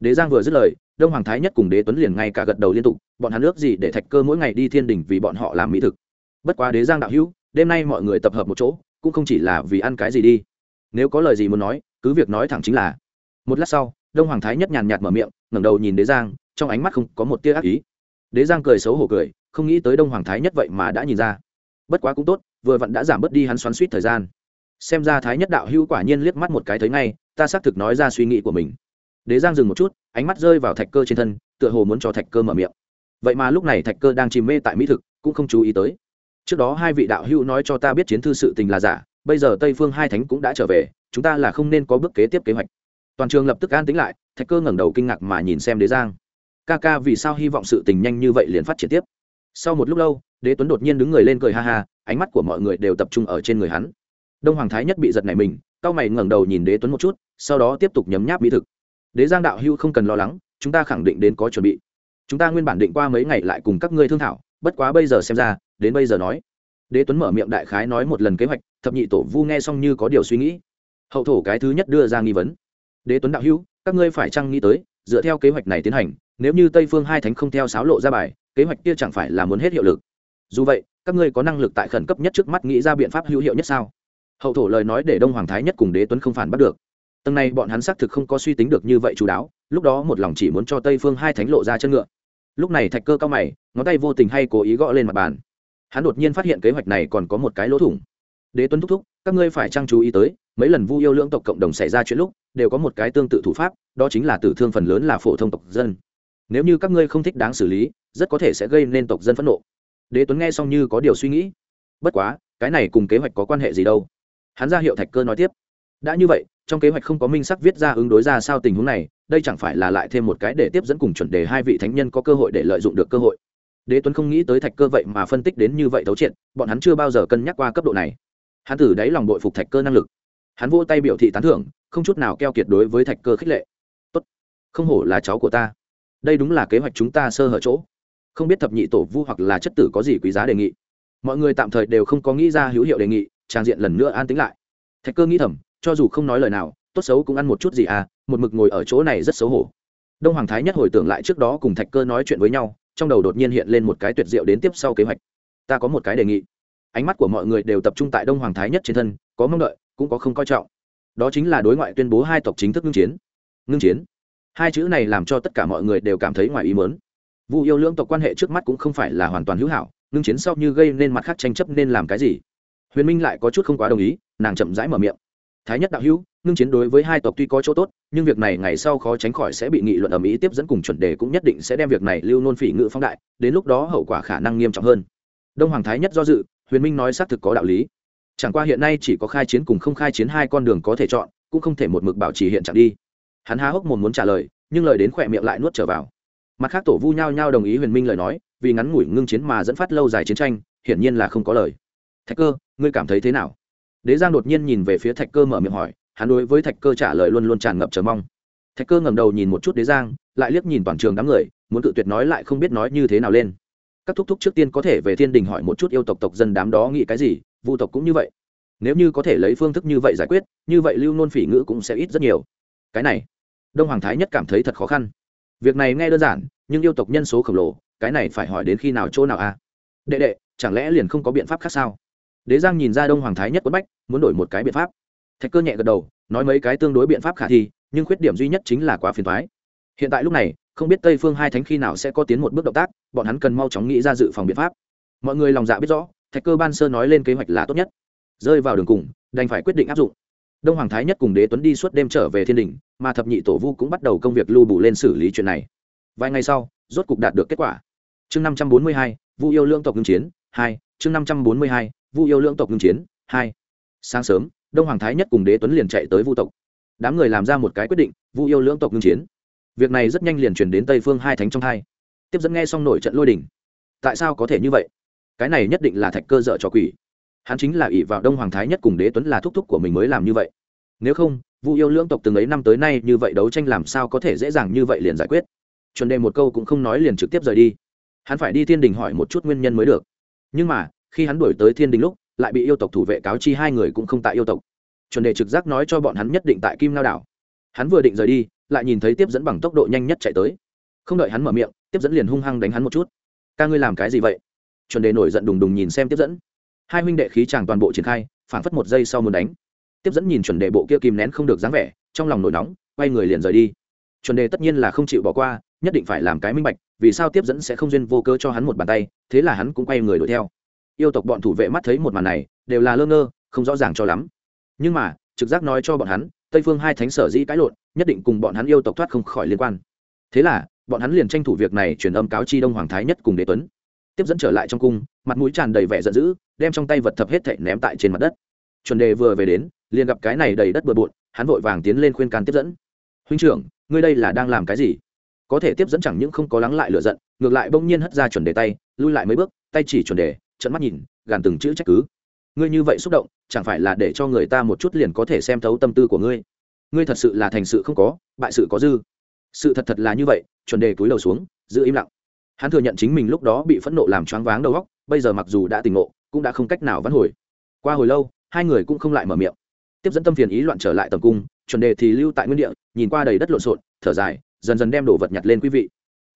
Đế giang vừa dứt lời, đông hoàng thái nhất cùng đế tuấn liền ngay cả gật đầu liên tục, bọn hắn ước gì để thạch cơ mỗi ngày đi thiên đình vì bọn họ làm mỹ thực. Bất quá đế giang đạo hữu, đêm nay mọi người tập hợp một chỗ, cũng không chỉ là vì ăn cái gì đi. Nếu có lời gì muốn nói, cứ việc nói thẳng chính là. Một lát sau, đông hoàng thái nhất nhàn nhạt mở miệng, ngẩng đầu nhìn đế giang, trong ánh mắt không có một tia ác ý. Đế giang cười xấu hổ cười, không nghĩ tới đông hoàng thái nhất vậy mà đã nhìn ra. Bất quá cũng tốt, vừa vặn đã giảm bớt đi hắn xoắn suýt thời gian. Xem ra thái nhất đạo hữu quả nhiên liếc mắt một cái thấy ngay ta xác thực nói ra suy nghĩ của mình. Đế giang dừng một chút, ánh mắt rơi vào thạch cơ trên thân, tựa hồ muốn cho thạch cơ mở miệng. Vậy mà lúc này thạch cơ đang chìm mê tại mỹ thực, cũng không chú ý tới. Trước đó hai vị đạo hữu nói cho ta biết chiến thư sự tình là giả, bây giờ tây phương hai thánh cũng đã trở về, chúng ta là không nên có bước kế tiếp kế hoạch. Toàn trường lập tức an tính lại, thạch cơ ngẩng đầu kinh ngạc mà nhìn xem đế giang. Ca ca, vì sao hy vọng sự tình nhanh như vậy liền phát triển tiếp? Sau một lúc lâu, đế tuấn đột nhiên đứng người lên cười ha ha, ánh mắt của mọi người đều tập trung ở trên người hắn. Đông hoàng thái nhất bị giật này mình cao mày ngẩng đầu nhìn đế tuấn một chút sau đó tiếp tục nhấm nháp mỹ thực. Đế giang đạo hưu không cần lo lắng chúng ta khẳng định đến có chuẩn bị. Chúng ta nguyên bản định qua mấy ngày lại cùng các ngươi thương thảo bất quá bây giờ xem ra đến bây giờ nói. Đế tuấn mở miệng đại khái nói một lần kế hoạch thập nhị tổ vu nghe xong như có điều suy nghĩ. Hậu thổ cái thứ nhất đưa ra nghi vấn. Đế tuấn đạo hưu, các ngươi phải chăng nghĩ tới dựa theo kế hoạch này tiến hành nếu như tây phương hai thánh không theo sáo lộ ra bài kế hoạch kia chẳng phải là muốn hết hiệu lực. Dù vậy các ngươi có năng lực tại khẩn cấp nhất trước mắt nghĩ ra biện pháp hữu hiệu nhất sao? Hậu thổ lời nói để đông hoàng thái nhất cùng đế tuấn không phản bắt được. Tầng này bọn hắn xác thực không có suy tính được như vậy chú đáo, lúc đó một lòng chỉ muốn cho tây phương hai thánh lộ ra chân ngựa. Lúc này thạch cơ cao mày, ngón tay vô tình hay cố ý gõ lên mặt bàn. Hắn đột nhiên phát hiện kế hoạch này còn có một cái lỗ thủng. Đế tuấn thúc thúc, các ngươi phải trang chú ý tới, mấy lần vu yêu lưỡng tộc cộng đồng xảy ra chuyện lúc, đều có một cái tương tự thủ pháp, đó chính là tử thương phần lớn là phổ thông tộc dân. Nếu như các ngươi không thích đáng xử lý, rất có thể sẽ gây nên tộc dân phẫn nộ. Đế tuấn nghe xong như có điều suy nghĩ. Bất quá, cái này cùng kế hoạch có quan hệ gì đâu? Hắn ra hiệu thạch cơ nói tiếp. Đã như vậy, trong kế hoạch không có minh sắc viết ra ứng đối ra sao tình huống này, đây chẳng phải là lại thêm một cái để tiếp dẫn cùng chuẩn đề hai vị thánh nhân có cơ hội để lợi dụng được cơ hội. Đế tuấn không nghĩ tới thạch cơ vậy mà phân tích đến như vậy thấu triệt, bọn hắn chưa bao giờ cân nhắc qua cấp độ này. Hắn từ đáy lòng bội phục thạch cơ năng lực. Hắn vô tay biểu thị tán thưởng, không chút nào keo kiệt đối với thạch cơ khích lệ. Tốt, không hổ là cháu của ta. Đây đúng là kế hoạch chúng ta sơ hở chỗ. Không biết thập nhị tổ vu hoặc là chất tử có gì quý giá đề nghị. Mọi người tạm thời đều không có nghĩ ra hữu hiệu đề nghị trang diện lần nữa an tính lại. Thạch cơ nghĩ thầm, cho dù không nói lời nào, tốt xấu cũng ăn một chút gì à một mực ngồi ở chỗ này rất xấu hổ. Đông hoàng thái nhất hồi tưởng lại trước đó cùng thạch cơ nói chuyện với nhau, trong đầu đột nhiên hiện lên một cái tuyệt diệu đến tiếp sau kế hoạch. Ta có một cái đề nghị. Ánh mắt của mọi người đều tập trung tại đông hoàng thái nhất trên thân, có mong đợi, cũng có không coi trọng. Đó chính là đối ngoại tuyên bố hai tộc chính thức ngưng chiến. Ngưng chiến. Hai chữ này làm cho tất cả mọi người đều cảm thấy ngoài ý mớn vu yêu lưỡng tộc quan hệ trước mắt cũng không phải là hoàn toàn hữu hảo, ngưng chiến sau như gây nên mặt khác tranh chấp nên làm cái gì? Huyền minh lại có chút không quá đồng ý, nàng chậm rãi mở miệng. Thái nhất đạo hữu, ngưng chiến đối với hai tộc tuy có chỗ tốt, nhưng việc này ngày sau khó tránh khỏi sẽ bị nghị luận ở mỹ tiếp dẫn cùng chuẩn đề cũng nhất định sẽ đem việc này lưu nôn phỉ ngự phóng đại, đến lúc đó hậu quả khả năng nghiêm trọng hơn. Đông hoàng thái nhất do dự, huyền minh nói xác thực có đạo lý. Chẳng qua hiện nay chỉ có khai chiến cùng không khai chiến hai con đường có thể chọn, cũng không thể một mực bảo trì hiện trạng đi. Hắn há hốc mồm muốn trả lời, nhưng lời đến khỏe miệng lại nuốt trở vào. Mặt khác tổ vu nhau nhau đồng ý huyền minh lời nói, vì ngắn ngủi ngưng chiến mà dẫn phát lâu dài chiến tranh, hiển nhiên là không có lời. Thạch cơ ngươi cảm thấy thế nào? Đế giang đột nhiên nhìn về phía thạch cơ mở miệng hỏi, hắn đối với thạch cơ trả lời luôn luôn tràn ngập chờ mong. Thạch cơ ngẩng đầu nhìn một chút đế giang, lại liếc nhìn toàn trường đám người, muốn tự tuyệt nói lại không biết nói như thế nào lên. Các thúc thúc trước tiên có thể về thiên đình hỏi một chút yêu tộc tộc dân đám đó nghĩ cái gì, vu tộc cũng như vậy. Nếu như có thể lấy phương thức như vậy giải quyết, như vậy lưu nôn phỉ ngữ cũng sẽ ít rất nhiều. Cái này, đông hoàng thái nhất cảm thấy thật khó khăn. Việc này nghe đơn giản, nhưng yêu tộc nhân số khổng lồ, cái này phải hỏi đến khi nào chỗ nào a à? đệ đệ, chẳng lẽ liền không có biện pháp khác sao? Đế giang nhìn ra đông hoàng thái nhất quất bách, muốn đổi một cái biện pháp. Thạch cơ nhẹ gật đầu, nói mấy cái tương đối biện pháp khả thi, nhưng khuyết điểm duy nhất chính là quá phiền thoái hiện tại lúc này, không biết tây phương hai thánh khi nào sẽ có tiến một bước động tác, bọn hắn cần mau chóng nghĩ ra dự phòng biện pháp. Mọi người lòng dạ biết rõ, thạch cơ ban sơ nói lên kế hoạch là tốt nhất. Rơi vào đường cùng, đành phải quyết định áp dụng. Đông hoàng thái nhất cùng đế tuấn đi suốt đêm trở về thiên đình, mà thập nhị tổ vu cũng bắt đầu công việc lưu bù lên xử lý chuyện này. Vài ngày sau, rốt cục đạt được kết quả. Chương năm trăm bốn mươi hai, vu yêu lương tộc ngưng chiến, hai, chương năm trăm bốn mươi hai vu yêu lưỡng tộc ngưng chiến, hai, sáng sớm, đông hoàng thái nhất cùng đế tuấn liền chạy tới vu tộc. Đám người làm ra một cái quyết định, vu yêu lưỡng tộc ngưng chiến. Việc này rất nhanh liền chuyển đến tây phương hai thánh trong hai. Tiếp dẫn nghe xong nổi trận lôi đình. Tại sao có thể như vậy? Cái này nhất định là thạch cơ dợ cho quỷ. Hắn chính là ỷ vào đông hoàng thái nhất cùng đế tuấn là thúc thúc của mình mới làm như vậy. Nếu không, vu yêu lưỡng tộc từng ấy năm tới nay như vậy đấu tranh làm sao có thể dễ dàng như vậy liền giải quyết? Chuẩn đề một câu cũng không nói liền trực tiếp rời đi. Hắn phải đi thiên đình hỏi một chút nguyên nhân mới được. Nhưng mà khi hắn đuổi tới thiên đình lúc, lại bị yêu tộc thủ vệ cáo chi hai người cũng không tại yêu tộc. Chuẩn đề trực giác nói cho bọn hắn nhất định tại kim lao đảo. Hắn vừa định rời đi, lại nhìn thấy tiếp dẫn bằng tốc độ nhanh nhất chạy tới. Không đợi hắn mở miệng, tiếp dẫn liền hung hăng đánh hắn một chút. Ca ngươi làm cái gì vậy? Chuẩn đề nổi giận đùng đùng nhìn xem tiếp dẫn. Hai huynh đệ khí chàng toàn bộ triển khai phản phất một giây sau muốn đánh. Tiếp dẫn nhìn chuẩn đề bộ kia kìm nén không được dáng vẻ, trong lòng nổi nóng, quay người liền rời đi. Chuẩn đề tất nhiên là không chịu bỏ qua, nhất định phải làm cái minh bạch, vì sao tiếp dẫn sẽ không duyên vô cơ cho hắn một bàn tay, thế là hắn cũng quay người đuổi theo yêu tộc bọn thủ vệ mắt thấy một màn này, đều là lơ ngơ, không rõ ràng cho lắm. Nhưng mà, trực giác nói cho bọn hắn, tây phương hai thánh sở dĩ cãi lộn, nhất định cùng bọn hắn yêu tộc thoát không khỏi liên quan. Thế là, bọn hắn liền tranh thủ việc này truyền âm cáo chi đông hoàng thái nhất cùng đế tuấn. Tiếp dẫn trở lại trong cung, mặt mũi tràn đầy vẻ giận dữ, đem trong tay vật thập hết thảy ném tại trên mặt đất. Chuẩn đề vừa về đến, liền gặp cái này đầy đất bừa bộn, hắn vội vàng tiến lên khuyên can tiếp dẫn. Huynh trưởng, ngươi đây là đang làm cái gì? Có thể tiếp dẫn chẳng những không có lắng lại lửa giận, ngược lại bỗng nhiên hất ra chuẩn đề tay, lui lại mấy bước, tay chỉ chuẩn đề trận mắt nhìn, gàn từng chữ trách cứ. Ngươi như vậy xúc động, chẳng phải là để cho người ta một chút liền có thể xem thấu tâm tư của ngươi? Ngươi thật sự là thành sự không có, bại sự có dư. Sự thật thật là như vậy, chuẩn đề cúi đầu xuống, giữ im lặng. Hắn thừa nhận chính mình lúc đó bị phẫn nộ làm choáng váng đầu óc, bây giờ mặc dù đã tỉnh ngộ, cũng đã không cách nào vãn hồi. Qua hồi lâu, hai người cũng không lại mở miệng. Tiếp dẫn tâm phiền ý loạn trở lại tầm cung, chuẩn đề thì lưu tại nguyên địa, nhìn qua đầy đất lộn xộn, thở dài, dần dần đem đồ vật nhặt lên quý vị.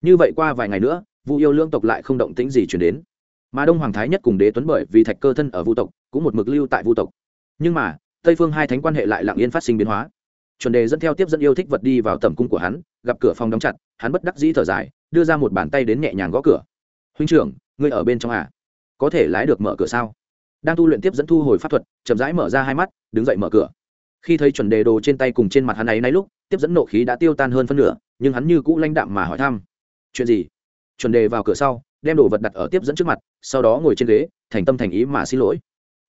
Như vậy qua vài ngày nữa, vu yêu lương tộc lại không động tĩnh gì chuyển đến mà đông hoàng thái nhất cùng đế tuấn bởi vì thạch cơ thân ở vu tộc, cũng một mực lưu tại vu tộc. Nhưng mà, tây phương hai thánh quan hệ lại lặng yên phát sinh biến hóa. Chuẩn đề dẫn theo tiếp dẫn yêu thích vật đi vào tầm cung của hắn, gặp cửa phòng đóng chặt, hắn bất đắc dĩ thở dài, đưa ra một bàn tay đến nhẹ nhàng gõ cửa. Huynh trưởng, ngươi ở bên trong à? Có thể lái được mở cửa sao? Đang tu luyện tiếp dẫn thu hồi pháp thuật, chậm rãi mở ra hai mắt, đứng dậy mở cửa. Khi thấy chuẩn đề đồ trên tay cùng trên mặt hắn ấy nay lúc, tiếp dẫn nộ khí đã tiêu tan hơn phân nửa, nhưng hắn như cũ lãnh đạm mà hỏi thăm, chuyện gì? Chuẩn đề vào cửa sau đem đồ vật đặt ở tiếp dẫn trước mặt, sau đó ngồi trên ghế, thành tâm thành ý mà xin lỗi.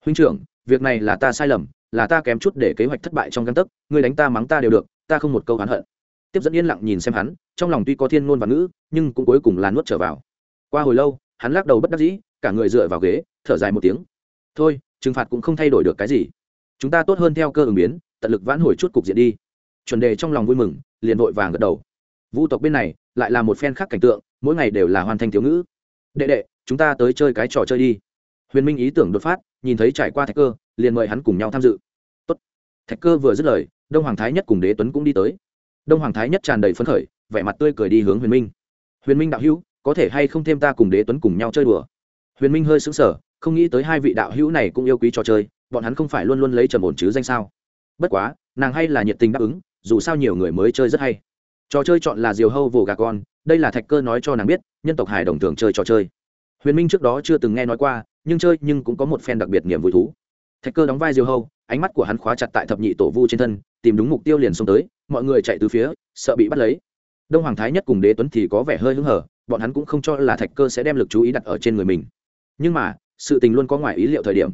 Huynh trưởng, việc này là ta sai lầm, là ta kém chút để kế hoạch thất bại trong căn tấc, ngươi đánh ta mắng ta đều được, ta không một câu hắn hận. Tiếp dẫn yên lặng nhìn xem hắn, trong lòng tuy có thiên ngôn và ngữ, nhưng cũng cuối cùng là nuốt trở vào. Qua hồi lâu, hắn lắc đầu bất đắc dĩ, cả người dựa vào ghế, thở dài một tiếng. Thôi, trừng phạt cũng không thay đổi được cái gì. Chúng ta tốt hơn theo cơ ứng biến, tận lực vãn hồi chút cục diện đi. Chuẩn đề trong lòng vui mừng, liền vội vàng gật đầu. Vũ tộc bên này lại là một phen khác cảnh tượng, mỗi ngày đều là hoàn thành thiếu ngữ đệ đệ, chúng ta tới chơi cái trò chơi đi. Huyền minh ý tưởng đột phát, nhìn thấy trải qua thạch cơ, liền mời hắn cùng nhau tham dự. Tốt. thạch cơ vừa dứt lời, đông hoàng thái nhất cùng đế tuấn cũng đi tới. Đông hoàng thái nhất tràn đầy phấn khởi, vẻ mặt tươi cười đi hướng huyền minh. Huyền minh đạo hữu, có thể hay không thêm ta cùng đế tuấn cùng nhau chơi đùa? Huyền minh hơi sững sờ, không nghĩ tới hai vị đạo hữu này cũng yêu quý trò chơi, bọn hắn không phải luôn luôn lấy trầm ổn chứ danh sao? Bất quá, nàng hay là nhiệt tình đáp ứng, dù sao nhiều người mới chơi rất hay. Trò chơi chọn là diều hâu vồ gà con đây là thạch cơ nói cho nàng biết, nhân tộc hải đồng thường chơi trò chơi. Huyền minh trước đó chưa từng nghe nói qua, nhưng chơi nhưng cũng có một phen đặc biệt niềm vui thú. Thạch cơ đóng vai diêu hâu, ánh mắt của hắn khóa chặt tại thập nhị tổ vu trên thân, tìm đúng mục tiêu liền xông tới, mọi người chạy từ phía, sợ bị bắt lấy. Đông hoàng thái nhất cùng đế tuấn thì có vẻ hơi hứng hở, bọn hắn cũng không cho là thạch cơ sẽ đem lực chú ý đặt ở trên người mình. Nhưng mà, sự tình luôn có ngoài ý liệu thời điểm.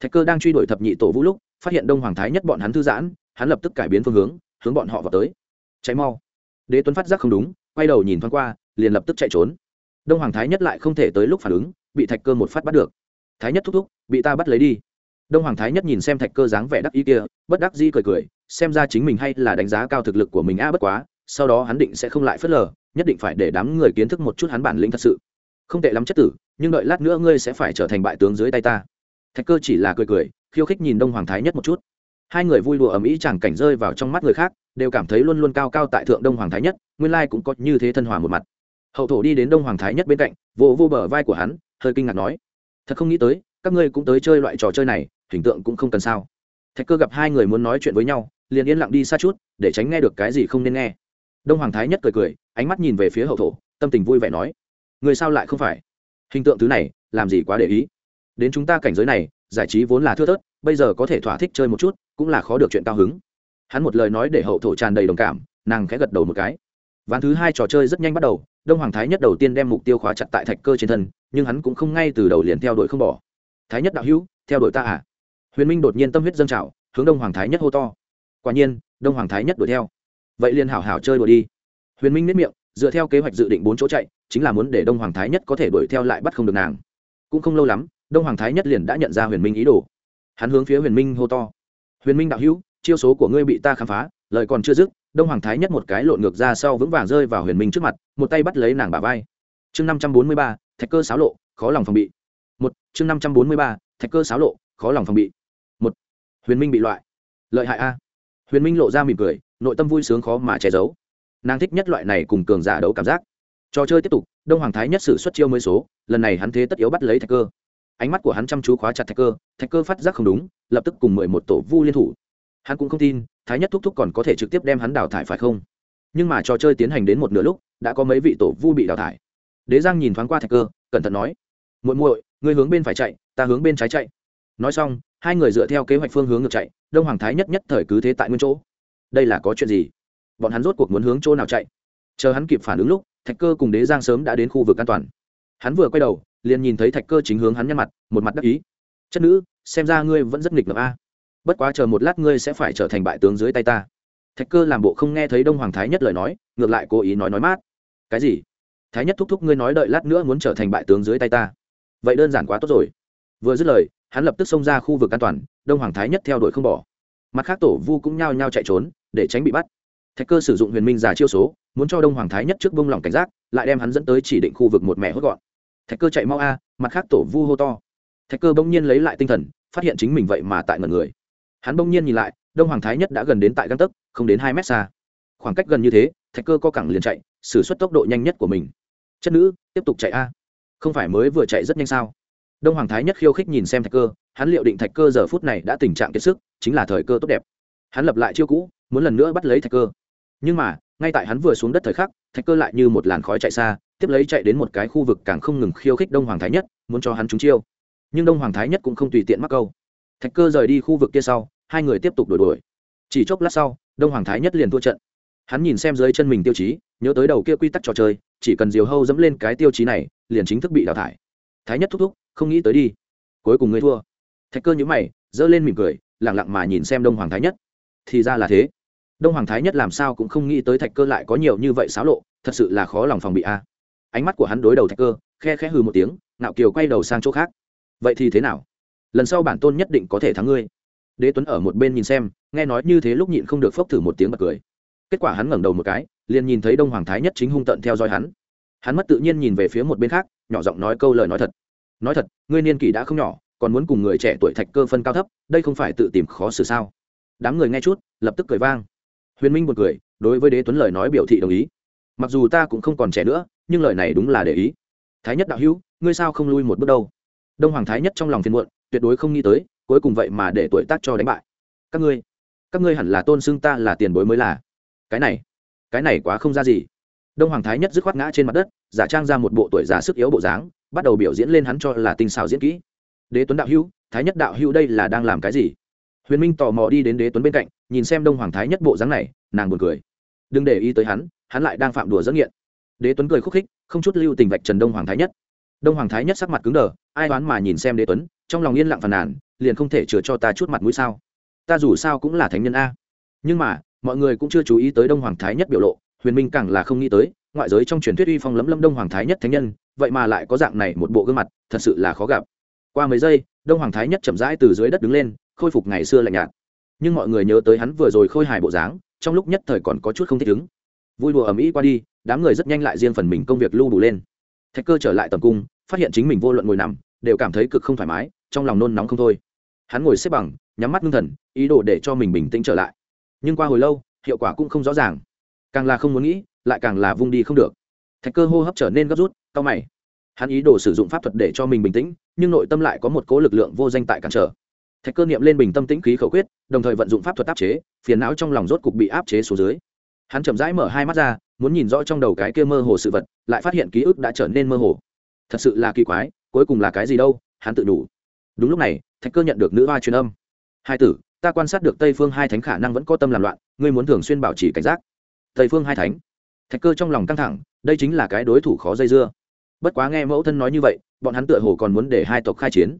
Thạch cơ đang truy đuổi thập nhị tổ vũ lúc, phát hiện đông hoàng thái nhất bọn hắn thư giãn, hắn lập tức cải biến phương hướng hướng bọn họ vào tới. Cháy mau. Đế tuấn phát giác không đúng quay đầu nhìn thoáng qua, liền lập tức chạy trốn. Đông hoàng thái nhất lại không thể tới lúc phản ứng, bị thạch cơ một phát bắt được. Thái nhất thúc thúc, bị ta bắt lấy đi. Đông hoàng thái nhất nhìn xem thạch cơ dáng vẻ đắc ý kia, bất đắc di cười cười, xem ra chính mình hay là đánh giá cao thực lực của mình a bất quá, sau đó hắn định sẽ không lại phớt lờ, nhất định phải để đám người kiến thức một chút hắn bản lĩnh thật sự. Không tệ lắm chất tử, nhưng đợi lát nữa ngươi sẽ phải trở thành bại tướng dưới tay ta. Thạch cơ chỉ là cười cười, khiêu khích nhìn đông hoàng thái nhất một chút. Hai người vui đùa ầm ĩ chẳng cảnh rơi vào trong mắt người khác đều cảm thấy luôn luôn cao cao tại thượng đông hoàng thái nhất, nguyên lai cũng có như thế thân hòa một mặt. Hậu thổ đi đến đông hoàng thái nhất bên cạnh, vô vô bờ vai của hắn, hơi kinh ngạc nói, thật không nghĩ tới, các ngươi cũng tới chơi loại trò chơi này, hình tượng cũng không cần sao. Thạch cơ gặp hai người muốn nói chuyện với nhau, liền yên lặng đi xa chút, để tránh nghe được cái gì không nên nghe. Đông hoàng thái nhất cười cười, ánh mắt nhìn về phía hậu thổ, tâm tình vui vẻ nói, người sao lại không phải? Hình tượng thứ này, làm gì quá để ý. Đến chúng ta cảnh giới này, giải trí vốn là thưa thớt, bây giờ có thể thỏa thích chơi một chút, cũng là khó được chuyện cao hứng hắn một lời nói để hậu thổ tràn đầy đồng cảm, nàng khẽ gật đầu một cái. Ván thứ hai trò chơi rất nhanh bắt đầu, đông hoàng thái nhất đầu tiên đem mục tiêu khóa chặt tại thạch cơ trên thân, nhưng hắn cũng không ngay từ đầu liền theo đuổi không bỏ. Thái nhất đạo hữu, theo đuổi ta à? Huyền minh đột nhiên tâm huyết dâng trào, hướng đông hoàng thái nhất hô to. Quả nhiên, đông hoàng thái nhất đuổi theo. Vậy liền hảo hảo chơi đuổi đi. Huyền minh nếp miệng, dựa theo kế hoạch dự định bốn chỗ chạy, chính là muốn để đông hoàng thái nhất có thể đuổi theo lại bắt không được nàng. Cũng không lâu lắm, đông hoàng thái nhất liền đã nhận ra huyền minh ý đồ. Hắn hướng phía huyền minh hô to. Huyền minh đạo hữu chiêu số của ngươi bị ta khám phá, lời còn chưa dứt, đông hoàng thái nhất một cái lộn ngược ra sau vững vàng rơi vào huyền minh trước mặt, một tay bắt lấy nàng bà vai. Chương năm trăm bốn mươi ba, thạch cơ xáo lộ, khó lòng phòng bị. Một, chương năm trăm bốn mươi ba, thạch cơ xáo lộ, khó lòng phòng bị. Một, huyền minh bị loại. Lợi hại a. Huyền minh lộ ra mỉm cười, nội tâm vui sướng khó mà che giấu. Nàng thích nhất loại này cùng cường giả đấu cảm giác. Trò chơi tiếp tục, đông hoàng thái nhất sử xuất chiêu mới số, lần này hắn thế tất yếu bắt lấy thạch cơ. Ánh mắt của hắn chăm chú khóa chặt thạch cơ thạch cơ phát giác không đúng, lập tức cùng mười một tổ vu liên thủ hắn cũng không tin, thái nhất thúc thúc còn có thể trực tiếp đem hắn đào thải phải không? Nhưng mà trò chơi tiến hành đến một nửa lúc, đã có mấy vị tổ vu bị đào thải. Đế giang nhìn thoáng qua thạch cơ, cẩn thận nói, muội muội người hướng bên phải chạy, ta hướng bên trái chạy. Nói xong, hai người dựa theo kế hoạch phương hướng ngược chạy, đông hoàng thái nhất nhất thời cứ thế tại nguyên chỗ. Đây là có chuyện gì? Bọn hắn rốt cuộc muốn hướng chỗ nào chạy? Chờ hắn kịp phản ứng lúc, thạch cơ cùng đế giang sớm đã đến khu vực an toàn. Hắn vừa quay đầu, liền nhìn thấy thạch cơ chính hướng hắn nhăn mặt, một mặt đắc ý. Chất nữ, xem ra ngươi vẫn rất nghịch ngợm a bất quá chờ một lát ngươi sẽ phải trở thành bại tướng dưới tay ta. Thạch cơ làm bộ không nghe thấy đông hoàng thái nhất lời nói, ngược lại cố ý nói nói mát. Cái gì? Thái nhất thúc thúc ngươi nói đợi lát nữa muốn trở thành bại tướng dưới tay ta. Vậy đơn giản quá tốt rồi. Vừa dứt lời, hắn lập tức xông ra khu vực an toàn, đông hoàng thái nhất theo đuổi không bỏ. Mặt khác tổ vu cũng nhao nhao chạy trốn, để tránh bị bắt. Thạch cơ sử dụng huyền minh giả chiêu số, muốn cho đông hoàng thái nhất trước bông lỏng cảnh giác, lại đem hắn dẫn tới chỉ định khu vực một mẹ hốt gọn. Thạch cơ chạy mau a, mặt khác tổ vu hô to. Thạch cơ bỗng nhiên lấy lại tinh thần, phát hiện chính mình vậy mà tại ngần người hắn bỗng nhiên nhìn lại, đông hoàng thái nhất đã gần đến tại găng tấc, không đến hai mét xa. Khoảng cách gần như thế, thạch cơ co cẳng liền chạy s ử suất tốc độ nhanh nhất của mình. Chất nữ, tiếp tục chạy a. Không phải mới vừa chạy rất nhanh sao? Đông hoàng thái nhất khiêu khích nhìn xem thạch cơ, hắn liệu định thạch cơ giờ phút này đã tình trạng kiệt sức, chính là thời cơ tốt đẹp. Hắn lập lại chiêu cũ, muốn lần nữa bắt lấy thạch cơ. Nhưng mà, ngay tại hắn vừa xuống đất thời khắc, thạch cơ lại như một làn khói chạy xa, tiếp lấy chạy đến một cái khu vực càng không ngừng khiêu khích đông hoàng thái nhất, muốn cho hắn trúng chiêu. Nhưng đông hoàng thái nhất cũng không tùy tiện mắc câu. Thạch cơ rời đi khu vực kia sau hai người tiếp tục đổi đuổi. Chỉ chốc lát sau, đông hoàng thái nhất liền thua trận. Hắn nhìn xem dưới chân mình tiêu chí, nhớ tới đầu kia quy tắc trò chơi, chỉ cần diều hâu dẫm lên cái tiêu chí này, liền chính thức bị đào thải. Thái nhất thúc thúc, không nghĩ tới đi. Cuối cùng ngươi thua. Thạch cơ nhữ mày, giơ lên mỉm cười lẳng lặng mà nhìn xem đông hoàng thái nhất. Thì ra là thế. Đông hoàng thái nhất làm sao cũng không nghĩ tới thạch cơ lại có nhiều như vậy xáo lộ, thật sự là khó lòng phòng bị a. Ánh mắt của hắn đối đầu thạch cơ, khe khẽ hừ một tiếng nạo kiều quay đầu sang chỗ khác. Vậy thì thế nào? Lần sau bản tôn nhất định có thể thắng ngươi đế tuấn ở một bên nhìn xem, nghe nói như thế lúc nhịn không được phốc thử một tiếng bật cười. Kết quả hắn ngẩng đầu một cái, liền nhìn thấy đông hoàng thái nhất chính hung tận theo dõi hắn. Hắn mất tự nhiên nhìn về phía một bên khác, nhỏ giọng nói câu lời nói thật. Nói thật, ngươi niên kỷ đã không nhỏ, còn muốn cùng người trẻ tuổi thạch cơ phân cao thấp, đây không phải tự tìm khó xử sao? Đám người nghe chút, lập tức cười vang. Huyền minh một cười, đối với đế tuấn lời nói biểu thị đồng ý. Mặc dù ta cũng không còn trẻ nữa, nhưng lời này đúng là để ý. Thái nhất đạo hữu, ngươi sao không lui một bước đâu? Đông hoàng thái nhất trong lòng phiền muộn, tuyệt đối không nghĩ tới cuối cùng vậy mà để tuổi tác cho đánh bại. Các ngươi các ngươi hẳn là tôn xưng ta là tiền bối mới là. Cái này cái này quá không ra gì. Đông hoàng thái nhất dứt khoát ngã trên mặt đất, giả trang ra một bộ tuổi già sức yếu bộ dáng, bắt đầu biểu diễn lên hắn cho là tinh xào diễn kỹ. Đế tuấn đạo hữu, thái nhất đạo hữu đây là đang làm cái gì? Huyền minh tò mò đi đến đế tuấn bên cạnh, nhìn xem đông hoàng thái nhất bộ dáng này, nàng buồn cười. Đừng để ý tới hắn hắn lại đang phạm đùa dẫn nghiện. Đế tuấn cười khúc khích, không chút lưu tình vạch trần đông hoàng thái nhất. Đông hoàng thái nhất sắc mặt cứng đờ, ai đoán mà nhìn xem đế tuấn, trong lòng yên lặng phàn nàn liền không thể chừa cho ta chút mặt mũi sao? Ta dù sao cũng là thánh nhân a. Nhưng mà, mọi người cũng chưa chú ý tới đông hoàng thái nhất biểu lộ, huyền minh càng là không nghĩ tới, ngoại giới trong truyền thuyết uy phong lấm lâm đông hoàng thái nhất thánh nhân, vậy mà lại có dạng này một bộ gương mặt, thật sự là khó gặp. Qua mấy giây, đông hoàng thái nhất chậm rãi từ dưới đất đứng lên, khôi phục ngày xưa lạnh nhạt. Nhưng mọi người nhớ tới hắn vừa rồi khôi hài bộ dáng, trong lúc nhất thời còn có chút không thích ứng. Vui đùa ầm ĩ qua đi, đám người rất nhanh lại riêng phần mình công việc lưu đủ lên. Thạch cơ trở lại tầm cung, phát hiện chính mình vô luận ngồi nằm, đều cảm thấy cực không thoải mái, trong lòng nôn nóng không thôi hắn ngồi xếp bằng, nhắm mắt ngưng thần, ý đồ để cho mình bình tĩnh trở lại. Nhưng qua hồi lâu, hiệu quả cũng không rõ ràng. Càng là không muốn nghĩ, lại càng là vung đi không được. Thạch cơ hô hấp trở nên gấp rút, cau mày. Hắn ý đồ sử dụng pháp thuật để cho mình bình tĩnh, nhưng nội tâm lại có một cố lực lượng vô danh tại cản trở. Thạch cơ niệm lên bình tâm tĩnh khí khẩu quyết, đồng thời vận dụng pháp thuật áp chế, phiền não trong lòng rốt cục bị áp chế xuống dưới. Hắn chậm rãi mở hai mắt ra, muốn nhìn rõ trong đầu cái kia mơ hồ sự vật, lại phát hiện ký ức đã trở nên mơ hồ. Thật sự là kỳ quái, cuối cùng là cái gì đâu, hắn tự đủ đúng lúc này, thạch cơ nhận được nữ hoa truyền âm. Hai tử, ta quan sát được tây phương hai thánh khả năng vẫn có tâm làm loạn, ngươi muốn thường xuyên bảo trì cảnh giác. Tây phương hai thánh? Thạch cơ trong lòng căng thẳng, đây chính là cái đối thủ khó dây dưa. Bất quá nghe mẫu thân nói như vậy, bọn hắn tựa hồ còn muốn để hai tộc khai chiến.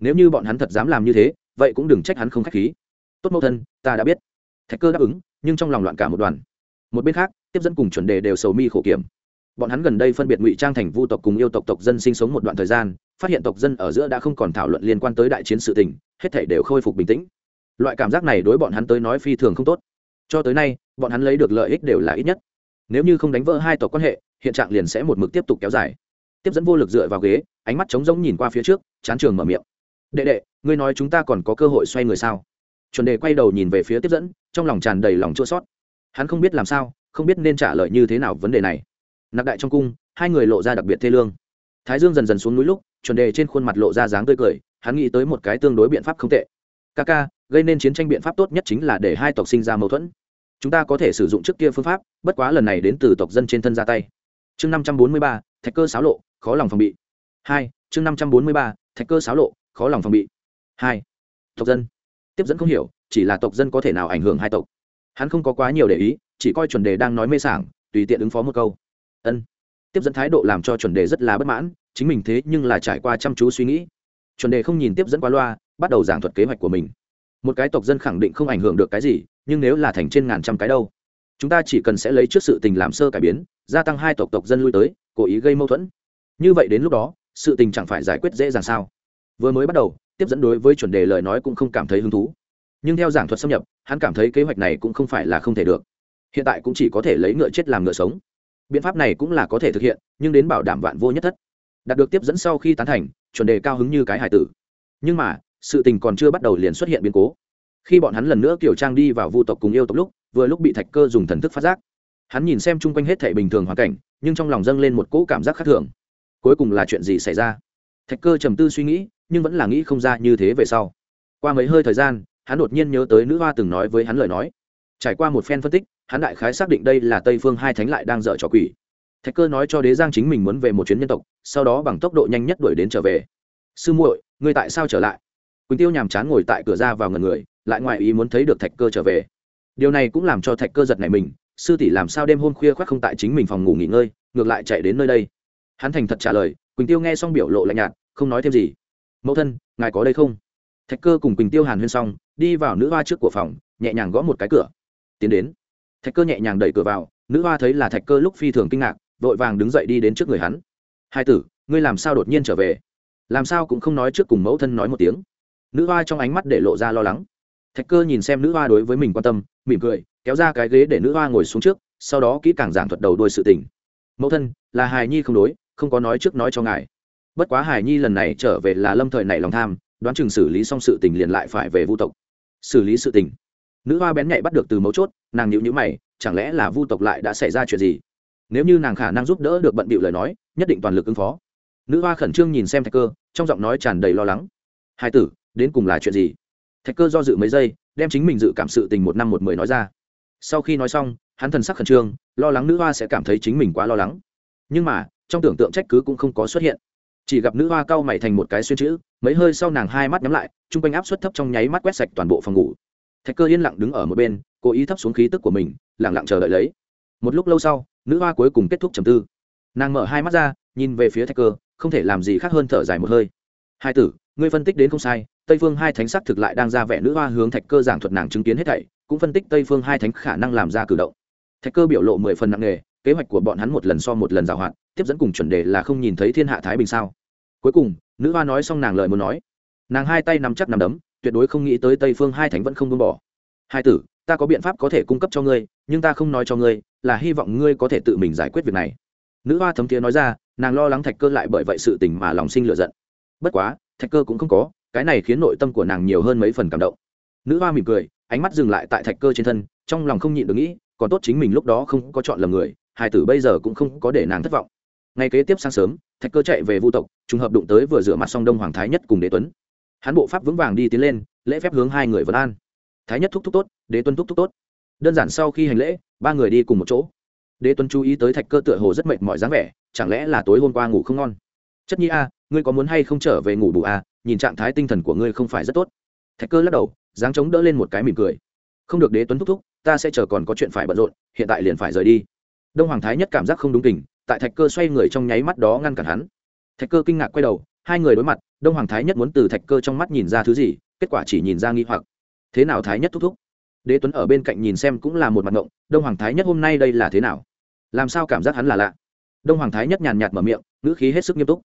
Nếu như bọn hắn thật dám làm như thế, vậy cũng đừng trách hắn không k h á c h khí. Tốt mẫu thân, ta đã biết. Thạch cơ đáp ứng, nhưng trong lòng loạn cả một đoàn. Một bên khác, tiếp dẫn cùng chuẩn đề đều sầu mi khổ kiểm bọn hắn gần đây phân biệt ngụy trang thành vu tộc cùng yêu tộc tộc dân sinh sống một đoạn thời gian, phát hiện tộc dân ở giữa đã không còn thảo luận liên quan tới đại chiến sự tình, hết thể đều khôi phục bình tĩnh. Loại cảm giác này đối bọn hắn tới nói phi thường không tốt. Cho tới nay, bọn hắn lấy được lợi ích đều là ít nhất. Nếu như không đánh vỡ hai tộc quan hệ, hiện trạng liền sẽ một mực tiếp tục kéo dài. Tiếp dẫn vô lực dựa vào ghế, ánh mắt trống rỗng nhìn qua phía trước, chán trường mở miệng. Đệ đệ, ngươi nói chúng ta còn có cơ hội xoay người sao? Chuẩn đề quay đầu nhìn về phía tiếp dẫn, trong lòng tràn đầy lòng chua sót hắn không biết làm sao, không biết nên trả lời như thế nào vấn đề này nặc đại trong cung, hai người lộ ra đặc biệt thê lương. Thái dương dần dần xuống núi lúc, chuẩn đề trên khuôn mặt lộ ra dáng tươi cười, hắn nghĩ tới một cái tương đối biện pháp không tệ. Ca ca, gây nên chiến tranh biện pháp tốt nhất chính là để hai tộc sinh ra mâu thuẫn. Chúng ta có thể sử dụng trước kia phương pháp, bất quá lần này đến từ tộc dân trên thân ra tay. Chương năm trăm bốn mươi ba, thạch cơ xáo lộ, khó lòng phòng bị. Hai, chương năm trăm bốn mươi ba, thạch cơ xáo lộ, khó lòng phòng bị. Hai, tộc dân. Tiếp dẫn không hiểu, chỉ là tộc dân có thể nào ảnh hưởng hai tộc. Hắn không có quá nhiều để ý, chỉ coi chuẩn đề đang nói mê sảng, tùy tiện ứng phó một câu ân. Tiếp dẫn thái độ làm cho chuẩn đề rất là bất mãn, chính mình thế nhưng là trải qua chăm chú suy nghĩ. Chuẩn đề không nhìn tiếp dẫn qua loa, bắt đầu giảng thuật kế hoạch của mình. Một cái tộc dân khẳng định không ảnh hưởng được cái gì, nhưng nếu là thành trên ngàn trăm cái đâu, chúng ta chỉ cần sẽ lấy trước sự tình làm sơ cải biến, gia tăng hai tộc tộc dân lui tới, cố ý gây mâu thuẫn. Như vậy đến lúc đó, sự tình chẳng phải giải quyết dễ dàng sao? Vừa mới bắt đầu, tiếp dẫn đối với chuẩn đề lời nói cũng không cảm thấy hứng thú. Nhưng theo giảng thuật xâm nhập, hắn cảm thấy kế hoạch này cũng không phải là không thể được. Hiện tại cũng chỉ có thể lấy ngựa chết làm ngựa sống biện pháp này cũng là có thể thực hiện, nhưng đến bảo đảm vạn vô nhất thất. Đạt được tiếp dẫn sau khi tán thành, chuẩn đề cao hứng như cái hải tử. Nhưng mà, sự tình còn chưa bắt đầu liền xuất hiện biến cố. Khi bọn hắn lần nữa kiểu trang đi vào vu tộc cùng yêu tộc lúc, vừa lúc bị thạch cơ dùng thần thức phát giác. Hắn nhìn xem chung quanh hết thể bình thường hoàn cảnh, nhưng trong lòng dâng lên một cỗ cảm giác khác thường. Cuối cùng là chuyện gì xảy ra? Thạch cơ trầm tư suy nghĩ, nhưng vẫn là nghĩ không ra như thế về sau. Qua mấy hơi thời gian, hắn đột nhiên nhớ tới nữ hoa từng nói với hắn lời nói trải qua một phen phân tích, hắn đại khái xác định đây là tây phương hai thánh lại đang dở trò quỷ. Thạch cơ nói cho đế giang chính mình muốn về một chuyến nhân tộc, sau đó bằng tốc độ nhanh nhất đuổi đến trở về. Sư muội, ngươi tại sao trở lại? Quỳnh tiêu nhàm chán ngồi tại cửa ra vào ngần người, lại ngoài ý muốn thấy được thạch cơ trở về. Điều này cũng làm cho thạch cơ giật này mình, sư tỷ làm sao đêm hôm khuya khoác không tại chính mình phòng ngủ nghỉ ngơi, ngược lại chạy đến nơi đây? Hắn thành thật trả lời, quỳnh tiêu nghe xong biểu lộ lạnh nhạt, không nói thêm gì. Mẫu thân, ngài có đây không? Thạch cơ cùng quỳnh tiêu hàn huyên xong, đi vào nữ hoa trước của phòng, nhẹ nhàng gõ một cái cửa tiến đến. Thạch cơ nhẹ nhàng đẩy cửa vào, nữ hoa thấy là thạch cơ lúc phi thường kinh ngạc, vội vàng đứng dậy đi đến trước người hắn. Hai tử, ngươi làm sao đột nhiên trở về? Làm sao cũng không nói trước cùng mẫu thân nói một tiếng. Nữ hoa trong ánh mắt để lộ ra lo lắng. Thạch cơ nhìn xem nữ hoa đối với mình quan tâm, mỉm cười, kéo ra cái ghế để nữ hoa ngồi xuống trước, sau đó kỹ càng giảng thuật đầu đôi sự tình. Mẫu thân, là hài nhi không đối, không có nói trước nói cho ngài. Bất quá hài nhi lần này trở về là lâm thời này lòng tham, đoán chừng xử lý xong sự tình liền lại phải về vu tộc. Xử lý sự tình? Nữ hoa bén nhạy bắt được từ mấu chốt, nàng nhịu nhữ mày, chẳng lẽ là vu tộc lại đã xảy ra chuyện gì? Nếu như nàng khả năng giúp đỡ được bận bịu lời nói, nhất định toàn lực ứng phó. Nữ hoa khẩn trương nhìn xem thạch cơ, trong giọng nói tràn đầy lo lắng. Hai tử, đến cùng là chuyện gì? Thạch cơ do dự mấy giây, đem chính mình dự cảm sự tình một năm một mười nói ra. Sau khi nói xong, hắn thần sắc khẩn trương, lo lắng nữ hoa sẽ cảm thấy chính mình quá lo lắng. Nhưng mà, trong tưởng tượng trách cứ cũng không có xuất hiện. Chỉ gặp nữ hoa cau mày thành một cái xuyên chữ, mấy hơi sau nàng hai mắt nhắm lại, chung quanh áp suất thấp trong nháy mắt quét sạch toàn bộ phòng ngủ thạch cơ yên lặng đứng ở một bên, cố ý thấp xuống khí tức của mình lẳng lặng chờ đợi lấy. Một lúc lâu sau, nữ hoa cuối cùng kết thúc trầm tư. Nàng mở hai mắt ra, nhìn về phía thạch cơ, không thể làm gì khác hơn thở dài một hơi. Hai tử, ngươi phân tích đến không sai, tây phương hai thánh sắc thực lại đang ra vẻ nữ hoa hướng thạch cơ giảng thuật nàng chứng kiến hết thảy, cũng phân tích tây phương hai thánh khả năng làm ra cử động. Thạch cơ biểu lộ mười phần nặng nề, kế hoạch của bọn hắn một lần so một lần giảo hoạt tiếp dẫn cùng chuẩn đề là không nhìn thấy thiên hạ thái bình sao? Cuối cùng, nữ hoa nói xong nàng lời muốn nói. Nàng hai tay nắm chắc nắm đấm tuyệt đối không nghĩ tới tây phương hai thánh vẫn không buông bỏ. Hai tử, ta có biện pháp có thể cung cấp cho ngươi, nhưng ta không nói cho ngươi, là hy vọng ngươi có thể tự mình giải quyết việc này. Nữ hoa thấm thiế nói ra, nàng lo lắng thạch cơ lại bởi vậy sự tình mà lòng sinh lựa giận. Bất quá, thạch cơ cũng không có, cái này khiến nội tâm của nàng nhiều hơn mấy phần cảm động. Nữ hoa mỉm cười, ánh mắt dừng lại tại thạch cơ trên thân, trong lòng không nhịn được nghĩ, còn tốt chính mình lúc đó không có chọn lầm người, hai tử bây giờ cũng không có để nàng thất vọng. Ngay kế tiếp sáng sớm, thạch cơ chạy về vu tộc, trùng hợp đụng tới vừa rửa mặt xong đông hoàng thái nhất cùng đế tuấn hắn bộ pháp vững vàng đi tiến lên, lễ phép hướng hai người vân an. Thái nhất thúc thúc tốt, đế tuân thúc thúc tốt. Đơn giản sau khi hành lễ, ba người đi cùng một chỗ. Đế tuân chú ý tới thạch cơ tựa hồ rất mệt mỏi dáng vẻ, chẳng lẽ là tối hôm qua ngủ không ngon? Chất nhi a, ngươi có muốn hay không trở về ngủ bù a, nhìn trạng thái tinh thần của ngươi không phải rất tốt. Thạch cơ lắc đầu, dáng chống đỡ lên một cái mỉm cười. Không được đế tuấn thúc thúc, ta sẽ chờ còn có chuyện phải bận rộn, hiện tại liền phải rời đi. Đông hoàng thái nhất cảm giác không đúng tình, tại thạch cơ xoay người trong nháy mắt đó ngăn cản hắn. Thạch cơ kinh ngạc quay đầu hai người đối mặt, đông hoàng thái nhất muốn từ thạch cơ trong mắt nhìn ra thứ gì, kết quả chỉ nhìn ra nghi hoặc. Thế nào thái nhất thúc thúc? Đế tuấn ở bên cạnh nhìn xem cũng là một mặt ngộng, đông hoàng thái nhất hôm nay đây là thế nào? Làm sao cảm giác hắn là lạ? Đông hoàng thái nhất nhàn nhạt mở miệng, ngữ khí hết sức nghiêm túc.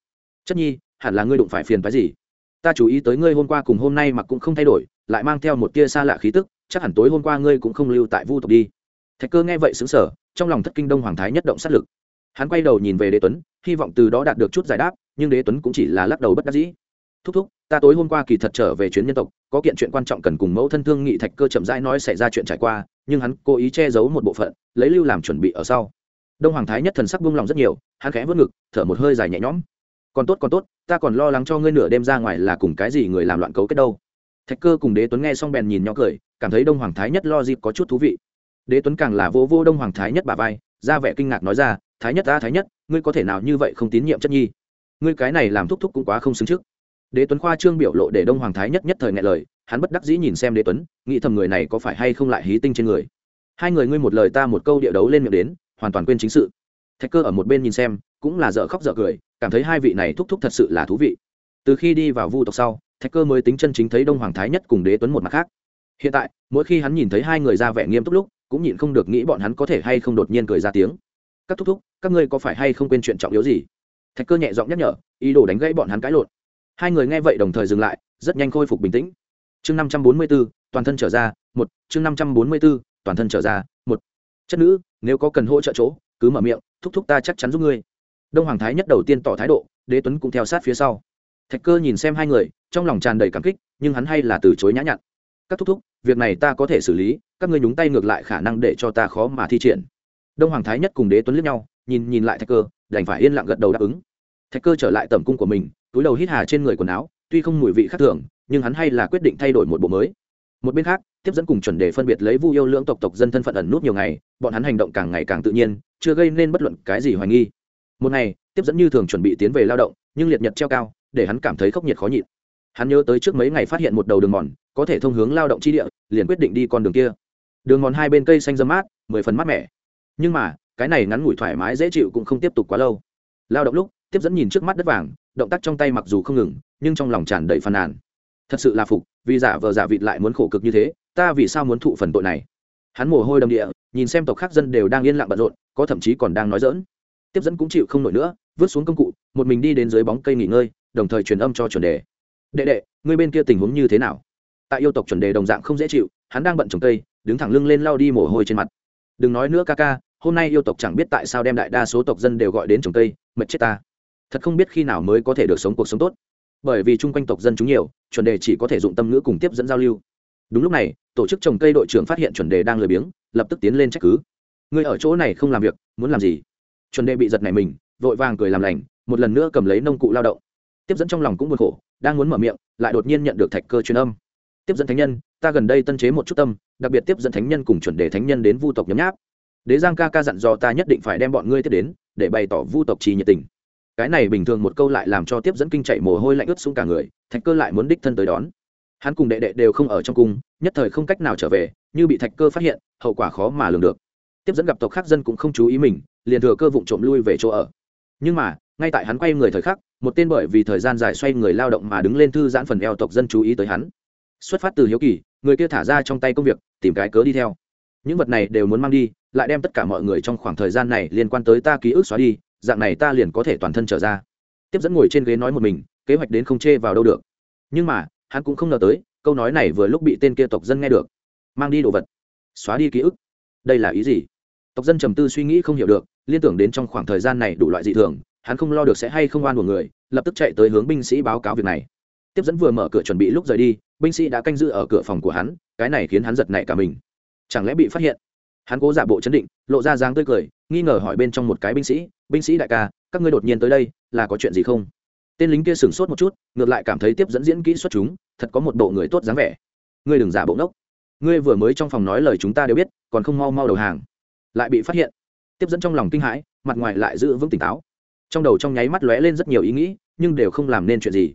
Chất nhi, hẳn là ngươi đụng phải phiền phái gì? Ta chú ý tới ngươi hôm qua cùng hôm nay mặc cũng không thay đổi, lại mang theo một tia xa lạ khí tức, chắc hẳn tối hôm qua ngươi cũng không lưu tại vu tộc đi. Thạch cơ nghe vậy xứng sở trong lòng thất kinh đông hoàng thái nhất động sát lực hắn quay đầu nhìn về đế tuấn, hy vọng từ đó đạt được chút giải đáp, nhưng đế tuấn cũng chỉ là lắc đầu bất đắc dĩ. Thúc thúc, ta tối hôm qua kỳ thật trở về chuyến nhân tộc, có kiện chuyện quan trọng cần cùng mẫu thân thương nghị thạch cơ chậm rãi nói xảy ra chuyện trải qua, nhưng hắn cố ý che giấu một bộ phận, lấy lưu làm chuẩn bị ở sau. Đông hoàng thái nhất thần sắc buông lòng rất nhiều, hắn khẽ vớt ngực, thở một hơi dài nhẹ nhõm. Còn tốt còn tốt, ta còn lo lắng cho ngươi nửa đêm ra ngoài là cùng cái gì người làm loạn cấu kết đâu. Thạch cơ cùng đế tuấn nghe xong bèn nhìn nhỏ cười, cảm thấy đông hoàng thái nhất lo dịp có chút thú vị. Đế tuấn càng là vô vô đông hoàng thái nhất bà vai, ra vẻ kinh ngạc nói ra thái nhất ta thái nhất, ngươi có thể nào như vậy không tín nhiệm chất nhi? Ngươi cái này làm thúc thúc cũng quá không xứng trước. Đế tuấn khoa trương biểu lộ để đông hoàng thái nhất nhất thời ngại lời, hắn bất đắc dĩ nhìn xem đế tuấn, nghĩ thầm người này có phải hay không lại hí tinh trên người. Hai người ngươi một lời ta một câu địa đấu lên miệng đến, hoàn toàn quên chính sự. Thạch cơ ở một bên nhìn xem, cũng là dở khóc dở cười, cảm thấy hai vị này thúc thúc thật sự là thú vị. Từ khi đi vào vu tộc sau, thạch cơ mới tính chân chính thấy đông hoàng thái nhất cùng đế tuấn một mặt khác. Hiện tại, mỗi khi hắn nhìn thấy hai người ra vẻ nghiêm túc lúc, cũng nhịn không được nghĩ bọn hắn có thể hay không đột nhiên cười ra tiếng các thúc thúc, các ngươi có phải hay không quên chuyện trọng yếu gì? Thạch cơ nhẹ giọng nhắc nhở, ý đồ đánh gãy bọn hắn cãi lộn. Hai người nghe vậy đồng thời dừng lại, rất nhanh khôi phục bình tĩnh. Chương năm trăm bốn mươi b ố toàn thân trở ra, một, chương năm trăm bốn mươi b ố toàn thân trở ra, một. Chất nữ, nếu có cần hỗ trợ chỗ, cứ mở miệng, thúc thúc ta chắc chắn giúp ngươi. Đông hoàng thái nhất đầu tiên tỏ thái độ, đế tuấn cũng theo sát phía sau. Thạch cơ nhìn xem hai người, trong lòng tràn đầy cảm kích, nhưng hắn hay là từ chối nhã nhặn. Các thúc thúc, việc này ta có thể xử lý, các ngươi nhúng tay ngược lại khả năng để cho ta khó mà thi triển đông hoàng thái nhất cùng đế tuấn liếc nhau, nhìn nhìn lại thạch cơ, đành phải yên lặng gật đầu đáp ứng. Thạch cơ trở lại tầm cung của mình, túi đầu hít hà trên người quần áo, tuy không mùi vị khác thường, nhưng hắn hay là quyết định thay đổi một bộ mới. Một bên khác, tiếp dẫn cùng chuẩn đề phân biệt lấy vu yêu lưỡng tộc tộc dân thân phận ẩn nút nhiều ngày, bọn hắn hành động càng ngày càng tự nhiên, chưa gây nên bất luận cái gì hoài nghi. Một ngày, tiếp dẫn như thường chuẩn bị tiến về lao động, nhưng liệt nhật treo cao, để hắn cảm thấy khốc nhiệt khó nhịn. Hắn nhớ tới trước mấy ngày phát hiện một đầu đường mòn, có thể thông hướng lao động chi địa, liền quyết định đi con đường kia. Đường mòn hai bên cây xanh dâm mát, mười phần mát mẻ nhưng mà, cái này ngắn ngủi thoải mái dễ chịu cũng không tiếp tục quá lâu. Lao động lúc, tiếp dẫn nhìn trước mắt đất vàng, động tác trong tay mặc dù không ngừng, nhưng trong lòng tràn đầy phàn nàn. Thật sự là phục, vì giả vờ giả vịt lại muốn khổ cực như thế, ta vì sao muốn thụ phần tội này? Hắn mồ hôi đầm địa, nhìn xem tộc khác dân đều đang yên lặng bận rộn, có thậm chí còn đang nói dỡn tiếp dẫn cũng chịu không nổi nữa, vứt xuống công cụ, một mình đi đến dưới bóng cây nghỉ ngơi, đồng thời truyền âm cho chuẩn đề. Đệ đệ, ngươi bên kia tình huống như thế nào? Tại yêu tộc chuẩn đề đồng dạng không dễ chịu, hắn đang bận trồng cây, đứng thẳng lưng lên lau đi mồ hôi trên mặt. Đừng nói nữa ca ca hôm nay yêu tộc chẳng biết tại sao đem đại đa số tộc dân đều gọi đến trồng cây, mệt chết ta. Thật không biết khi nào mới có thể được sống cuộc sống tốt. Bởi vì chung quanh tộc dân chúng nhiều, chuẩn đề chỉ có thể dụng tâm ngữ cùng tiếp dẫn giao lưu. Đúng lúc này, tổ chức trồng cây đội trưởng phát hiện chuẩn đề đang lười biếng, lập tức tiến lên trách cứ. Người ở chỗ này không làm việc, muốn làm gì? Chuẩn đề bị giật này mình, vội vàng cười làm lành, một lần nữa cầm lấy nông cụ lao động. Tiếp dẫn trong lòng cũng buồn khổ, đang muốn mở miệng, lại đột nhiên nhận được thạch cơ truyền âm. Tiếp dẫn thánh nhân, ta gần đây tân chế một chút tâm, đặc biệt tiếp dẫn thánh nhân cùng chuẩn đề thánh nhân đến vu tộc nhấm nháp đế giang ca ca dặn dò ta nhất định phải đem bọn ngươi tiếp đến, để bày tỏ vu tộc trì nhiệt tình. Cái này bình thường một câu lại làm cho tiếp dẫn kinh chạy mồ hôi lạnh ướt xuống cả người, thạch cơ lại muốn đích thân tới đón. Hắn cùng đệ đệ đều không ở trong cung, nhất thời không cách nào trở về, như bị thạch cơ phát hiện, hậu quả khó mà lường được. Tiếp dẫn gặp tộc khác dân cũng không chú ý mình, liền thừa cơ vụ trộm lui về chỗ ở. Nhưng mà, ngay tại hắn quay người thời khắc, một tên bởi vì thời gian dài xoay người lao động mà đứng lên thư giãn phần eo tộc dân chú ý tới hắn. Xuất phát từ hiếu kỳ, người kia thả ra trong tay công việc, tìm cái cớ đi theo những vật này đều muốn mang đi, lại đem tất cả mọi người trong khoảng thời gian này liên quan tới ta ký ức xóa đi, dạng này ta liền có thể toàn thân trở ra. Tiếp dẫn ngồi trên ghế nói một mình, kế hoạch đến không chê vào đâu được. Nhưng mà, hắn cũng không ngờ tới, câu nói này vừa lúc bị tên kia tộc dân nghe được. Mang đi đồ vật. Xóa đi ký ức. Đây là ý gì? Tộc dân trầm tư suy nghĩ không hiểu được, liên tưởng đến trong khoảng thời gian này đủ loại dị thường, hắn không lo được sẽ hay không oan của người, lập tức chạy tới hướng binh sĩ báo cáo việc này. Tiếp dẫn vừa mở cửa chuẩn bị lúc rời đi, binh sĩ đã canh giữ ở cửa phòng của hắn, cái này khiến hắn giật nảy cả mình chẳng lẽ bị phát hiện? Hắn cố giả bộ chấn định, lộ ra dáng tươi cười, nghi ngờ hỏi bên trong một cái binh sĩ binh sĩ đại ca, các ngươi đột nhiên tới đây, là có chuyện gì không? Tên lính kia sửng sốt một chút, ngược lại cảm thấy tiếp dẫn diễn kỹ xuất chúng, thật có một bộ người tốt dáng vẻ. Ngươi đừng giả bộ ngốc. Ngươi vừa mới trong phòng nói lời chúng ta đều biết, còn không mau mau đầu hàng. Lại bị phát hiện. Tiếp dẫn trong lòng kinh hãi, mặt ngoài lại giữ vững tỉnh táo. Trong đầu trong nháy mắt lóe lên rất nhiều ý nghĩ, nhưng đều không làm nên chuyện gì.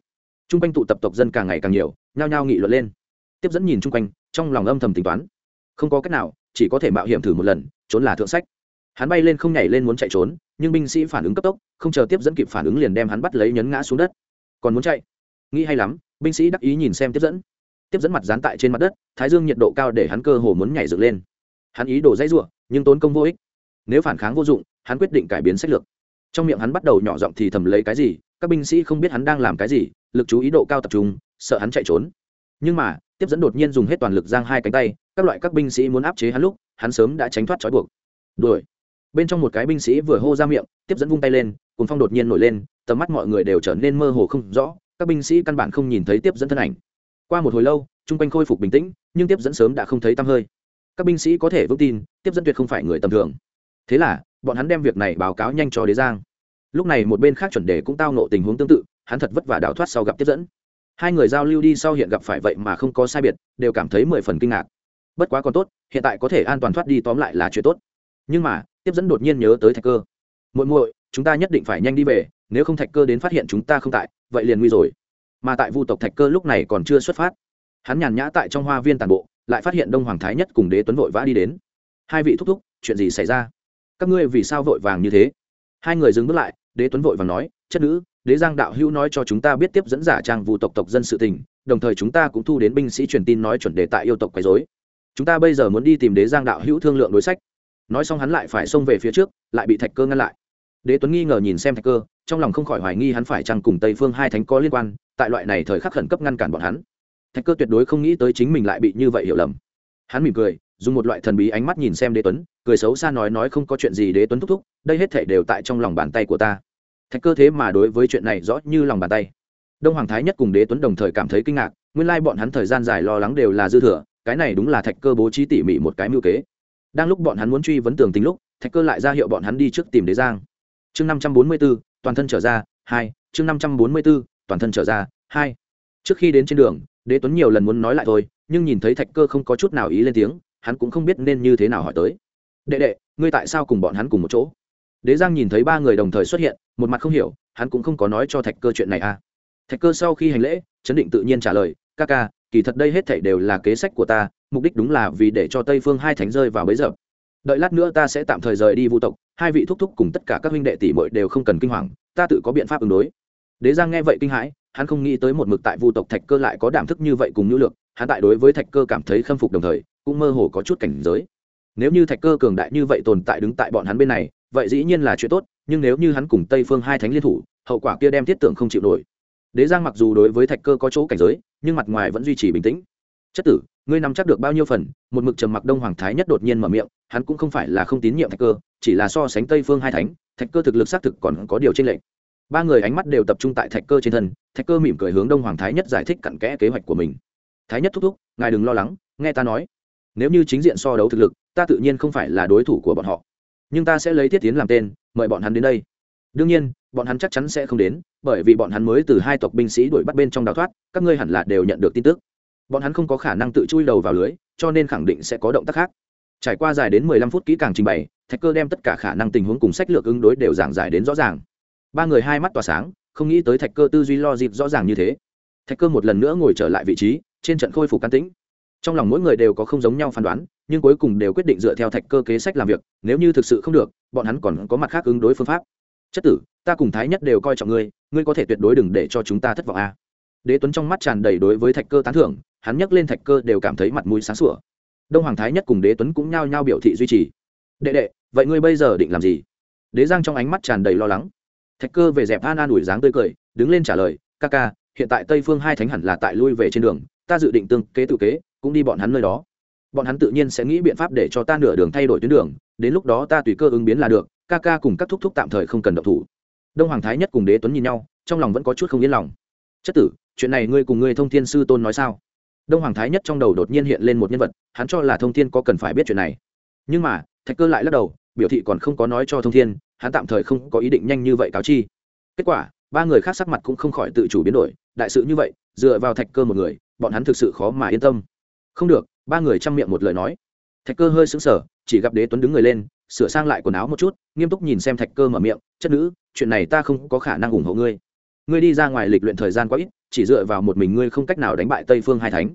T r u n g quanh tụ tập tộc dân càng ngày càng nhiều, nhao nhao nghị luận lên. Tiếp dẫn nhìn chung quanh, trong lòng âm thầm tính toán không có cách nào, chỉ có thể mạo hiểm thử một lần, trốn là thượng sách. Hắn bay lên không nhảy lên muốn chạy trốn, nhưng binh sĩ phản ứng cấp tốc, không chờ tiếp dẫn kịp phản ứng liền đem hắn bắt lấy nhấn ngã xuống đất. Còn muốn chạy? Nghĩ hay lắm, binh sĩ đắc ý nhìn xem tiếp dẫn. Tiếp dẫn mặt dán tại trên mặt đất, thái dương nhiệt độ cao để hắn cơ hồ muốn nhảy dựng lên. Hắn ý đồ dãy ruộng nhưng tốn công vô ích. Nếu phản kháng vô dụng, hắn quyết định cải biến sách lược. Trong miệng hắn bắt đầu nhỏ giọng thì thầm lấy cái gì, các binh sĩ không biết hắn đang làm cái gì, lực chú ý độ cao tập trung, sợ hắn chạy trốn. Nhưng mà tiếp dẫn đột nhiên dùng hết toàn lực giang hai cánh tay, các loại các binh sĩ muốn áp chế hắn lúc, hắn sớm đã tránh thoát trói buộc. Đuổi. Bên trong một cái binh sĩ vừa hô ra miệng, tiếp dẫn vung tay lên cùng phong đột nhiên nổi lên, tầm mắt mọi người đều trở nên mơ hồ không rõ, các binh sĩ căn bản không nhìn thấy tiếp dẫn thân ảnh. Qua một hồi lâu, chung quanh khôi phục bình tĩnh, nhưng tiếp dẫn sớm đã không thấy tăm hơi. Các binh sĩ có thể vững tin, tiếp dẫn tuyệt không phải người tầm thường. Thế là, bọn hắn đem việc này báo cáo nhanh cho đế giang. Lúc này một bên khác chuẩn đề cũng tao nộ tình huống tương tự, hắn thật vất vả đào thoát sau gặp tiếp dẫn hai người giao lưu đi sau hiện gặp phải vậy mà không có sai biệt, đều cảm thấy mười phần kinh ngạc. Bất quá còn tốt, hiện tại có thể an toàn thoát đi tóm lại là chuyện tốt. Nhưng mà, tiếp dẫn đột nhiên nhớ tới thạch cơ. Muội muội, chúng ta nhất định phải nhanh đi về, nếu không thạch cơ đến phát hiện chúng ta không tại, vậy liền nguy rồi. Mà tại vu tộc thạch cơ lúc này còn chưa xuất phát. Hắn nhàn nhã tại trong hoa viên tàn bộ, lại phát hiện đông hoàng thái nhất cùng đế tuấn vội vã đi đến. Hai vị thúc thúc, chuyện gì xảy ra? Các ngươi vì sao vội vàng như thế? Hai người dừng bước lại, đế tuấn vội vàng nói, chất nữ đế giang đạo hữu nói cho chúng ta biết tiếp dẫn giả trang vụ tộc tộc dân sự tình, đồng thời chúng ta cũng thu đến binh sĩ truyền tin nói chuẩn đề tại yêu tộc quấy dối chúng ta bây giờ muốn đi tìm đế giang đạo hữu thương lượng đối sách. Nói xong hắn lại phải xông về phía trước, lại bị thạch cơ ngăn lại. Đế tuấn nghi ngờ nhìn xem thạch cơ, trong lòng không khỏi hoài nghi hắn phải chăng cùng tây phương hai thánh có liên quan, tại loại này thời khắc khẩn cấp ngăn cản bọn hắn. Thạch cơ tuyệt đối không nghĩ tới chính mình lại bị như vậy hiểu lầm. Hắn mỉm cười, dùng một loại thần bí ánh mắt nhìn xem đế tuấn, cười xấu xa nói nói không có chuyện gì đế tuấn thúc thúc, đây hết thể đều tại trong lòng bàn tay của ta thạch cơ thế mà đối với chuyện này rõ như lòng bàn tay. Đông hoàng thái nhất cùng đế tuấn đồng thời cảm thấy kinh ngạc, nguyên lai bọn hắn thời gian dài lo lắng đều là dư thừa, cái này đúng là thạch cơ bố trí tỉ mỉ một cái mưu kế. Đang lúc bọn hắn muốn truy vấn tường tính lúc, thạch cơ lại ra hiệu bọn hắn đi trước tìm đế giang. Chương năm trăm bốn mươi b ố toàn thân trở ra, hai, chương năm trăm bốn mươi b ố toàn thân trở ra, hai. Trước khi đến trên đường, đế tuấn nhiều lần muốn nói lại thôi, nhưng nhìn thấy thạch cơ không có chút nào ý lên tiếng, hắn cũng không biết nên như thế nào hỏi tới. Đệ đệ, ngươi tại sao cùng bọn hắn cùng một chỗ? Đế giang nhìn thấy ba người đồng thời xuất hiện, một mặt không hiểu, hắn cũng không có nói cho thạch cơ chuyện này à. Thạch cơ sau khi hành lễ, chấn định tự nhiên trả lời, ca ca, kỳ thật đây hết thảy đều là kế sách của ta, mục đích đúng là vì để cho tây phương hai thánh rơi vào bấy giờ đợi lát nữa ta sẽ tạm thời rời đi vũ tộc, hai vị thúc thúc cùng tất cả các huynh đệ tỷ muội đều không cần kinh hoàng, ta tự có biện pháp ứng đối. Đế giang nghe vậy kinh hãi, hắn không nghĩ tới một mực tại vu tộc thạch cơ lại có đảm thức như vậy cùng nhu lược hắn tại đối với thạch cơ cảm thấy khâm phục đồng thời, cũng mơ hồ có chút cảnh giới. Nếu như thạch cơ cường đại như vậy tồn tại đứng tại bọn hắn bên này vậy dĩ nhiên là chuyện tốt, nhưng nếu như hắn cùng tây phương hai thánh liên thủ, hậu quả kia đem thiết tưởng không chịu nổi. Đế giang mặc dù đối với thạch cơ có chỗ cảnh giới, nhưng mặt ngoài vẫn duy trì bình tĩnh. Chất tử, ngươi nắm chắc được bao nhiêu phần? Một mực trầm mặc đông hoàng thái nhất đột nhiên mở miệng, hắn cũng không phải là không tín nhiệm thạch cơ, chỉ là so sánh tây phương hai thánh, thạch cơ thực lực xác thực còn có điều tranh lệch. Ba người ánh mắt đều tập trung tại thạch cơ trên thân, thạch cơ mỉm cười hướng đông hoàng thái nhất giải thích cặn kẽ kế hoạch của mình. Thái nhất thúc thúc, ngài đừng lo lắng, nghe ta nói. Nếu như chính diện so đấu thực lực, ta tự nhiên không phải là đối thủ của bọn họ nhưng ta sẽ lấy thiết tiến làm tên, mời bọn hắn đến đây. Đương nhiên, bọn hắn chắc chắn sẽ không đến, bởi vì bọn hắn mới từ hai tộc binh sĩ đuổi bắt bên trong đào thoát, các ngươi hẳn là đều nhận được tin tức. Bọn hắn không có khả năng tự chui đầu vào lưới, cho nên khẳng định sẽ có động tác khác. Trải qua dài đến mười lăm phút kỹ càng trình bày, thạch cơ đem tất cả khả năng tình huống cùng sách lược ứng đối đều giảng giải đến rõ ràng. Ba người hai mắt tỏa sáng, không nghĩ tới thạch cơ tư duy lo dịp rõ ràng như thế. Thạch cơ một lần nữa ngồi trở lại vị trí, trên trận khôi phục can tĩnh trong lòng mỗi người đều có không giống nhau phán đoán, nhưng cuối cùng đều quyết định dựa theo thạch cơ kế sách làm việc, nếu như thực sự không được, bọn hắn còn có mặt khác ứng đối phương pháp. Chất tử, ta cùng thái nhất đều coi trọng ngươi ngươi có thể tuyệt đối đừng để cho chúng ta thất vọng a. À. đế tuấn trong mắt tràn đầy đối với thạch cơ tán thưởng, hắn nhắc lên thạch cơ đều cảm thấy mặt mũi sáng sủa. Đông hoàng thái nhất cùng đế tuấn cũng nhao nhao biểu thị duy trì. Đệ đệ, vậy ngươi bây giờ định làm gì? Đế giang trong ánh mắt tràn đầy lo lắng. Thạch cơ về dẹp an an ủi dáng tươi cười, đứng lên trả lời, ca ca, hiện tại tây phương hai thánh hẳn là tại lui về trên đường, ta dự định tương kế tự kế cũng đi bọn hắn nơi đó. Bọn hắn tự nhiên sẽ nghĩ biện pháp để cho ta nửa đường thay đổi tuyến đường, đến lúc đó ta tùy cơ ứng biến là được, ca ca cùng các thúc thúc tạm thời không cần động thủ. Đông hoàng thái nhất cùng đế tuấn nhìn nhau, trong lòng vẫn có chút không yên lòng. Chất tử, chuyện này ngươi cùng ngươi thông thiên sư tôn nói sao? Đông hoàng thái nhất trong đầu đột nhiên hiện lên một nhân vật, hắn cho là thông thiên có cần phải biết chuyện này. Nhưng mà, thạch cơ lại lắc đầu, biểu thị còn không có nói cho thông thiên, hắn tạm thời không có ý định nhanh như vậy cáo chi. Kết quả, ba người khác sắc mặt cũng không khỏi tự chủ biến đổi, đại sự như vậy, dựa vào thạch cơ một người, bọn hắn thực sự khó mà yên tâm không được, ba người chăm miệng một lời nói. Thạch cơ hơi sững sờ, chỉ gặp đế tuấn đứng người lên, sửa sang lại quần áo một chút, nghiêm túc nhìn xem thạch cơ mở miệng, chất nữ, chuyện này ta không có khả năng ủng hộ ngươi. Ngươi đi ra ngoài lịch luyện thời gian quá ít, chỉ dựa vào một mình ngươi không cách nào đánh bại tây phương hai thánh.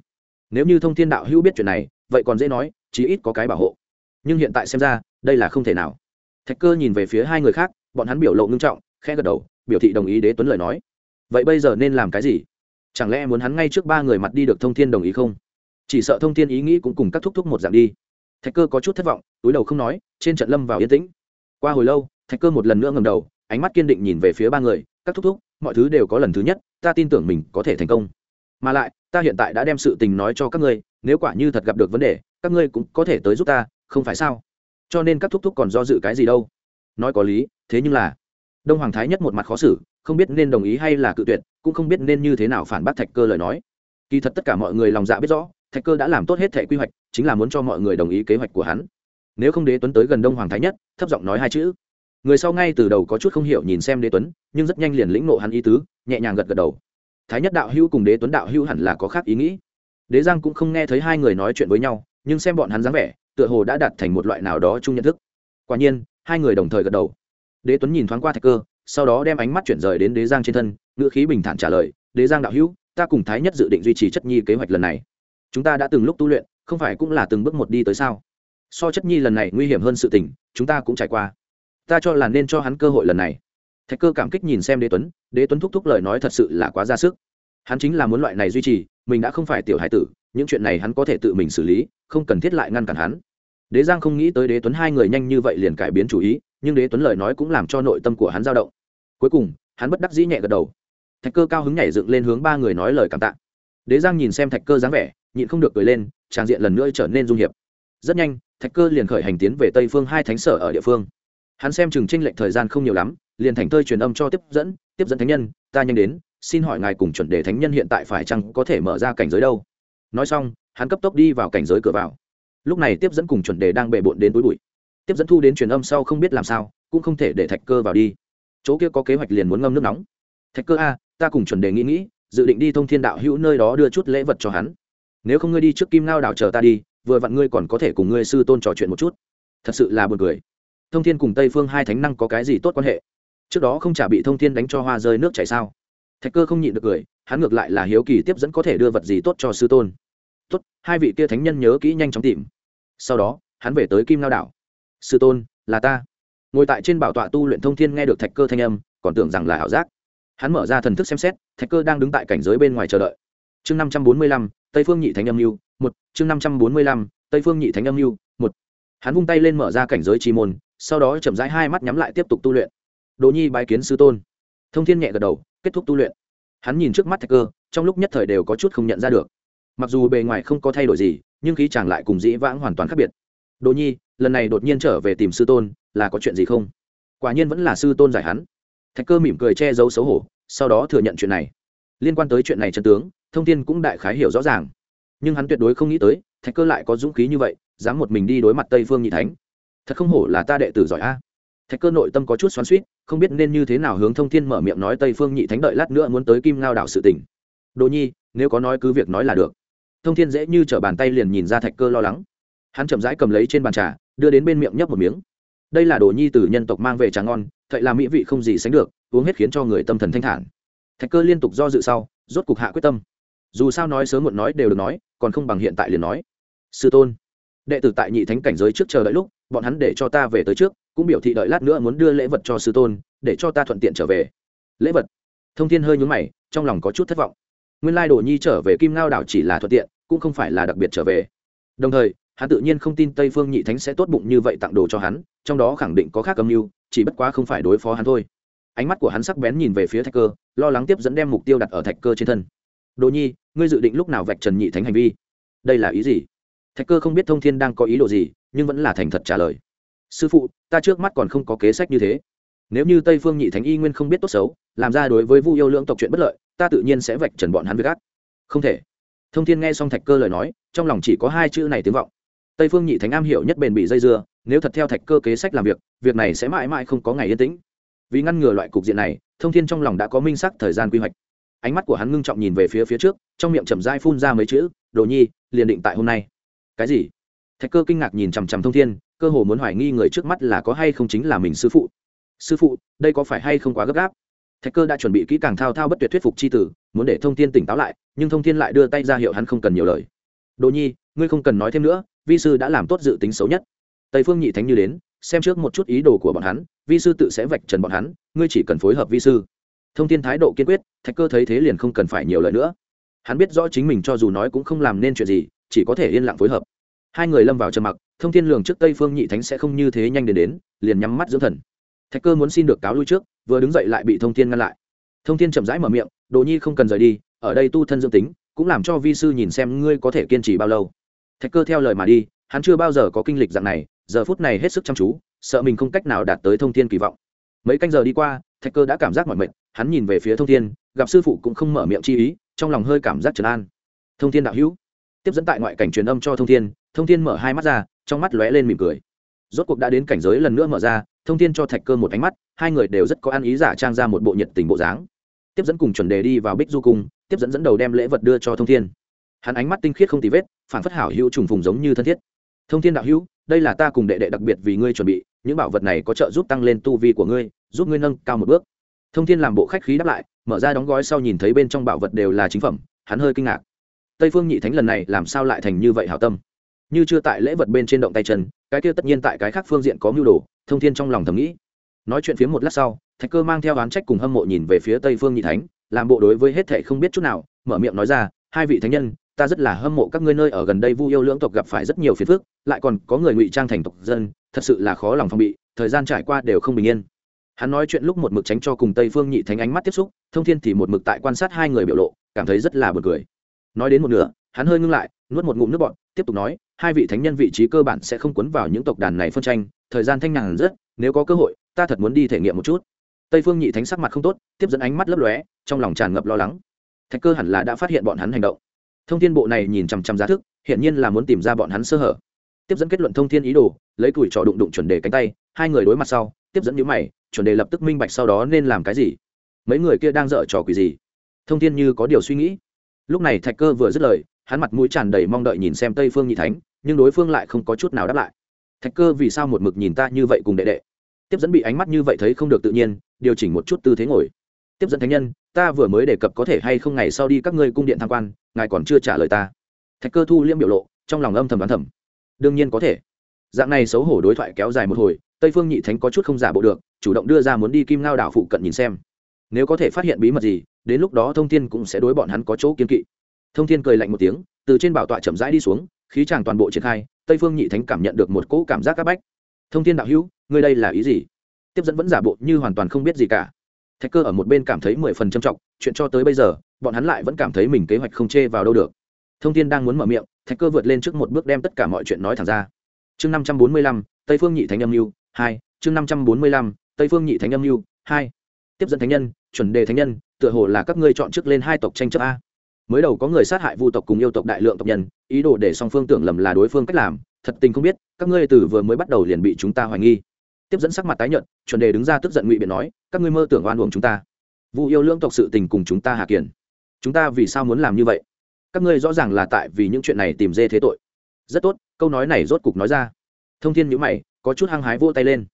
Nếu như thông thiên đạo hữu biết chuyện này, vậy còn dễ nói, chí ít có cái bảo hộ. Nhưng hiện tại xem ra, đây là không thể nào. Thạch cơ nhìn về phía hai người khác, bọn hắn biểu lộ ngưng trọng, khẽ gật đầu, biểu thị đồng ý đế tuấn lời nói. Vậy bây giờ nên làm cái gì? Chẳng lẽ muốn hắn ngay trước ba người mặt đi được thông thiên đồng ý không? Chỉ sợ thông thiên ý nghĩ cũng cùng các thúc thúc một dạng đi. Thạch cơ có chút thất vọng, túi đầu không nói, trên trận lâm vào yên tĩnh. Qua hồi lâu, thạch cơ một lần nữa ngầm đầu, ánh mắt kiên định nhìn về phía ba người, các thúc thúc, mọi thứ đều có lần thứ nhất, ta tin tưởng mình có thể thành công. Mà lại, ta hiện tại đã đem sự tình nói cho các ngươi, nếu quả như thật gặp được vấn đề, các ngươi cũng có thể tới giúp ta, không phải sao? Cho nên các thúc thúc còn do dự cái gì đâu? Nói có lý, thế nhưng là, đông hoàng thái nhất một mặt khó xử, không biết nên đồng ý hay là cự tuyệt, cũng không biết nên như thế nào phản bác thạch cơ lời nói. Kỳ thật tất cả mọi người lòng dạ biết rõ thạch cơ đã làm tốt hết thẻ quy hoạch, chính là muốn cho mọi người đồng ý kế hoạch của hắn. Nếu không đế tuấn tới gần đông hoàng thái nhất, thấp giọng nói hai chữ. Người sau ngay từ đầu có chút không hiểu nhìn xem đế tuấn, nhưng rất nhanh liền lĩnh nộ hắn ý tứ, nhẹ nhàng gật gật đầu. Thái nhất đạo hữu cùng đế tuấn đạo hữu hẳn là có khác ý nghĩ. Đế giang cũng không nghe thấy hai người nói chuyện với nhau, nhưng xem bọn hắn dáng vẻ, tựa hồ đã đạt thành một loại nào đó chung nhận thức. Quả nhiên, hai người đồng thời gật đầu. Đế tuấn nhìn thoáng qua thạch cơ, sau đó đem ánh mắt chuyển rời đến đế giang trên thân, ngữ khí bình thản trả lời, đế giang đạo hữu, ta cùng thái nhất dự định duy trì chất nhi kế hoạch lần này chúng ta đã từng lúc tu luyện, không phải cũng là từng bước một đi tới sao? So chất nhi lần này nguy hiểm hơn sự tình, chúng ta cũng trải qua. Ta cho là nên cho hắn cơ hội lần này. Thạch cơ cảm kích nhìn xem đế tuấn đế tuấn thúc thúc lời nói thật sự là quá ra sức. Hắn chính là muốn loại này duy trì, mình đã không phải tiểu hải tử, những chuyện này hắn có thể tự mình xử lý, không cần thiết lại ngăn cản hắn. Đế giang không nghĩ tới đế tuấn hai người nhanh như vậy liền cải biến chủ ý, nhưng đế tuấn lời nói cũng làm cho nội tâm của hắn dao động. Cuối cùng, hắn bất đắc dĩ nhẹ gật đầu. Thạch cơ cao hứng nhảy dựng lên hướng ba người nói lời cảm tạ. Đế giang nhìn xem thạch cơ dáng vẻ nhịn không được cười lên trang diện lần nữa trở nên dung hiệp. Rất nhanh, thạch cơ liền khởi hành tiến về tây phương hai thánh sở ở địa phương. Hắn xem chừng tranh lệch thời gian không nhiều lắm, liền thành tơi truyền âm cho tiếp dẫn tiếp dẫn thánh nhân, ta nhanh đến, xin hỏi ngài cùng chuẩn đề thánh nhân hiện tại phải chăng có thể mở ra cảnh giới đâu? Nói xong, hắn cấp tốc đi vào cảnh giới cửa vào. Lúc này tiếp dẫn cùng chuẩn đề đang bệ bộn đến túi bụi. Tiếp dẫn thu đến truyền âm sau không biết làm sao, cũng không thể để thạch cơ vào đi. Chỗ kia có kế hoạch liền muốn ngâm nước nóng. Thạch cơ a, ta cùng chuẩn đề nghĩ nghĩ, dự định đi thông thiên đạo hữu nơi đó đưa chút lễ vật cho hắn nếu không ngươi đi trước kim ngao đảo chờ ta đi, vừa vặn ngươi còn có thể cùng ngươi sư tôn trò chuyện một chút. Thật sự là buồn cười. Thông thiên cùng tây phương hai thánh năng có cái gì tốt quan hệ? Trước đó không chả bị thông thiên đánh cho hoa rơi nước chảy sao? Thạch cơ không nhịn được cười, hắn ngược lại là hiếu kỳ tiếp dẫn có thể đưa vật gì tốt cho sư tôn. Tốt, hai vị kia thánh nhân nhớ kỹ nhanh chóng tìm. Sau đó, hắn về tới kim lao đảo. Sư tôn, là ta. Ngồi tại trên bảo tọa tu luyện thông thiên nghe được thạch cơ thanh âm, còn tưởng rằng là ảo giác. Hắn mở ra thần thức xem xét, thạch cơ đang đứng tại cảnh giới bên ngoài chờ đợi. Chương năm trăm bốn mươi lăm tây phương nhị thánh âm mưu, một, chương năm trăm bốn mươi lăm, tây phương nhị thánh âm mưu, một. Hắn vung tay lên mở ra cảnh giới chi môn, sau đó chậm rãi hai mắt nhắm lại tiếp tục tu luyện. Đồ nhi bái kiến sư tôn. Thông thiên nhẹ gật đầu, kết thúc tu luyện. Hắn nhìn trước mắt thạch cơ, trong lúc nhất thời đều có chút không nhận ra được. Mặc dù bề ngoài không có thay đổi gì, nhưng khí chàng lại cùng dĩ vãng hoàn toàn khác biệt. Đồ nhi, lần này đột nhiên trở về tìm sư tôn, là có chuyện gì không? Quả nhiên vẫn là sư tôn giải hắn. Thạch cơ mỉm cười che giấu xấu hổ, sau đó thừa nhận chuyện này. Liên quan tới chuyện này chân tướng thông Thiên cũng đại khái hiểu rõ ràng. Nhưng hắn tuyệt đối không nghĩ tới, thạch cơ lại có dũng khí như vậy, dám một mình đi đối mặt tây phương nhị thánh. Thật không hổ là ta đệ tử giỏi a. Thạch cơ nội tâm có chút xoắn suýt không biết nên như thế nào hướng thông thiên mở miệng nói tây phương nhị thánh đợi lát nữa muốn tới kim ngao đảo sự tỉnh đồ nhi, nếu có nói cứ việc nói là được. Thông thiên dễ như t r ở bàn tay liền nhìn ra thạch cơ lo lắng. Hắn chậm rãi cầm lấy trên bàn trà, đưa đến bên miệng nhấp một miếng. Đây là đồ nhi từ nhân tộc mang về trà ngon thậy là mỹ vị không gì sánh được, uống hết khiến cho người tâm thần thanh thản. Thạch cơ liên tục do dự sau, rốt cục hạ quyết tâm dù sao nói sớm muộn nói đều được nói, còn không bằng hiện tại liền nói. Sư tôn, đệ tử tại nhị thánh cảnh giới trước chờ đợi lúc, bọn hắn để cho ta về tới trước, cũng biểu thị đợi lát nữa muốn đưa lễ vật cho sư tôn, để cho ta thuận tiện trở về. Lễ vật? Thông thiên hơi nhún mày, trong lòng có chút thất vọng. Nguyên lai đồ nhi trở về kim ngao đảo chỉ là thuận tiện, cũng không phải là đặc biệt trở về. Đồng thời, hắn tự nhiên không tin tây phương nhị thánh sẽ tốt bụng như vậy tặng đồ cho hắn, trong đó khẳng định có khác âm mưu, chỉ bất quá không phải đối phó hắn thôi. Ánh mắt của hắn sắc bén nhìn về phía thạch cơ, lo lắng tiếp dẫn đem mục tiêu đặt ở thạch cơ trên thân. Đồ nhi ngươi dự định lúc nào vạch trần nhị thánh hành vi? Đây là ý gì? Thạch cơ không biết thông thiên đang có ý đồ gì, nhưng vẫn là thành thật trả lời. Sư phụ, ta trước mắt còn không có kế sách như thế. Nếu như tây phương nhị thánh y nguyên không biết tốt xấu, làm ra đối với vu yêu lưỡng tộc chuyện bất lợi, ta tự nhiên sẽ vạch trần bọn hắn với gác không thể. Thông thiên nghe xong thạch cơ lời nói, trong lòng chỉ có hai chữ này tiếng vọng. Tây phương nhị thánh am hiểu nhất bền bị dây dưa, nếu thật theo thạch cơ kế sách làm việc việc này sẽ mãi mãi không có ngày yên tĩnh. Vì ngăn ngừa loại cục diện này, thông thiên trong lòng đã có minh sắc thời gian quy hoạch ánh mắt của hắn ngưng trọng nhìn về phía phía trước, trong miệng chậm dai phun ra mấy chữ, đồ nhi, liền định tại hôm nay. Cái gì? Thạch cơ kinh ngạc nhìn chằm chằm thông thiên, cơ hồ muốn hoài nghi người trước mắt là có hay không chính là mình sư phụ. Sư phụ, đây có phải hay không quá gấp gáp? Thạch cơ đã chuẩn bị kỹ càng thao thao bất tuyệt thuyết phục c h i tử, muốn để thông thiên tỉnh táo lại, nhưng thông thiên lại đưa tay ra hiệu hắn không cần nhiều lời. Đồ nhi, ngươi không cần nói thêm nữa, vi sư đã làm tốt dự tính xấu nhất. Tây phương nhị thánh như đến, xem trước một chút ý đồ của bọn hắn, vi sư tự sẽ vạch trần bọn hắn, ngươi chỉ cần phối hợp vi sư thông tin thái độ kiên quyết, thạch cơ thấy thế liền không cần phải nhiều lời nữa. Hắn biết rõ chính mình cho dù nói cũng không làm nên chuyện gì, chỉ có thể yên lặng phối hợp. Hai người lâm vào trầm mặc, thông tin lường trước tây phương nhị thánh sẽ không như thế nhanh đến đến, liền nhắm mắt dưỡng thần. Thạch cơ muốn xin được cáo lui trước, vừa đứng dậy lại bị thông tin ngăn lại. Thông tin chậm rãi mở miệng, đồ nhi không cần rời đi, ở đây tu thân dương tính, cũng làm cho vi sư nhìn xem ngươi có thể kiên trì bao lâu. Thạch cơ theo lời mà đi, hắn chưa bao giờ có kinh lịch dạng này, giờ phút này hết sức chăm chú, sợ mình không cách nào đạt tới thông thiên kỳ vọng. Mấy canh giờ đi qua, thạch cơ đã cảm giác mỏi mệt hắn nhìn về phía thông thiên, gặp sư phụ cũng không mở miệng chi ý, trong lòng hơi cảm giác trấn an. Thông thiên đạo hữu, tiếp dẫn tại ngoại cảnh truyền âm cho thông thiên thông thiên mở hai mắt ra, trong mắt lóe lên mỉm cười. Rốt cuộc đã đến cảnh giới lần nữa mở ra, thông thiên cho thạch cơ một ánh mắt, hai người đều rất có ăn ý giả trang ra một bộ nhiệt tình bộ dáng. Tiếp dẫn cùng chuẩn đề đi vào bích du cung, tiếp dẫn dẫn đầu đem lễ vật đưa cho thông thiên. Hắn ánh mắt tinh khiết không tì vết, phản phất hảo hữu trùng phùng giống như thân thiết. Thông thiên đạo hữu, đây là ta cùng đệ đệ đặc biệt vì ngươi chuẩn bị, những bảo vật này có trợ giúp tăng lên tu vi của ngươi, giúp ngươi nâng cao một bước thông thiên làm bộ khách khí đáp lại, mở ra đóng gói sau nhìn thấy bên trong bảo vật đều là chính phẩm, hắn hơi kinh ngạc. Tây phương nhị thánh lần này làm sao lại thành như vậy hảo tâm? Như chưa tại lễ vật bên trên động tay chân, cái kia tất nhiên tại cái khác phương diện có mưu đồ, thông thiên trong lòng thầm nghĩ. Nói chuyện phía một lát sau, thạch cơ mang theo oán trách cùng hâm mộ nhìn về phía tây phương nhị thánh, làm bộ đối với hết thệ không biết chút nào, mở miệng nói ra, hai vị thánh nhân, ta rất là hâm mộ các ngươi nơi ở gần đây vu yêu lưỡng tộc gặp phải rất nhiều phiền phức, lại còn có người ngụy trang thành tộc dân, thật sự là khó lòng phòng bị, thời gian trải qua đều không bình yên hắn nói chuyện lúc một mực tránh cho cùng tây phương nhị thánh ánh mắt tiếp xúc, thông thiên thì một mực tại quan sát hai người biểu lộ, cảm thấy rất là buồn cười. Nói đến một nửa, hắn hơi ngưng lại, nuốt một ngụm nước bọt, tiếp tục nói, hai vị thánh nhân vị trí cơ bản sẽ không cuốn vào những tộc đàn này phân tranh, thời gian thanh nhàn rất, nếu có cơ hội, ta thật muốn đi thể nghiệm một chút. Tây phương nhị thánh sắc mặt không tốt, tiếp dẫn ánh mắt lấp lóe, trong lòng tràn ngập lo lắng. Thạch cơ hẳn là đã phát hiện bọn hắn hành động. Thông thiên bộ này nhìn chằm chằm giá thức hiện nhiên là muốn tìm ra bọn hắn sơ hở. Tiếp dẫn kết luận thông thiên ý đồ, lấy củi trò đụng đụng chuẩn đề cánh tay, hai người đối mặt sau tiếp dẫn nhíu mày, chuẩn đề lập tức minh bạch sau đó nên làm cái gì. Mấy người kia đang dở trò quỷ gì? Thông thiên như có điều suy nghĩ. Lúc này thạch cơ vừa dứt lời, hắn mặt mũi tràn đầy mong đợi nhìn xem tây phương nhị thánh, nhưng đối phương lại không có chút nào đáp lại. Thạch cơ vì sao một mực nhìn ta như vậy cùng đệ đệ? Tiếp dẫn bị ánh mắt như vậy thấy không được tự nhiên, điều chỉnh một chút tư thế ngồi. Tiếp dẫn thánh nhân, ta vừa mới đề cập có thể hay không ngày sau đi các ngươi cung điện tham quan, ngài còn chưa trả lời ta. Thạch cơ thu liễm biểu lộ, trong lòng âm thầm đoán thầm. Đương nhiên có thể. Dạng này xấu hổ đối thoại kéo dài một hồi tây phương nhị thánh có chút không giả bộ được, chủ động đưa ra muốn đi kim ngao đảo phụ cận nhìn xem. Nếu có thể phát hiện bí mật gì, đến lúc đó thông thiên cũng sẽ đối bọn hắn có chỗ kiên kỵ. Thông thiên cười lạnh một tiếng, từ trên bảo tọa chậm rãi đi xuống, khí tràng toàn bộ triển khai, tây phương nhị thánh cảm nhận được một cỗ cảm giác c áp bách. Thông thiên đạo hữu, ngươi đây là ý gì? Tiếp dẫn vẫn giả bộ như hoàn toàn không biết gì cả. Thạch cơ ở một bên cảm thấy mười phần trầm trọng, chuyện cho tới bây giờ, bọn hắn lại vẫn cảm thấy mình kế hoạch không chê vào đâu được. Thông thiên đang muốn mở miệng, thạch cơ vượt lên trước một bước đem tất cả mọi chuyện nói thẳng ra. Chương năm trăm bốn mươi lăm, tây phương nhị thánh âm mưu hai, chương năm trăm bốn mươi lăm, tây phương nhị thánh âm mưu, hai. Tiếp dẫn thánh nhân, chuẩn đề thánh nhân, tựa hồ là các ngươi chọn trước lên hai tộc tranh chấp a. Mới đầu có người sát hại vu tộc cùng yêu tộc đại lượng tộc nhân, ý đồ để song phương tưởng lầm là đối phương cách làm, thật tình không biết, các ngươi từ vừa mới bắt đầu liền bị chúng ta hoài nghi. Tiếp dẫn sắc mặt tái nhợt, chuẩn đề đứng ra tức giận ngụy biện nói, các ngươi mơ tưởng oan uổng chúng ta. Vu yêu lưỡng tộc sự tình cùng chúng ta hạ kiển. Chúng ta vì sao muốn làm như vậy? Các ngươi rõ ràng là tại vì những chuyện này tìm dê thế tội. Rất tốt, câu nói này rốt cục nói ra. Thông thiên nhữ mày có chút hăng hái vỗ tay lên.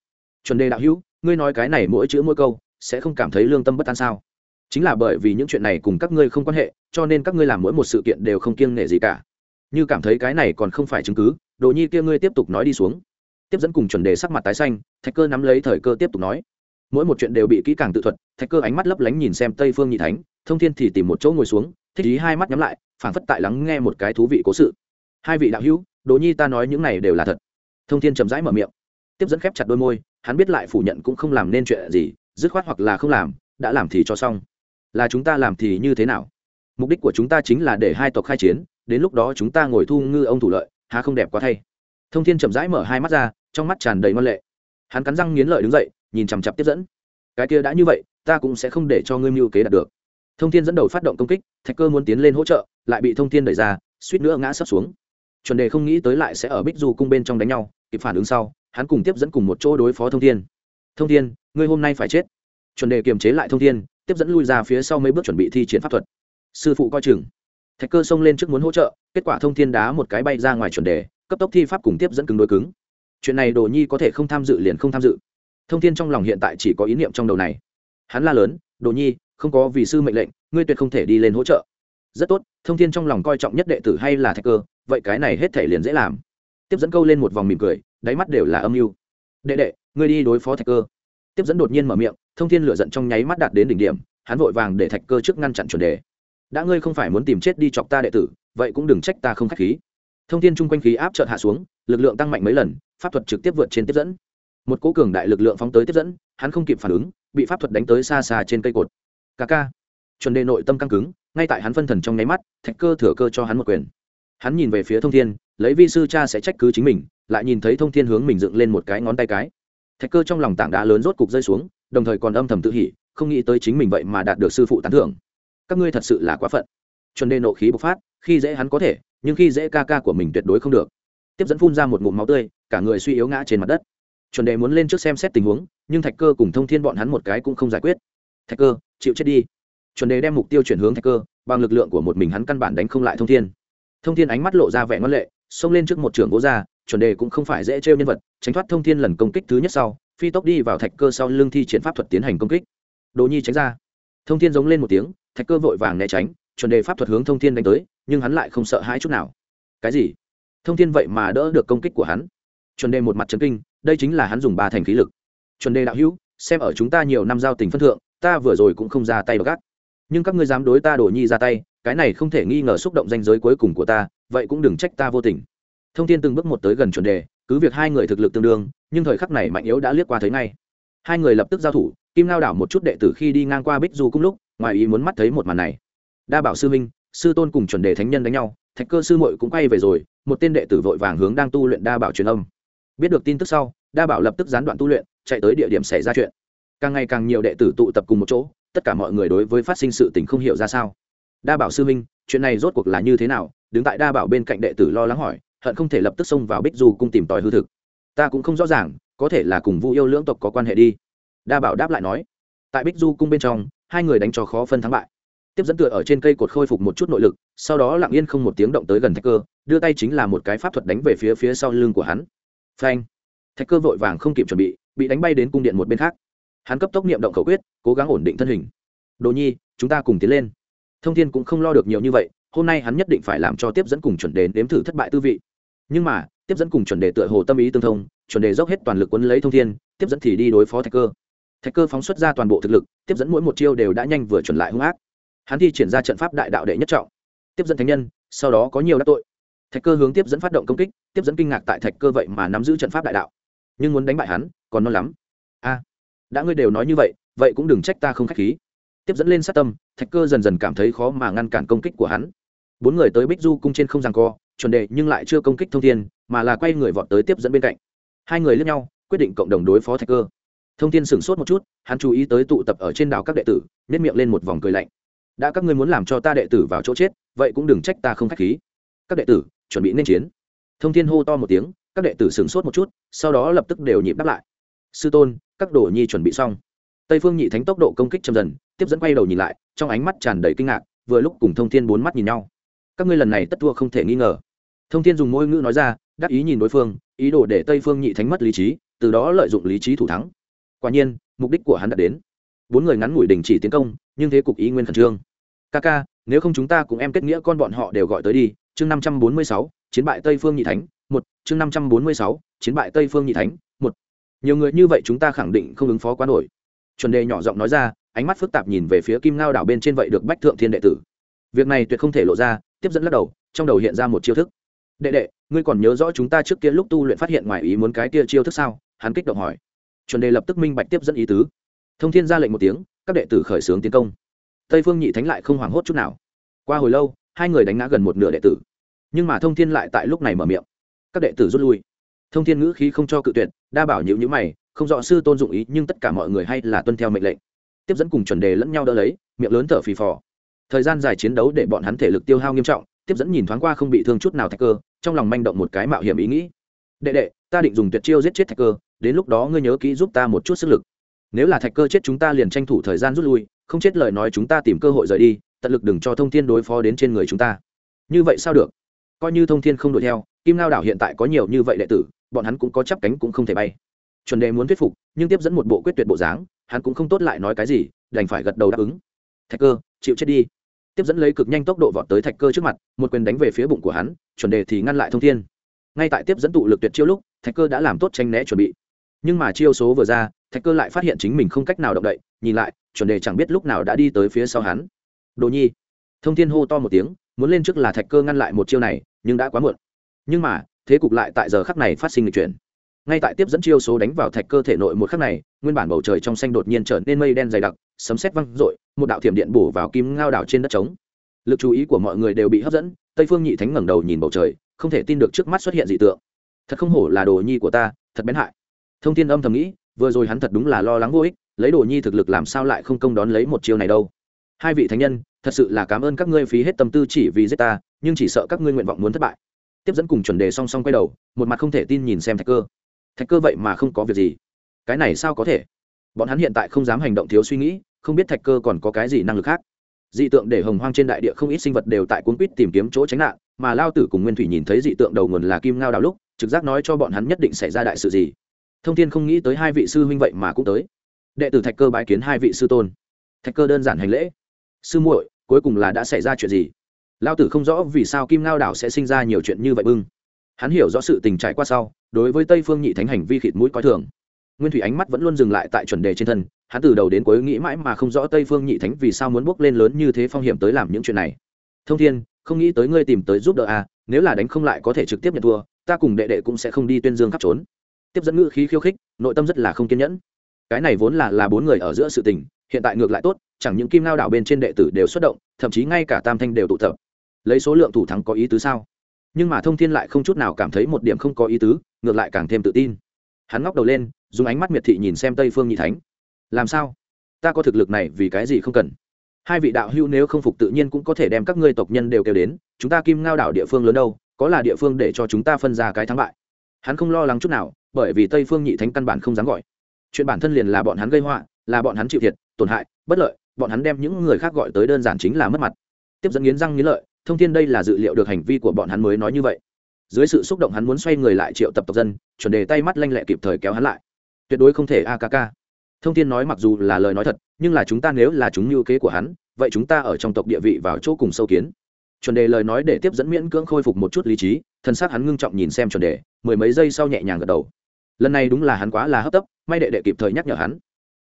Chuẩn đề đạo hữu, ngươi nói cái này mỗi chữ mỗi câu, sẽ không cảm thấy lương tâm bất an sao? Chính là bởi vì những chuyện này cùng các ngươi không quan hệ, cho nên các ngươi làm mỗi một sự kiện đều không kiêng nể gì cả. Như cảm thấy cái này còn không phải chứng cứ, đồ nhi kia ngươi tiếp tục nói đi xuống. Tiếp dẫn cùng chuẩn đề sắc mặt tái xanh, thạch cơ nắm lấy thời cơ tiếp tục nói. Mỗi một chuyện đều bị kỹ càng tự thuật, thạch cơ ánh mắt lấp lánh nhìn xem tây phương nhị thánh, thông thiên thì tìm một chỗ ngồi xuống, thích ý hai mắt nhắm lại, phảng phất tại lắng nghe một cái thú vị cố sự. Hai vị đạo hữu, đồ nhi ta nói những này đều là thật thông thiên chậm rãi mở miệng. Tiếp dẫn khép chặt đôi môi, hắn biết lại phủ nhận cũng không làm nên chuyện gì, dứt khoát hoặc là không làm, đã làm thì cho xong. Là chúng ta làm thì như thế nào? Mục đích của chúng ta chính là để hai tộc khai chiến, đến lúc đó chúng ta ngồi thu ngư ông thủ lợi, há không đẹp quá thay. Thông thiên chậm rãi mở hai mắt ra, trong mắt tràn đầy ngon lệ. Hắn cắn răng nghiến lợi đứng dậy, nhìn chằm chặp tiếp dẫn. Cái kia đã như vậy, ta cũng sẽ không để cho ngươi mưu kế đạt được. Thông thiên dẫn đầu phát động công kích, thạch cơ muốn tiến lên hỗ trợ, lại bị thông thiên đẩy ra, suýt nữa ngã sấp xuống chuẩn đề không nghĩ tới lại sẽ ở bích du cung bên trong đánh nhau, kịp phản ứng sau, hắn cùng tiếp dẫn cùng một chỗ đối phó thông thiên. Thông thiên, ngươi hôm nay phải chết. Chuẩn đề kiềm chế lại thông thiên, tiếp dẫn lui ra phía sau mấy bước chuẩn bị thi triển pháp thuật. Sư phụ coi chừng. Thạch cơ xông lên trước muốn hỗ trợ, kết quả thông thiên đá một cái bay ra ngoài chuẩn đề, cấp tốc thi pháp cùng tiếp dẫn cứng đối cứng. Chuyện này đồ nhi có thể không tham dự liền không tham dự. Thông thiên trong lòng hiện tại chỉ có ý niệm trong đầu này. Hắn la lớn, đồ nhi, không có vì sư mệnh lệnh, ngươi tuyệt không thể đi lên hỗ trợ. Rất tốt. Thông thiên trong lòng coi trọng nhất đệ tử hay là thạch cơ vậy cái này hết thể liền dễ làm. Tiếp dẫn câu lên một vòng mỉm cười, đáy mắt đều là âm mưu. Đệ đệ, ngươi đi đối phó thạch cơ. Tiếp dẫn đột nhiên mở miệng, thông thiên lửa giận trong nháy mắt đạt đến đỉnh điểm, hắn vội vàng để thạch cơ trước ngăn chặn chuẩn đề. Đã ngươi không phải muốn tìm chết đi chọc ta đệ tử, vậy cũng đừng trách ta không k h á c h khí. Thông thiên chung quanh khí áp trợt hạ xuống, lực lượng tăng mạnh mấy lần, pháp thuật trực tiếp vượt trên tiếp dẫn. Một cố cường đại lực lượng phóng tới tiếp dẫn, hắn không kịp phản ứng, bị pháp thuật đánh tới xa xa trên cây cột. Ca ca. Chuẩn đề nội tâm căng cứng, ngay tại hắn phân thần trong nháy mắt, thạch cơ thừa cơ cho hắn một quyền hắn nhìn về phía thông thiên, lấy vi sư cha sẽ trách cứ chính mình, lại nhìn thấy thông thiên hướng mình dựng lên một cái ngón tay cái. Thạch cơ trong lòng tảng đá lớn rốt cục rơi xuống, đồng thời còn âm thầm tự hỉ, không nghĩ tới chính mình vậy mà đạt được sư phụ tán thưởng. Các ngươi thật sự là quá phận. Chuẩn đề nộ khí bộc phát, khi dễ hắn có thể, nhưng khi dễ ca ca của mình tuyệt đối không được. Tiếp dẫn phun ra một ngụm máu tươi, cả người suy yếu ngã trên mặt đất. Chuẩn đề muốn lên trước xem xét tình huống, nhưng thạch cơ cùng thông thiên bọn hắn một cái cũng không giải quyết. Thạch cơ, chịu chết đi. Chuẩn đề đem mục tiêu chuyển hướng thạch cơ, bằng lực lượng của một mình hắn căn bản đánh không lại thông thiên thông thiên ánh mắt lộ ra vẻ ngoan lệ, xông lên trước một trường gỗ ra, chuẩn đề cũng không phải dễ trêu nhân vật, tránh thoát thông thiên lần công kích thứ nhất sau, phi tốc đi vào thạch cơ sau lưng thi triển pháp thuật tiến hành công kích. Đồ nhi tránh ra. Thông thiên giống lên một tiếng, thạch cơ vội vàng né tránh, chuẩn đề pháp thuật hướng thông thiên đánh tới, nhưng hắn lại không sợ hãi chút nào. Cái gì? Thông thiên vậy mà đỡ được công kích của hắn? Chuẩn đề một mặt trấn kinh, đây chính là hắn dùng ba thành khí lực. Chuẩn đề đạo hữu, xem ở chúng ta nhiều năm giao tình phân thượng, ta vừa rồi cũng không ra tay gác nhưng các ngươi dám đối ta đổ nhi ra tay cái này không thể nghi ngờ xúc động danh giới cuối cùng của ta, vậy cũng đừng trách ta vô tình. Thông tin từng bước một tới gần chuẩn đề, cứ việc hai người thực lực tương đương, nhưng thời khắc này mạnh yếu đã liếc qua thấy ngay. Hai người lập tức giao thủ, kim lao đảo một chút đệ tử khi đi ngang qua bích du cung lúc, ngoài ý muốn mắt thấy một màn này. Đa bảo sư minh sư tôn cùng chuẩn đề thánh nhân đánh nhau, thạch cơ sư muội cũng quay về rồi, một tên đệ tử vội vàng hướng đang tu luyện đa bảo truyền âm. Biết được tin tức sau, đa bảo lập tức gián đoạn tu luyện, chạy tới địa điểm xảy ra chuyện. Càng ngày càng nhiều đệ tử tụ tập cùng một chỗ, tất cả mọi người đối với phát sinh sự tình không hiểu ra sao đa bảo sư minh chuyện này rốt cuộc là như thế nào? Đứng tại đa bảo bên cạnh đệ tử lo lắng hỏi, hận không thể lập tức xông vào bích du cung tìm tòi hư thực. Ta cũng không rõ ràng, có thể là cùng vu yêu lưỡng tộc có quan hệ đi. Đa bảo đáp lại nói. Tại bích du cung bên trong, hai người đánh cho khó phân thắng bại. Tiếp dẫn tựa ở trên cây cột khôi phục một chút nội lực, sau đó lặng yên không một tiếng động tới gần thạch cơ, đưa tay chính là một cái pháp thuật đánh về phía phía sau lưng của hắn. Phanh! Thạch cơ vội vàng không kịp chuẩn bị bị đánh bay đến cung điện một bên khác. Hắn cấp tốc niệm động khẩu quyết, cố gắng ổn định thân hình. Đồ nhi, chúng ta cùng tiến lên thông thiên cũng không lo được nhiều như vậy, hôm nay hắn nhất định phải làm cho tiếp dẫn cùng chuẩn đề nếm thử thất bại tư vị. Nhưng mà, tiếp dẫn cùng chuẩn đề tựa hồ tâm ý tương thông, chuẩn đề dốc hết toàn lực quấn lấy thông thiên, tiếp dẫn thì đi đối phó thạch cơ. Thạch cơ phóng xuất ra toàn bộ thực lực, tiếp dẫn mỗi một chiêu đều đã nhanh vừa chuẩn lại hung ác. Hắn thi triển ra trận pháp đại đạo đệ nhất trọng. Tiếp dẫn thánh nhân, sau đó có nhiều đắc tội. Thạch cơ hướng tiếp dẫn phát động công kích, tiếp dẫn kinh ngạc tại thạch cơ vậy mà nắm giữ trận pháp đại đạo. Nhưng muốn đánh bại hắn, còn non lắm. A, đã ngươi đều nói như vậy vậy cũng đừng trách ta không k h á c h khí tiếp dẫn lên sát tâm, thạch cơ dần dần cảm thấy khó mà ngăn cản công kích của hắn. Bốn người tới bích du cung trên không rằng co, chuẩn đề nhưng lại chưa công kích thông thiên, mà là quay người vọt tới tiếp dẫn bên cạnh. Hai người lướt nhau, quyết định cộng đồng đối phó thạch cơ. Thông thiên sửng sốt một chút, hắn chú ý tới tụ tập ở trên đảo các đệ tử nếp miệng lên một vòng cười lạnh. Đã các ngươi muốn làm cho ta đệ tử vào chỗ chết, vậy cũng đừng trách ta không k h á c h khí. Các đệ tử, chuẩn bị nên chiến. Thông thiên hô to một tiếng, các đệ tử sửng sốt một chút, sau đó lập tức đều nhịp đáp lại. Sư tôn, các đồ nhi chuẩn bị xong. Tây phương nhị thánh tốc độ công kích chậm dần tiếp dẫn quay đầu nhìn lại, trong ánh mắt tràn đầy kinh ngạc, vừa lúc cùng thông thiên bốn mắt nhìn nhau. Các ngươi lần này tất thua không thể nghi ngờ. Thông thiên dùng môi ngữ nói ra, đắc ý nhìn đối phương, ý đồ để tây phương nhị thánh mất lý trí, từ đó lợi dụng lý trí thủ thắng. Quả nhiên, mục đích của hắn đã đến. Bốn người ngắn ngủi đình chỉ tiến công, nhưng thế cục ý nguyên khẩn trương. Ca ca, nếu không chúng ta cùng em kết nghĩa con bọn họ đều gọi tới đi, chương năm trăm bốn mươi sáu, chiến bại tây phương nhị thánh, một, chương năm trăm bốn mươi sáu, chiến bại tây phương nhị thánh, một. Nhiều người như vậy chúng ta khẳng định không ứng phó quá nổi. Chuẩn đề nhỏ giọng nói ra ánh mắt phức tạp nhìn về phía kim ngao đảo bên trên vậy được bách thượng thiên đệ tử. Việc này tuyệt không thể lộ ra, tiếp dẫn lắc đầu, trong đầu hiện ra một chiêu thức. Đệ đệ, ngươi còn nhớ rõ chúng ta trước kia lúc tu luyện phát hiện ngoài ý muốn cái kia chiêu thức sao? Hắn kích động hỏi. Chuẩn đề lập tức minh bạch tiếp dẫn ý tứ. Thông thiên ra lệnh một tiếng, các đệ tử khởi xướng tiến công. Tây phương nhị thánh lại không hoảng hốt chút nào. Qua hồi lâu, hai người đánh ngã gần một nửa đệ tử. Nhưng mà thông thiên lại tại lúc này mở miệng. Các đệ tử rút lui. Thông thiên ngữ khí không cho cự tuyệt, đa bảo nhữ nhữ mày, không rõ sư tôn dụng ý, nhưng tất cả mọi người hay là tuân theo mệnh lệnh tiếp dẫn cùng chuẩn đề lẫn nhau đỡ lấy, miệng lớn thở phì phò. Thời gian dài chiến đấu để bọn hắn thể lực tiêu hao nghiêm trọng, tiếp dẫn nhìn thoáng qua không bị thương chút nào thạch cơ trong lòng manh động một cái mạo hiểm ý nghĩ. Đệ đệ, ta định dùng tuyệt chiêu giết chết thạch cơ đến lúc đó ngươi nhớ kỹ giúp ta một chút sức lực. Nếu là thạch cơ chết chúng ta liền tranh thủ thời gian rút lui, không chết lời nói chúng ta tìm cơ hội rời đi, tận lực đừng cho thông thiên đối phó đến trên người chúng ta. Như vậy sao được? Coi như thông thiên không đuổi theo, kim lao đảo hiện tại có nhiều như vậy đệ tử, bọn hắn cũng có chắp cánh cũng không thể bay. Chuẩn đề muốn thuyết phục, nhưng tiếp dẫn một bộ quyết tuyệt bộ dáng hắn cũng không tốt lại nói cái gì, đành phải gật đầu đáp ứng. Thạch cơ, chịu chết đi. Tiếp dẫn lấy cực nhanh tốc độ vọt tới thạch cơ trước mặt, một quyền đánh về phía bụng của hắn, chuẩn đề thì ngăn lại thông thiên. Ngay tại tiếp dẫn tụ lực tuyệt chiêu lúc, thạch cơ đã làm tốt tranh né chuẩn bị. Nhưng mà chiêu số vừa ra, thạch cơ lại phát hiện chính mình không cách nào động đậy, nhìn lại, chuẩn đề chẳng biết lúc nào đã đi tới phía sau hắn. Đồ nhi. Thông thiên hô to một tiếng, muốn lên trước là thạch cơ ngăn lại một chiêu này, nhưng đã quá muộn. Nhưng mà, thế cục lại tại giờ khắc này phát sinh lịch chuyển ngay tại tiếp dẫn chiêu số đánh vào thạch cơ thể nội một khắc này, nguyên bản bầu trời trong xanh đột nhiên trở nên mây đen dày đặc, sấm sét văng rội một đạo thiểm điện bổ vào kim ngao đảo trên đất trống. Lực chú ý của mọi người đều bị hấp dẫn, tây phương nhị thánh ngẩng đầu nhìn bầu trời, không thể tin được trước mắt xuất hiện dị tượng. Thật không hổ là đồ nhi của ta, thật bén hại. Thông tin âm thầm nghĩ, vừa rồi hắn thật đúng là lo lắng vô ích, lấy đồ nhi thực lực làm sao lại không công đón lấy một chiêu này đâu. Hai vị thánh nhân, thật sự là cảm ơn các ngươi phí hết tâm tư chỉ vì giết ta, nhưng chỉ sợ các ngươi nguyện vọng muốn thất bại. Tiếp dẫn cùng chuẩn đề song song quay đầu, một mặt không thể tin nhìn xem thạch cơ thạch cơ vậy mà không có việc gì. Cái này sao có thể? Bọn hắn hiện tại không dám hành động thiếu suy nghĩ, không biết thạch cơ còn có cái gì năng lực khác. Dị tượng để hồng hoang trên đại địa không ít sinh vật đều tại cuốn quýt tìm kiếm chỗ tránh nạn, mà lao tử cùng nguyên thủy nhìn thấy dị tượng đầu nguồn là kim ngao đào lúc, trực giác nói cho bọn hắn nhất định xảy ra đại sự gì. Thông tin không nghĩ tới hai vị sư huynh vậy mà cũng tới. Đệ tử thạch cơ bái kiến hai vị sư tôn. Thạch cơ đơn giản hành lễ. Sư muội, cuối cùng là đã xảy ra chuyện gì? Lao tử không rõ vì sao kim ngao đảo sẽ sinh ra nhiều chuyện như vậy bưng hắn hiểu rõ sự tình trải qua sau, đối với tây phương nhị thánh hành vi khịt mũi coi thường. Nguyên thủy ánh mắt vẫn luôn dừng lại tại chuẩn đề trên thân, hắn từ đầu đến cuối nghĩ mãi mà không rõ tây phương nhị thánh vì sao muốn bước lên lớn như thế phong hiểm tới làm những chuyện này. Thông thiên, không nghĩ tới ngươi tìm tới giúp đỡ à nếu là đánh không lại có thể trực tiếp nhận thua, ta cùng đệ đệ cũng sẽ không đi tuyên dương khắp trốn. Tiếp dẫn ngữ khí khiêu khích, nội tâm rất là không kiên nhẫn. Cái này vốn là là bốn người ở giữa sự tình, hiện tại ngược lại tốt, chẳng những kim lao đảo bên trên đệ tử đều xuất động, thậm chí ngay cả tam thanh đều tụ tập. Lấy số lượng thủ thắng có ý tứ sao? Nhưng mà thông thiên lại không chút nào cảm thấy một điểm không có ý tứ, ngược lại càng thêm tự tin. Hắn ngóc đầu lên, dùng ánh mắt miệt thị nhìn xem tây phương nhị thánh. Làm sao? Ta có thực lực này vì cái gì không cần? Hai vị đạo hữu nếu không phục tự nhiên cũng có thể đem các ngươi tộc nhân đều kêu đến, chúng ta kim ngao đảo địa phương lớn đâu, có là địa phương để cho chúng ta phân ra cái thắng bại? Hắn không lo lắng chút nào, bởi vì tây phương nhị thánh căn bản không dám gọi. Chuyện bản thân liền là bọn hắn gây họa, là bọn hắn chịu thiệt, tổn hại, bất lợi, bọn hắn đem những người khác gọi tới đơn giản chính là mất mặt. Tiếp dẫn nghiến răng nghiến lợi thông Thiên đây là dự liệu được hành vi của bọn hắn mới nói như vậy. Dưới sự xúc động hắn muốn xoay người lại triệu tập tộc dân, chuẩn đề tay mắt lanh lẹ kịp thời kéo hắn lại. Tuyệt đối không thể, a k k thông Thiên nói mặc dù là lời nói thật, nhưng là chúng ta nếu là chúng mưu kế của hắn, vậy chúng ta ở trong tộc địa vị vào chỗ cùng sâu kiến. Chuẩn đề lời nói để tiếp dẫn miễn cưỡng khôi phục một chút lý trí, thân xác hắn ngưng trọng nhìn xem chuẩn đề, mười mấy giây sau nhẹ nhàng gật đầu. Lần này đúng là hắn quá là hấp tấp, may đệ đệ kịp thời nhắc nhở hắn.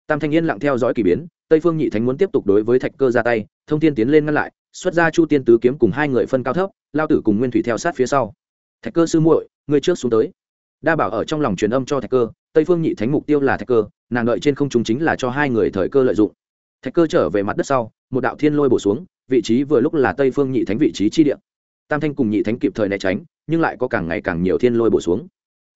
Tam thanh yên lặng theo dõi k ỳ biến, tây phương nhị thánh muốn tiếp tục đối với thạch cơ ra tay, thông tin tiến lên ngăn lại xuất ra chu tiên tứ kiếm cùng hai người phân cao thấp, lao tử cùng nguyên thủy theo sát phía sau. Thạch cơ sư muội người trước xuống tới. Đa bảo ở trong lòng truyền âm cho thạch cơ, tây phương nhị thánh mục tiêu là thạch cơ, nàng đợi trên không chúng chính là cho hai người thời cơ lợi dụng. Thạch cơ trở về mặt đất sau, một đạo thiên lôi bổ xuống, vị trí vừa lúc là tây phương nhị thánh vị trí chi địa. Tam thanh cùng nhị thánh kịp thời né tránh, nhưng lại có càng ngày càng nhiều thiên lôi bổ xuống.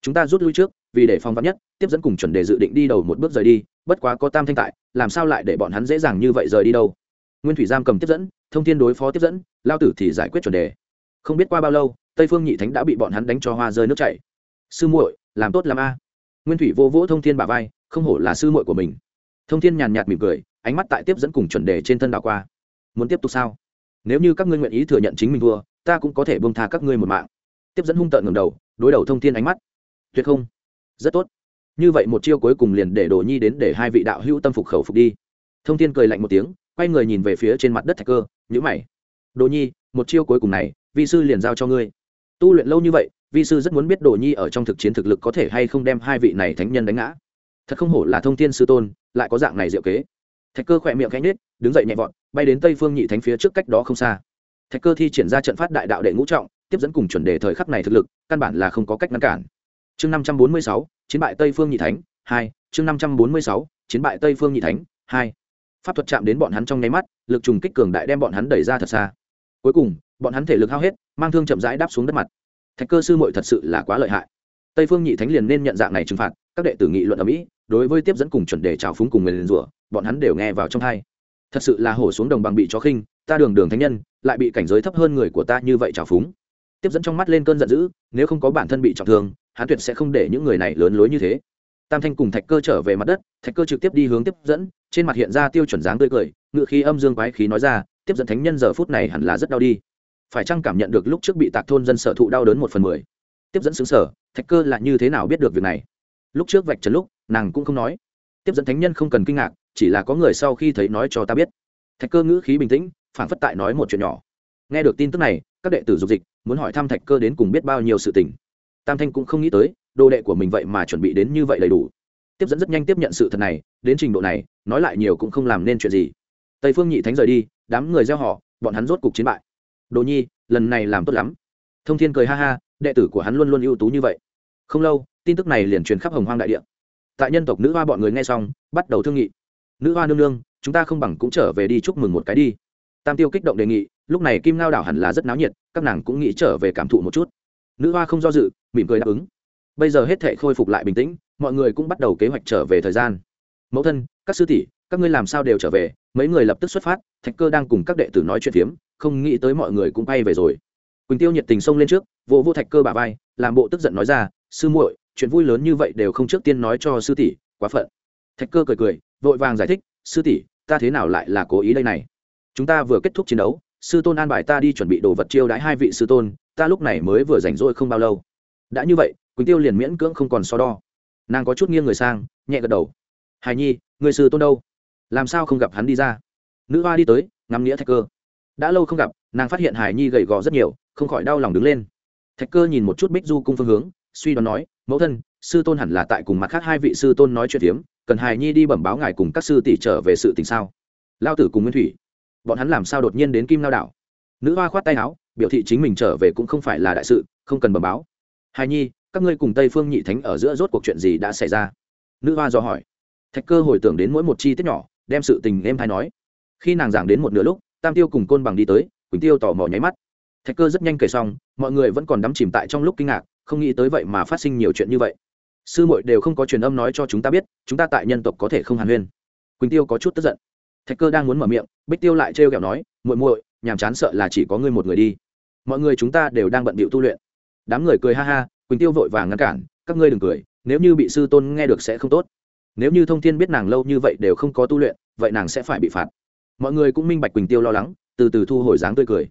Chúng ta rút lui trước, vì để phong vắn nhất, tiếp dẫn cùng chuẩn đề dự định đi đầu một bước rời đi, bất quá có tam thanh tại, làm sao lại để bọn hắn dễ dàng như vậy rời đi đâu? Nguyên thủy giam cầm tiếp dẫn, thông thiên đối phó tiếp dẫn, lao tử thì giải quyết chuẩn đề. Không biết qua bao lâu, tây phương nhị thánh đã bị bọn hắn đánh cho hoa rơi nước chảy. Sư muội, làm tốt làm a. Nguyên thủy vô vỗ thông thiên bà vai, không hổ là sư muội của mình. Thông thiên nhàn nhạt mỉm cười, ánh mắt tại tiếp dẫn cùng chuẩn đề trên thân đảo qua. Muốn tiếp tục sao? Nếu như các ngươi nguyện ý thừa nhận chính mình thua, ta cũng có thể bông tha các ngươi một mạng. Tiếp dẫn hung tợn ngầm đầu, đối đầu thông thiên ánh mắt. Tuyệt không? Rất tốt. Như vậy một chiêu cuối cùng liền để đồ nhi đến để hai vị đạo hữu tâm phục khẩu phục đi. Thông thiên cười lạnh một tiếng quay người nhìn về phía trên mặt đất thạch cơ nhữ mày. Đồ nhi, một chiêu cuối cùng này, vi sư liền giao cho ngươi. Tu luyện lâu như vậy, vi sư rất muốn biết đồ nhi ở trong thực chiến thực lực có thể hay không đem hai vị này thánh nhân đánh ngã. Thật không hổ là thông thiên sư tôn, lại có dạng này diệu kế. Thạch cơ khỏe miệng cánh nết đứng dậy nhẹ vọt, bay đến tây phương nhị thánh phía trước cách đó không xa. Thạch cơ thi triển ra trận phát đại đạo đệ ngũ trọng, tiếp dẫn cùng chuẩn đề thời khắc này thực lực, căn bản là không có cách ngăn cản. Chương năm trăm bốn mươi sáu, chiến bại tây phương nhị thánh, hai, chương năm trăm bốn mươi sáu, chiến bại tây phương nhị thánh, hai pháp thuật chạm đến bọn hắn trong nháy mắt, lực trùng kích cường đại đem bọn hắn đẩy ra thật xa. Cuối cùng, bọn hắn thể lực hao hết, mang thương chậm rãi đáp xuống đất mặt. Thạch cơ sư muội thật sự là quá lợi hại. Tây phương nhị thánh liền nên nhận dạng này trừng phạt, các đệ tử nghị luận ở mỹ, đối với tiếp dẫn cùng chuẩn đề trào phúng cùng người liền rủa, bọn hắn đều nghe vào trong hai thật sự là hổ xuống đồng bằng bị chó khinh, ta đường đường thánh nhân, lại bị cảnh giới thấp hơn người của ta như vậy trào phúng. Tiếp dẫn trong mắt lên cơn giận dữ, nếu không có bản thân bị trọng thương, hắn tuyệt sẽ không để những người này lớn lối như thế tam thanh cùng thạch cơ trở về mặt đất, thạch cơ trực tiếp đi hướng tiếp dẫn, trên mặt hiện ra tiêu chuẩn dáng tươi cười ngự khí âm dương quái khí nói ra, tiếp dẫn thánh nhân giờ phút này hẳn là rất đau đi. Phải chăng cảm nhận được lúc trước bị tạc thôn dân sở thụ đau đớn một phần mười? Tiếp dẫn xứng sở, thạch cơ là như thế nào biết được việc này? Lúc trước vạch trần lúc, nàng cũng không nói. Tiếp dẫn thánh nhân không cần kinh ngạc, chỉ là có người sau khi thấy nói cho ta biết. Thạch cơ ngữ khí bình tĩnh phản phất tại nói một chuyện nhỏ. Nghe được tin tức này, các đệ tử dục dịch, muốn hỏi thăm thạch cơ đến cùng biết bao nhiêu sự tình. Tam thanh cũng không nghĩ tới đồ đệ của mình vậy mà chuẩn bị đến như vậy đầy đủ. Tiếp dẫn rất nhanh tiếp nhận sự thật này, đến trình độ này, nói lại nhiều cũng không làm nên chuyện gì. Tây phương nhị thánh rời đi, đám người gieo họ, bọn hắn rốt cục chiến bại. Đồ nhi, lần này làm tốt lắm. Thông thiên cười ha ha, đệ tử của hắn luôn luôn ưu tú như vậy. Không lâu, tin tức này liền truyền khắp hồng hoang đại địa. Tại nhân tộc nữ hoa bọn người nghe xong, bắt đầu thương nghị. Nữ hoa nương nương, chúng ta không bằng cũng trở về đi chúc mừng một cái đi. Tam tiêu kích động đề nghị, lúc này kim ngao đảo hẳn là rất náo nhiệt, các nàng cũng nghĩ trở về cảm thụ một chút. Nữ hoa không do dự, mỉm cười đáp ứng bây giờ hết thể khôi phục lại bình tĩnh, mọi người cũng bắt đầu kế hoạch trở về thời gian. Mẫu thân, các sư tỷ, các ngươi làm sao đều trở về, mấy người lập tức xuất phát, thạch cơ đang cùng các đệ tử nói chuyện phiếm, không nghĩ tới mọi người cũng bay về rồi. Quỳnh tiêu nhiệt tình xông lên trước vỗ vô thạch cơ bà vai, làm bộ tức giận nói ra, sư muội, chuyện vui lớn như vậy đều không trước tiên nói cho sư tỷ, quá phận. Thạch cơ cười cười, vội vàng giải thích, sư tỷ, ta thế nào lại là cố ý đây này? Chúng ta vừa kết thúc chiến đấu, sư tôn an bài ta đi chuẩn bị đồ vật chiêu đãi hai vị sư tôn, ta lúc này mới vừa rảnh rỗi không bao lâu. Đã như vậy quỳnh tiêu liền miễn cưỡng không còn so đo. Nàng có chút nghiêng người sang, nhẹ gật đầu. Hài nhi, người sư tôn đâu? Làm sao không gặp hắn đi ra? Nữ hoa đi tới, ngắm nghĩa thạch cơ. Đã lâu không gặp, nàng phát hiện hải nhi gầy gò rất nhiều, không khỏi đau lòng đứng lên. Thạch cơ nhìn một chút bích du cung phương hướng, suy đoán nói, mẫu thân, sư tôn hẳn là tại cùng mặt khác hai vị sư tôn nói chuyện phiếm, cần hải nhi đi bẩm báo ngài cùng các sư tỷ trở về sự tình sao? Lao tử cùng nguyên thủy. Bọn hắn làm sao đột nhiên đến kim lao đảo? Nữ hoa khoát tay áo, biểu thị chính mình trở về cũng không phải là đại sự, không cần bẩm báo. Hải nhi các ngươi cùng tây phương nhị thánh ở giữa rốt cuộc chuyện gì đã xảy ra? Nữ hoa do hỏi. Thạch cơ hồi tưởng đến mỗi một chi tiết nhỏ, đem sự tình em thay nói. Khi nàng giảng đến một nửa lúc, tam tiêu cùng côn bằng đi tới, quỳnh tiêu tò mò nháy mắt. Thạch cơ rất nhanh kể xong, mọi người vẫn còn đắm chìm tại trong lúc kinh ngạc, không nghĩ tới vậy mà phát sinh nhiều chuyện như vậy. Sư muội đều không có truyền âm nói cho chúng ta biết, chúng ta tại nhân tộc có thể không hàn huyên. Quỳnh tiêu có chút tức giận. Thạch cơ đang muốn mở miệng, bích tiêu lại trêu kẹo nói, muội muội, nhàm chán sợ là chỉ có ngươi một người đi. Mọi người chúng ta đều đang bận bịu tu luyện. Đám người cười ha ha quỳnh tiêu vội vàng ngăn cản, các ngươi đừng cười, nếu như bị sư tôn nghe được sẽ không tốt. Nếu như thông thiên biết nàng lâu như vậy đều không có tu luyện, vậy nàng sẽ phải bị phạt. Mọi người cũng minh bạch quỳnh tiêu lo lắng, từ từ thu hồi dáng tươi cười.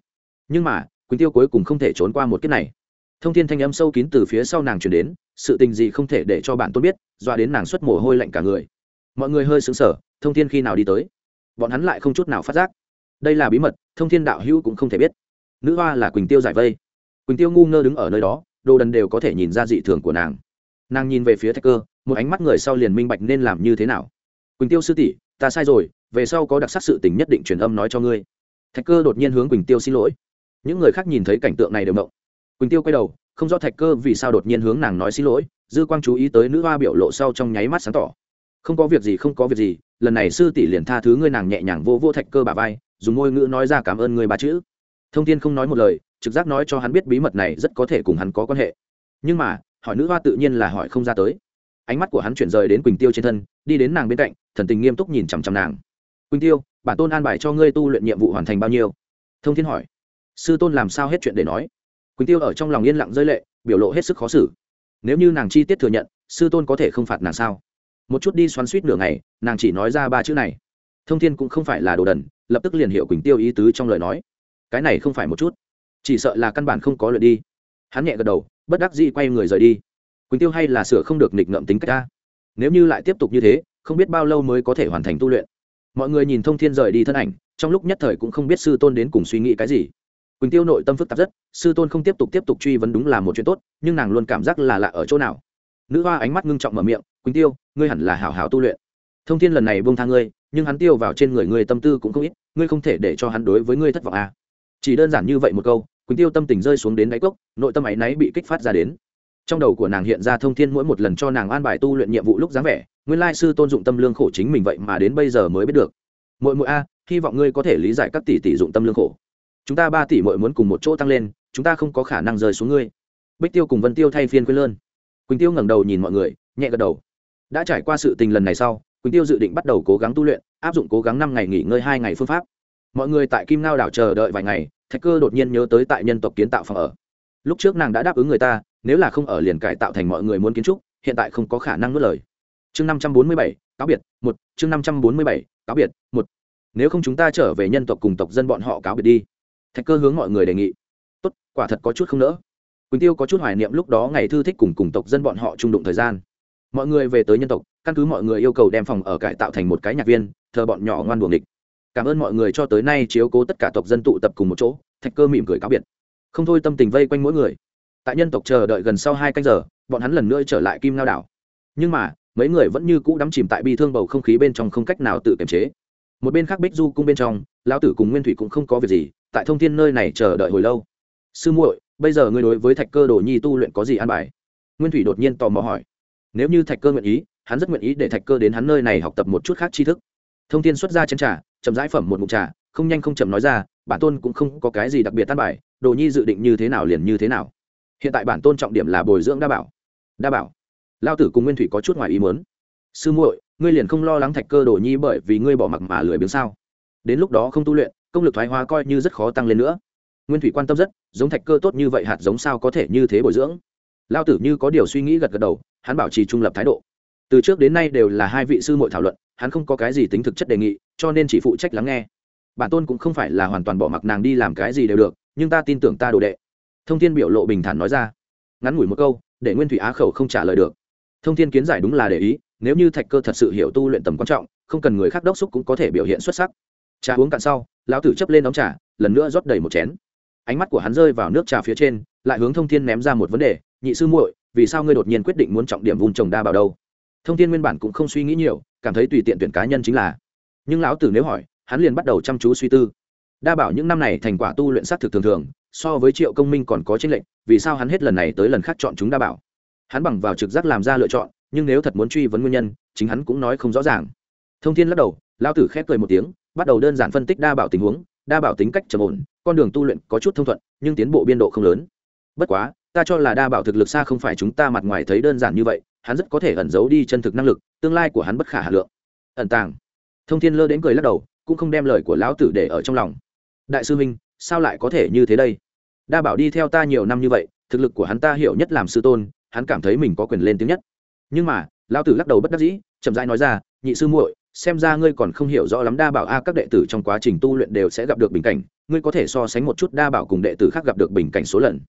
Nhưng mà, quỳnh tiêu cuối cùng không thể trốn qua một kiếp này. Thông thiên thanh âm sâu kín từ phía sau nàng chuyển đến, sự tình gì không thể để cho bạn tôn biết doa đến nàng xuất mồ hôi lạnh cả người. Mọi người hơi sững sờ, thông thiên khi nào đi tới? Bọn hắn lại không chút nào phát giác. Đây là bí mật, thông thiên đạo hữu cũng không thể biết. Nữ hoa là quỳnh tiêu giải vây. Quỳnh tiêu ngu ngơ đứng ở nơi đó đồ đần đều có thể nhìn ra dị thường của nàng. Nàng nhìn về phía thạch cơ một ánh mắt người sau liền minh bạch nên làm như thế nào. Quỳnh tiêu sư tỷ, ta sai rồi, về sau có đặc sắc sự tình nhất định truyền âm nói cho ngươi. Thạch cơ đột nhiên hướng quỳnh tiêu xin lỗi. Những người khác nhìn thấy cảnh tượng này đều mộng quỳnh tiêu quay đầu, không rõ thạch cơ vì sao đột nhiên hướng nàng nói xin lỗi, dư quang chú ý tới nữ hoa biểu lộ sau trong nháy mắt sáng tỏ. Không có việc gì, không có việc gì, lần này sư tỷ liền tha thứ ngươi nàng nhẹ nhàng vô vô thạch cơ bà vai, dùng ngôn ngữ nói ra cảm ơn người ba chữ thông tin không nói một lời, trực giác nói cho hắn biết bí mật này rất có thể cùng hắn có quan hệ. Nhưng mà, hỏi nữ hoa tự nhiên là hỏi không ra tới. Ánh mắt của hắn chuyển rời đến quỳnh tiêu trên thân, đi đến nàng bên cạnh, thần tình nghiêm túc nhìn chằm chằm nàng. Quỳnh tiêu, bản tôn an bài cho ngươi tu luyện nhiệm vụ hoàn thành bao nhiêu? Thông thiên hỏi. Sư tôn làm sao hết chuyện để nói? Quỳnh tiêu ở trong lòng yên lặng rơi lệ, biểu lộ hết sức khó xử. Nếu như nàng chi tiết thừa nhận, sư tôn có thể không phạt nàng sao? Một chút đi xoắn suýt nửa ngày, nàng chỉ nói ra ba chữ này. Thông thiên cũng không phải là đồ đần, lập tức liền hiểu quỳnh tiêu ý tứ trong lời nói cái này không phải một chút, chỉ sợ là căn bản không có luyện đi. Hắn nhẹ gật đầu, bất đắc dĩ quay người rời đi. Quỳnh tiêu hay là sửa không được nghịch ngợm tính cách ta nếu như lại tiếp tục như thế, không biết bao lâu mới có thể hoàn thành tu luyện. Mọi người nhìn thông thiên rời đi thân ảnh, trong lúc nhất thời cũng không biết sư tôn đến cùng suy nghĩ cái gì. Quỳnh tiêu nội tâm phức tạp rất, sư tôn không tiếp tục tiếp tục truy vấn đúng là một chuyện tốt, nhưng nàng luôn cảm giác là lạ ở chỗ nào. Nữ hoa ánh mắt ngưng trọng mở miệng, quỳnh tiêu, ngươi hẳn là hảo hảo tu luyện. Thông thiên lần này buông tha ngươi, nhưng hắn tiêu vào trên người ngươi tâm tư cũng không ít, ngươi không thể để cho hắn đối với ngươi thất vọng à chỉ đơn giản như vậy một câu, quỳnh tiêu tâm tình rơi xuống đến đáy cốc, nội tâm áy náy bị kích phát ra đến. Trong đầu của nàng hiện ra thông thiên mỗi một lần cho nàng an bài tu luyện nhiệm vụ lúc dáng vẻ, nguyên lai sư tôn dụng tâm lương khổ chính mình vậy mà đến bây giờ mới biết được. Mỗi mỗi a, hy vọng ngươi có thể lý giải các tỷ tỷ dụng tâm lương khổ. Chúng ta ba tỷ mỗi muốn cùng một chỗ tăng lên, chúng ta không có khả năng rời xuống ngươi. Bích tiêu cùng vân tiêu thay phiên quên lơn. Quỳnh tiêu ngẩng đầu nhìn mọi người, nhẹ gật đầu. Đã trải qua sự tình lần này sau, quỳnh tiêu dự định bắt đầu cố gắng tu luyện, áp dụng cố gắng năm ngày nghỉ ngơi hai ngày phương pháp mọi người tại kim ngao đảo chờ đợi vài ngày, thạch cơ đột nhiên nhớ tới tại nhân tộc kiến tạo phòng ở. Lúc trước nàng đã đáp ứng người ta, nếu là không ở liền cải tạo thành mọi người muốn kiến trúc, hiện tại không có khả năng nuốt lời. Chương năm trăm bốn mươi bảy, cáo biệt, một, chương năm trăm bốn mươi bảy, cáo biệt, một. Nếu không chúng ta trở về nhân tộc cùng tộc dân bọn họ cáo biệt đi. Thạch cơ hướng mọi người đề nghị. Tốt, quả thật có chút không nỡ. Quỳnh tiêu có chút hoài niệm lúc đó ngày thư thích cùng cùng tộc dân bọn họ trung đụng thời gian. Mọi người về tới nhân tộc, căn cứ mọi người yêu cầu đem phòng ở cải tạo thành một cái nhạc viên, thờ bọn nhỏ ngoan buồng địch cảm ơn mọi người cho tới nay chiếu cố tất cả tộc dân tụ tập cùng một chỗ, thạch cơ mỉm cười cáo biệt. Không thôi tâm tình vây quanh mỗi người. Tại nhân tộc chờ đợi gần sau hai canh giờ, bọn hắn lần nữa trở lại kim lao đảo. Nhưng mà, mấy người vẫn như cũ đắm chìm tại bi thương bầu không khí bên trong không cách nào tự kiềm chế. Một bên khác bích du cung bên trong, lão tử cùng nguyên thủy cũng không có việc gì, tại thông thiên nơi này chờ đợi hồi lâu. Sư muội, bây giờ ngươi đối với thạch cơ đồ nhi tu luyện có gì an bài? Nguyên thủy đột nhiên tò mò hỏi. Nếu như thạch cơ nguyện ý, hắn rất nguyện ý để thạch cơ đến hắn nơi này học tập một chút khác tri thức. Thông thiên xuất ra chén trà chậm rãi phẩm một mục trà, không nhanh không chậm nói ra, bản tôn cũng không có cái gì đặc biệt tan bài, đồ nhi dự định như thế nào liền như thế nào. Hiện tại bản tôn trọng điểm là bồi dưỡng đa bảo. Đa bảo? Lao tử cùng nguyên thủy có chút ngoài ý muốn. Sư muội, ngươi liền không lo lắng thạch cơ đồ nhi bởi vì ngươi bỏ mặc mà lười biếng sao? Đến lúc đó không tu luyện, công lực thoái hóa coi như rất khó tăng lên nữa. Nguyên thủy quan tâm rất, giống thạch cơ tốt như vậy hạt giống sao có thể như thế bồi dưỡng? Lao tử như có điều suy nghĩ gật gật đầu, hắn bảo trì trung lập thái độ. Từ trước đến nay đều là hai vị sư muội thảo luận hắn không có cái gì tính thực chất đề nghị, cho nên chỉ phụ trách lắng nghe. Bản tôn cũng không phải là hoàn toàn bỏ mặc nàng đi làm cái gì đều được, nhưng ta tin tưởng ta đồ đệ. Thông thiên biểu lộ bình thản nói ra. Ngắn ngủi một câu, để nguyên thủy á khẩu không trả lời được. Thông thiên kiến giải đúng là để ý, nếu như thạch cơ thật sự hiểu tu luyện tầm quan trọng, không cần người khác đốc xúc cũng có thể biểu hiện xuất sắc. Trà uống cạn sau, lão tử chấp lên đóng trà, lần nữa rót đầy một chén. Ánh mắt của hắn rơi vào nước trà phía trên, lại hướng thông thiên ném ra một vấn đề, nhị sư muội, vì sao ngươi đột nhiên quyết định muốn trọng điểm vun trồng đa bảo đâu? Thông thiên nguyên bản cũng không suy nghĩ nhiều, cảm thấy tùy tiện tuyển cá nhân chính là. Nhưng lão tử nếu hỏi, hắn liền bắt đầu chăm chú suy tư. Đa bảo những năm này thành quả tu luyện sát thực thường thường, so với triệu công minh còn có tranh lệch, vì sao hắn hết lần này tới lần khác chọn chúng đa bảo? Hắn bằng vào trực giác làm ra lựa chọn, nhưng nếu thật muốn truy vấn nguyên nhân, chính hắn cũng nói không rõ ràng. Thông thiên lắc đầu, Lão tử khép cười một tiếng, bắt đầu đơn giản phân tích đa bảo tình huống, đa bảo tính cách trầm ổn, con đường tu luyện có chút thông thuận, nhưng tiến bộ biên độ không lớn. Bất quá, ta cho là đa bảo thực lực xa không phải chúng ta mặt ngoài thấy đơn giản như vậy hắn rất có thể ẩn giấu đi chân thực năng lực, tương lai của hắn bất khả hà lượng. Ẩn tàng. Thông thiên lơ đến cười lắc đầu, cũng không đem lời của lão tử để ở trong lòng. Đại sư minh sao lại có thể như thế đây? Đa bảo đi theo ta nhiều năm như vậy, thực lực của hắn ta hiểu nhất làm sư tôn, hắn cảm thấy mình có quyền lên tiếng nhất. Nhưng mà, lão tử lắc đầu bất đắc dĩ, chậm rãi nói ra, nhị sư muội, xem ra ngươi còn không hiểu rõ lắm đa bảo a, các đệ tử trong quá trình tu luyện đều sẽ gặp được bình cảnh, ngươi có thể so sánh một chút đa bảo cùng đệ tử khác gặp được bình cảnh số lần.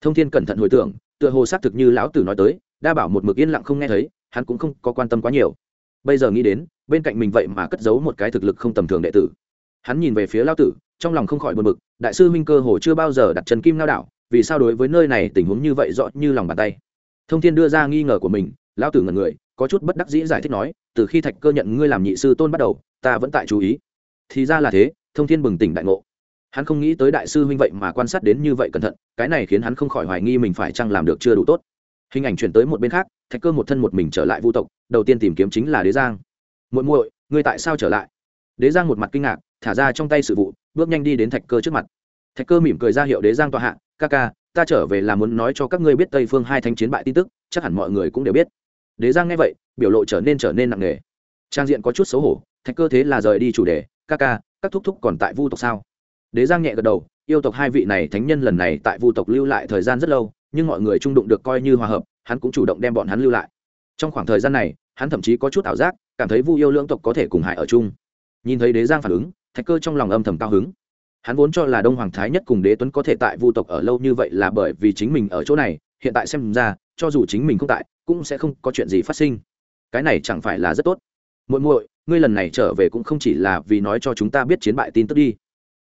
Thông thiên cẩn thận hồi tưởng, tựa hồ xác thực như lão tử nói tới đa bảo một mực yên lặng không nghe thấy, hắn cũng không có quan tâm quá nhiều. Bây giờ nghĩ đến, bên cạnh mình vậy mà cất giấu một cái thực lực không tầm thường đệ tử. Hắn nhìn về phía lão tử, trong lòng không khỏi buồn bực, đại sư minh cơ hồ chưa bao giờ đặt chân kim lao đảo, vì sao đối với nơi này tình huống như vậy rõ như lòng bàn tay? Thông thiên đưa ra nghi ngờ của mình, lão tử ngẩn người, có chút bất đắc dĩ giải thích nói, từ khi thạch cơ nhận ngươi làm nhị sư tôn bắt đầu, ta vẫn tại chú ý. Thì ra là thế, thông thiên bừng tỉnh đại ngộ. Hắn không nghĩ tới đại sư huynh vậy mà quan sát đến như vậy cẩn thận, cái này khiến hắn không khỏi hoài nghi mình phải chăng làm được chưa đủ tốt hình ảnh chuyển tới một bên khác, thạch cơ một thân một mình trở lại vu tộc, đầu tiên tìm kiếm chính là đế giang. Muội muội, ngươi tại sao trở lại? Đế giang một mặt kinh ngạc, thả ra trong tay sự vụ, bước nhanh đi đến thạch cơ trước mặt. Thạch cơ mỉm cười ra hiệu đế giang tọa hạ, ca ca, ta trở về là muốn nói cho các ngươi biết tây phương hai thanh chiến bại tin tức, chắc hẳn mọi người cũng đều biết. Đế giang nghe vậy, biểu lộ trở nên trở nên nặng nề. Trang diện có chút xấu hổ, thạch cơ thế là rời đi chủ đề, ca ca, các thúc thúc còn tại vu tộc sao? Đế giang nhẹ gật đầu, yêu tộc hai vị này thánh nhân lần này tại vu tộc lưu lại thời gian rất lâu nhưng mọi người trung đụng được coi như hòa hợp, hắn cũng chủ động đem bọn hắn lưu lại. Trong khoảng thời gian này, hắn thậm chí có chút ảo giác, cảm thấy vu yêu lưỡng tộc có thể cùng hại ở chung. Nhìn thấy đế giang phản ứng, thạch cơ trong lòng âm thầm cao hứng. Hắn vốn cho là đông hoàng thái nhất cùng đế tuấn có thể tại vu tộc ở lâu như vậy là bởi vì chính mình ở chỗ này, hiện tại xem ra, cho dù chính mình không tại, cũng sẽ không có chuyện gì phát sinh. Cái này chẳng phải là rất tốt. Muội muội, ngươi lần này trở về cũng không chỉ là vì nói cho chúng ta biết chiến bại tin tức đi.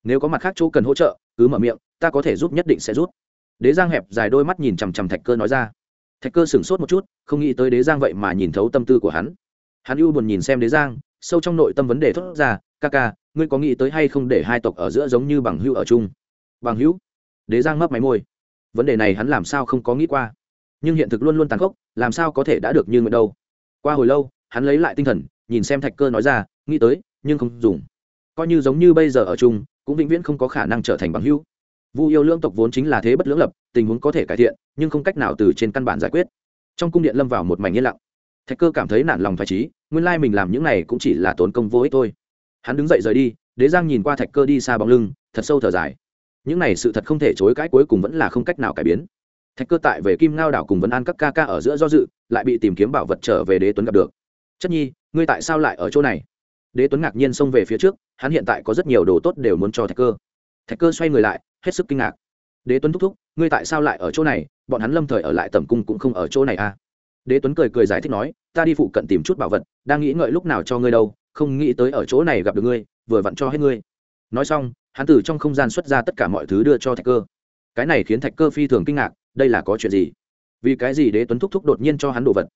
Nếu có mặt khác chỗ cần hỗ trợ, cứ mở miệng, ta có thể giúp nhất định sẽ giúp đế giang hẹp dài đôi mắt nhìn chằm chằm thạch cơ nói ra. Thạch cơ sửng sốt một chút, không nghĩ tới đế giang vậy mà nhìn thấu tâm tư của hắn. Hắn ưu buồn nhìn xem đế giang, sâu trong nội tâm vấn đề thốt ra, ca ca, ngươi có nghĩ tới hay không để hai tộc ở giữa giống như bằng hữu ở chung? Bằng hữu? Đế giang mấp máy môi. Vấn đề này hắn làm sao không có nghĩ qua? Nhưng hiện thực luôn luôn tàn khốc, làm sao có thể đã được như nguyện đâu? Qua hồi lâu, hắn lấy lại tinh thần, nhìn xem thạch cơ nói ra, nghĩ tới, nhưng không dùng. Coi như giống như bây giờ ở chung, cũng vĩnh viễn không có khả năng trở thành bằng hữu vu yêu lưỡng tộc vốn chính là thế bất lưỡng lập, tình huống có thể cải thiện, nhưng không cách nào từ trên căn bản giải quyết. Trong cung điện lâm vào một mảnh yên lặng. Thạch cơ cảm thấy nản lòng phải trí nguyên lai mình làm những này cũng chỉ là tốn công vô ích thôi. Hắn đứng dậy rời đi, đế giang nhìn qua thạch cơ đi xa bóng lưng, thật sâu thở dài. Những này sự thật không thể chối cãi cuối cùng vẫn là không cách nào cải biến. Thạch cơ tại về kim ngao đảo cùng vấn an các ca ca ở giữa do dự, lại bị tìm kiếm bảo vật trở về đế tuấn gặp được. Chất nhi, ngươi tại sao lại ở chỗ này? Đế tuấn ngạc nhiên xông về phía trước, hắn hiện tại có rất nhiều đồ tốt đều muốn cho thạch cơ. Thạch cơ xoay người lại hết sức kinh ngạc. Đế tuấn thúc thúc, ngươi tại sao lại ở chỗ này? Bọn hắn lâm thời ở lại tầm cung cũng không ở chỗ này à? Đế tuấn cười cười giải thích nói, ta đi phụ cận tìm chút bảo vật, đang nghĩ ngợi lúc nào cho ngươi đâu, không nghĩ tới ở chỗ này gặp được ngươi, vừa vặn cho hết ngươi. Nói xong, hắn từ trong không gian xuất ra tất cả mọi thứ đưa cho thạch cơ. Cái này khiến thạch cơ phi thường kinh ngạc, đây là có chuyện gì? Vì cái gì đế tuấn thúc thúc đột nhiên cho hắn đồ vật?